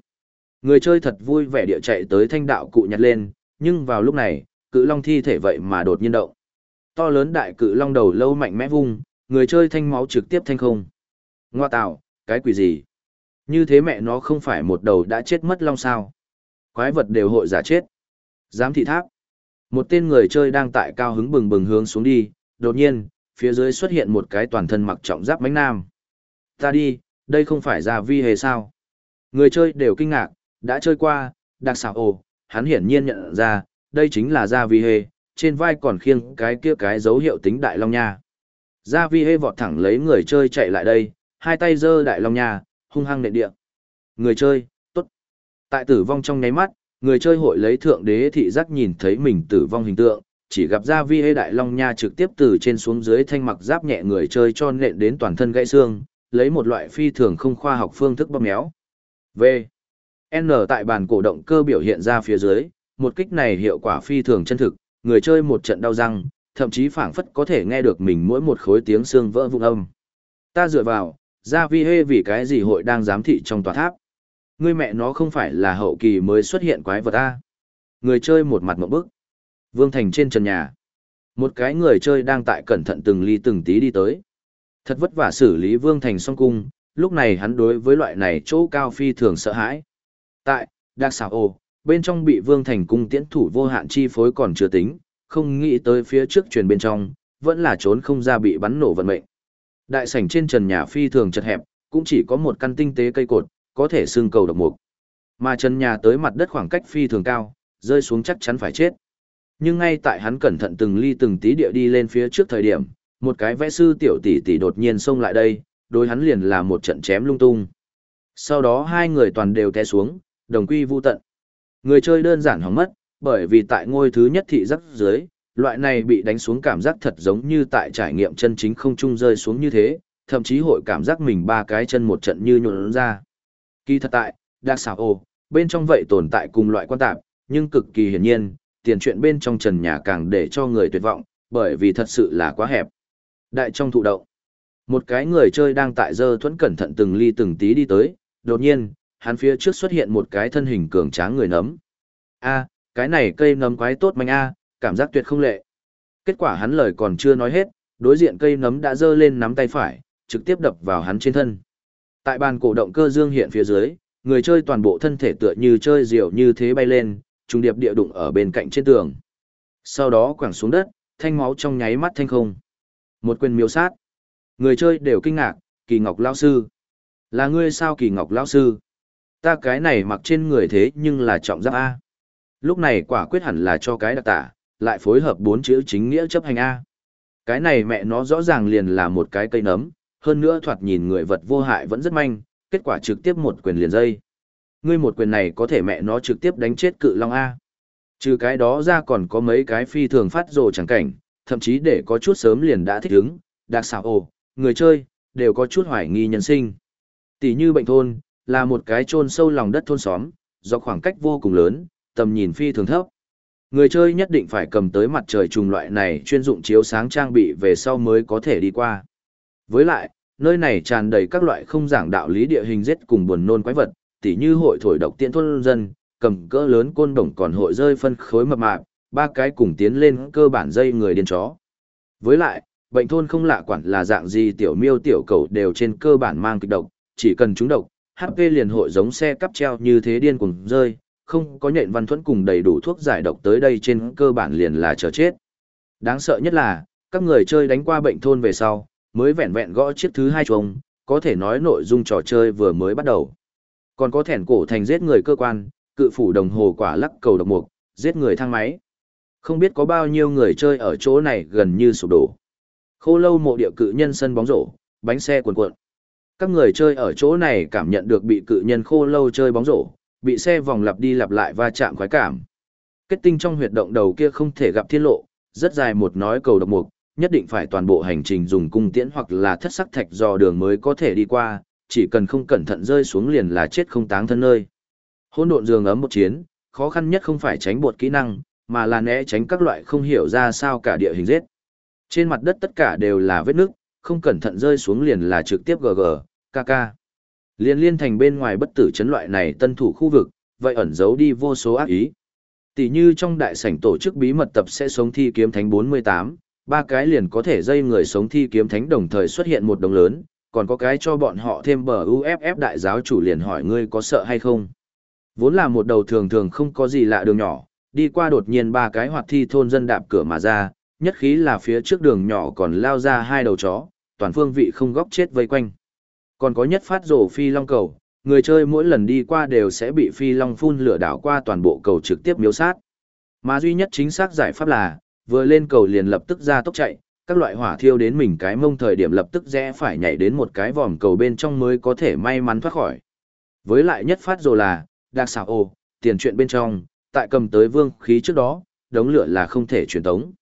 Người chơi thật vui vẻ địa chạy tới thanh đạo cụ nhặt lên, nhưng vào lúc này, cự long thi thể vậy mà đột nhiên động. To lớn đại cự long đầu lâu mạnh mẽ vung, người chơi thanh máu trực tiếp thanh không. Ngoa tạo, cái quỷ gì? Như thế mẹ nó không phải một đầu đã chết mất long sao. Quái vật đều hội giả chết. Giám thị tháp. Một tên người chơi đang tại cao hứng bừng bừng hướng xuống đi, đột nhiên, phía dưới xuất hiện một cái toàn thân mặc trọng giáp bánh nam. Ta đi, đây không phải ra vi hề sao. Người chơi đều kinh ngạc, đã chơi qua, đặc xảo ồ, hắn hiển nhiên nhận ra, đây chính là Gia Vi Hê, trên vai còn khiêng cái kia cái dấu hiệu tính Đại Long Nha. Gia Vi Hê vọt thẳng lấy người chơi chạy lại đây, hai tay giơ Đại Long Nha, hung hăng nện địa. Người chơi, tốt. Tại tử vong trong nháy mắt, người chơi hội lấy thượng đế thị giác nhìn thấy mình tử vong hình tượng, chỉ gặp ra vi hê đại long nha trực tiếp từ trên xuống dưới thanh mặc giáp nhẹ người chơi cho nện đến toàn thân gãy xương, lấy một loại phi thường không khoa học phương thức bóp méo. V. N tại bàn cổ động cơ biểu hiện ra phía dưới, một kích này hiệu quả phi thường chân thực, người chơi một trận đau răng, thậm chí phảng phất có thể nghe được mình mỗi một khối tiếng xương vỡ vụn âm. Ta dựa vào, Ra Vi Hê vì cái gì hội đang giám thị trong tòa tháp? Ngươi mẹ nó không phải là hậu kỳ mới xuất hiện quái vật A. Người chơi một mặt một bức. Vương Thành trên trần nhà. Một cái người chơi đang tại cẩn thận từng ly từng tí đi tới. Thật vất vả xử lý Vương Thành song cung, lúc này hắn đối với loại này chỗ cao phi thường sợ hãi. Tại, Đạc Sảo ồ, bên trong bị Vương Thành cung tiễn thủ vô hạn chi phối còn chưa tính, không nghĩ tới phía trước truyền bên trong, vẫn là trốn không ra bị bắn nổ vận mệnh. Đại sảnh trên trần nhà phi thường chật hẹp, cũng chỉ có một căn tinh tế cây cột, có thể xương cầu độc mục. Mà trần nhà tới mặt đất khoảng cách phi thường cao, rơi xuống chắc chắn phải chết. Nhưng ngay tại hắn cẩn thận từng ly từng tí địa đi lên phía trước thời điểm, một cái vẽ sư tiểu tỷ tỷ đột nhiên xông lại đây, đối hắn liền là một trận chém lung tung. Sau đó hai người toàn đều té xuống, đồng quy vu tận. Người chơi đơn giản hỏng mất, bởi vì tại ngôi thứ nhất thị giác dưới, loại này bị đánh xuống cảm giác thật giống như tại trải nghiệm chân chính không trung rơi xuống như thế, thậm chí hội cảm giác mình ba cái chân một trận như nhuộn ra. Kỳ thật tại, đặc xảo ồ, bên trong vậy tồn tại cùng loại quan tạp, nhưng cực kỳ hiển nhiên, tiền chuyện bên trong trần nhà càng để cho người tuyệt vọng, bởi vì thật sự là quá hẹp. Đại trong thụ động, một cái người chơi đang tại dơ thuẫn cẩn thận từng ly từng tí đi tới, đột nhiên, hắn phía trước xuất hiện một cái thân hình cường tráng người nấm. A, cái này cây nấm quái tốt manh a, cảm giác tuyệt không lệ. Kết quả hắn lời còn chưa nói hết, đối diện cây nấm đã dơ lên nắm tay phải, trực tiếp đập vào hắn trên thân. Tại bàn cổ động cơ dương hiện phía dưới, người chơi toàn bộ thân thể tựa như chơi diều như thế bay lên, trùng điệp địa đụng ở bên cạnh trên tường. Sau đó quẳng xuống đất, thanh máu trong nháy mắt thanh không. Một quyền miêu sát. Người chơi đều kinh ngạc, Kỳ Ngọc lão sư. Là ngươi sao Kỳ Ngọc lão sư? Ta cái này mặc trên người thế nhưng là trọng giáp A. Lúc này quả quyết hẳn là cho cái đặc tả, lại phối hợp bốn chữ chính nghĩa chấp hành A. Cái này mẹ nó rõ ràng liền là một cái cây nấm, hơn nữa thoạt nhìn người vật vô hại vẫn rất manh, kết quả trực tiếp một quyền liền dây. Ngươi một quyền này có thể mẹ nó trực tiếp đánh chết cự long A. Trừ cái đó ra còn có mấy cái phi thường phát rồ chẳng cảnh, thậm chí để có chút sớm liền đã thích ứng, đặc xảo ồ, người chơi, đều có chút hoài nghi nhân sinh. Tỷ như bệnh thôn, là một cái chôn sâu lòng đất thôn xóm, do khoảng cách vô cùng lớn, tầm nhìn phi thường thấp. Người chơi nhất định phải cầm tới mặt trời trùng loại này chuyên dụng chiếu sáng trang bị về sau mới có thể đi qua. Với lại, nơi này tràn đầy các loại không giảng đạo lý địa hình giết cùng buồn nôn quái vật, tỉ như hội thổi độc tiện thôn dân, cầm cỡ lớn côn đồng còn hội rơi phân khối mập mạp, ba cái cùng tiến lên cơ bản dây người điên chó. Với lại, bệnh thôn không lạ quản là dạng gì tiểu miêu tiểu cầu đều trên cơ bản mang kịch độc, chỉ cần chúng độc, HP liền hội giống xe cắp treo như thế điên cùng rơi, không có nhện văn thuẫn cùng đầy đủ thuốc giải độc tới đây trên cơ bản liền là chờ chết. Đáng sợ nhất là, các người chơi đánh qua bệnh thôn về sau, mới vẹn vẹn gõ chiếc thứ hai chuông, có thể nói nội dung trò chơi vừa mới bắt đầu. Còn có thẻn cổ thành giết người cơ quan, cự phủ đồng hồ quả lắc cầu độc mục, giết người thang máy. Không biết có bao nhiêu người chơi ở chỗ này gần như sụp đổ. Khô lâu mộ địa cự nhân sân bóng rổ, bánh xe cuồn cuộn. Các người chơi ở chỗ này cảm nhận được bị cự nhân khô lâu chơi bóng rổ, bị xe vòng lặp đi lặp lại va chạm khoái cảm. Kết tinh trong huyệt động đầu kia không thể gặp thiên lộ, rất dài một nói cầu độc mục, nhất định phải toàn bộ hành trình dùng cung tiễn hoặc là thất sắc thạch dò đường mới có thể đi qua, chỉ cần không cẩn thận rơi xuống liền là chết không táng thân nơi. Hỗn độn giường ấm một chiến, khó khăn nhất không phải tránh bột kỹ năng, mà là né tránh các loại không hiểu ra sao cả địa hình giết. Trên mặt đất tất cả đều là vết nước, không cẩn thận rơi xuống liền là trực tiếp GG, KK. Liên liên thành bên ngoài bất tử chấn loại này tân thủ khu vực, vậy ẩn giấu đi vô số ác ý. Tỷ như trong đại sảnh tổ chức bí mật tập sẽ sống thi kiếm thánh 48, ba cái liền có thể dây người sống thi kiếm thánh đồng thời xuất hiện một đồng lớn, còn có cái cho bọn họ thêm bờ UFF đại giáo chủ liền hỏi ngươi có sợ hay không. Vốn là một đầu thường thường không có gì lạ đường nhỏ, đi qua đột nhiên ba cái hoạt thi thôn dân đạp cửa mà ra, nhất khí là phía trước đường nhỏ còn lao ra hai đầu chó, toàn phương vị không góc chết vây quanh. Còn có nhất phát rổ phi long cầu, người chơi mỗi lần đi qua đều sẽ bị phi long phun lửa đảo qua toàn bộ cầu trực tiếp miếu sát. Mà duy nhất chính xác giải pháp là, vừa lên cầu liền lập tức ra tốc chạy, các loại hỏa thiêu đến mình cái mông thời điểm lập tức rẽ phải nhảy đến một cái vòm cầu bên trong mới có thể may mắn thoát khỏi. Với lại nhất phát rồi là, đặc xảo ồ, tiền chuyện bên trong, tại cầm tới vương khí trước đó, đống lửa là không thể truyền tống.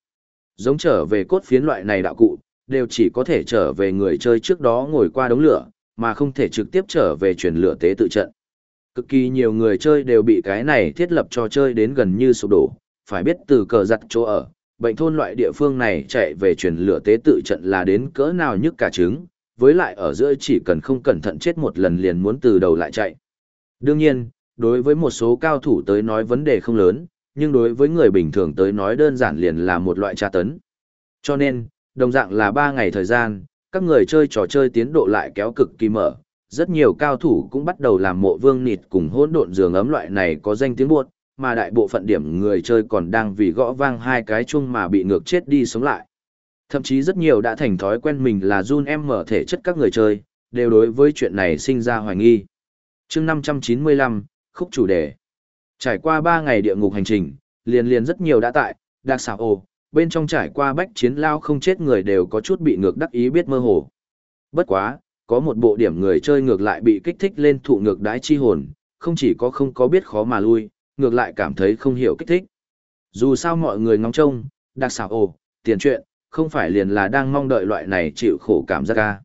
Giống trở về cốt phiến loại này đạo cụ, đều chỉ có thể trở về người chơi trước đó ngồi qua đống lửa, mà không thể trực tiếp trở về truyền lửa tế tự trận. Cực kỳ nhiều người chơi đều bị cái này thiết lập cho chơi đến gần như sụp đổ, phải biết từ cờ giặt chỗ ở, bệnh thôn loại địa phương này chạy về truyền lửa tế tự trận là đến cỡ nào nhức cả trứng, với lại ở giữa chỉ cần không cẩn thận chết một lần liền muốn từ đầu lại chạy. Đương nhiên, đối với một số cao thủ tới nói vấn đề không lớn, nhưng đối với người bình thường tới nói đơn giản liền là một loại tra tấn. Cho nên, đồng dạng là 3 ngày thời gian, các người chơi trò chơi tiến độ lại kéo cực kỳ mở, rất nhiều cao thủ cũng bắt đầu làm mộ vương nịt cùng hỗn độn giường ấm loại này có danh tiếng buốt, mà đại bộ phận điểm người chơi còn đang vì gõ vang hai cái chung mà bị ngược chết đi sống lại. Thậm chí rất nhiều đã thành thói quen mình là run em mở thể chất các người chơi, đều đối với chuyện này sinh ra hoài nghi. chương 595, khúc chủ đề. Trải qua 3 ngày địa ngục hành trình, liền liền rất nhiều đã tại, đặc xảo ồ, bên trong trải qua bách chiến lao không chết người đều có chút bị ngược đắc ý biết mơ hồ. Bất quá, có một bộ điểm người chơi ngược lại bị kích thích lên thụ ngược đái chi hồn, không chỉ có không có biết khó mà lui, ngược lại cảm thấy không hiểu kích thích. Dù sao mọi người ngóng trông, đặc xảo ồ, tiền chuyện, không phải liền là đang mong đợi loại này chịu khổ cảm giác ca.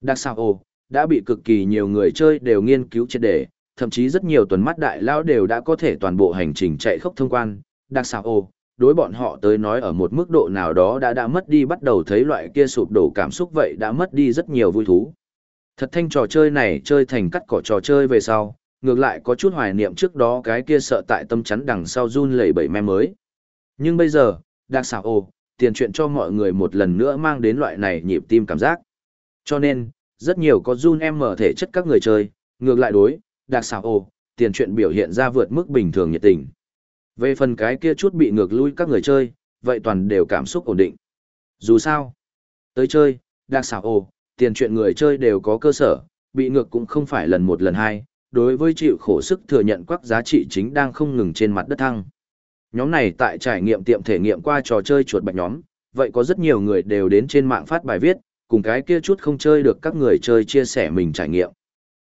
Đặc xảo ồ, đã bị cực kỳ nhiều người chơi đều nghiên cứu triệt đề, thậm chí rất nhiều tuần mắt đại lao đều đã có thể toàn bộ hành trình chạy khốc thông quan. Đặc xảo ồ, đối bọn họ tới nói ở một mức độ nào đó đã đã mất đi bắt đầu thấy loại kia sụp đổ cảm xúc vậy đã mất đi rất nhiều vui thú. Thật thanh trò chơi này chơi thành cắt cỏ trò chơi về sau, ngược lại có chút hoài niệm trước đó cái kia sợ tại tâm chắn đằng sau run lẩy bẩy me mới. Nhưng bây giờ, đặc xảo ồ, tiền chuyện cho mọi người một lần nữa mang đến loại này nhịp tim cảm giác. Cho nên, rất nhiều có run em mở thể chất các người chơi, ngược lại đối, đặc xảo ồ, tiền chuyện biểu hiện ra vượt mức bình thường nhiệt tình. Về phần cái kia chút bị ngược lui các người chơi, vậy toàn đều cảm xúc ổn định. Dù sao, tới chơi, đặc xảo ồ, tiền chuyện người chơi đều có cơ sở, bị ngược cũng không phải lần một lần hai, đối với chịu khổ sức thừa nhận quắc giá trị chính đang không ngừng trên mặt đất thăng. Nhóm này tại trải nghiệm tiệm thể nghiệm qua trò chơi chuột bạch nhóm, vậy có rất nhiều người đều đến trên mạng phát bài viết, cùng cái kia chút không chơi được các người chơi chia sẻ mình trải nghiệm.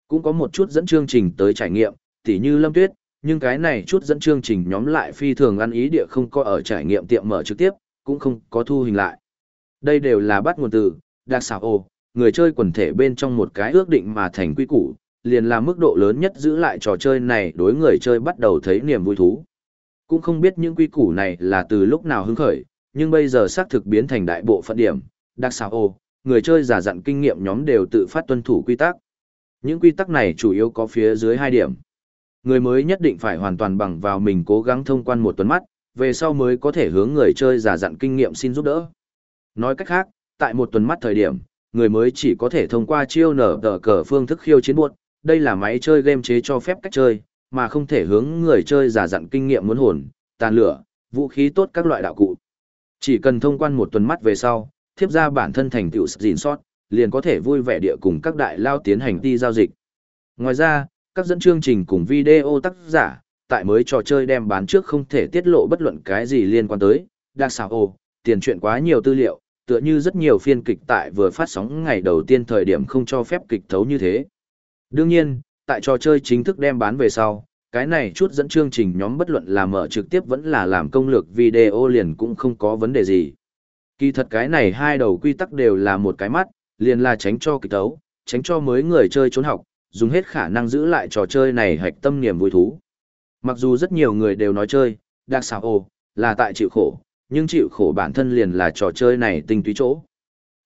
Cũng có một chút dẫn chương trình tới trải nghiệm, tỉ như Lâm Tuyết, nhưng cái này chút dẫn chương trình nhóm lại phi thường ăn ý địa không có ở trải nghiệm tiệm mở trực tiếp, cũng không có thu hình lại. Đây đều là bắt nguồn từ, đặc xảo ồ, người chơi quần thể bên trong một cái ước định mà thành quy củ, liền là mức độ lớn nhất giữ lại trò chơi này đối người chơi bắt đầu thấy niềm vui thú. Cũng không biết những quy củ này là từ lúc nào hứng khởi, nhưng bây giờ xác thực biến thành đại bộ phận điểm, đặc xảo ô, người chơi giả dặn kinh nghiệm nhóm đều tự phát tuân thủ quy tắc. Những quy tắc này chủ yếu có phía dưới hai điểm. Người mới nhất định phải hoàn toàn bằng vào mình cố gắng thông quan một tuần mắt, về sau mới có thể hướng người chơi giả dặn kinh nghiệm xin giúp đỡ. Nói cách khác, tại một tuần mắt thời điểm, người mới chỉ có thể thông qua chiêu nở tờ cờ phương thức khiêu chiến buộc, đây là máy chơi game chế cho phép cách chơi, mà không thể hướng người chơi giả dặn kinh nghiệm muốn hồn, tàn lửa, vũ khí tốt các loại đạo cụ. Chỉ cần thông quan một tuần mắt về sau, thiếp ra bản thân thành tựu gìn sót, liền có thể vui vẻ địa cùng các đại lao tiến hành đi giao dịch. Ngoài ra, các dẫn chương trình cùng video tác giả, tại mới trò chơi đem bán trước không thể tiết lộ bất luận cái gì liên quan tới, đặc xảo ồ, tiền chuyện quá nhiều tư liệu, tựa như rất nhiều phiên kịch tại vừa phát sóng ngày đầu tiên thời điểm không cho phép kịch thấu như thế. Đương nhiên, tại trò chơi chính thức đem bán về sau, cái này chút dẫn chương trình nhóm bất luận là mở trực tiếp vẫn là làm công lược video liền cũng không có vấn đề gì. Kỳ thật cái này hai đầu quy tắc đều là một cái mắt, liền là tránh cho kịch tấu, tránh cho mới người chơi trốn học, dùng hết khả năng giữ lại trò chơi này hạch tâm niềm vui thú. Mặc dù rất nhiều người đều nói chơi, đặc xảo ồ, là tại chịu khổ, nhưng chịu khổ bản thân liền là trò chơi này tinh túy chỗ.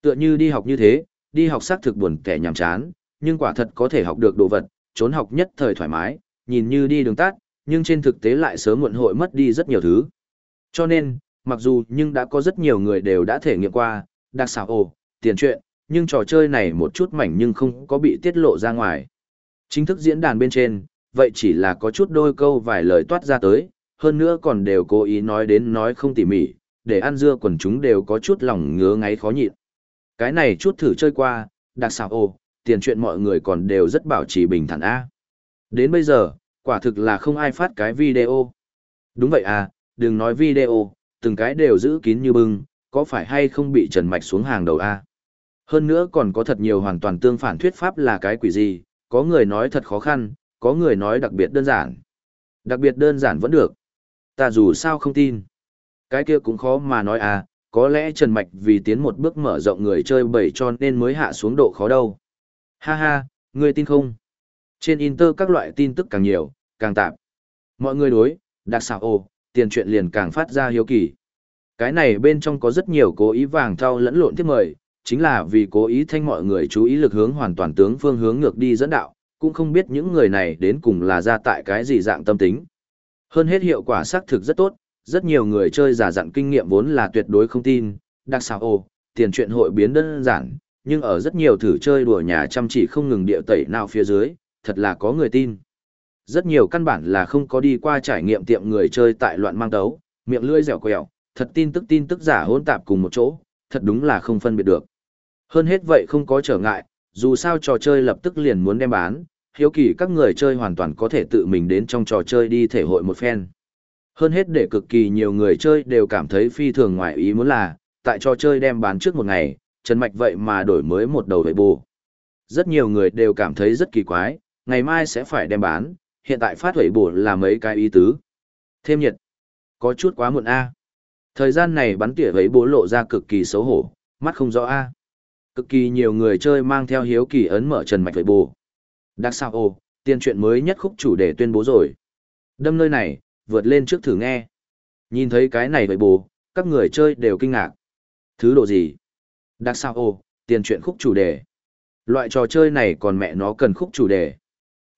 Tựa như đi học như thế, đi học xác thực buồn kẻ nhàm chán, nhưng quả thật có thể học được đồ vật, trốn học nhất thời thoải mái, nhìn như đi đường tắt, nhưng trên thực tế lại sớm muộn hội mất đi rất nhiều thứ. Cho nên, mặc dù nhưng đã có rất nhiều người đều đã thể nghiệm qua, đặc xảo ồ, tiền chuyện, nhưng trò chơi này một chút mảnh nhưng không có bị tiết lộ ra ngoài. Chính thức diễn đàn bên trên, vậy chỉ là có chút đôi câu vài lời toát ra tới, hơn nữa còn đều cố ý nói đến nói không tỉ mỉ, để ăn dưa quần chúng đều có chút lòng ngứa ngáy khó nhịn. Cái này chút thử chơi qua, đặc xảo ồ, tiền chuyện mọi người còn đều rất bảo trì bình thản A. Đến bây giờ, quả thực là không ai phát cái video. Đúng vậy à, đừng nói video, từng cái đều giữ kín như bưng, có phải hay không bị trần mạch xuống hàng đầu A. Hơn nữa còn có thật nhiều hoàn toàn tương phản thuyết pháp là cái quỷ gì, có người nói thật khó khăn, có người nói đặc biệt đơn giản. Đặc biệt đơn giản vẫn được. Ta dù sao không tin. Cái kia cũng khó mà nói à, có lẽ Trần Mạch vì tiến một bước mở rộng người chơi bầy cho nên mới hạ xuống độ khó đâu. Ha ha, ngươi tin không? Trên Inter các loại tin tức càng nhiều, càng tạp. Mọi người đối, đặc xảo ồ, tiền chuyện liền càng phát ra hiếu kỳ. Cái này bên trong có rất nhiều cố ý vàng thao lẫn lộn tiếp mời, chính là vì cố ý thanh mọi người chú ý lực hướng hoàn toàn tướng phương hướng ngược đi dẫn đạo, cũng không biết những người này đến cùng là ra tại cái gì dạng tâm tính. Hơn hết hiệu quả xác thực rất tốt, rất nhiều người chơi giả dặn kinh nghiệm vốn là tuyệt đối không tin, đặc xảo ồ, tiền chuyện hội biến đơn giản, nhưng ở rất nhiều thử chơi đùa nhà chăm chỉ không ngừng địa tẩy nào phía dưới, thật là có người tin. Rất nhiều căn bản là không có đi qua trải nghiệm tiệm người chơi tại loạn mang tấu, miệng lưỡi dẻo quẹo, thật tin tức tin tức giả hỗn tạp cùng một chỗ, thật đúng là không phân biệt được. Hơn hết vậy không có trở ngại, dù sao trò chơi lập tức liền muốn đem bán, hiếu kỳ các người chơi hoàn toàn có thể tự mình đến trong trò chơi đi thể hội một phen. Hơn hết để cực kỳ nhiều người chơi đều cảm thấy phi thường ngoài ý muốn là, tại trò chơi đem bán trước một ngày, Trần Mạch vậy mà đổi mới một đầu vệ bù. Rất nhiều người đều cảm thấy rất kỳ quái, ngày mai sẽ phải đem bán, hiện tại phát vệ bù là mấy cái ý tứ. Thêm nhiệt. Có chút quá muộn A. Thời gian này bắn tỉa vệ bù lộ ra cực kỳ xấu hổ, mắt không rõ A. Cực kỳ nhiều người chơi mang theo hiếu kỳ ấn mở trần mạch vệ bù. Đặc sao ồ, tiên truyện mới nhất khúc chủ đề tuyên bố rồi. Đâm nơi này, vượt lên trước thử nghe. Nhìn thấy cái này vậy bù, các người chơi đều kinh ngạc. Thứ độ gì? Đặc sao ô, tiền truyện khúc chủ đề. Loại trò chơi này còn mẹ nó cần khúc chủ đề.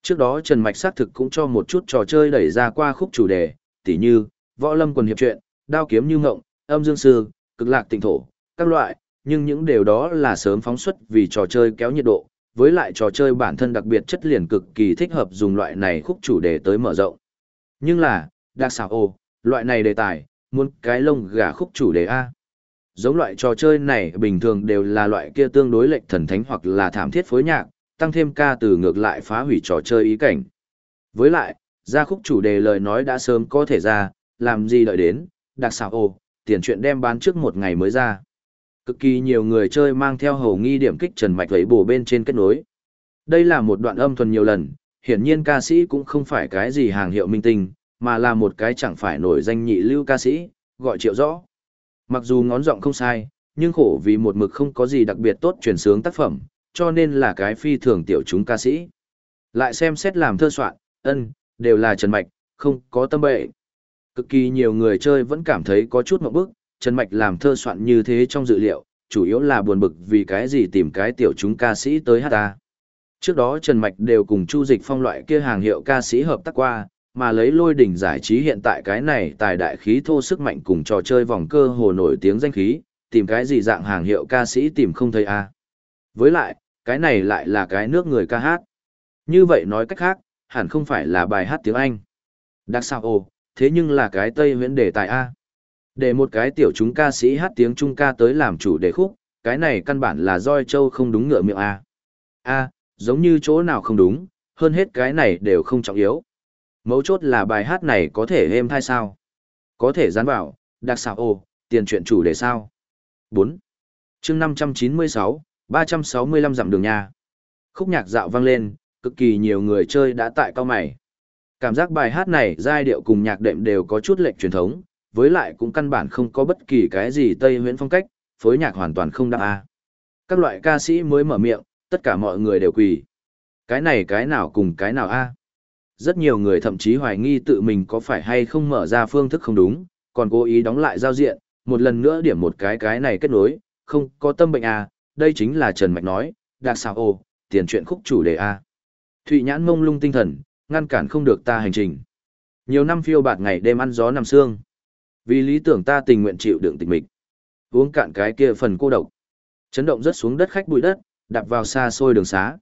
Trước đó Trần Mạch xác thực cũng cho một chút trò chơi đẩy ra qua khúc chủ đề, tỉ như, võ lâm quần hiệp truyện, đao kiếm như ngộng, âm dương sư, cực lạc tịnh thổ, các loại, nhưng những điều đó là sớm phóng xuất vì trò chơi kéo nhiệt độ, với lại trò chơi bản thân đặc biệt chất liền cực kỳ thích hợp dùng loại này khúc chủ đề tới mở rộng. Nhưng là, đặc xảo ô, loại này đề tài, muốn cái lông gà khúc chủ đề A. Giống loại trò chơi này bình thường đều là loại kia tương đối lệch thần thánh hoặc là thảm thiết phối nhạc, tăng thêm ca từ ngược lại phá hủy trò chơi ý cảnh. Với lại, ra khúc chủ đề lời nói đã sớm có thể ra, làm gì đợi đến, đặc xảo ồ, tiền chuyện đem bán trước một ngày mới ra. Cực kỳ nhiều người chơi mang theo hầu nghi điểm kích trần mạch vấy bổ bên trên kết nối. Đây là một đoạn âm thuần nhiều lần, hiển nhiên ca sĩ cũng không phải cái gì hàng hiệu minh tinh, mà là một cái chẳng phải nổi danh nhị lưu ca sĩ, gọi triệu rõ. Mặc dù ngón giọng không sai, nhưng khổ vì một mực không có gì đặc biệt tốt truyền sướng tác phẩm, cho nên là cái phi thường tiểu chúng ca sĩ. Lại xem xét làm thơ soạn, ân, đều là Trần Mạch, không có tâm bệ. Cực kỳ nhiều người chơi vẫn cảm thấy có chút mộng bức, Trần Mạch làm thơ soạn như thế trong dự liệu, chủ yếu là buồn bực vì cái gì tìm cái tiểu chúng ca sĩ tới hát ta. Trước đó Trần Mạch đều cùng Chu Dịch Phong loại kia hàng hiệu ca sĩ hợp tác qua, mà lấy lôi đỉnh giải trí hiện tại cái này tài đại khí thô sức mạnh cùng trò chơi vòng cơ hồ nổi tiếng danh khí, tìm cái gì dạng hàng hiệu ca sĩ tìm không thấy a Với lại, cái này lại là cái nước người ca hát. Như vậy nói cách khác, hẳn không phải là bài hát tiếng Anh. Đặc sao ồ, thế nhưng là cái Tây Nguyễn đề tài A. Để một cái tiểu chúng ca sĩ hát tiếng Trung ca tới làm chủ đề khúc, cái này căn bản là roi châu không đúng ngựa miệng A. A, giống như chỗ nào không đúng, hơn hết cái này đều không trọng yếu. Mấu chốt là bài hát này có thể êm thai sao? Có thể dán vào, đặc xạo ồ, tiền chuyện chủ đề sao? 4. chương 596, 365 dặm đường nha. Khúc nhạc dạo vang lên, cực kỳ nhiều người chơi đã tại cao mày. Cảm giác bài hát này giai điệu cùng nhạc đệm đều có chút lệnh truyền thống, với lại cũng căn bản không có bất kỳ cái gì Tây Huyễn phong cách, phối nhạc hoàn toàn không đáp a. Các loại ca sĩ mới mở miệng, tất cả mọi người đều quỳ. Cái này cái nào cùng cái nào a? Rất nhiều người thậm chí hoài nghi tự mình có phải hay không mở ra phương thức không đúng, còn cố ý đóng lại giao diện, một lần nữa điểm một cái cái này kết nối, không có tâm bệnh à? đây chính là Trần Mạch nói, đặc xào ô, tiền chuyện khúc chủ đề A. Thụy nhãn mông lung tinh thần, ngăn cản không được ta hành trình. Nhiều năm phiêu bạt ngày đêm ăn gió nằm xương. Vì lý tưởng ta tình nguyện chịu đựng tịch mịch. Uống cạn cái kia phần cô độc. Chấn động rất xuống đất khách bụi đất, đạp vào xa xôi đường xá.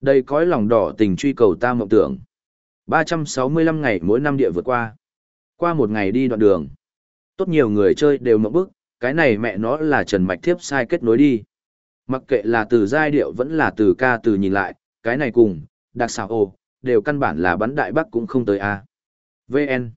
Đây cõi lòng đỏ tình truy cầu ta mộng tưởng. 365 ngày mỗi năm địa vượt qua. Qua một ngày đi đoạn đường. Tốt nhiều người chơi đều mộng bức, cái này mẹ nó là Trần Mạch Thiếp sai kết nối đi. Mặc kệ là từ giai điệu vẫn là từ ca từ nhìn lại, cái này cùng, đặc xảo ồ, đều căn bản là bắn đại bắc cũng không tới a. VN.